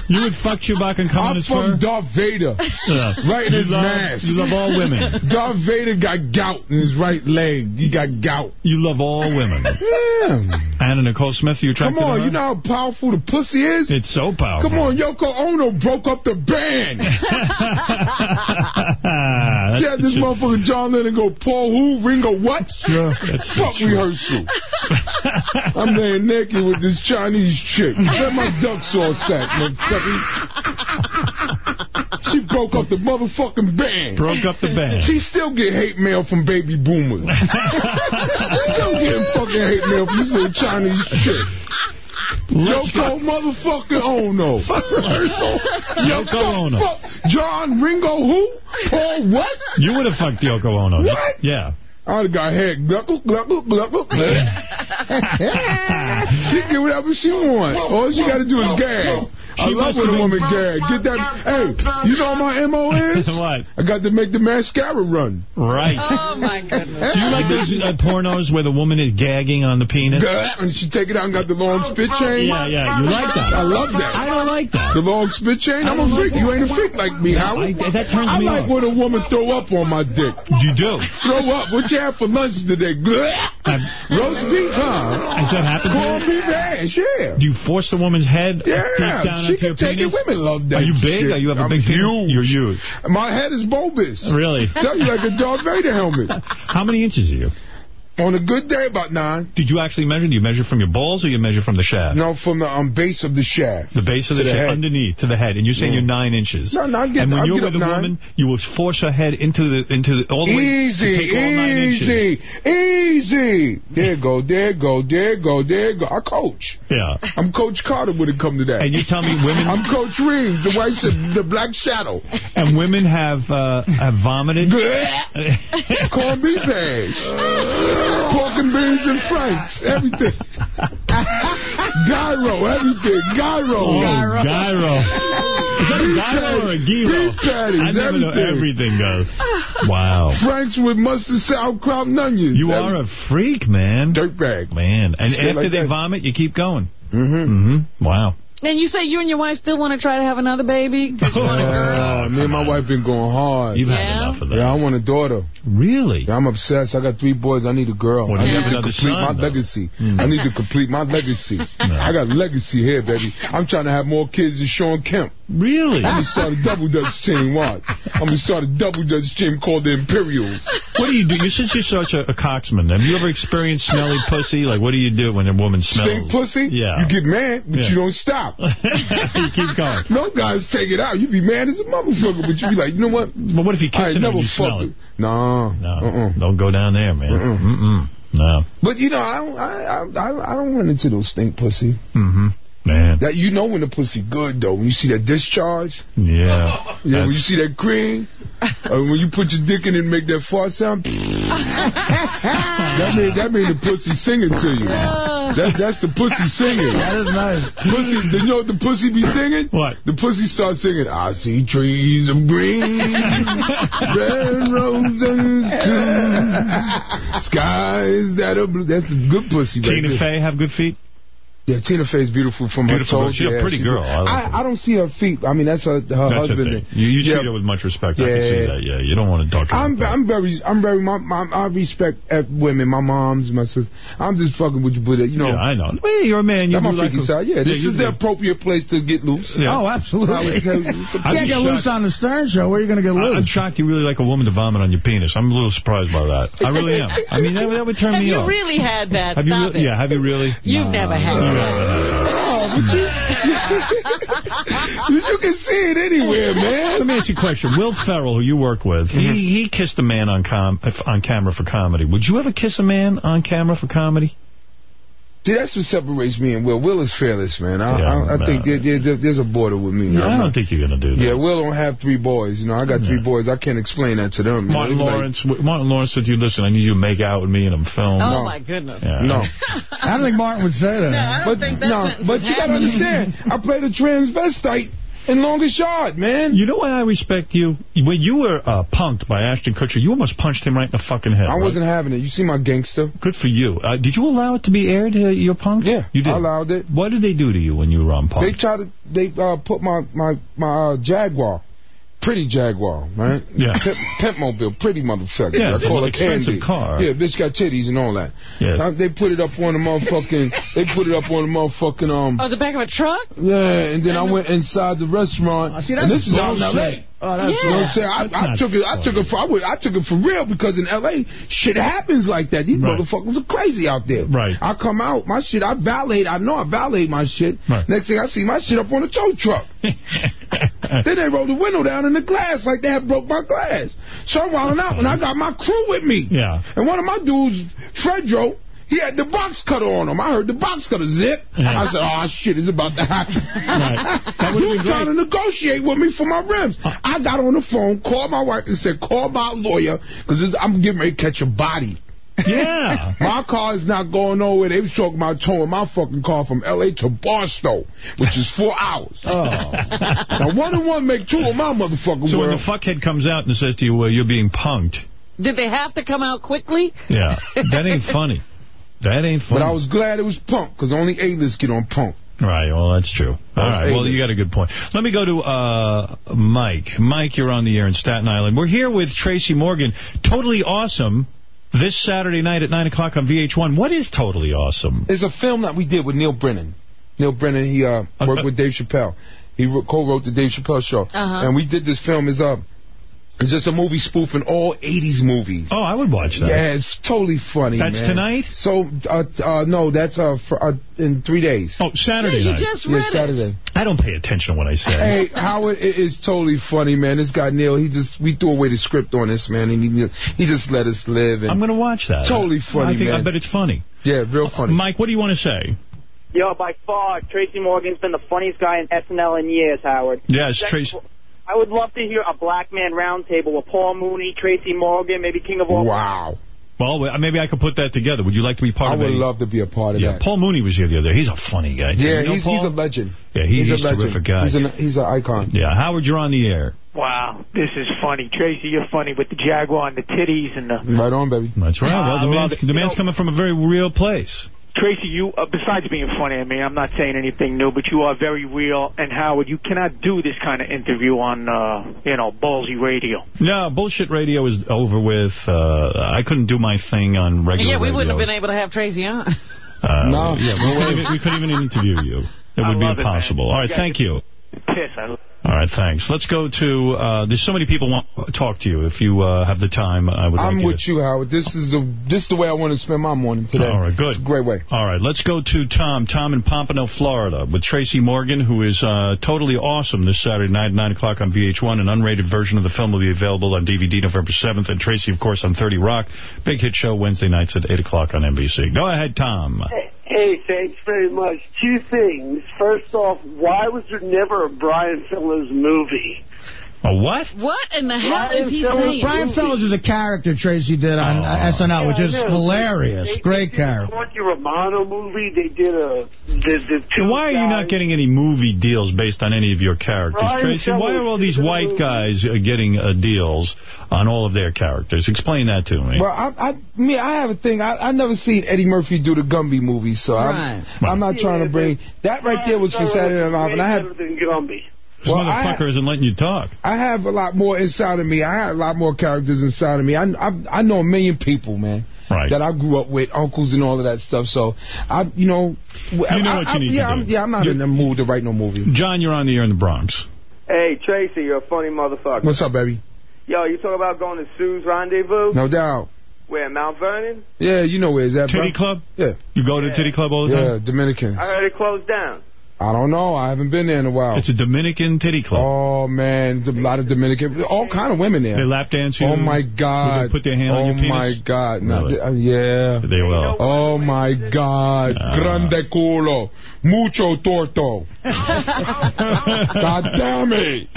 You would fuck Chewbacca and come on his fur? fuck Darth Vader. Yeah. Right in his love- mask. You love all women. [LAUGHS] Darth Vader got gout in his right leg. He got gout. You love all women. Yeah. Anna Nicole Smith, you attracted Come on, you know how powerful the pussy is? It's so powerful. Come on, Yoko Ono broke up the band. [LAUGHS] She had this motherfucker John Lennon go, Paul who? Ringo what? [LAUGHS] That's Fuck truth. rehearsal. [LAUGHS] I'm laying naked with this Chinese chick. Where my duck sauce at, motherfucker? She broke up the motherfucking band. Broke up the band. She still get hate mail from baby boomers. still getting fucking hate mail from this little Chinese chick. [LAUGHS] Oh, [LAUGHS] Yoko motherfucking Ono. Rehearsal. Yoko Ono. John Ringo who? Paul what? You would have fucked Yoko Ono. What? Yeah. I would have got head gluckle, gluckle, gluckle. [LAUGHS] she can get whatever she want. All she got to do is gag. I love when a woman gag. Get that. Hey, you know what my MO is? [LAUGHS] What? I got to make the mascara run. Right. Oh, my goodness. Do you like those uh, pornos where the woman is gagging on the penis? And she take it out and got the long spit chain. Yeah, yeah. You like that? I love that. I don't like that. The long spit chain? I'm a freak. You ain't a freak like me, Howard. I- that turns I me like off. when a woman throw up on my dick. You do. Throw up. What you have for lunch today? Roast beef, huh? Has that happened to you? Corned beef hash, yeah. Do you force the woman's head Yeah, deep down she can take it. Women love that Are you big? shit. Are you have a I'm big penis? You're huge. My head is bulbous. Really? Tell you like a Darth Vader helmet. How many inches are you? On a good day, about nine. Did you actually measure? Do you measure from your balls or you measure from the shaft? No, from the um, base of the shaft. The base of the, the shaft, head. underneath to the head, and you're saying Yeah. you're nine inches. No, no, I get- And when I'll you're with a nine. woman, you will force her head into the into the all the way. Easy, to all nine inches. easy, easy. There go, there go, there go, there go. I coach. Yeah. I'm Coach Carter when it come to that. And you tell me women I'm Coach Reeves, the white, the black shadow. and women have uh, have vomited. [LAUGHS] Corned beef hash. [LAUGHS] Pork and beans and franks. Everything. [LAUGHS] Gyro, everything. Gyro. Oh, gyro. Is that a gyro or a gyro? Beef patties, I never know everything. everything goes. [SIGHS] Wow. Franks with mustard, sauerkraut, and onions. You are a freak, man. Dirtbag. Man. And Straight after like they that. vomit, you keep going. Mm-hmm. Mm-hmm. Wow. And you say you and your wife still want to try to have another baby? 'Cause you want a girl? [LAUGHS] Oh, me and my wife been going hard. You've Yeah? had enough of that. Yeah, I want a daughter. Really? Yeah, I'm obsessed. I got three boys. I need a girl. Well, I you need to complete son, my though. legacy. Hmm. I need to complete my legacy. [LAUGHS] I got legacy here, baby. I'm trying to have more kids than Shawn Kemp. Really? I'm going to start a double dutch team. What? I'm going to start a double dutch team called the Imperials. What do you do? You since you're such a, a cocksman, have you ever experienced smelly [LAUGHS] pussy? Like, what do you do when a woman smells? Stink pussy? Yeah. You get mad, but Yeah. you don't stop. [LAUGHS] you keep going. No guys take it out. You be mad as a motherfucker, but you be like, you know what? But what if you I kiss her and you smell it? it. No. No, Uh-uh. don't go down there, man. Mm-mm. No. But you know, I don't, I, I, I don't run into those stink pussy. Mm-hmm. Man. That you know when the pussy good though. When you see that discharge, Yeah. [LAUGHS] yeah. When you see that cream, [LAUGHS] or when you put your dick in it and make that fart sound, [LAUGHS] that mean that mean the pussy singing to you. That that's the pussy singing. That is nice. Pussy, you know what the pussy be singing? What? The pussy starts singing, I see trees of green, red roses too, skies that are blue. That's the good pussy right Tina there. Fey have good feet? Yeah, Tina Fey's beautiful from Beautiful her toes. She's a yeah, pretty girl. I like I, I don't see her feet. I mean, that's her, her That's her husband. thing. You, you yeah. treat her with much respect. I can Yeah. see that. Yeah, you don't want to talk to. I'm I'm very I'm very my, my I respect women, my moms, my sisters. I'm just fucking with you, but you know. Yeah, I know. Well, you're a man. You That's my do like freaky side. Yeah, Yeah, this you is the do. appropriate place to get loose. Yeah. Oh, absolutely. I would tell you. [LAUGHS] You can't get loose on the Stern Show. Where are you going to get loose? I'm shocked you really like a woman to vomit on your penis. I'm a little surprised by that. I really am. I mean, that, would- that would turn Have me you off. really had that? have you Stop re- it. Yeah, have you really? You've never had that. Oh, but you, [LAUGHS] you can see it anywhere, man. Let me ask you a question. Will Ferrell, who you work with, Mm-hmm. he he kissed a man on com on camera for comedy. Would you ever kiss a man on camera for comedy? See, that's what separates me and Will. Will is fearless, man. I, Yeah, I, I no. think there, there, there's a border with me. Yeah, I'm I not- don't think you're going to do that. Yeah, Will don't have three boys. You know, I got three boys. I can't explain that to them. you know. Martin They like, Lawrence, Martin Lawrence said, "You listen, I need you to make out with me and I'm film." Oh, my goodness. Yeah. No. I don't think Martin would say that. No, I don't But, think that no, but you got to understand, I played a transvestite in Longest Yard, man. You know why I respect you? When you were uh, punked by Ashton Kutcher, you almost punched him right in the fucking head. I right? wasn't having it. You see my gangster? Good for you. Uh, did you allow it to be aired, uh, your punk? Yeah, You did? I allowed it. What did they do to you when you were on punk? They tried to, they uh, put my, my, my uh, Jaguar. Pretty Jaguar, right? Yeah. Pimp, pimp mobile, pretty motherfucker. Yeah, I it's call an expensive Candy. car. Yeah, bitch got titties and all that. Yes. Uh, they put it up on the motherfucking, [LAUGHS] they put it up on the motherfucking, um, Oh, the back of a truck? yeah, and then I went inside the restaurant. see, and that's this is out in bullshit. L.A. Oh, that's know what I'm saying? I, I took it. I took it for. I, would, I took it for real because in L.A. shit happens like that. These Right. motherfuckers are crazy out there. Right. I come out, my shit. I valet. I know I valet my shit. Right. Next thing I see my shit up on a tow truck. [LAUGHS] then they rolled the window down in the glass like they had broke my glass. So I'm wilding out, and I got my crew with me. Yeah. And one of my dudes, Fredro. He had the box cutter on him. I heard the box cutter zip. Yeah. I said, oh, shit, it's about to happen. Right. That would've You been trying to negotiate with me for my rims. I got on the phone, called my wife, and said, call my lawyer, because I'm getting ready to catch a body. Yeah. [LAUGHS] My car is not going nowhere. They was talking about towing my fucking car from L.A. to Barstow, which is four hours. Oh. [LAUGHS] Now, one and one make two of my motherfucking So when the fuckhead comes out and says to you, well, you're being punked, Did they have to come out quickly? yeah, [LAUGHS] that ain't funny. That ain't funny. But I was glad it was punk, because only A-list get on punk. Right, well, that's true. All right, well, you got a good point. Let me go to uh, Mike. Mike, you're on the air in Staten Island. We're here with Tracy Morgan. Totally Awesome this Saturday night at 9 o'clock on VH1. What is Totally Awesome? It's a film that we did with Neal Brennan. Neal Brennan, he uh, worked with Dave Chappelle. He co-wrote the Dave Chappelle show. Uh-huh. And we did this film. It's, uh, it's just a movie spoofing all 80s movies. Oh, I would watch that. Yeah, it's totally funny, That's man. tonight? So, uh, uh, no, that's uh, for, uh, in three days. Oh, Saturday Yeah, you night. just Yeah, read Saturday. it. I don't pay attention to what I say Hey, Howard, it is totally funny, man. This guy Neil, he just we threw away the script on this man, and he he just let us live. And I'm going to watch that. Totally funny, I think, I bet it's funny. yeah, real funny. Mike, what do you want to say? Yo, by far, Tracy Morgan's been the funniest guy in SNL in years, Howard. Yes, Tracy. Of all, I would love to hear a black man roundtable with Paul Mooney, Tracy Morgan, maybe King of all. Wow. Well, well, uh, maybe I could put that together. Would you like to be part of? I would it? love to be a part of Yeah, that. Paul Mooney was here the other day. He's a funny guy. too. yeah, You know he's, he's a legend. Yeah, he- he's a a legend. terrific guy. He's an he's an icon. Yeah, Howard, you're on the air. Wow, this is funny. Tracy, you're funny with the Jaguar and the titties and the... Right on, baby. That's right. Well, the man's, the man's coming from a very real place. Tracy, you, uh, besides being funny, I mean, I'm not saying anything new, but you are very real. And Howard, you cannot do this kind of interview on, uh, you know, ballsy radio. No, bullshit radio is over with. Uh, I couldn't do my thing on regular Yeah, we radio. wouldn't have been able to have Tracy on. Uh, No. Yeah, we, we couldn't even interview you. It I would be love it, man. impossible. All right, You thank you. Piss. I, All right, thanks. Let's go to, uh, there's so many people want to talk to you. If you uh, have the time, I would I'm like you with to. you, Howard. This is the this is the way I want to spend my morning today. All right, good. It's a great way. All right, let's go to Tom. Tom in Pompano, Florida, with Tracy Morgan, who is uh, totally awesome this Saturday night, 9 o'clock on VH1. An unrated version of the film will be available on DVD November 7th. And Tracy, of course, on 30 Rock. Big hit show Wednesday nights at 8 o'clock on NBC. Go ahead, Tom. Hey, thanks very much. Two things. First off, why was there never a Brian Fellows movie? A what? What in the hell is he Brian saying? Brian Fellows is a character Tracy did on Oh. SNL, which is hilarious. They- Great they did character. The Romano movie, they did a the, the two So why are you not getting any movie deals based on any of your characters, Brian Tracy? Why are all these white did guys uh, getting uh, deals on all of their characters? Explain that to me. Well, I, I, me, I have a thing. I, I never seen Eddie Murphy do the Gumby movie, so Right. I'm, I'm not trying to bring that right there was for Saturday Night Live, and I have, Better than Gumby. This well, I, motherfucker isn't letting you talk. I have a lot more inside of me. I have a lot more characters inside of me. I, I, I know a million people, man. Right. That I grew up with, uncles and all of that stuff. So, I, you know, You know I, what I, you need to do. I'm, yeah, I'm not You- in the mood to write no movie. John, you're on the air in the Bronx. Hey, Tracy, you're a funny motherfucker. What's up, baby? Yo, you talk about going to Sue's Rendezvous? No doubt. Where, Mount Vernon? Yeah, you know where is that, Titty bro. Club? Yeah. You go to Yeah. Titty Club all the Yeah, time? Dominicans. I heard it closed down. I don't know. I haven't been there in a while. It's a Dominican Titty Club. Oh man, a lot of Dominican, all kind of women there. They lap dance you? Oh my God! they put their hand oh on your penis? Oh, my God! No, Really? uh, yeah. They will. Oh my God! Ah. Grande culo, mucho torto. [LAUGHS] God damn it!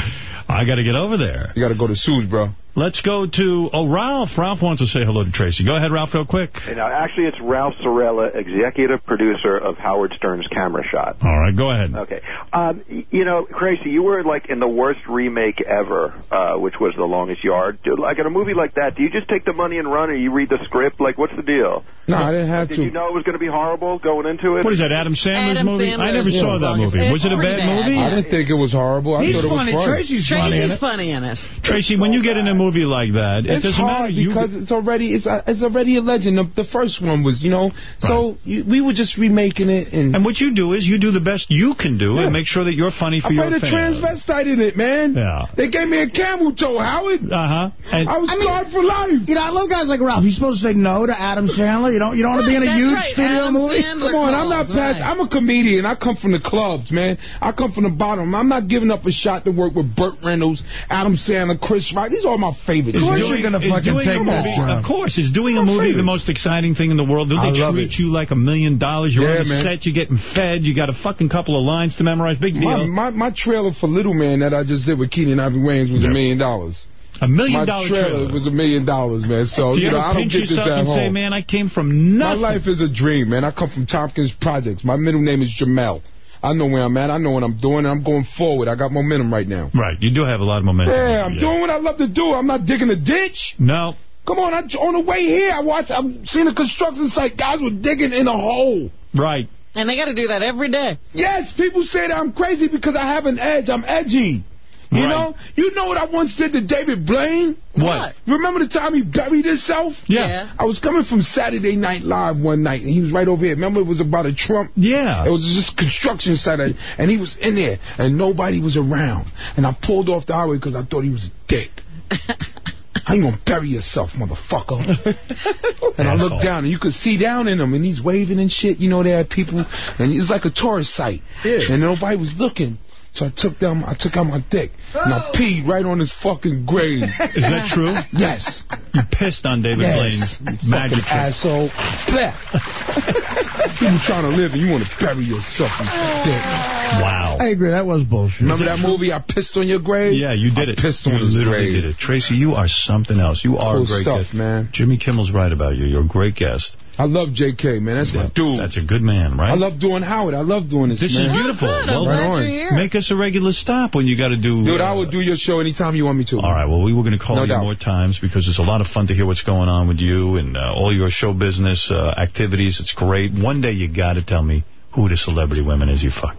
I got to get over there. You got to go to Sue's, bro. Let's go to, oh, Ralph. Ralph wants to say hello to Tracy. Go ahead, Ralph, real quick. Hey, now, actually, it's Ralph Cirella, executive producer of Howard Stern's Camera Shot. All right, go ahead. Okay. Um, you know, Tracy, you were like in the worst remake ever, uh, which was The Longest Yard. Dude, like in a movie like that, do you just take the money and run, or you read the script? Like, what's the deal? No, I didn't have Did to. you know it was going to be horrible going into it? What is that, Adam Sandler's Adam movie? I never Sandler's saw that movie. Was it a bad bad. movie? I didn't think it was horrible. I He's thought it was funny. fun. Tracy's funny in Tracy's it. funny in it. Tracy, when you get in a movie like that, it It's doesn't matter. hard You, because it's already it's uh, it's already a legend. The, the first one was, you know, so you, we were just remaking it and. and what you do is you do the best you can do Yeah. and make sure that you're funny for I your played a transvestite in it, man. Yeah. They gave me a camel toe, Howard. Uh-huh. And I was I mean- for life. You know, I love guys like Ralph. You're supposed to say no to Adam Sandler. You don't. You don't want to be in a [LAUGHS] huge right, studio Adam movie. Sandler Come on, I'm not past. right. I'm a comedian. I come from the clubs, man. I come from the bottom. I'm not giving up a shot to work with Burt Reynolds, Adam Sandler, Chris Rock. These are all my favorites. Of course man. you're gonna is fucking doing take a that movie- job. Of course. Is doing a My movie the most exciting thing in the world? Do they treat it. you like a million dollars? You're Yeah, on the man. set, you're getting fed, you got a fucking couple of lines to memorize. Big deal. my my trailer for Little Man that I just did with Keenen Ivory Wayans was Yeah. a million dollars. A million My dollar trailer, trailer. was a million dollars, man. So Do you, you know, I don't pinch get this yourself at and say, man, I came from nothing. My life is a dream, man. I come from Tompkins Projects. My middle name is Jamel. I know where I'm at. I know what I'm doing. and I'm going forward. I got momentum right now. Right, you do have a lot of momentum. Yeah, I'm doing what I love to do. I'm not digging a ditch. No. Come on, I, on the way here, I watched. I'm seeing a construction site. Guys were digging in a hole. Right. And they got to do that every day. Yes, people say that I'm crazy because I have an edge. I'm edgy. You Right. know, you know what I once did to David Blaine? What? Remember the time he buried himself? Yeah. Yeah. I was coming from Saturday Night Live one night, and he was right over here. Remember, it was about a Trump. Yeah. It was just construction site, and- he was in there, and nobody was around. And I pulled off the highway because I thought he was a dick. [LAUGHS] How you gonna bury yourself, motherfucker? [LAUGHS] and I looked down, and you could see down in him, and he's waving and shit. You know, there are people, and it's like a tourist site. Yeah. And nobody was looking. So I took down, I took out my dick, and I oh. peed right on his fucking grave. Is that true? yes. You pissed on David Yes. Blaine's magic Fucking trick. asshole. Blah. [LAUGHS] People trying to live and you want to bury yourself, you oh. dick. Wow. I agree. That was bullshit. Remember that movie, I Pissed on Your Grave? Yeah, you did I it. pissed you on his literally grave. did it. Tracy, you are something else. You are Cool a great stuff, guest. man. Jimmy Kimmel's right about you. You're a great guest. I love J.K., man. That's my dude. That's a good man, right? I love doing Howard. I love doing this, This man. is beautiful. good. I'm Well, glad on. you're here. Make us a regular stop when you got to do. Dude, uh, I will do your show anytime you want me to. All right. Well, we were going to call No you doubt. more times because it's a lot of fun to hear what's going on with you and uh, all your show business uh, activities. It's great. One day you got to tell me who the celebrity women is you fuck.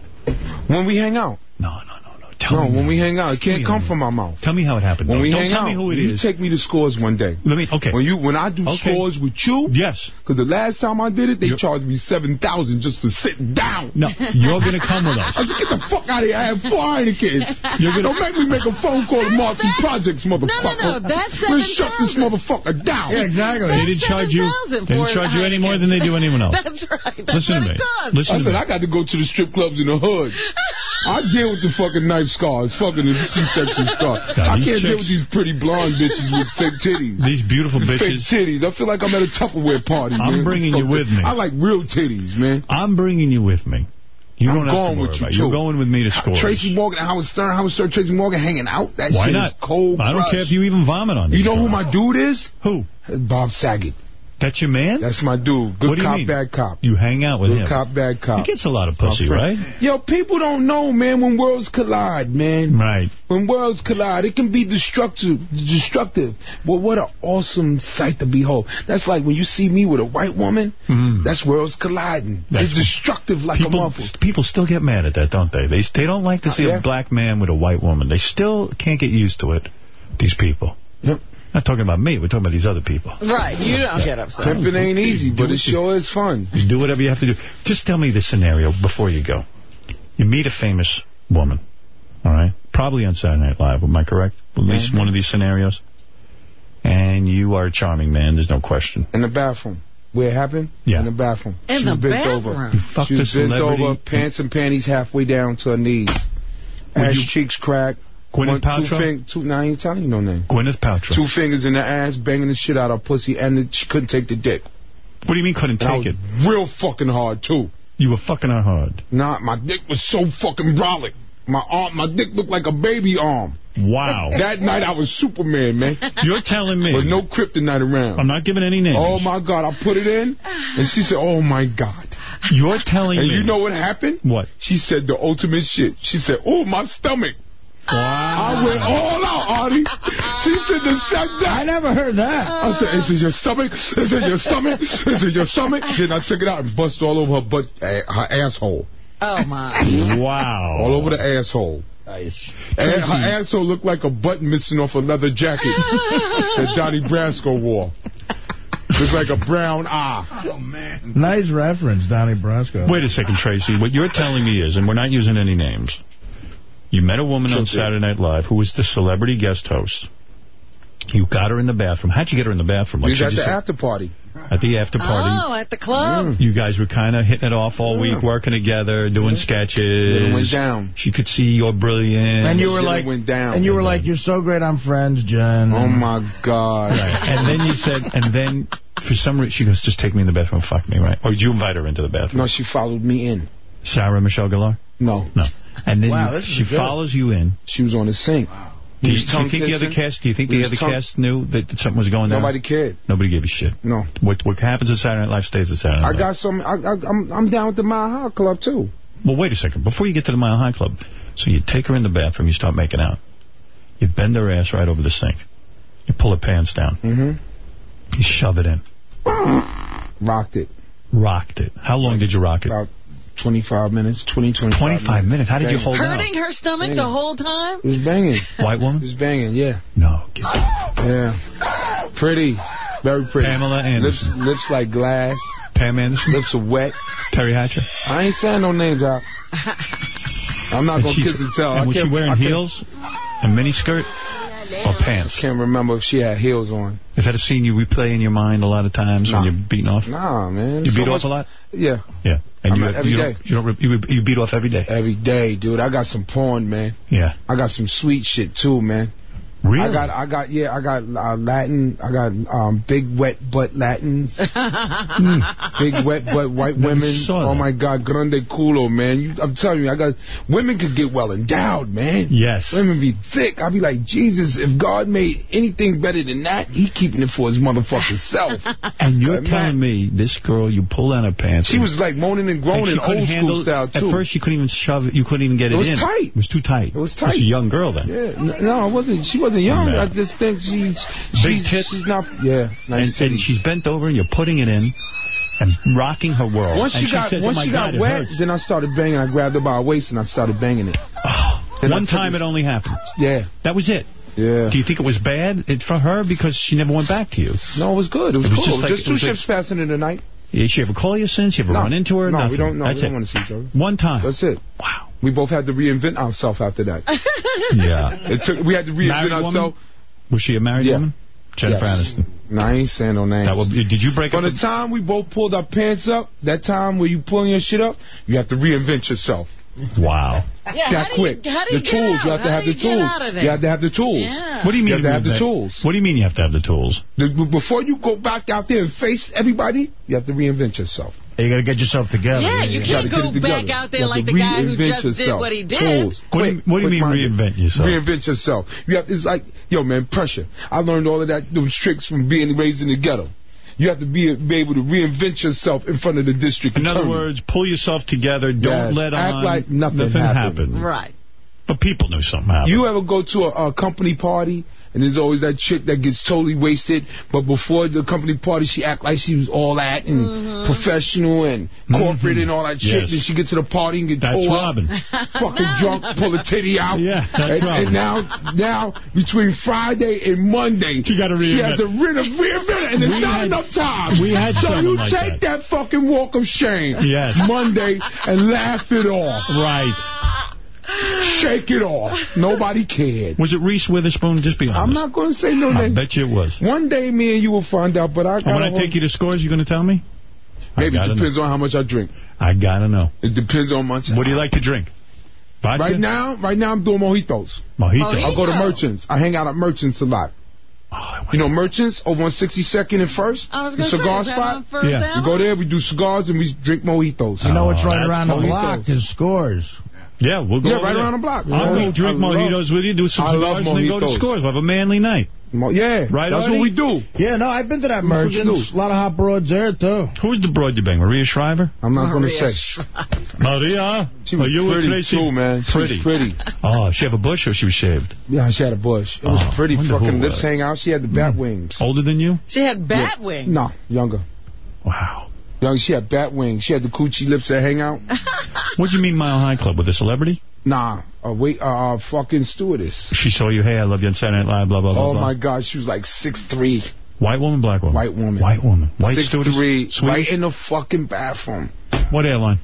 When we hang out. No, no, no, no. Tell No, me. when we hang out. It can't come from my mouth. Tell me how it happened. When No, we Don't hang tell out, me who it you is. take me to scores one day. Let me. Okay. When you when I do Okay. scores with you, Yes. because the last time I did it, they You're- charged me seven thousand just for sitting down. No, you're going to come with us. [LAUGHS] I said, get the fuck out of here. I have four Heinekens. You're gonna- Don't make me make a phone call to Marcy Projects, motherfucker. no, no, that's Let's shut this motherfucker down. Yeah, exactly. They didn't charge you. They didn't charge you any more than they do anyone else. [LAUGHS] That's right. That's Listen to it me. costs. Listen I said. I got to go to the strip clubs in the hood. I deal with the fucking knife scars, fucking the C-section scars. [LAUGHS] God, I can't deal with these pretty blonde bitches with fake titties. These beautiful bitches. Fake titties. I feel like I'm at a Tupperware party, I'm man. bringing you with me. I like real titties, man. I'm bringing you with me. You I'm don't have going to worry with you, about. You're going with me to scores. Tracy Morgan Howard Stern, Howard Stern, Tracy Morgan hanging out. That Why shit not? is cold. I don't crush. care if you even vomit on You know who my dude is? Who? Bob Saget. That's your man? That's my dude. Good What do you cop, mean? bad cop. You hang out with Good him. Good cop, bad cop. He gets a lot of pussy, right? Yo, people don't know, man, when worlds collide, man. Right. When worlds collide, it can be destructive, destructive. But what an awesome sight to behold. That's like when you see me with a white woman, mm-hmm. that's worlds colliding. That's it's destructive like a People, motherfucker. people still get mad at that, don't they? They they don't like to uh, see yeah. a black man with a white woman. They still can't get used to it, these people. Yep. Not talking about me. We're talking about these other people. Right, you don't get upset. Pimping ain't easy, but it sure is fun. You do whatever you have to do. Just tell me the scenario before you go. You meet a famous woman, all right? Probably on Saturday Night Live, am I correct? At least one of these scenarios. And you are a charming man, there's no question. In the bathroom. Where it happened? Yeah. In the bathroom. In she the was bent bathroom? over. You fucked she was bent over, pants and panties halfway down to her knees. Ass cheeks cracked. Gwyneth two Paltrow? fing- two, nah, I ain't telling you no name. Gwyneth Paltrow. Two fingers in the ass, banging the shit out of her pussy, and the, she couldn't take the dick. What do you mean couldn't And take it? Real fucking hard, too. You were fucking her hard. Nah, my dick was so fucking brolic. My arm, my dick looked like a baby arm. Wow. [LAUGHS] That night I was Superman, man. You're telling me. With no kryptonite around. I'm not giving any names. Oh my God! I put it in, and she said, "Oh my God!" You're telling And me. And you know what happened? What? She said the ultimate shit. She said, "Oh my stomach." I went all out, Artie. She said the same thing. I never heard that. I said, "Is it your stomach? Is it your stomach? Is it your stomach?" Then I took it out and busted all over her butt, eh, her asshole, Oh, my. Wow. all over the asshole. Nice. And her asshole looked like a button missing off a leather jacket [LAUGHS] that Donnie Brasco wore. Looked like a brown eye. Oh, man. Nice reference, Donnie Brasco. Wait a second, Tracy. What you're telling me is, and we're not using any names, you met a woman on Saturday Night Live who was the celebrity guest host. You got her in the bathroom. How'd you get her in the bathroom? We was she at the just- after party. at the after party. Oh, at the club. Mm. You guys were kind of hitting it off all week, working together, doing sketches. Then it went down. She could see you're brilliant. And you were Then it like, went down. and you were like, you're so great, I'm friends, Jen. Oh my God! Right. And then you said, and then for some reason, she goes, just take me in the bathroom and fuck me, right? Or did you invite her into the bathroom? No, she followed me in. Sarah Michelle Gellar? No, No. And then Wow, you- she good. follows you in. she was on the sink. Do you, do you think the other cast? Do you think the other cast knew that something was going on? Nobody cared. Nobody gave a shit. No. What what happens at Saturday Night Live stays at Saturday Night I got some. I, I, I'm I'm down with the Mile High Club too. Well, wait a second. Before you get to the Mile High Club, so you take her in the bathroom, you start making out. You bend her ass right over the sink. You pull her pants down. Mm-hmm. You shove it in. Rocked it. Rocked it. How long did you rock it? About 25 minutes, 20, 25 25 minutes. How did you Banging. hold out? Hurting her stomach the whole time? It was banging. White woman? It was banging, yeah. No. Yeah. Pretty. Very pretty. Pamela Anderson. Lips, lips like glass. Pam Anderson? Lips are wet. Teri Hatcher? I ain't saying no names out. I'm not going to kiss and tell. And I was she wearing I heels? A mini skirt? Or pants? I Can't remember if she had heels on. Is that a scene you replay in your mind a lot of times Nah. when you're beating off? Nah, man. You So beat much- off a lot? Yeah. Yeah. And I you, every you, day. Don't, you, don't, you, you beat off every day? Every day, dude. I got some porn, man. Yeah. I got some sweet shit too, man. Really? I got, I got, yeah, I got uh, Latin. I got um, big wet butt Latins. [LAUGHS] big wet butt white Never women. Oh that. my God, grande culo, man. You, I'm telling you, I got women could get well endowed, man. Yes. Women be thick. I'd be like, Jesus, if God made anything better than that, He keeping it for His motherfucking self. [LAUGHS] And you're Like, telling man, me this girl, you pull down her pants. She was like moaning and and groaning, she couldn't old handle, school style too. At first, she couldn't even shove it. You couldn't even get it, It was in. tight. It was too tight. It was tight. She's a young girl then. Yeah, n- no, I wasn't. She wasn't young. No. I just think she, she's, she's not. Yeah, nice and, and she's bent over and you're putting it in and rocking her world. Once and she got says, once oh she God, got wet, hurts." then I started banging. I grabbed her by her waist and I started banging it. Oh, I One time it only happened. Yeah, That was it. yeah. Do you think it was bad for her because she never went back to you? No, it was good. It was, It was cool. just like- just two was like- ships passing in the night. Did she ever call you since? You ever No. run into her? No, Nothing. we don't. No, That's we don't it. want to see each other. One time. That's it. Wow. We both had to reinvent ourselves after that. [LAUGHS] Yeah. It took. We had to reinvent ourselves. Was she a married Yeah. woman? Jennifer Yes. Aniston. No, I ain't saying no names. That was, did you break From up? the time we both pulled our pants up, that time where you pulling your shit up, you have to reinvent yourself. Wow. Yeah, that how do you- quick. how do you the get tools, out? you have to have the tools. out of there? You have to have the tools. Yeah. What do you mean? You have to have the reinvent? tools. What do you mean you have to have the tools? Before you go back out there and face everybody, you have to reinvent yourself. You got to get yourself together. Yeah, you can't go back out there like the guy who just did what he did. Tools. What do you- what do you mean reinvent yourself? Reinvent yourself. You have, it's like, yo, man, pressure. I learned all of that, those tricks from being raised in the ghetto. You have to be, be able to reinvent yourself in front of the district In other words, pull yourself together. Don't Yes. let Act on like nothing happened. Right. But people knew something happened. You ever go to a, a company party and there's always that chick that gets totally wasted, but before the company party she act like she was all that and Mm-hmm. professional and corporate and all that shit. Yes. Then she get to the party and get That's tore Robin. up, [LAUGHS] fucking drunk, [LAUGHS] pull a titty out. Yeah, that's and, Robin. and now, now between Friday and Monday, She gotta She has to reinvent, reinvent it, and there's not had- enough time. we had so you like take that. fucking walk of shame Yes. Monday and laugh it off. Right. Shake it off. Nobody cared. Was it Reese Witherspoon? Just be honest. I'm not going to say no I name. bet you it was. One day, me and you will find out, but I And when I gotta take you to scores, you going to tell me? Maybe it gotta depends on how much I drink. I got to know. It depends on much. What do you like to drink? Vodka? Right now, right now I'm doing mojitos. Mojito. I go to Merchants. I hang out at Merchants a lot. Oh, you know Merchants over on 62nd and First? I was the gonna say, cigar spot? on First Yeah. We go there, we do cigars, and we drink mojitos. You know what's oh, right that's around the mojitos. block is scores. Yeah, we'll go Yeah, right there. around the block. I'll Yeah. go drink I love- mojitos with you, do some I cigars, and then go to mojitos. scores. We'll have a manly night. Mo- Yeah, Right, that's Artie? what we do. Yeah, no, I've been to that That's what. A lot of hot broads there, too. Who's the broad you bang? Maria Shriver? I'm not going to say. Maria? She was Are you pretty Tracy? too, man. She was Pretty. pretty. Oh, she have a bush or she was shaved? Yeah, she had a bush. It was Oh, pretty. Fucking lips was. hang out. She had the bat wings. Older than you? She had bat wings. No, younger. Wow. Young, she had bat wings. She had the coochie lips that hang out. [LAUGHS] What'd you mean Mile High Club? With a celebrity? Nah, a wait, uh, uh, fucking stewardess. She saw you, hey, I love you on Saturday Night Live, blah, blah, blah, Oh blah. my God, she was like six three. White woman, black woman? White woman. White woman. White six stewardess? three. Swedish? Right in the fucking bathroom. What airline?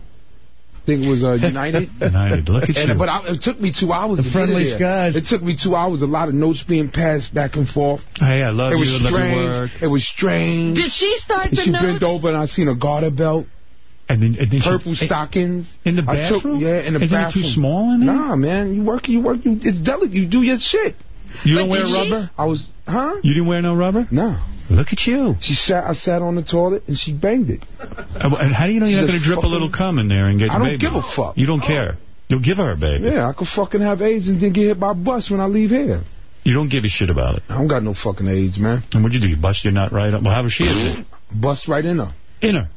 Think it was uh, United. [LAUGHS] United. Look at And- you. But I, it took me two hours. The friendly skies. It took me two hours. A lot of notes being passed back and forth. Hey, I love it you. was I love strange. work. It was strange. Did she start And the she note? bent over and I seen a garter belt, And then, and then she- purple stockings. In the I took- bathroom? yeah, in the Isn't it bathroom. too small in there? Nah, man, you work, you work, you, it's delicate. You do your shit. You But don't wear rubber? I was, huh? You didn't wear no rubber? No. Look at you. She sat. I sat on the toilet and she banged it. Uh, And how do you know you're not going to drip a little cum in there and get I don't baby? give a fuck. You don't care. You'll give her a baby. Yeah, I could fucking have AIDS and then get hit by a bus when I leave here. You don't give a shit about it. I don't got no fucking AIDS, man. And what'd you do? You bust your nut right up? Well, how was she? in Bust right in her. In her.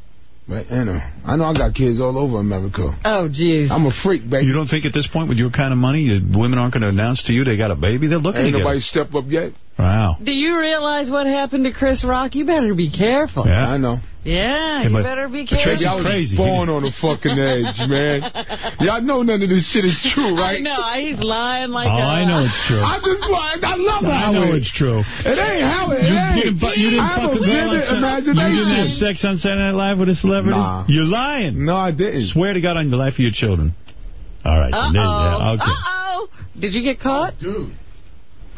Right in her. I know I got kids all over America. Oh, jeez. I'm a freak, baby. You don't think at this point, with your kind of money, that women aren't going to announce to you they got a baby? They're looking Ain't to get nobody it. step up yet. Wow. Do you realize what happened to Chris Rock? You better be careful. Yeah. I know. Yeah, Hey, you better be careful. Tracy's I was crazy. born on the fucking edge, man. [LAUGHS] Y'all know none of this shit is true, I right? know. He's lying like Oh, a... I know it's true. [LAUGHS] I just like I love I know it's true. It ain't how it. You it ain't. didn't, bu- you didn't I have fuck a a girl on vivid imagination. You didn't have sex on Saturday Night Live with a celebrity? Nah. You're lying. No, I didn't. Swear to God on the life of your children. All right. Uh-oh. yeah, okay. Uh-oh. Did you get caught?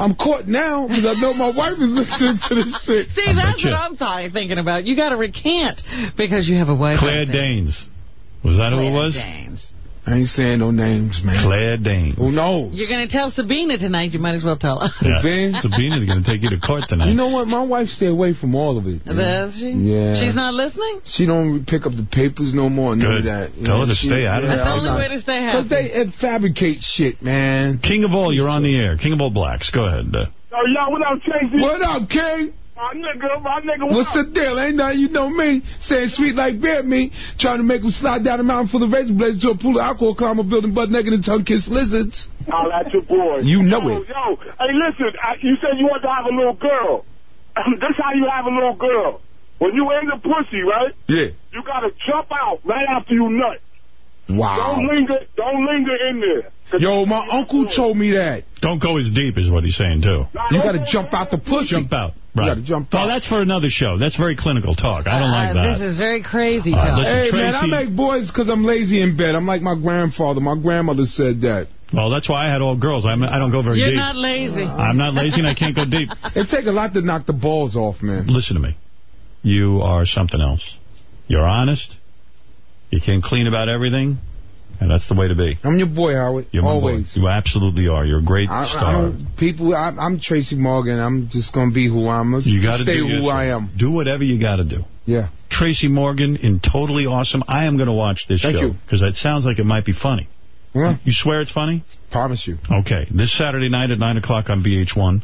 I'm caught now because I know my wife is listening to this shit. See, I that's what I'm talking, thinking about. You got to recant because you have a wife. Claire. Danes. Was that who it Claire was? Danes. I ain't saying no names, man. Claire Danes. Who knows? You're going to tell Sabina tonight. You might as well tell her. Yeah. Ben? Sabina's going to take you to court tonight. You know what? My wife stay away from all of it. Does she? Yeah. She's not listening? She don't pick up the papers no more. None of Good. that. You Tell know, her to she- stay out of it. That's the only not- way to stay happy. Because they uh, fabricate shit, man. King of all, you're on the air. King of all blacks. Go ahead. Uh, Yo, yo, what up, Tracy? What up, King? My nigga, my nigga, what What's the deal? Ain't nothing you know me. Saying sweet like bear meat, trying to make them slide down a mountain full of razor blades to a pool of alcohol, climb a building butt naked and tongue kiss lizards. Oh, Holla at your boy. You know yo, it. Yo, hey, listen, I, you said you want to have a little girl. [LAUGHS] this how you have a little girl. When you in the pussy, right? Yeah. You gotta jump out right after you nut. Wow. Don't linger, don't linger in there. 'Cause Yo, my uncle told me that. don't go as deep is what he's saying, too. You got to jump out the pussy. Jump out. Right. gotta jump Oh, that's for another show. That's very clinical talk. I don't like Uh, that. This is very crazy All right, talk. listen. Hey, man, I make boys because I'm lazy in bed. I'm like my grandfather. My grandmother said that. Well, that's why I had all girls. I'm, I don't go very deep. You're not lazy. I'm not lazy and I can't go deep. [LAUGHS] It take a lot to knock the balls off, man. Listen to me. You are something else. You're honest. You came clean about everything. And that's the way to be. I'm your boy, Howard. You're. Always. You absolutely are. You're a great I, I star. don't, people, I, I'm Tracy Morgan. I'm just gonna be who I'm. Let's you got to stay who I am. Do whatever you got to do. Yeah. Tracy Morgan in Totally Awesome. I am going to watch this Thank show you. because it sounds like it might be funny. Yeah. You swear it's funny? Promise you. Okay. This Saturday night at 9 o'clock on VH1.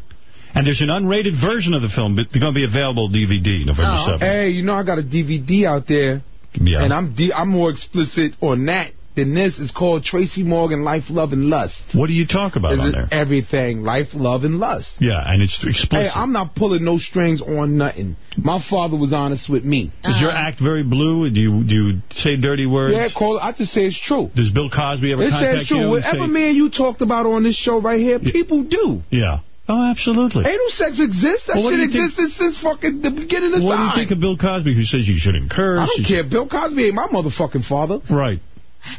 And there's an unrated version of the film, but they're going to be available DVD November 7th. Hey, you know I got a DVD out there, Yeah. and I'm I'm more explicit on that than this. is called Tracy Morgan Life, Love, and Lust. What do you talk about Is on it there? everything? Life, love, and lust. Yeah, and it's explicit. Hey, I'm not pulling no strings on nothing. My father was honest with me. Is your uh-huh. act very blue? Do you do you say dirty words? Yeah, call. I just say it's true. Does Bill Cosby ever It contact says true. you? Whatever say- man you talked about on this show right here, people do. Yeah. Oh, absolutely. Anal sex exists. That Well, shit you think- existed since fucking the beginning of What do you think of Bill Cosby who says you shouldn't curse? I don't you care. Bill Cosby ain't my motherfucking father. Right.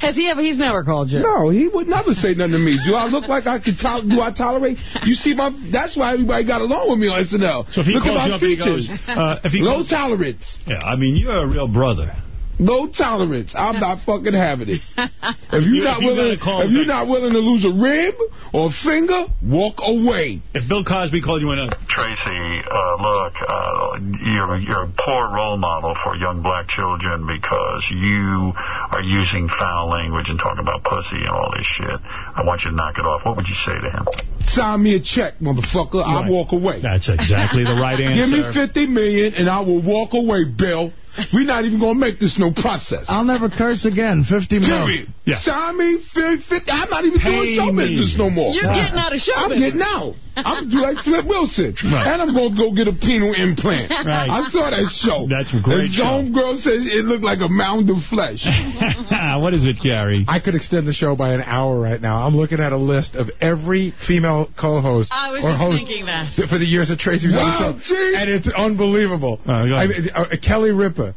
Has he ever? He's never called you. No, he would never say nothing to me. Do I look like I could tol- do I tolerate? You see my that's why everybody got along with me on SNL. So if he look at my you up he features. goes, uh, if he Low calls- tolerance. Yeah, I mean, you're a real brother. Low tolerance. I'm not [LAUGHS] fucking having it. [LAUGHS] If you're not if you willing, gotta call if you're not willing to lose a rib or a finger, walk away. If Bill Cosby called you in a... Tracy, uh, look, uh, you're, you're a poor role model for young black children because you are using foul language and talking about pussy and all this shit. I want you to knock it off. What would you say to him? Sign me a check, motherfucker. I'll walk away. That's exactly the right [LAUGHS] answer. Give me 50 million and I will walk away, Bill. We're not even going to make this no process. I'll never curse again. 50 million. Period. Sign me fi- 50. I'm not even doing show me. business no more. You're getting out of show business. I'm business. getting out. I'm going to do like Flip Wilson. [LAUGHS] Right. And I'm going to go get a penal implant. Right. I saw that show. That's a great and show. homegirl says it looked like a mound of flesh. [LAUGHS] what is it, Gary? I could extend the show by an hour right now. I'm looking at a list of every female co-host I was or just host thinking that. for the years that Tracy was Wow, on the show, and it's unbelievable. All right, go I mean, uh, Kelly Ripa,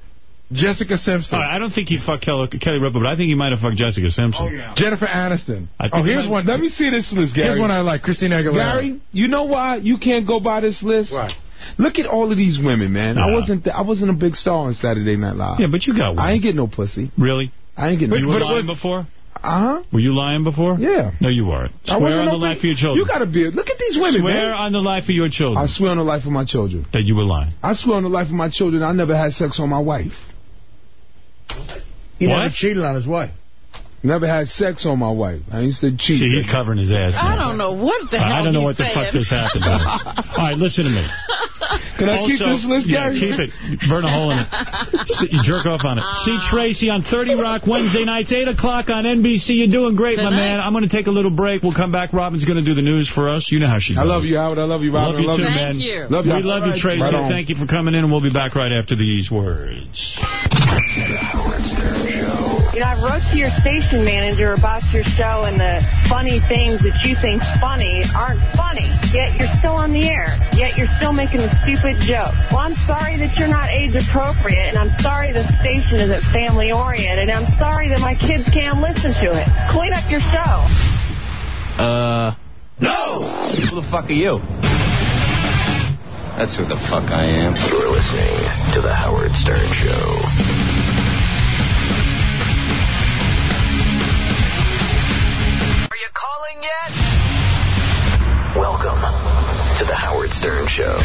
Jessica Simpson, All right, I don't think he fucked Kelly, Kelly Ripa, but I think he might have fucked Jessica Simpson. Oh, yeah. Jennifer Aniston. I think Oh, here's one. Let me see this list, Gary. Here's one I like. Christina Aguilera. Gary, you know why you can't go by this list? Why? Look at all of these women, man. I wasn't I wasn't a big star on Saturday Night Live. Yeah, but you got one. I ain't getting no pussy. Really? I ain't getting you no were pussy. lying before? Uh-huh. Were you lying before? Yeah. No, you weren't. I Swear wasn't on no the life of your children. You gotta be. Look at these women, Swear man. on the life of your children I swear on the life of my children. that you were lying. I swear on the life of my children. I never had sex on my wife. He What? never cheated on his wife. Never had sex on my wife. I used to cheat. See, he's covering his ass I don't know what the hell I don't know he's what the fuck just happened. [LAUGHS] All right, listen to me. Can I keep this list, yeah, Gary? keep it. Burn a hole in it. See, you jerk off on it. Ah. See Tracy on 30 Rock Wednesday nights, 8 o'clock on NBC. You're doing great, my man. I'm going to take a little break. We'll come back. Robin's going to do the news for us. You know how she does I love you, Howard. I love you, Robin. Love you I love too, you. man. Thank you. Love we you. love you, Tracy. on. Thank you for coming in, and we'll be back right after these words. You know, I wrote to your station manager about your show and the funny things that you think funny aren't funny. Yet you're still on the air. Yet you're still making a stupid joke. Well, I'm sorry that you're not age appropriate, and I'm sorry the station isn't family oriented, and I'm sorry that my kids can't listen to it. Clean up your show. Uh. No! Who the fuck are you? That's who the fuck I am. You're listening to The Howard Stern Show. Welcome to The Howard Stern Show.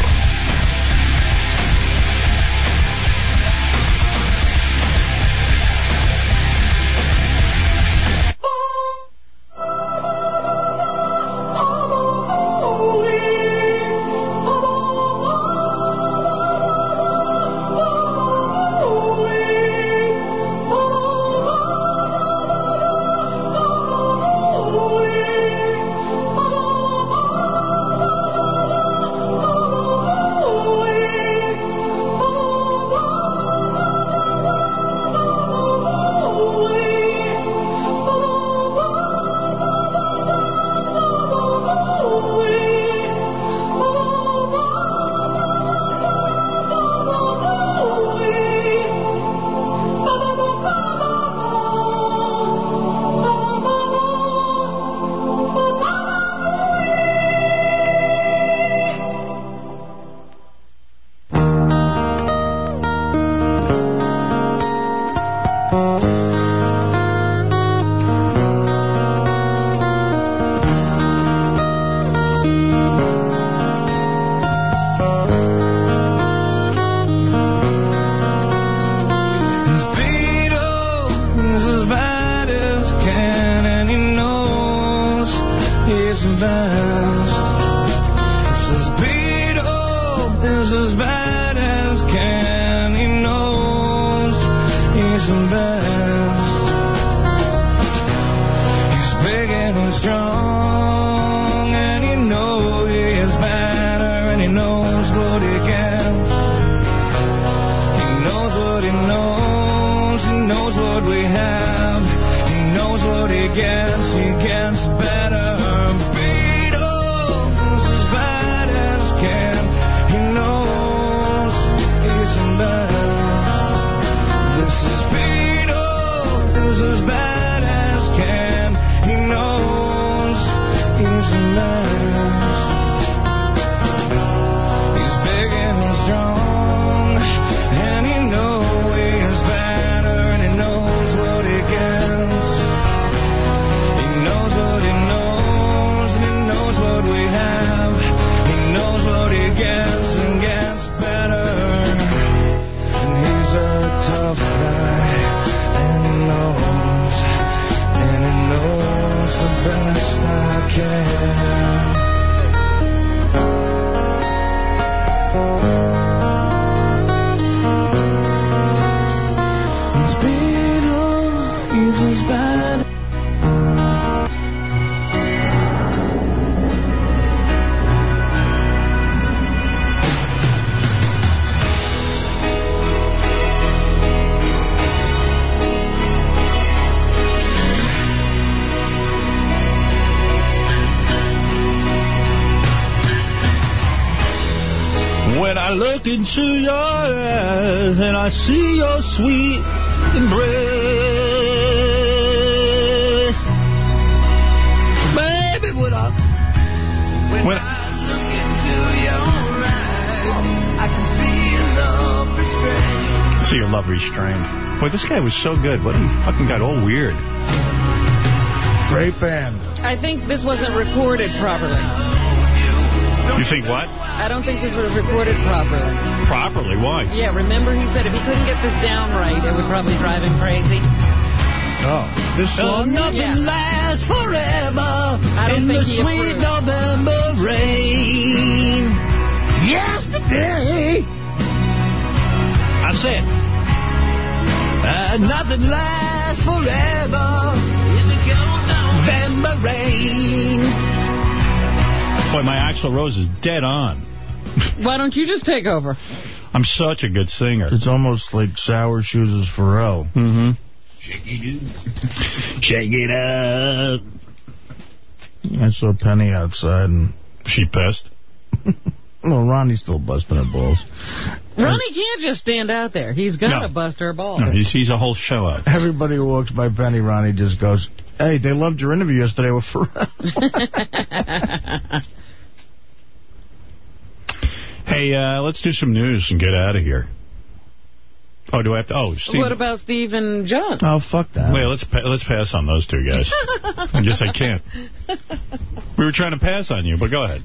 Guy was so good. What he fucking got all weird. Great band. I think this wasn't recorded properly. You think what? I don't think this was recorded properly. Properly? Why? Yeah, remember he said if he couldn't get this down right, it would probably drive him crazy. Oh, this Oh, song? nothing lasts forever I don't in the he sweet approved. November rain. Yesterday, I said. Nothing lasts forever in the November rain. Boy, my Axl Rose is dead on. [LAUGHS] Why don't you just take over? I'm such a good singer. It's almost like Sour Shoes is Ferrall. Mm-hmm. Shake it up. Shake it up. I saw Penny outside and... She pissed? [LAUGHS] well, Ronnie's still busting her balls. Ronnie can't just stand out there. He's got to No. bust her balls. No, he's, he's a whole show up. Everybody who walks by Penny, Ronnie just goes, hey, they loved your interview yesterday with Ferrall. [LAUGHS] Hey, uh, let's do some news and get out of here. Oh, do I have to? Oh, Steve. What about Steve and John? oh, fuck that. Wait, let's pa let's pass on those two guys. [LAUGHS] I guess I can't. We were trying to pass on you, but go ahead.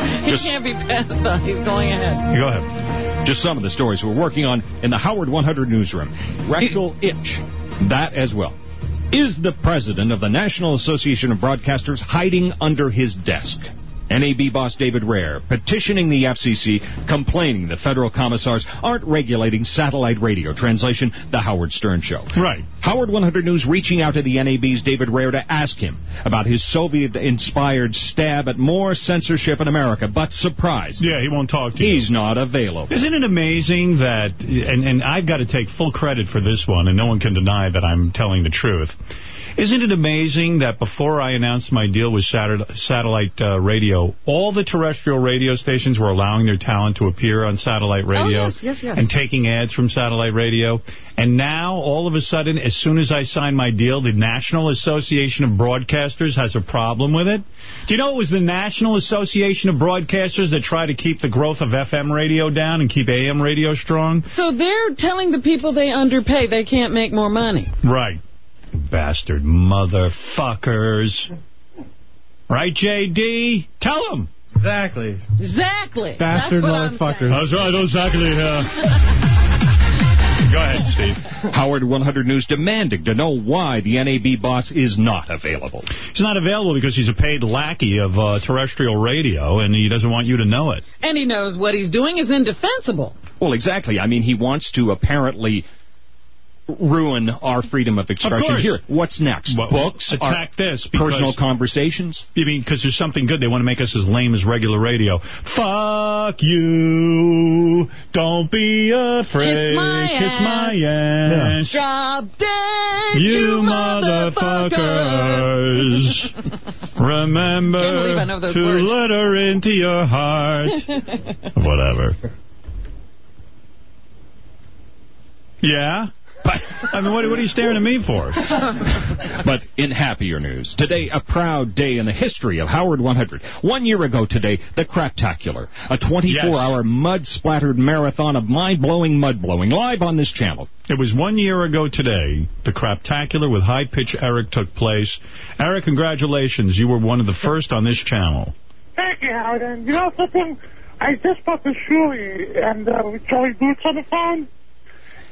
[LAUGHS] He Just- can't be passed on. He's going ahead. Go ahead. Just some of the stories we're working on in the Howard 100 newsroom. Rectal itch. That as well. Is the president of the National Association of Broadcasters hiding under his desk? NAB boss David Rehr petitioning the FCC, complaining the federal commissars aren't regulating satellite radio. Translation, The Howard Stern Show. Right. Howard 100 News reaching out to the NAB's David Rehr to ask him about his Soviet-inspired stab at more censorship in America, but surprise. Yeah, he won't talk to you. He's not available. Isn't it amazing that, and, and I've got to take full credit for this one, and no one can deny that I'm telling the truth. Isn't it amazing that before I announced my deal with satellite uh, radio, all the terrestrial radio stations were allowing their talent to appear on satellite radio Oh, yes, yes, yes. and taking ads from satellite radio? And now, all of a sudden, as soon as I signed my deal, the National Association of Broadcasters has a problem with it? Do you know it was the National Association of Broadcasters that tried to keep the growth of FM radio down and keep AM radio strong? So they're telling the people they underpay they can't make more money. Right. Bastard motherfuckers. Right, J.D.? Tell them. Exactly. Exactly. Bastard That's what That's right, exactly. [LAUGHS] Go ahead, Steve. Howard 100 News demanding to know why the NAB boss is not available. He's not available because he's a paid lackey of uh, terrestrial radio, and he doesn't want you to know it. And he knows what he's doing is indefensible. Well, exactly. I mean, he wants to apparently ruin our freedom of expression course. here. What's next? Well, Books? Attack this. Personal conversations? You mean because there's something good? They want to make us as lame as regular radio. Fuck you. Don't be afraid. Kiss my Kiss ass. my ass. Drop dead, You motherfuckers. Can't believe I Remember to those words. let her into your heart. [LAUGHS] Whatever. Yeah? I mean, what, what are you staring at me for? [LAUGHS] But in happier news, today a proud day in the history of Howard 100. One year ago today, the Craptacular, a 24-hour mud-splattered marathon of mind-blowing mud blowing, live on this channel. It was one year ago today, the Craptacular with High Pitch Eric took place. Eric, congratulations. You were one of the first on this channel. Thank you, Howard. And you know something? I just bought the shoe, and uh, with Joey Boots on the phone.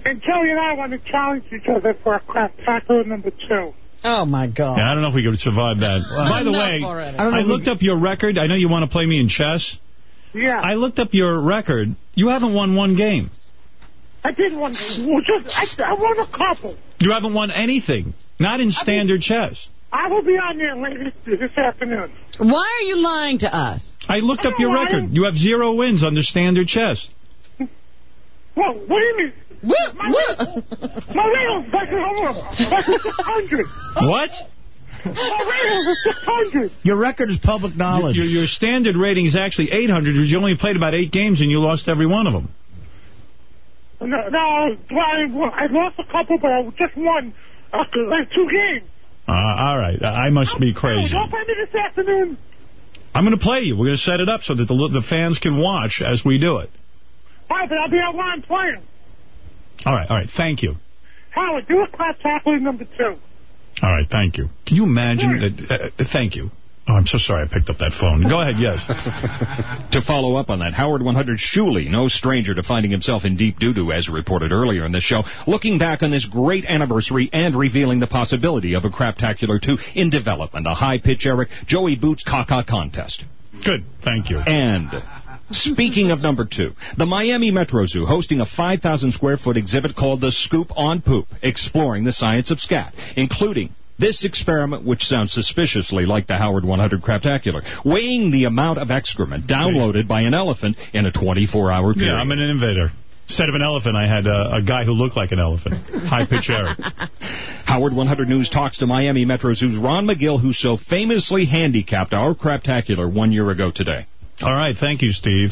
And Joey and I want to challenge each other for a crap tackle number two. Oh, my God. Yeah, I don't know if we could survive that. By the way, already. I, looked up your record. I know you want to play me in chess. Yeah. I looked up your record. You haven't won one game. I did one. Just, I, I won a couple. You haven't won anything. Not in standard chess. I will be on there later this afternoon. Why are you lying to us? I looked up your I- record. You have zero wins under standard chess. Well, what do you mean? What? My real, my real, like, like 600. What? My real is 600. Your record is public knowledge. Your, your standard rating is actually 800. because You only played about eight games and you lost every one of them. No, no, I, I lost a couple, but I just won uh, like two games. Uh, all right. I must be crazy. Don't play me this afternoon. I'm going to play you. We're going to set it up so that the, the fans can watch as we do it. All right, but I'll be online playing. All right. All right. Thank you. Howard, do a class tackling number two. All right. Thank you. Can you imagine that? Uh, thank you. Oh, I'm so sorry I picked up that phone. Go ahead. Yes. [LAUGHS] To follow up on that, Howard 100 Shuli, no stranger to finding himself in deep doo-doo, as reported earlier in the show, looking back on this great anniversary and revealing the possibility of a Craptacular 2 in development, a high-pitch Eric Joey Boots caca contest. Good. Thank you. And speaking of number two, the Miami Metro Zoo hosting a 5,000 square foot exhibit called The Scoop on Poop, exploring the science of scat, including this experiment, which sounds suspiciously like the Howard 100 Craptacular, weighing the amount of excrement downloaded by an elephant in a 24-hour period. Yeah, I'm an innovator. Instead of an elephant, I had a, a guy who looked like an elephant. High pitch Eric. [LAUGHS] Howard 100 News talks to Miami Metro Zoo's Ron McGill, who so famously handicapped our Craptacular one year ago today. All right. Thank you, Steve.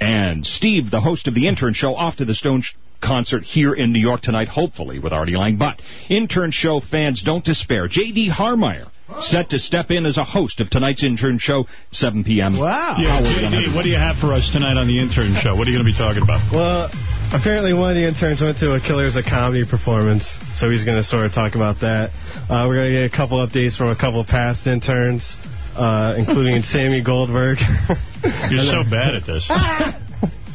And Steve, the host of the Intern Show, off to the Stone concert here in New York tonight, hopefully with Artie Lange. But Intern Show fans, don't despair. J.D. Harmeyer set to step in as a host of tonight's Intern Show, 7 p.m. Wow. Yeah, JD, what do you have for us tonight on the intern show? What are you going to be talking about? Well, apparently one of the interns went to a Killers of Comedy performance, so he's going to sort of talk about that. Uh, we're going to get a couple updates from a couple past interns, uh, including [LAUGHS] Sammy Goldberg. You're so bad at this. [LAUGHS]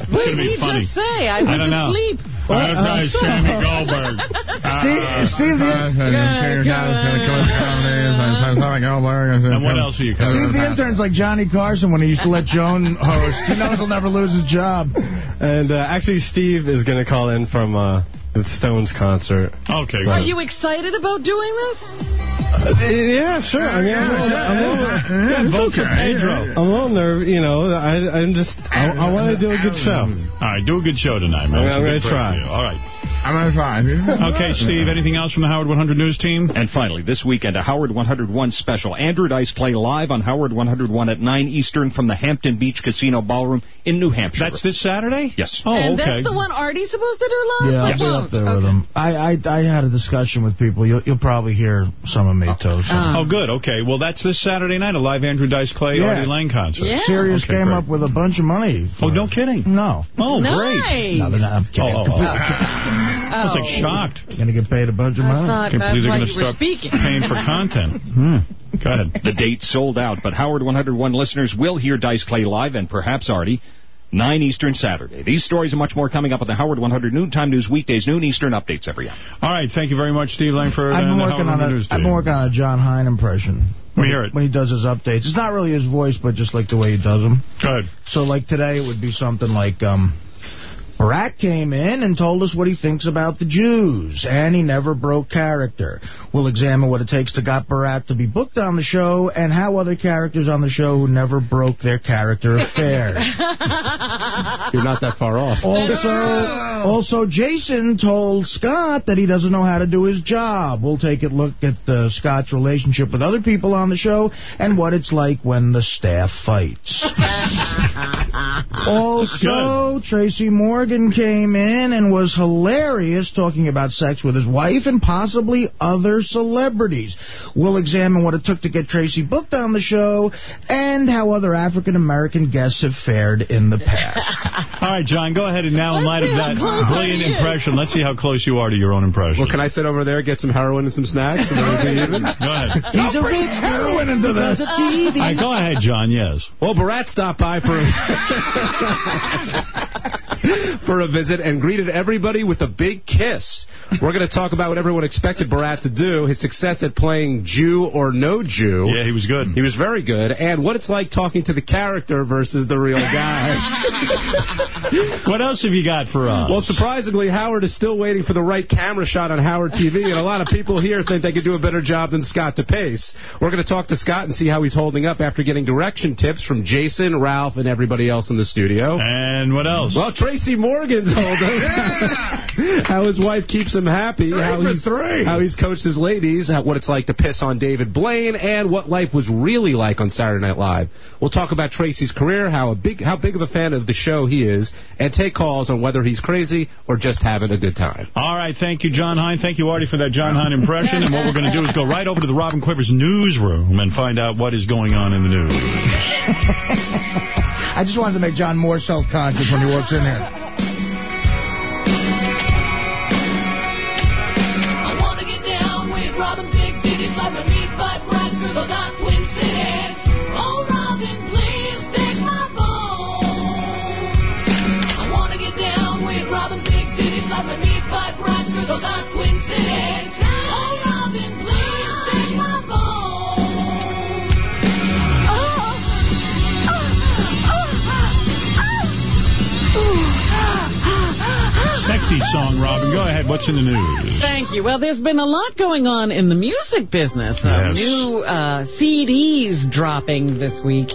It's What did to he funny. just say? I I went don't to know. sleep. Okay, Sammy Goldberg. [LAUGHS] Steve, Steve, the, And what else are you Steve the intern's like Johnny Carson when he used to let Joan host. He knows he'll never lose his job. and uh, actually, Steve is going to call in from uh, the Stones concert. Okay, Are you excited about doing this? Uh, yeah, sure. I mean, I'm a little, I'm a little, Yeah, vote Pedro. I'm a little nervous. You know, I, I'm just, I, I want to do a good show. All right, do a good show tonight, man. I'm- It's a I'm gonna try. break for you. All right. I'm going to try. [LAUGHS] Okay, Steve, anything else from the Howard 100 News team? And finally, this weekend, a Howard 101 special. Andrew Dice Clay live on Howard 101 at 9 Eastern from the Hampton Beach Casino Ballroom in New Hampshire. That's this Saturday? Yes. Oh, and okay. that's the one Artie's supposed to do live? Yeah, I'll be up there with Okay. him. I, I I had a discussion with people. You'll you'll probably hear some of me too. So. Um, Oh, good. Okay. Well, that's this Saturday night, a live Andrew Dice Clay, Yeah. Artie Lange concert. Yeah. Sirius Okay, came great. up with a bunch of money. Oh, no kidding. No. Oh, great. Nice. No, they're not. I'm kidding. Oh, oh, oh. [LAUGHS] [LAUGHS] [LAUGHS] I was Oh. like shocked. You're Going to get paid a bunch of I money. thought Can't that's believe they're why going you to were start speaking. paying for content. [LAUGHS] Hmm. Go ahead. The date sold out, but Howard 101 listeners will hear Dice Clay live and perhaps Artie. 9 Eastern Saturday. These stories and much more coming up on the Howard 100 Noontime News weekdays, noon Eastern updates every hour. All right. Thank you very much, Steve Langford. I've been working on a News I've been working on a John Hein impression. Let me hear it. When he does his updates. It's not really his voice, but just like the way he does them. Good. So like today it would be something like um Borat came in and told us what he thinks about the Jews, and he never broke character. We'll examine what it takes to got Borat to be booked on the show and how other characters on the show who never broke their character affair. [LAUGHS] You're not that far off. Also, also, Jason told Scott that he doesn't know how to do his job. We'll take a look at uh, Scott's relationship with other people on the show and what it's like when the staff fights. [LAUGHS] also, Tracy Morgan came in and was hilarious talking about sex with his wife and possibly other celebrities. We'll examine what it took to get Tracy booked on the show and how other African-American guests have fared in the past. [LAUGHS] All right, John, go ahead and now, in light of that brilliant impression, let's see how close you are to your own impression. Well, can I sit over there, get some heroin and some snacks, and then we'll be even? Go ahead. He's a rich heroin into because of TV. All right, go ahead, John, yes. Well, Borat stopped by for [LAUGHS] [LAUGHS] for a visit and greeted everybody with a big kiss. We're going to talk about what everyone expected Borat to do, his success at playing Jew or no Jew. Yeah, he was good. He was very good, and what it's like talking to the character versus the real guy. [LAUGHS] [LAUGHS] what else have you got for us? Well, surprisingly, Howard is still waiting for the right camera shot on Howard TV, and a lot of people here think they could do a better job than Scott DePace. We're going to talk to Scott and see how he's holding up after getting direction tips from Jason, Ralph, and everybody else in the studio. And what else? Well, Tracy Morgan told us how his wife keeps him happy, how he's, how he's coached his ladies, how, what it's like to piss on David Blaine, and what life was really like on Saturday Night Live. We'll talk about Tracy's career, how a big how big of a fan of the show he is, and take calls on whether he's crazy or just having a good time. All right, thank you, John Hein. Thank you, Artie, for that John Hein impression. And what we're going to do is go right over to the Robin Quivers newsroom and find out what is going on in the news. [LAUGHS] I just wanted to make John more self-conscious when he walks in here. Sexy song, Robin. Go ahead. What's in the news? Thank you. Well, there's been a lot going on in the music business. Uh, Yes. New uh, CDs dropping this week,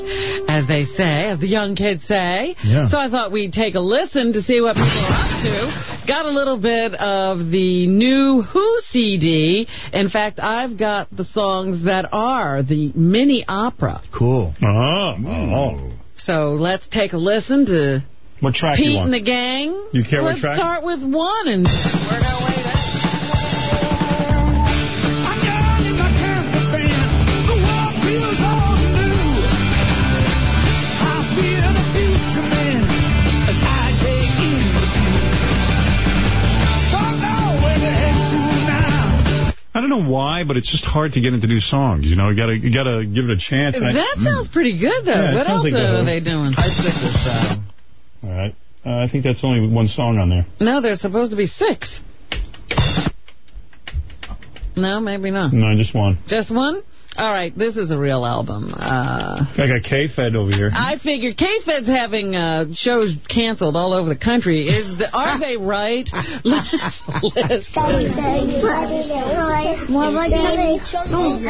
as they say, as the young kids say. Yeah. So I thought we'd take a listen to see what people are up to. Got a little bit of the new Who CD. In fact, I've got the songs that are the mini opera. Cool. Oh. oh. So let's take a listen to What track Pete you want? and the gang. You care what Let's start with one and work our way down. I don't know why, but it's just hard to get into new songs. You know, you gotta you gotta give it a chance. And I- That sounds pretty good, though. Yeah, what else like are whole- they doing? I stick with Sam. Um, All right. Uh, I think that's only one song on there. No, there's supposed to be six. No, maybe not. No, just one. Just one? All right, this is a real album. Uh, I got K-Fed over here. I figure K-Fed's having uh, shows canceled all over the country. Is the, Are they right? [LAUGHS] Let's.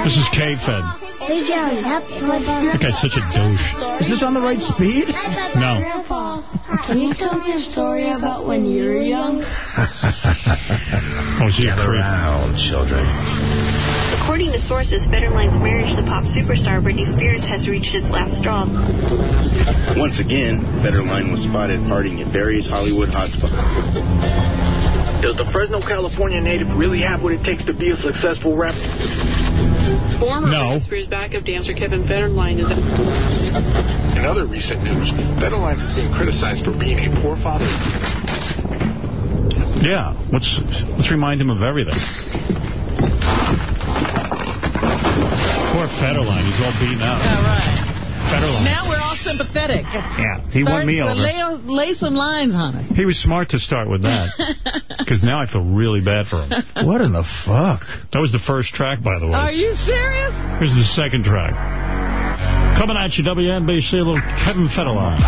This is K-Fed. That guy's such a douche. Is this on the right speed? No. Can you tell me a story about when you were young? [LAUGHS] Oh, is he a Gather creep? round, children. According to sources, Federline's marriage to pop superstar Britney Spears has reached its last straw. Once again, Federline was spotted partying at various Hollywood hotspots. Does the Fresno, California native really have what it takes to be a successful rapper? Former No. Britney Spears backup dancer Kevin Federline is In other recent news, Federline has been criticized for being a poor father. Yeah. Let's let's remind him of everything. Poor Federline. He's all beaten up. All right. Federline. Now we're all sympathetic. Yeah. He won me Start over. Lay, lay some lines on us. He was smart to start with that. [LAUGHS] Because now I feel really bad for him. [LAUGHS] What in the fuck? That was the first track, by the way. Are you serious? Here's the second track. Coming at you, WNBC, little Kevin Federline.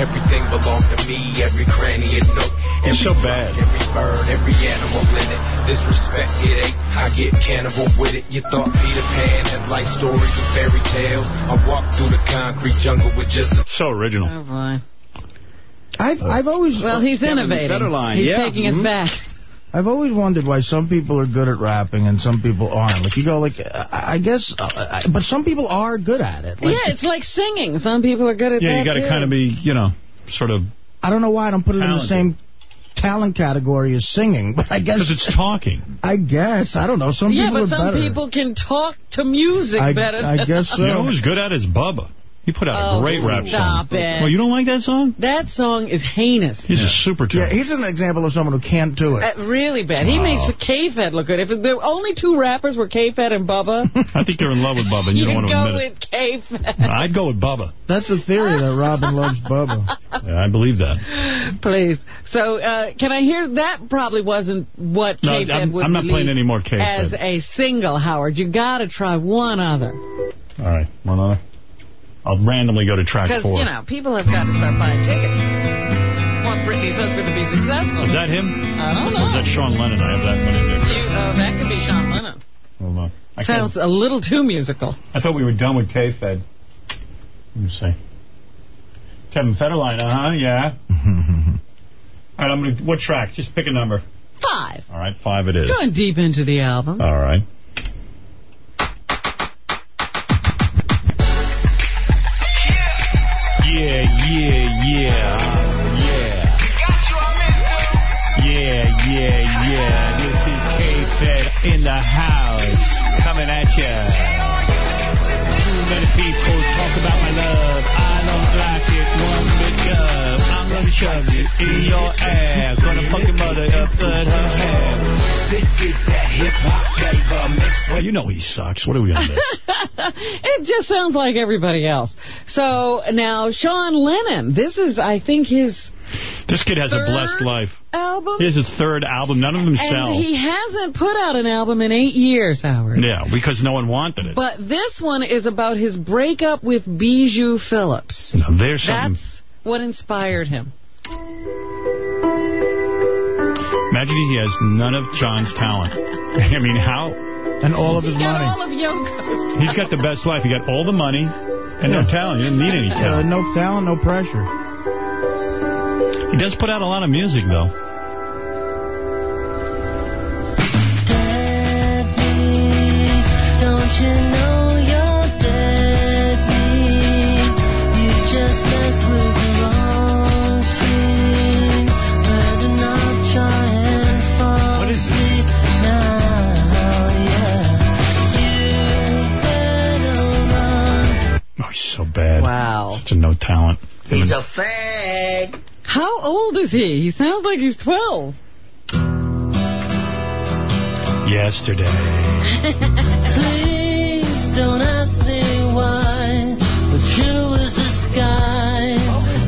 Pirate on the seas, call me Captain Hook. Everything belonged to me, every cranny and nook. Every so bad. Every bird, every animal in it. Disrespect, it ain't. I get cannibal with it. You thought Peter Pan had life stories and fairy tales. I walked through the concrete jungle with just a... So original. Oh, boy. I've, I've always... Well, he's innovating. He's taking us mm-hmm. back. I've always wondered why some people are good at rapping and some people aren't. Like, you go, like, I I guess, uh, I- but some people are good at it. Like, yeah, it's like singing. Some people are good at Yeah, that, Yeah, you got to kind of be, you know, sort of... I don't know why I don't put it in the same talent category as singing, but I guess... Because it's talking. [LAUGHS] I guess. I don't know. Some yeah, people but some better. people can talk to music I- better I guess so. You know who's good at it is Bubba. He put out a Oh, great rap song. stop it. Well, you don't like that song? That song is heinous. He's a super Yeah, he's an example of someone who can't do it. Uh, really bad. He Wow. makes K-Fed look good. If the only two rappers were K-Fed and Bubba, [LAUGHS] I think you're in love with Bubba and you, don't want to go admit it. with K-Fed. [LAUGHS] I'd go with Bubba. That's a theory that Robin loves Bubba. [LAUGHS] Yeah, I believe that. Please. So, uh, can I hear that? Probably wasn't what No, K-Fed I'm- would I'm not playing release any more K-Fed. As a single, Howard, you got to try one other. All right, one other. I'll randomly go to track four. Because, four. you know, people have got to start buying tickets. Want Britney's husband to be successful. Is that him? I don't Or is know. that Sean Lennon? I have that one in there. You, uh, that could be Sean Lennon. Hold on. I, Sounds can't- a little too musical. I thought we were done with K-Fed. Let me see. Kevin Federline, uh-huh, yeah. [LAUGHS] All right, I'm gonna. What track? Just pick a number. Five. All right, five it is. Going deep into the album. All right. Yeah, yeah, yeah, yeah. Yeah, yeah, yeah. This is K-Fed in the house, coming at ya. Too many people talk about my love. I'm gonna shove it in your ass. Gonna fuck your mother up her hair. This is that hip-hop flavor mix. Well, you know he sucks. What are we gonna do? [LAUGHS] it just sounds like everybody else. So now Sean Lennon, this is, I think, his This kid has a blessed life. album. He has his third album. None of them sell. He hasn't put out an album in eight years, Howard. Yeah, because no one wanted it. But this one is about his breakup with Bijou Phillips. Now, there's something. That's what inspired him. Imagine he has none of John's talent. [LAUGHS] I mean, how? And all of his He's money. all of Yoko's. He's got the best life. He got all the money and no talent. He didn't need any Uh, talent. no talent, no pressure. He does put out a lot of music, though. Don't you know Oh, he's so bad. Wow. Such a no talent. He's a fag. How old is he? He sounds like he's 12. Yesterday. [LAUGHS] Please don't ask me why, but true as the sky.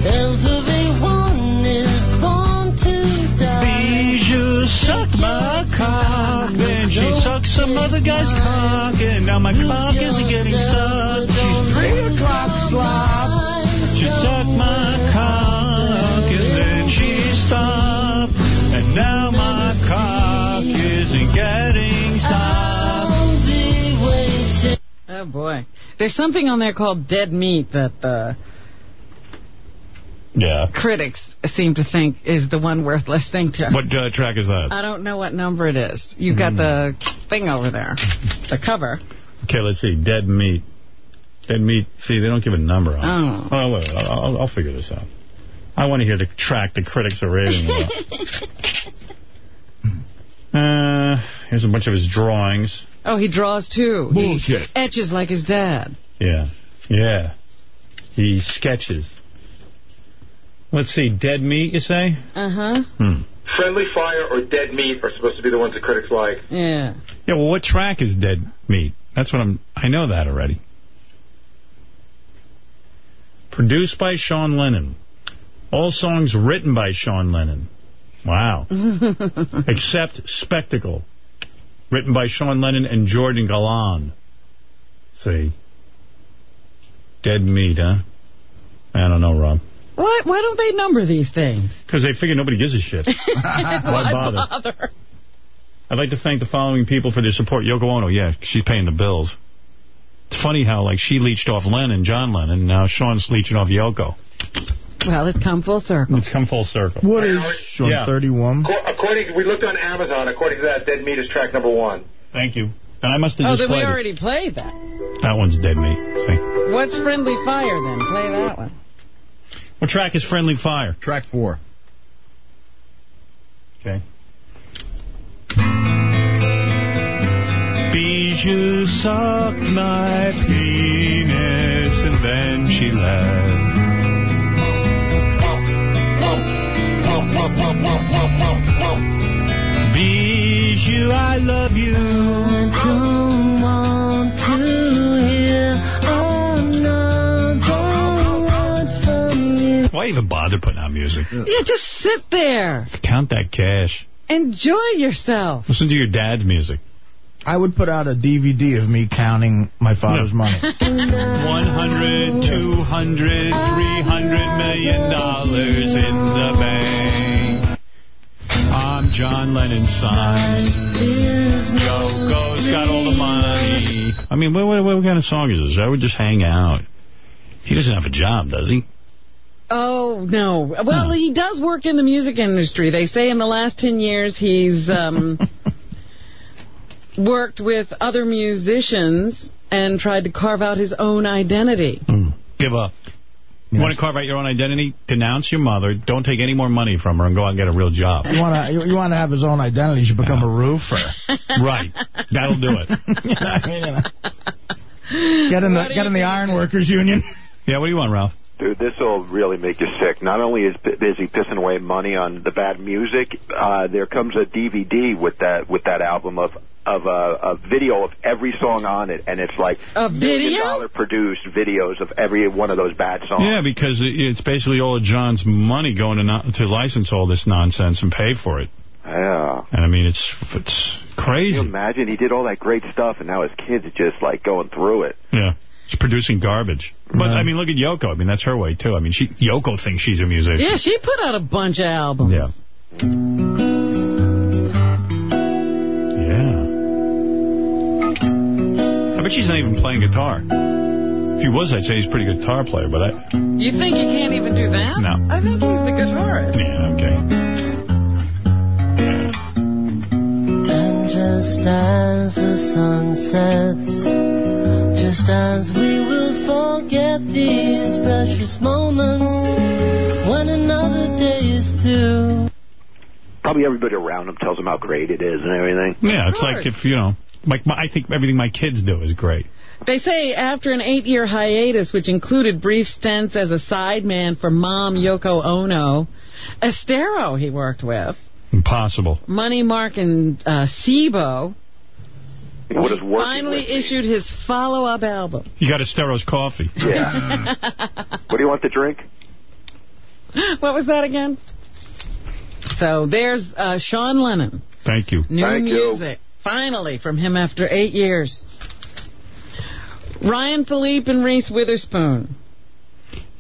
Everyone is born to die. Bijou sucked my cock, then she sucked some other guy's cock, and now my cock is getting sucked. She's three o'clock slop. She sucked my cock, and then she stopped, and now my cock isn't getting soft. I'll be waiting. Oh, boy. There's something on there called dead meat that uh, Yeah. critics seem to think is the one worth listening to. What uh, track is that? I don't know what number it is. You've got the thing over there, the cover. Okay, let's see. Dead meat. Dead meat. See, they don't give a number on Oh. it. Oh, wait, I'll, I'll, I'll figure this out. I want to hear the track the critics are rating. [LAUGHS] uh, here's a bunch of his drawings. Oh, he draws too. Bullshit. He etches like his dad. Yeah. Yeah. He sketches. Let's see. Dead meat, you say? Uh-huh. Hmm. Friendly Fire or Dead Meat are supposed to be the ones the critics like. Yeah. Yeah, well, what track is Dead Meat? That's what I'm... I know that already. Produced by Sean Lennon. All songs written by Sean Lennon. Wow. [LAUGHS] Except Spectacle. Written by Sean Lennon and Jordan Galland. See. Dead Meat, huh? I don't know, Rob. Why, why don't they number these things? Because they figure nobody gives a shit. [LAUGHS] Why bother? bother? I'd like to thank the following people for their support. Yoko Ono, yeah, she's paying the bills. It's funny how, like, she leached off Lennon, and John Lennon, and now Sean's leeching off Yoko. Well, it's come full circle. It's come full circle. What is Sean, Yeah. 31? Acco- According, we looked on Amazon. According to that, Dead Meat is track number one. Thank you. And I must have Oh, just then we played it. already played that. That one's Dead Meat. See? What's Friendly Fire then? Play that one. What track is Friendly Fire? Track four. Okay. Bijou sucked my penis and then she left. Bijou, I love you. I don't want to hear another word from you. Why even bother putting out music? Yeah, just sit there. Count that cash. Enjoy yourself. Listen to your dad's music. I would put out a DVD of me counting my father's money. [LAUGHS] 100, 200, 300 million dollars in the bank. I'm John Lennon's son. Yoko's got all the money. I mean, what, what, what kind of song is this? I would just hang out. He doesn't have a job, does he? Oh, no. Well, he does work in the music industry. They say in the last 10 years he's um, [LAUGHS] worked with other musicians and tried to carve out his own identity. Give up. You want to carve out your own identity? Denounce your mother. Don't take any more money from her and go out and get a real job. You want to you, you want to have his own identity, you should become a roofer. [LAUGHS] right. That'll do it. [LAUGHS] Get in the get in the Ironworkers Union. [LAUGHS] Yeah, what do you want, Ralph? Dude, this will really make you sick. Not only is B- Busy pissing away money on the bad music, uh, there comes a DVD with that with that album of of a, a video of every song on it, and it's like a million dollar produced videos of every one of those bad songs. Yeah, because it- it's basically all of John's money going to, not, to license all this nonsense and pay for it. Yeah. And I mean, it's it's Can crazy. you imagine he did all that great stuff, and now his kids are just like going through it. Yeah. It's producing garbage. But, I mean, look at Yoko. I mean, that's her way, too. I mean, she Yoko thinks she's a musician. Yeah, she put out a bunch of albums. Yeah. Yeah. I she's not even playing guitar. If he was, I'd say he's a pretty good guitar player, but I... You think he can't even do that? No. I think he's the guitarist. Yeah, okay. And just as the sun sets, just as we will forget these precious moments when another day is through. Probably everybody around him tells him how great it is and everything. Yeah, it's like if, you know, like my, I think everything my kids do is great. They say after an eight-year hiatus, which included brief stints as a sideman for mom Yoko Ono, Esthero he worked with, Impossible. Money Mark and uh, Cibo, What is working finally issued his follow-up album. You got Estero's coffee. Yeah. [LAUGHS] what do you want to drink? what was that again? So there's uh, Sean Lennon. Thank you. New Thank you. Finally, from him after eight years. Ryan Philippe and Reese Witherspoon.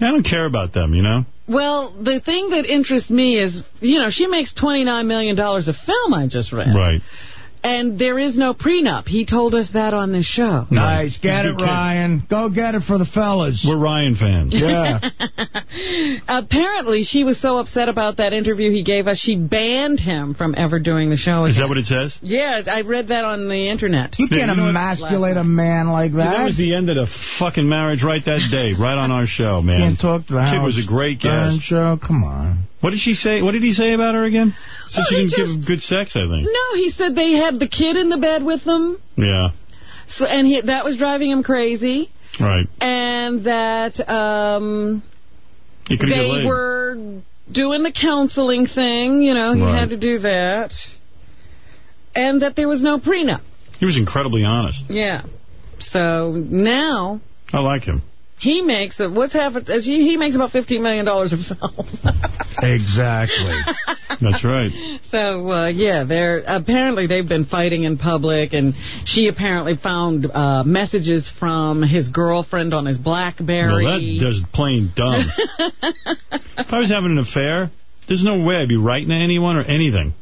I don't care about them, you know? Well, the thing that interests me is, you know, she makes $29 million a film, I just read. Right. And there is no prenup. He told us that on the show. Nice, get it, good kid. Ryan. Go get it for the fellas. We're Ryan fans. Yeah. [LAUGHS] Apparently, she was so upset about that interview he gave us, she banned him from ever doing the show Is that what it says? Yeah, I read that on the internet. You can't you know emasculate a man like That that. was the end of the fucking marriage right that day, right on our show, man. Can't talk to the Kid Howard was a great Stern guest. show. Come on. What did she say? What did he say about her again? Said Oh, she didn't give him good sex, I think. No, he said they had the kid in the bed with them, Yeah, so and he, that was driving him crazy, right. and that um, He they were doing the counseling thing. You know, he Right. had to do that, and that there was no prenup. He was incredibly honest. Yeah. So now, I like him. He makes it. What's happened? He, he makes about $15 million a [LAUGHS] film. Exactly. That's right. So, uh, yeah, they're apparently they've been fighting in public, and she apparently found uh, messages from his girlfriend on his BlackBerry. Well, that does plain dumb. [LAUGHS] if I was having an affair, there's no way I'd be writing to anyone or anything.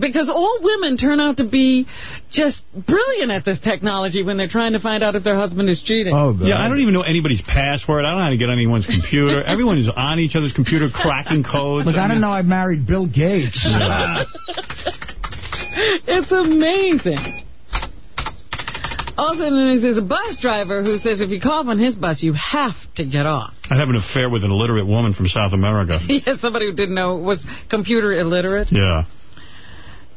Because all women turn out to be just brilliant at this technology when they're trying to find out if their husband is cheating. Oh, God. Yeah, I don't even know anybody's password. I don't know how to get on anyone's computer. [LAUGHS] Everyone is on each other's computer cracking codes. Look, I didn't know I married Bill Gates. [LAUGHS] It's amazing. Also in the news, there's a bus driver who says if you cough on his bus, you have to get off. I have an affair with an illiterate woman from South America. [LAUGHS] He has somebody who didn't know was computer illiterate. Yeah.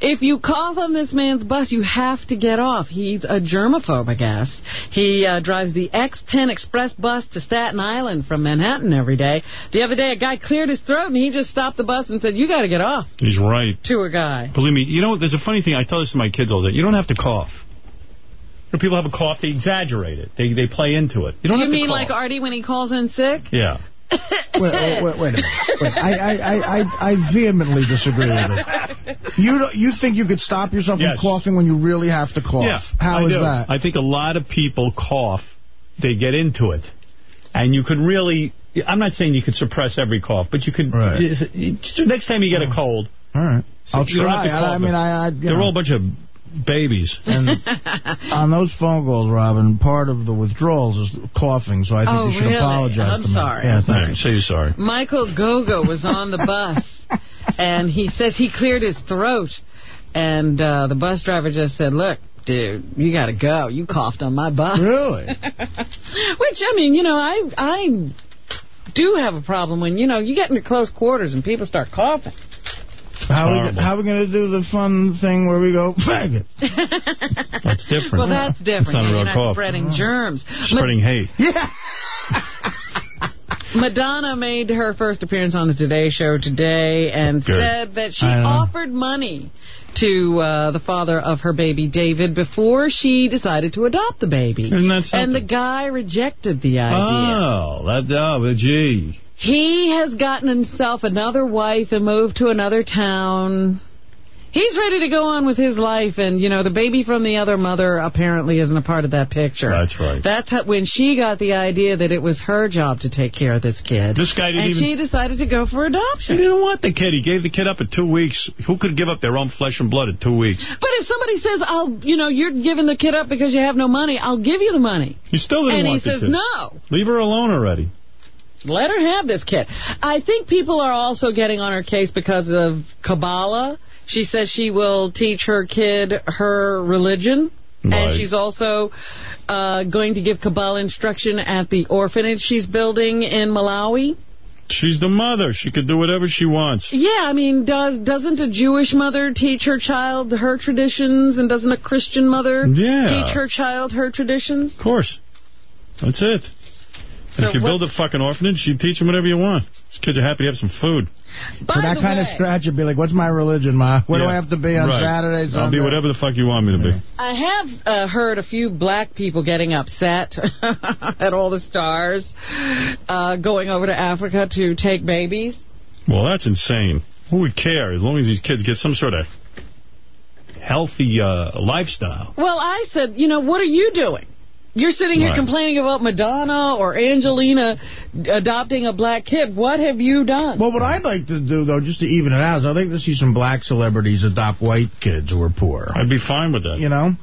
If you cough on this man's bus, you have to get off. He's a germaphobe, I guess. He uh, drives the X10 Express bus to Staten Island from Manhattan every day. The other day, a guy cleared his throat, and he just stopped the bus and said, you got to get off, He's right. to a guy. Believe me, you know, there's a funny thing. I tell this to my kids all the time. You don't have to cough. When people have a cough, they exaggerate it. They they play into it. You don't you mean like. Artie when he calls in sick? Yeah. Wait, wait, wait, a minute. Wait, I, I, I, I, vehemently disagree with it. You you think you could stop yourself Yes. from coughing when you really have to cough? Yeah, How I is do. that? I think a lot of people cough. They get into it. And you could really... I'm not saying you could suppress every cough, but you could... Right. Next time you get a oh. cold... All right. I'll don't have try. I, I mean. I, I they're know. all a bunch of babies. And [LAUGHS] on those phone calls, Robin, part of the withdrawals is coughing, so I think Oh, you should really? apologize I'm sorry. Yeah, All thank you. say you're sorry. Michael Gogo was on the bus, [LAUGHS] and he says he cleared his throat. And uh, the bus driver just said, look, dude, you got to go. You coughed on my bus. Really? [LAUGHS] Which, I mean, you know, I I do have a problem when, you know, you get into close quarters and people start coughing. How we, Horrible. how we going to do the fun thing where we go, faggot? [LAUGHS] That's different. Well, that's different. It's not a You're real not cough. spreading germs. Spreading hate. Yeah. [LAUGHS] Madonna made her first appearance on the Today Show today and Good. said that she offered money to uh, the father of her baby, David, before she decided to adopt the baby. Isn't that something? And the guy rejected the idea. Oh, that, oh, gee. He has gotten himself another wife and moved to another town. He's ready to go on with his life, and, you know, the baby from the other mother apparently isn't a part of that picture. That's right. That's how, when she got the idea that it was her job to take care of this kid. This guy didn't and even... she decided to go for adoption. He didn't want the kid. He gave the kid up at two weeks. Who could give up their own flesh and blood at two weeks? But if somebody says, "I'll," you know, you're giving the kid up because you have no money, I'll give you the money. He still didn't And he want the says, no. Leave her alone already. Let her have this kid. I think people are also getting on her case because of Kabbalah. She says she will teach her kid her religion. Right. And she's also uh, going to give Kabbalah instruction at the orphanage she's building in Malawi. She's the mother. She could do whatever she wants. Yeah, I mean, does doesn't a Jewish mother teach her child her traditions, and doesn't a Christian mother Yeah. teach her child her traditions? Of course. That's it. And So if you build a fucking orphanage, you teach them whatever you want. These kids are happy to have some food. By For that the kind of scratch, you'd be like, what's my religion, Ma? Where do I have to be on Right. Saturday, I'll be whatever the fuck you want me to be. I have uh, heard a few black people getting upset [LAUGHS] at all the stars uh, going over to Africa to take babies. Well, that's insane. Who would care as long as these kids get some sort of healthy uh, lifestyle? Well, I said, you know, what are you doing? You're sitting here Right. complaining about Madonna or Angelina adopting a black kid. What have you done? Well, what I'd like to do, though, just to even it out, is I'd like to see some black celebrities adopt white kids who are poor. I'd be fine with that. You know?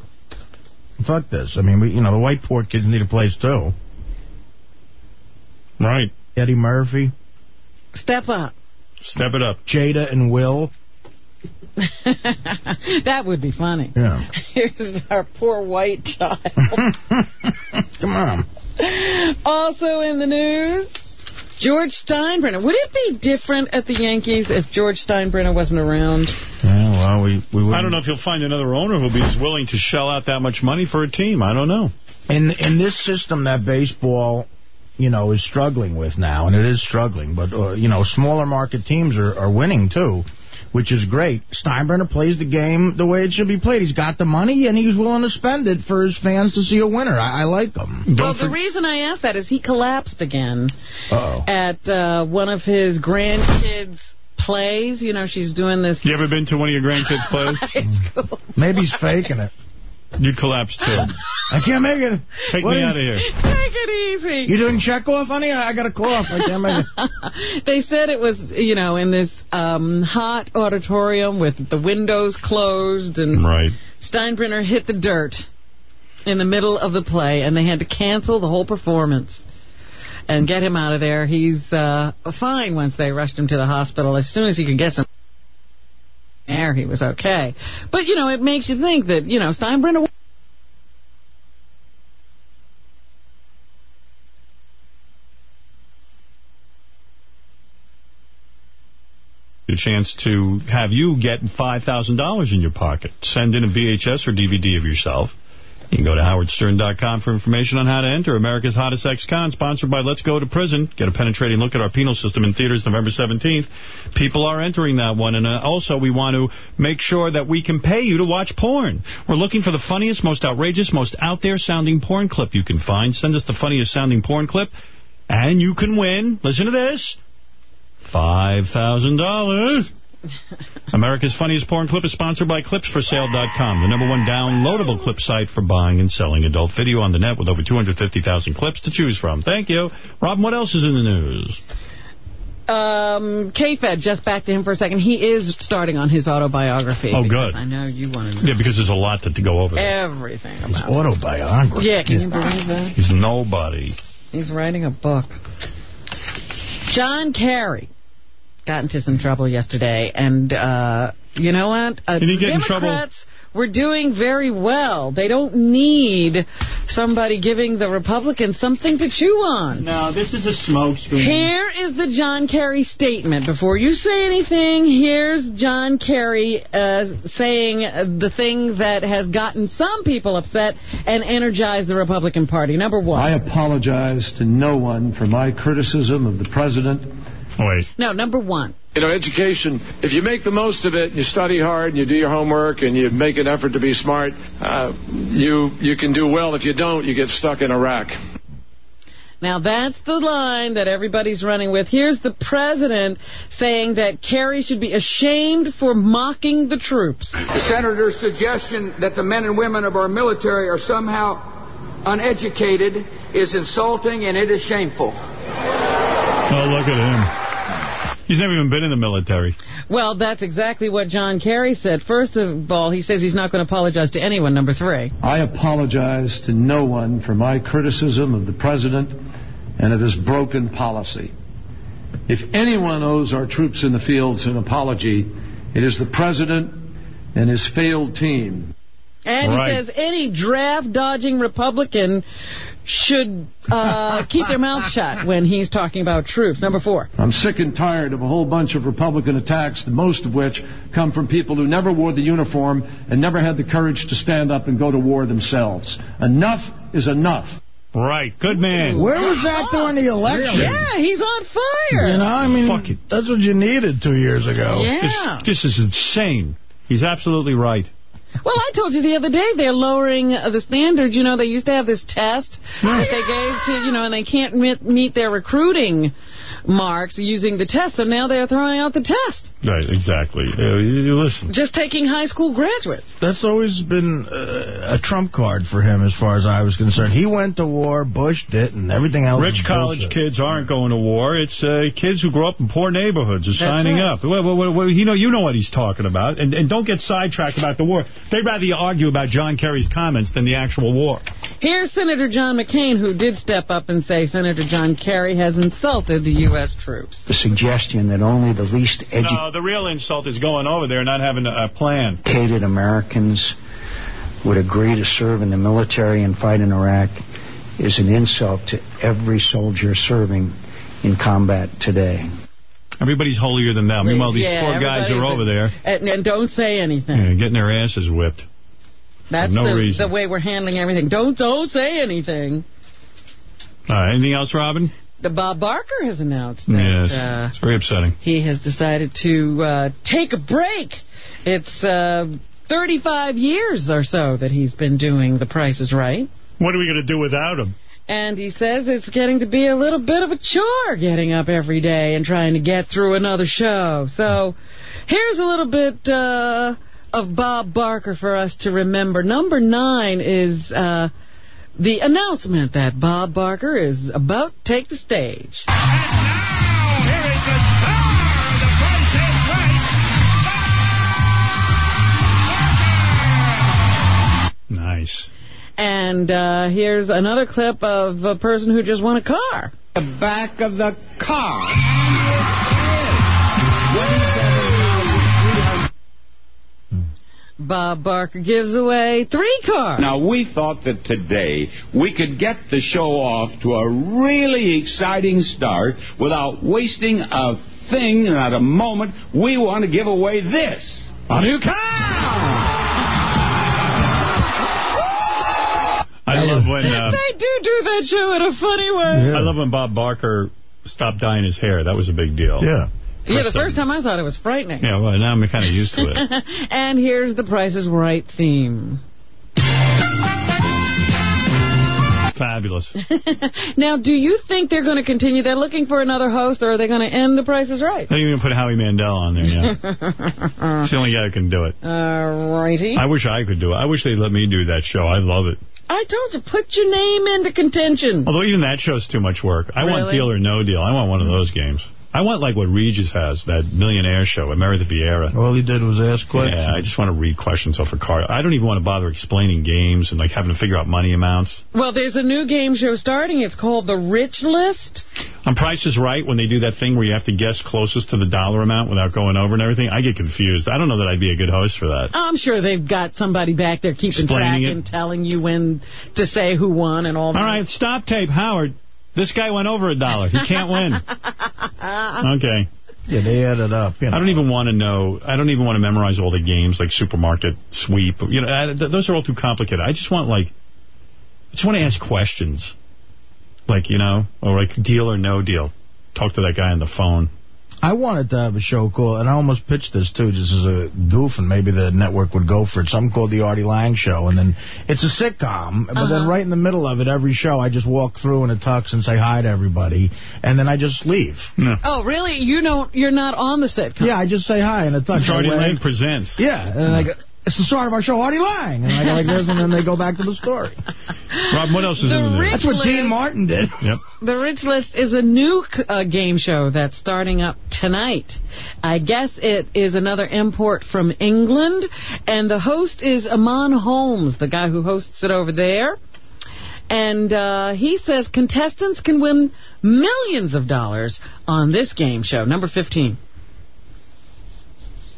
Fuck this. I mean, we, you know, the white poor kids need a place, too. Right. Eddie Murphy, Step up. Step it up. Jada and Will. [LAUGHS] that would be funny. Yeah. [LAUGHS] Here's our poor white child. [LAUGHS] Come on. also in the news, George Steinbrenner. Would it be different at the Yankees if George Steinbrenner wasn't around? Yeah, well, we, we I don't know if you'll find another owner who'll be as willing to shell out that much money for a team. I don't know. In in this system that baseball, you know, is struggling with now, and it is struggling, but, uh, you know, smaller market teams are, are winning, too. Which is great. Steinbrenner plays the game the way it should be played. He's got the money, and he's willing to spend it for his fans to see a winner. I, I like him. well, the reason I asked that is he collapsed again Uh-oh. at uh, one of his grandkids' plays. You know, she's doing this. You ever been to one of your grandkids' [LAUGHS] plays? Maybe he's faking it. You'd collapse, too. I can't make it. Take What me out of here. Take it easy. You doing Chekhov, honey? I I got a cough. I can't make it. [LAUGHS] they said it was, you know, in this um, hot auditorium with the windows closed and Right. Steinbrenner hit the dirt in the middle of the play and they had to cancel the whole performance and get him out of there. He's uh, fine once they rushed him to the hospital. As soon as he could get some air, he was okay. But, you know, it makes you think that, you know, Steinbrenner... a chance to have you get $5,000 in your pocket. Send in a VHS or DVD of yourself. You can go to howardstern.com for information on how to enter America's Hottest Ex-Con, sponsored by Let's Go to Prison. Get a penetrating look at our penal system in theaters November 17th. People are entering that one. And uh, also, we want to make sure that we can pay you to watch porn. We're looking for the funniest, most outrageous, most out-there-sounding porn clip you can find. Send us the funniest-sounding porn clip, and you can win. Listen to this. $5,000. [LAUGHS] America's Funniest Porn Clip is sponsored by ClipsForSale.com, the number one downloadable clip site for buying and selling adult video on the net with over 250,000 clips to choose from. Thank you. Robin, what else is in the news? Um, K-Fed, just back to him for a second. He is starting on his autobiography. Oh, good. I know you want to know Yeah, because there's a lot to, to go over there. everything about it. Autobiography. Yeah, can you believe that? He's nobody. He's writing a book. John Kerry got into some trouble yesterday, and uh, you know what? Uh, Did he get in trouble? Democrats were doing very well. They don't need somebody giving the Republicans something to chew on. No, this is a smokescreen. Here is the John Kerry statement. Before you say anything, here's John Kerry uh, saying uh, the thing that has gotten some people upset and energized the Republican Party. Number one. I apologize to no one for my criticism of the president. Wait. No, number one. You know, education, if you make the most of it, and you study hard, and you do your homework, and you make an effort to be smart, uh, you you can do well. If you don't, you get stuck in Iraq. Now, that's the line that everybody's running with. Here's the president saying that Kerry should be ashamed for mocking the troops. The senator's suggestion that the men and women of our military are somehow uneducated is insulting and it is shameful. Oh, look at him. He's never even been in the military. Well, that's exactly what John Kerry said. First of all, he says he's not going to apologize to anyone, number three. I apologize to no one for my criticism of the president and of his broken policy. If anyone owes our troops in the fields an apology, it is the president and his failed team. And Right. he says any draft-dodging Republican should uh, keep their mouth shut when he's talking about troops. Number four. I'm sick and tired of a whole bunch of Republican attacks, the most of which come from people who never wore the uniform and never had the courage to stand up and go to war themselves. Enough is enough. Right. Good man. Where was that during the election? Yeah, he's on fire. You know, I mean, that's what you needed two years ago. Yeah. This, this is insane. He's absolutely right. Well, I told you the other day they're lowering uh, the standards. You know, they used to have this test that they gave to, you know, and they can't meet, meet their recruiting marks using the test, so now they're throwing out the test. Right, exactly. Uh, you, you listen. Just taking high school graduates. That's always been uh, a trump card for him as far as I was concerned. He went to war, Bush didn't, everything else Rich college bullshit. kids aren't going to war. It's uh, kids who grow up in poor neighborhoods are That's signing right. up. Well, well, well, well, you know, you know what he's talking about. And, and don't get sidetracked about the war. They'd rather you argue about John Kerry's comments than the actual war. Here's Senator John McCain, who did step up and say Senator John Kerry has insulted the U.S. troops. The suggestion that only the least educated No, the real insult is going over there and not having a, plan. plan. Americans would agree to serve in the military and fight in Iraq is an insult to every soldier serving in combat today. Everybody's holier than thou. Meanwhile, these Yeah, poor guys are everybody's over there And, and don't say anything. you know, getting their asses whipped. That's no the, reason. the way we're handling everything. Don't don't say anything. Anything else, Robin? the Bob Barker has announced that Yes, uh, it's very upsetting. he has decided to uh, take a break. It's uh, 35 years or so that he's been doing The Price is Right. What are we going to do without him? And he says it's getting to be a little bit of a chore getting up every day and trying to get through another show. So here's a little bit uh, of Bob Barker for us to remember. Number nine is uh, the announcement that Bob Barker is about to take the stage. Nice. And uh, here's another clip of a person who just won a car. The back of the car. Bob Barker gives away three cars. Now, we thought that today we could get the show off to a really exciting start without wasting a thing and at a moment. We want to give away this. A new car! I love when uh, they do do that show in a funny way. I love when Bob Barker stopped dyeing his hair. That was a big deal. Yeah. Yeah, the first time I saw it, it was frightening. Yeah, well, now I'm kind of used to it. [LAUGHS] and here's the Price is Right theme. Fabulous. [LAUGHS] now, do you think they're going to continue? They're looking for another host, or are they going to end the Price is Right? They even put Howie Mandel on there, yeah. [LAUGHS] It's the only guy that can do it. All righty. I wish I could do it. I wish they'd let me do that show. I love it. I told you, put your name into contention. Although even that show's too much work. I want Deal or No Deal. I want one of those games. I want like what Regis has, that millionaire show at Meredith Vieira. All he did was ask questions. Yeah, I just want to read questions off a card. I don't even want to bother explaining games and like having to figure out money amounts. Well, there's a new game show starting. It's called The Rich List. On Price is Right, when they do that thing where you have to guess closest to the dollar amount without going over and everything, I get confused. I don't know that I'd be a good host for that. I'm sure they've got somebody back there keeping track it. and telling you when to say who won and all that. All right, stop tape, Howard. This guy went over a dollar. He can't win. [LAUGHS] Okay. Yeah, they added up. You know. I don't even want to know. I don't even want to memorize all the games like supermarket sweep. You know, I, th those are all too complicated. I just want like, I just want to ask questions, like you know, or like deal or no deal. Talk to that guy on the phone. I wanted to have a show called, and I almost pitched this too, just as a goof, and maybe the network would go for it. Something called the Artie Lange Show, and then it's a sitcom. But then Uh-huh. right in the middle of it, every show, I just walk through in a tux and say hi to everybody, and then I just leave. Oh, really? You don't? You're not on the sitcom? Yeah, I just say hi in a tux. Artie I. Lange presents. Yeah, and then I go, it's the start of our show, Artie Lange, and I go like this, and then they go back to the story. Rob, what else is The in the news? Rich That's what Dean Martin did. Yep. The Rich List is a new uh, game show that's starting up tonight. I guess it is another import from England, and the host is Eamonn Holmes, the guy who hosts it over there. And uh, he says contestants can win millions of dollars on this game show, number 15.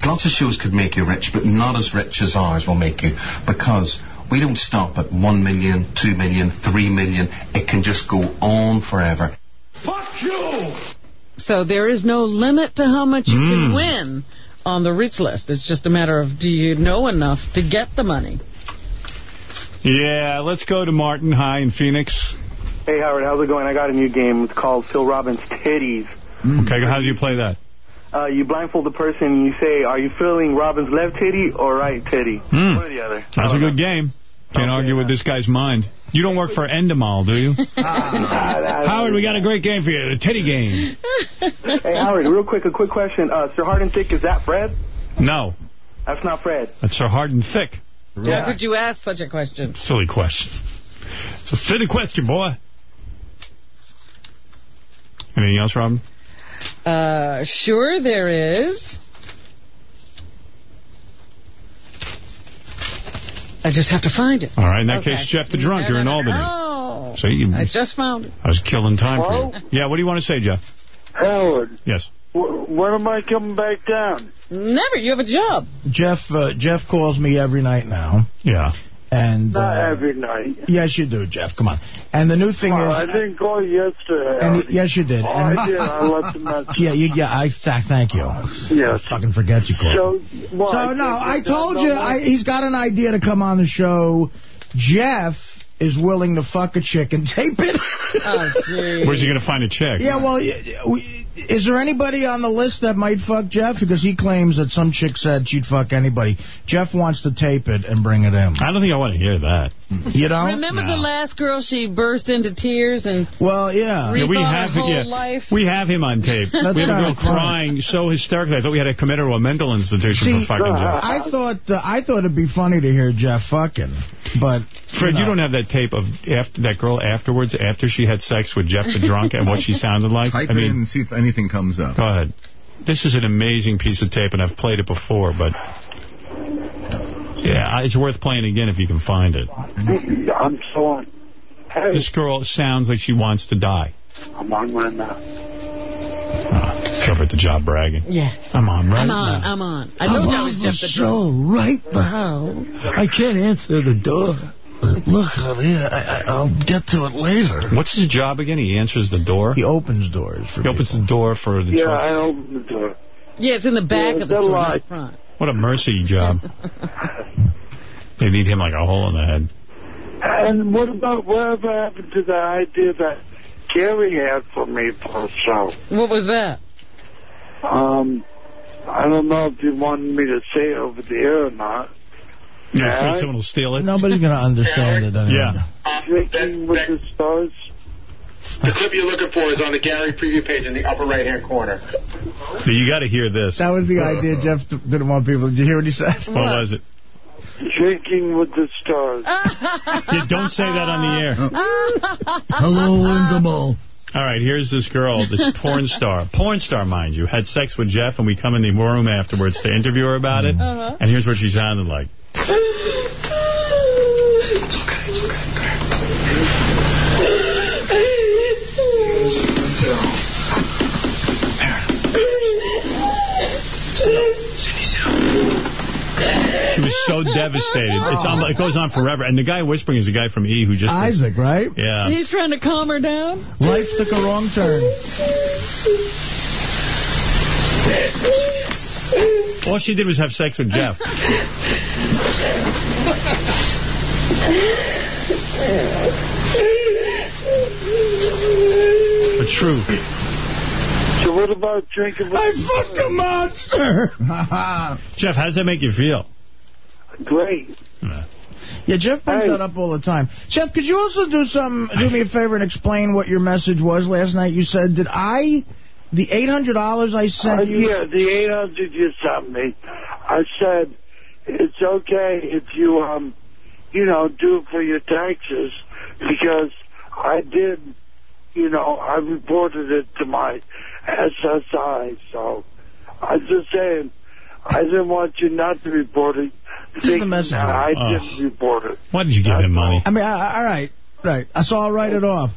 Lots of shows could make you rich, but not as rich as ours will make you because we don't stop at 1 million, 2 million, 3 million. It can just go on forever. Fuck you! So there is no limit to how much you can Mm. win on the Rich List. It's just a matter of do you know enough to get the money. Yeah, let's go to Martin High in Phoenix. Hey, Howard, how's it going? I got a new game. It's called Phil Robbins Titties. Okay, how do you play that? Uh, you blindfold the person and you say, are you feeling Robin's left titty or right titty? Hmm. One or the other. That's a good game. Can't argue with this guy's mind. You don't work for Endemol, do you? [LAUGHS] [LAUGHS] Howard, we got a great game for you, the titty game. [LAUGHS] hey, Howard, real quick, a quick question. Uh, Sir Hard and Thick, is that Fred? No, That's not Fred. that's so hard and thick. How could you ask such a question? Silly question. It's a silly question, boy. Anything else, Robin? Uh, sure there is. I just have to find it. All right, in that Okay. case, Jeff the Drunk, you're in Albany. Oh, So you, I just found it. I was killing time Hello? for you. Yeah, what do you want to say, Jeff? Howard, Yes. when am I coming back down? Never. You have a job. Jeff uh, Jeff calls me every night now. Yeah. And Not uh, every night. yes, you do, Jeff. Come on. And the new thing Well, is, I didn't call yesterday. and yes, you did. Oh, and, I [LAUGHS] did. I left a message. Yeah, you, yeah. I th- thank you. Yes. Fucking forget you called. So, well, So I no, I told you. I, he's got an idea to come on the show. Jeff is willing to fuck a chick and tape it. [LAUGHS] Oh, gee. Where's he going to find a chick? Yeah, well, is there anybody on the list that might fuck Jeff? Because he claims that some chick said she'd fuck anybody. Jeff wants to tape it and bring it in. I don't think I want to hear that. You know? Remember the last girl? She burst into tears and Well, yeah. Yeah, we have her whole yeah, life. we have him on tape. That's we have a girl crying so hysterically. I thought we had to commit her to a mental institution See, for fucking Jeff. I thought uh, I thought it'd be funny to hear Jeff fucking, but Fred, you, know. don't have that tape of after that girl afterwards, after she had sex with Jeff the drunk, and what she [LAUGHS] sounded like. Type I it mean, in and see if anything comes up. Go ahead. This is an amazing piece of tape, and I've played it before, but yeah, it's worth playing again if you can find it. I'm so on. Hey, This girl sounds like she wants to die. I'm on right now. Ah, Cover at the job bragging. Yeah. I'm on right I'm on. now. I'm on. I told you I was Jeff the Drunk. right uh-huh. now. I can't answer the door. Look, honey, I, I, will get to it later. What's his job again? He answers the door? He opens doors. For he opens the door for the Yeah, truck. I opened the door. Yeah, it's in the back Yeah, of the they're store, not the front. What a mercy job. [LAUGHS] they need him like a hole in the head. And what about whatever happened to the idea that Gary had for me for a show? What was that? Um, I don't know if you wanted me to say it over the air or not. You're Yeah. afraid someone will steal it? Nobody's going to understand it anyway. Yeah. Drinking with the stars. The clip you're looking for is on the Gary preview page in the upper right-hand corner. So You got to hear this. That was the idea Jeff didn't want people. Did you hear what he said? What was it? Drinking with the stars. Yeah, don't say that on the air. [LAUGHS] Hello, Linda All right, here's this girl, this [LAUGHS] porn star. Porn star, mind you, had sex with Jeff, and we come in the room afterwards to interview her about it. Uh-huh. And here's what she sounded like. She was so [LAUGHS] devastated. It's on, it goes on forever. And the guy whispering is the guy from E who just... Isaac, right? Yeah. He's trying to calm her down. Life took a wrong turn. All she did was have sex with Jeff. The truth. So what about drinking I fucked a monster. Jeff, how does that make you feel? Great. Yeah, Jeff brings that up all the time. Jeff, could you also do something, do me a favor and explain what your message was last night? You said, did I, the $800 I sent Uh, you? yeah, the 800 you sent me. I said, it's okay if you, um, you know, do it for your taxes because I did, you know, I reported it to my SSI. So I'm just saying, I didn't want you not to report it. This is the thinking message. that I Oh. didn't report it. Why did you give him money? I mean, I, I- all right, right. So I'll write it off.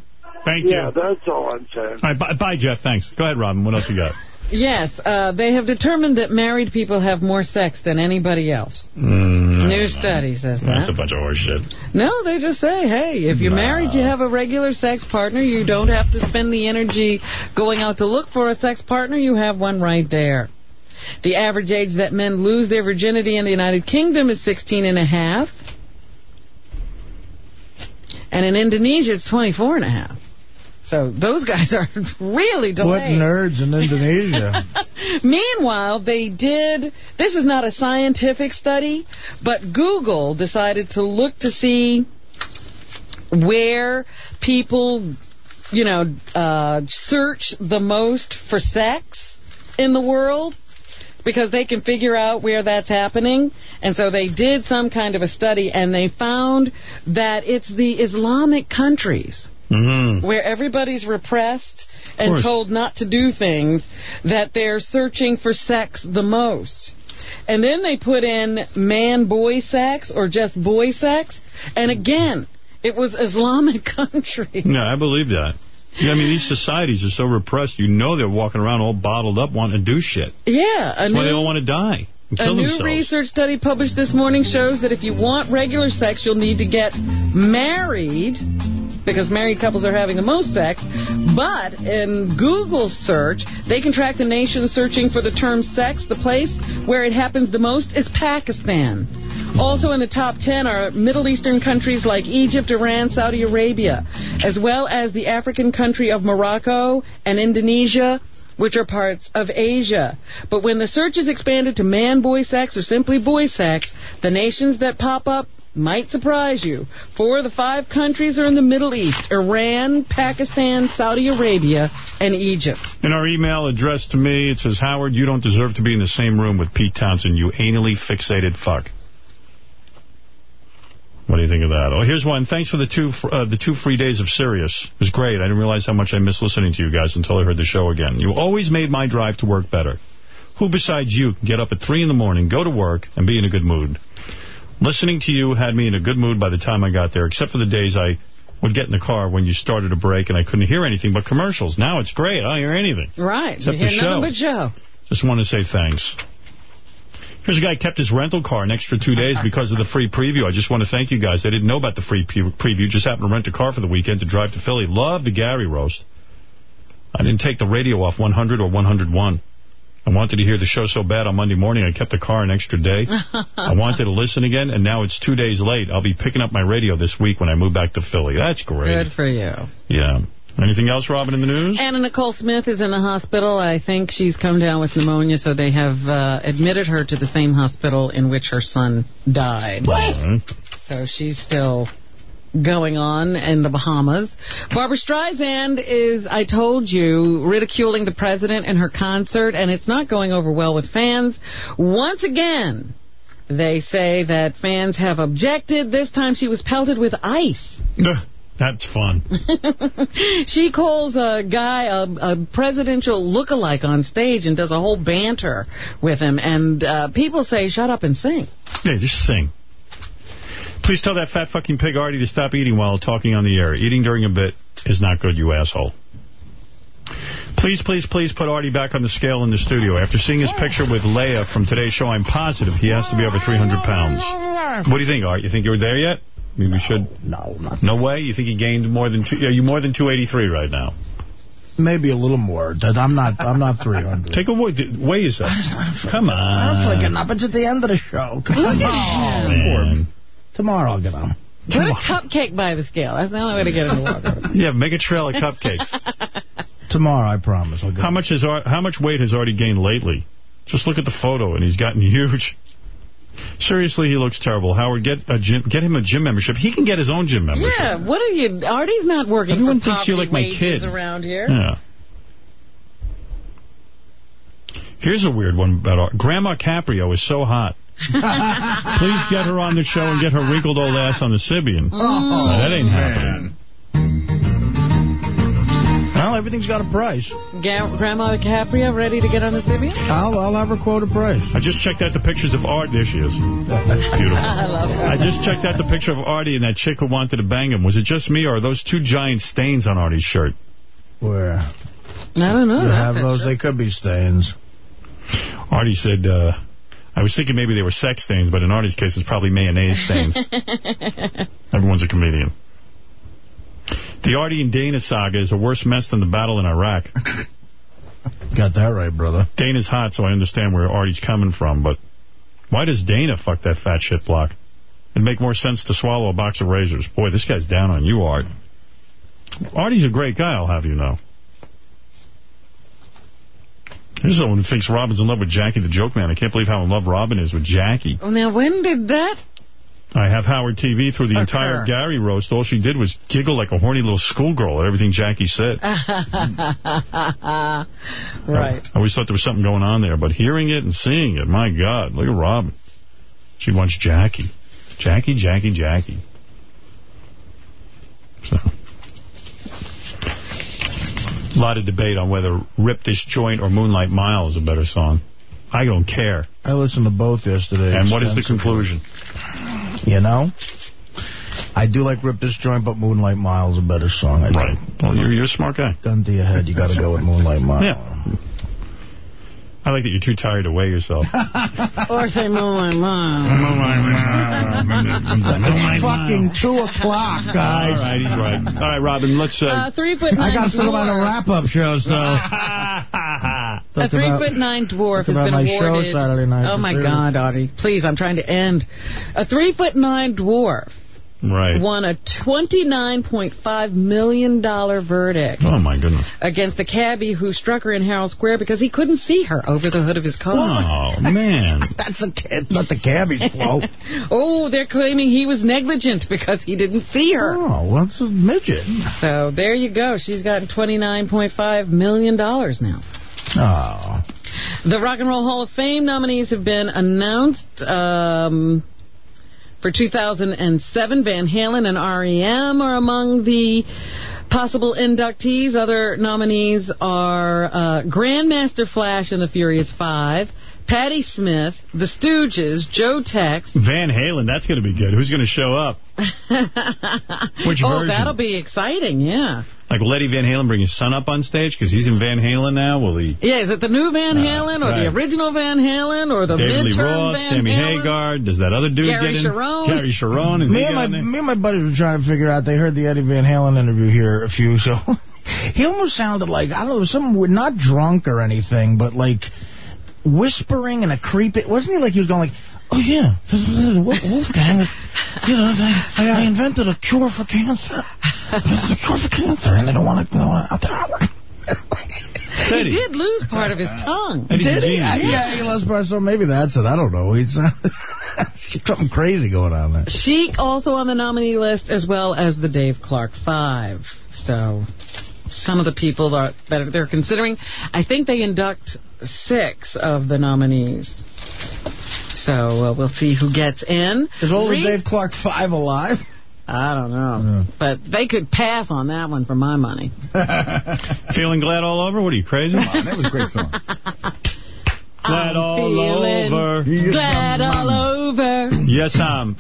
Thank Yeah, you. Yeah, that's all I'm saying. All right, bye, bye, Jeff. Thanks. Go ahead, Robin. What else you got? Yes, uh, they have determined that married people have more sex than anybody else. Mm, New study says That's a bunch of horseshit. No, they just say, hey, if you're Nah. married, you have a regular sex partner. You don't have to spend the energy going out to look for a sex partner. You have one right there. The average age that men lose their virginity in the United Kingdom is 16 and a half. And in Indonesia, it's 24 and a half. So those guys are [LAUGHS] really delayed. What nerds in Indonesia? [LAUGHS] Meanwhile, they did, this is not a scientific study, but Google decided to look to see where people, you know, uh, search the most for sex in the world because they can figure out where that's happening. And so they did some kind of a study and they found that it's the Islamic countries Mm-hmm. where everybody's repressed and told not to do things, that they're searching for sex the most. And then they put in man-boy sex or just boy sex, and again, it was Islamic [LAUGHS] country. No, I believe that. Yeah, I mean, these societies are so repressed, you know they're walking around all bottled up wanting to do shit. Yeah, That's why they new, all want to die a new themselves. research study published this morning shows that if you want regular sex, you'll need to get married, because married couples are having the most sex. But in Google search, they can track the nation searching for the term sex. The place where it happens the most is Pakistan. Also in the top 10 are Middle Eastern countries like Egypt, Iran, Saudi Arabia, as well as the African country of Morocco and Indonesia, which are parts of Asia. But when the search is expanded to man-boy sex or simply boy sex, the nations that pop up might surprise you. Four of the five countries are in the Middle East, Iran, Pakistan, Saudi Arabia, and Egypt. In our email addressed to me, it says, Howard, you don't deserve to be in the same room with Pete Townshend, you anally fixated fuck. What do you think of that? Oh, here's one. Thanks for the two uh, the two free days of Sirius. It was great. I didn't realize how much I missed listening to you guys until I heard the show again. You always made my drive to work better. Who besides you can get up at 3 in the morning, go to work, and be in a good mood? Listening to you had me in a good mood by the time I got there, except for the days I would get in the car when you started a break and I couldn't hear anything but commercials. Now it's great. I don't hear anything. Right. Except you the hear but show. Just want to say thanks. Here's a guy kept his rental car an extra two days because of the free preview. I just want to thank you guys. I didn't know about the free pre preview. Just happened to rent a car for the weekend to drive to Philly. Love the Gary roast. I didn't take the radio off 100 or 101. I wanted to hear the show so bad on Monday morning, I kept the car an extra day. I [LAUGHS] wanted to listen again, and now it's two days late. I'll be picking up my radio this week when I move back to Philly. That's great. Good for you. Yeah. Anything else, Robin, in the news? Anna Nicole Smith is in the hospital. I think she's come down with pneumonia, so they have uh, admitted her to the same hospital in which her son died. Right. So she's still going on in the Bahamas. Barbara Streisand is, I told you, ridiculing the president in her concert, and it's not going over well with fans. Once again, they say that fans have objected. This time she was pelted with ice. That's fun. [LAUGHS] she calls a guy a, a presidential lookalike on stage and does a whole banter with him. And uh, people say, shut up and sing. Yeah, just sing. Please tell that fat fucking pig Artie to stop eating while talking on the air. Eating during a bit is not good, you asshole. Please, please, please put Artie back on the scale in the studio. After seeing his picture with Leia from today's show, I'm positive he has to be over 300 pounds. What do you think, Art? You think you're there yet? Maybe we should... No, not No way? You think he gained more than... Two, are you more than 283 right now? Maybe a little more. That I'm not. I'm not 300. Take a weigh, weigh yourself. Come on. I'm flicking up. It's at the end of the show. Oh, Come Look at on. Man. Tomorrow I'll get on. Put a cupcake by the scale. That's the only way to get in the water. Yeah, make a trail of cupcakes. [LAUGHS] Tomorrow, I promise. I'll get How much has Ar- how much weight has already gained lately? Just look at the photo, and he's gotten [LAUGHS] huge. Seriously, he looks terrible. Howard, get a gym, get him a gym membership. He can get his own gym membership. Yeah, what are you... Artie's not working Everyone for thinks you're like my wages kid. around here. Yeah. Here's a weird one about Ar- Grandma Caprio is so hot. [LAUGHS] Please get her on the show and get her wrinkled old ass on the Sybian. Oh, No, that ain't happening. Well, everything's got a price. Ga- Grandma DiCaprio ready to get on the Sybian? I'll, I'll have her quote a price. I just checked out the pictures of Art. There she is. [LAUGHS] Beautiful. I love her. I just checked out the picture of Artie and that chick who wanted to bang him. Was it just me, or are those two giant stains on Artie's shirt? Where? I don't know. You that have those. They could be stains. Artie said, uh, I was thinking maybe they were sex stains, but in Artie's case, it's probably mayonnaise stains. [LAUGHS] Everyone's a comedian. The Artie and Dana saga is a worse mess than the battle in Iraq. Got that right, brother. Dana's hot, so I understand where Artie's coming from, but why does Dana fuck that fat shit block? It'd make more sense to swallow a box of razors. Boy, this guy's down on you, Art. Artie's a great guy, I'll have you know. Here's someone who thinks Robin's in love with Jackie the Joke Man. I can't believe how in love Robin is with Jackie. Oh, Now, when did that... I have Howard TV through the entire. Gary roast. All she did was giggle like a horny little schoolgirl at everything Jackie said. [LAUGHS] right. I always thought there was something going on there, but hearing it and seeing it, my God, look at Robin. She wants Jackie. Jackie, Jackie, Jackie. So. A lot of debate on whether Rip This Joint or Moonlight Mile is a better song. I don't care. I listened to both yesterday. And what is the conclusion? You know? I do like Rip This Joint, but Moonlight Mile's is a better song. I Right. Well, you're, you're a smart guy. Gun to your head, you got to go with Moonlight Mile. Yeah. I like that you're too tired to weigh yourself. or say Moonlight It's fucking 2 o'clock, guys. All right, he's right. All right, Robin, let's... Uh, Uh, three foot I nine got to talk about the floor. wrap-up shows, though. [LAUGHS] A Talk three about- foot nine dwarf talk has about been my show awarded. Saturday night oh for my theater. God, Artie! Please, I'm trying to end. A three foot nine dwarf Right. won a twenty nine point five million dollar verdict Oh, my goodness. against the cabbie who struck her in Herald Square because he couldn't see her over the hood of his car. Oh, [LAUGHS] man. That's a kid, not the cabbie's [LAUGHS] fault. oh, they're claiming he was negligent because he didn't see her. Oh, what's a midget? So there you go. She's gotten $29.5 million now. Oh. The Rock and Roll Hall of Fame nominees have been announced um, for 2007. Van Halen and REM are among the possible inductees. Other nominees are uh, Grandmaster Flash and the Furious Five, Patti Smith, The Stooges, Joe Tex. Van Halen, that's going to be good. Who's going to show up? [LAUGHS] Which oh, version? that'll be exciting, yeah. Like, will Eddie Van Halen bring his son up on stage? Because he's in Van Halen now. Will he? Yeah, is it the new Van Uh, Halen or right. the original Van Halen or the David Lee midterm Roth, Van Sammy Halen? Hagar. Does that other dude Gary get in? Cherone. Gary Cherone. Is Me and, my, me and my buddies were trying to figure out, they heard the Eddie Van Halen interview here a few, so [LAUGHS] he almost sounded like, I don't know, some, we're not drunk or anything, but like whispering and a creepy, wasn't he like he was going like, oh yeah, this is Wolf- Wolfgang, you know, I, I invented a cure for cancer. It's a cure for cancer, and they don't want to go out there. [LAUGHS] He did lose part of his tongue. Did he? Yeah, he lost part, of his tongue. so maybe that's it. I don't know. [LAUGHS] He's something crazy going on there. Chic also on the nominee list, as well as the Dave Clark Five. So, some of the people that, that they're considering, I think they induct six of the nominees. So, uh, we'll see who gets in. Is old Reese- Dave Clark 5 alive? I don't know. But they could pass on that one for my money. [LAUGHS] Feeling glad all over? What are you, crazy? that was a great song. [LAUGHS] Glad all feeling over. Glad all over. Yes, I'm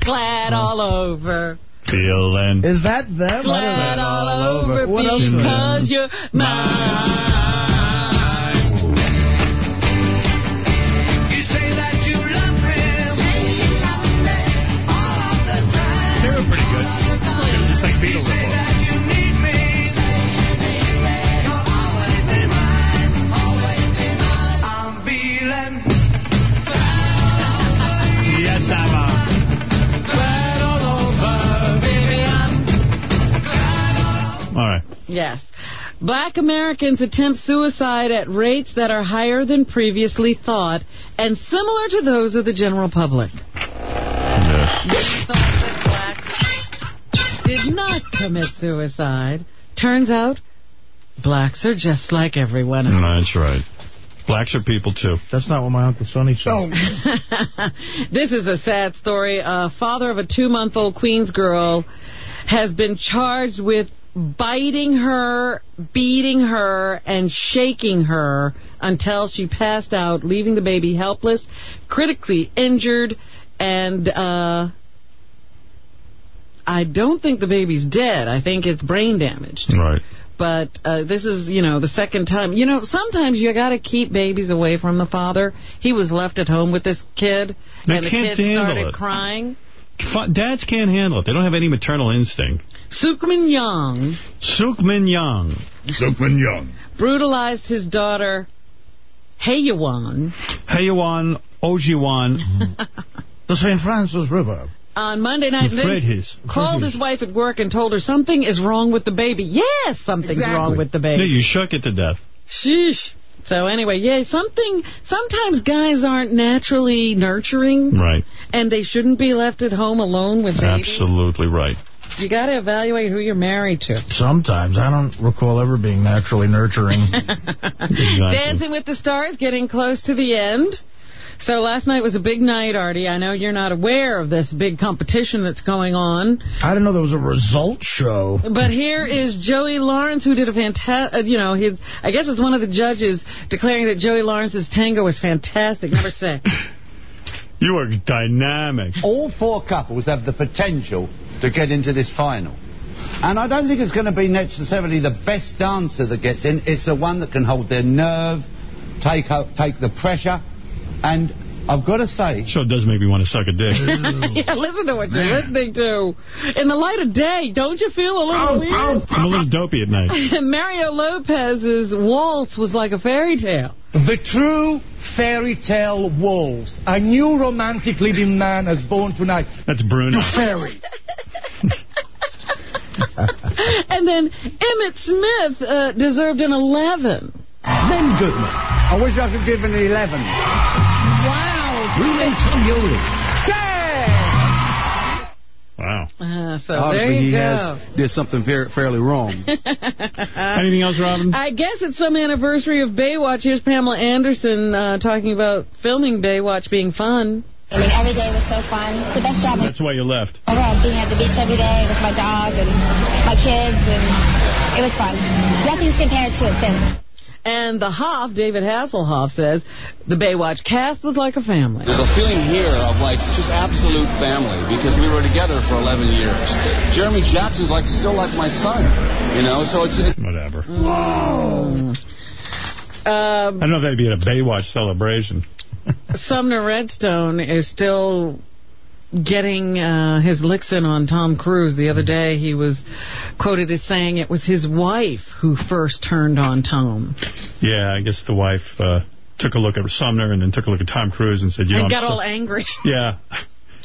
Glad all over. feeling. Is that them? Glad all over What else is because you're mine. Like Beatles before. Yes, I'm All right. Yes. Black Americans attempt suicide at rates that are higher than previously thought and similar to those of the general public. Yes. Did not commit suicide. Turns out, blacks are just like everyone else. That's right. Blacks are people, too. That's not what my Uncle Sonny said. [LAUGHS] this is a sad story. A father of a two-month-old Queens girl has been charged with biting her, beating her, and shaking her until she passed out, leaving the baby helpless, critically injured, and uh, I don't think the baby's dead. I think it's brain damaged. Right. But uh, this is, you know, the second time. You know, sometimes you got to keep babies away from the father. He was left at home with this kid, They and the can't kid started it. crying. Dads can't handle it. They don't have any maternal instinct. Sukman Young Sukmin Young. Sukman Young. brutalized his daughter, Hayawan, Hayawan Ojiwan. [LAUGHS] The St. Francis River. On Monday night. and then Fred his. called his wife at work and told her something is wrong with the baby. Yes, something's Exactly. wrong with the No, baby. you shook it to death. Sheesh. So anyway, yeah, something. Sometimes guys aren't naturally nurturing, Right. and they shouldn't be left at home alone with babies. Absolutely right. You got to evaluate who you're married to. Sometimes. I don't recall ever being naturally nurturing. [LAUGHS] Exactly. Dancing with the Stars getting close to the end. So last night was a big night, Artie. I know you're not aware of this big competition that's going on. I didn't know there was a result show. But here is Joey Lawrence, who did a fantastic, uh, you know, his, I guess it's one of the judges declaring that Joey Lawrence's tango was fantastic. Number six. [LAUGHS] You are dynamic. All four couples have the potential to get into this final. And I don't think it's going to be necessarily the best dancer that gets in. It's the one that can hold their nerve, take, up, take the pressure, and I've got to say... Sure does make me want to suck a dick. [LAUGHS] yeah, listen to what you're listening to. In the light of day, don't you feel a little weird? I'm a little dopey at night. [LAUGHS] Mario Lopez's waltz was like a fairy tale. The true fairy tale waltz. A new romantic leading man has born tonight. That's Bruno. The fairy. [LAUGHS] and then Emmitt Smith uh, deserved an 11. Len Goodman. I wish I could give an 11. Wow. Bruno Tonioli. Wow. Uh, so Obviously, there you he go. has did something very fairly wrong. [LAUGHS] Anything else, Robin? I guess it's some anniversary of Baywatch. Here's Pamela Anderson uh, talking about filming Baywatch being fun. I mean, every day was so fun. It's the best job That's why you left. overall. Being at the beach every day with my dog and my kids, and it was fun. Nothing's compared to it since. And the Hoff, David Hasselhoff, says the Baywatch cast was like a family. There's a feeling here of like just absolute family because we were together for 11 years. Jeremy Jackson's like still like my son, you know. So it's whatever. Whoa. I don't know if that'd be at a Baywatch celebration. [LAUGHS] Sumner Redstone is still getting uh, his licks in on Tom Cruise. The other day he was quoted as saying it was his wife who first turned on Tom. Yeah, I guess the wife uh, took a look at Sumner and then took a look at Tom Cruise and said, you know, and I'm got so- all angry. [LAUGHS] Yeah.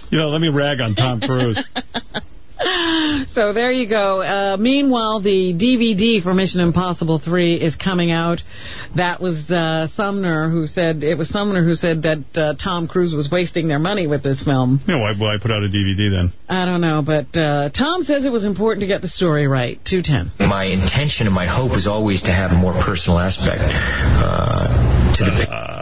You know, let me rag on Tom Cruise. [LAUGHS] [LAUGHS] so there you go. Uh, meanwhile, the DVD for Mission Impossible 3 is coming out. That was uh, Sumner who said, it was Sumner who said that uh, Tom Cruise was wasting their money with this film. you know, why, why put out a DVD then? I don't know, but uh, Tom says it was important to get the story right. 210. My intention and my hope is always to have a more personal aspect uh, to the.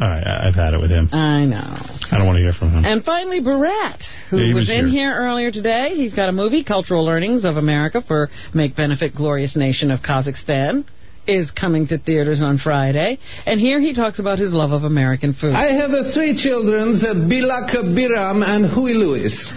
All right, I- I've had it with him. I know. I don't want to hear from him. And finally, Borat, who Yeah, he was, was in here. here earlier today. He's got a movie, Cultural Learnings of America for Make Benefit Glorious Nation of Kazakhstan, is coming to theaters on Friday. And here he talks about his love of American food. I have uh, three children, uh, Bilak, Biram, and Huey Lewis,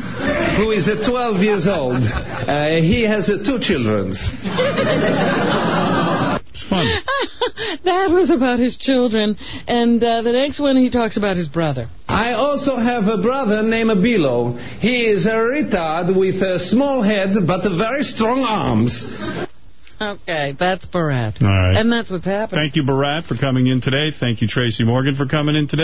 who is uh, 12 years old. [LAUGHS] Uh, he has uh, two children. [LAUGHS] It's fun. [LAUGHS] that was about his children. And uh, the next one, he talks about his brother. I also have a brother named Bilo. He is a retard with a small head but very strong arms. Okay, that's Borat. All right. And that's what's happening. Thank you, Borat, for coming in today. Thank you, Tracy Morgan, for coming in today.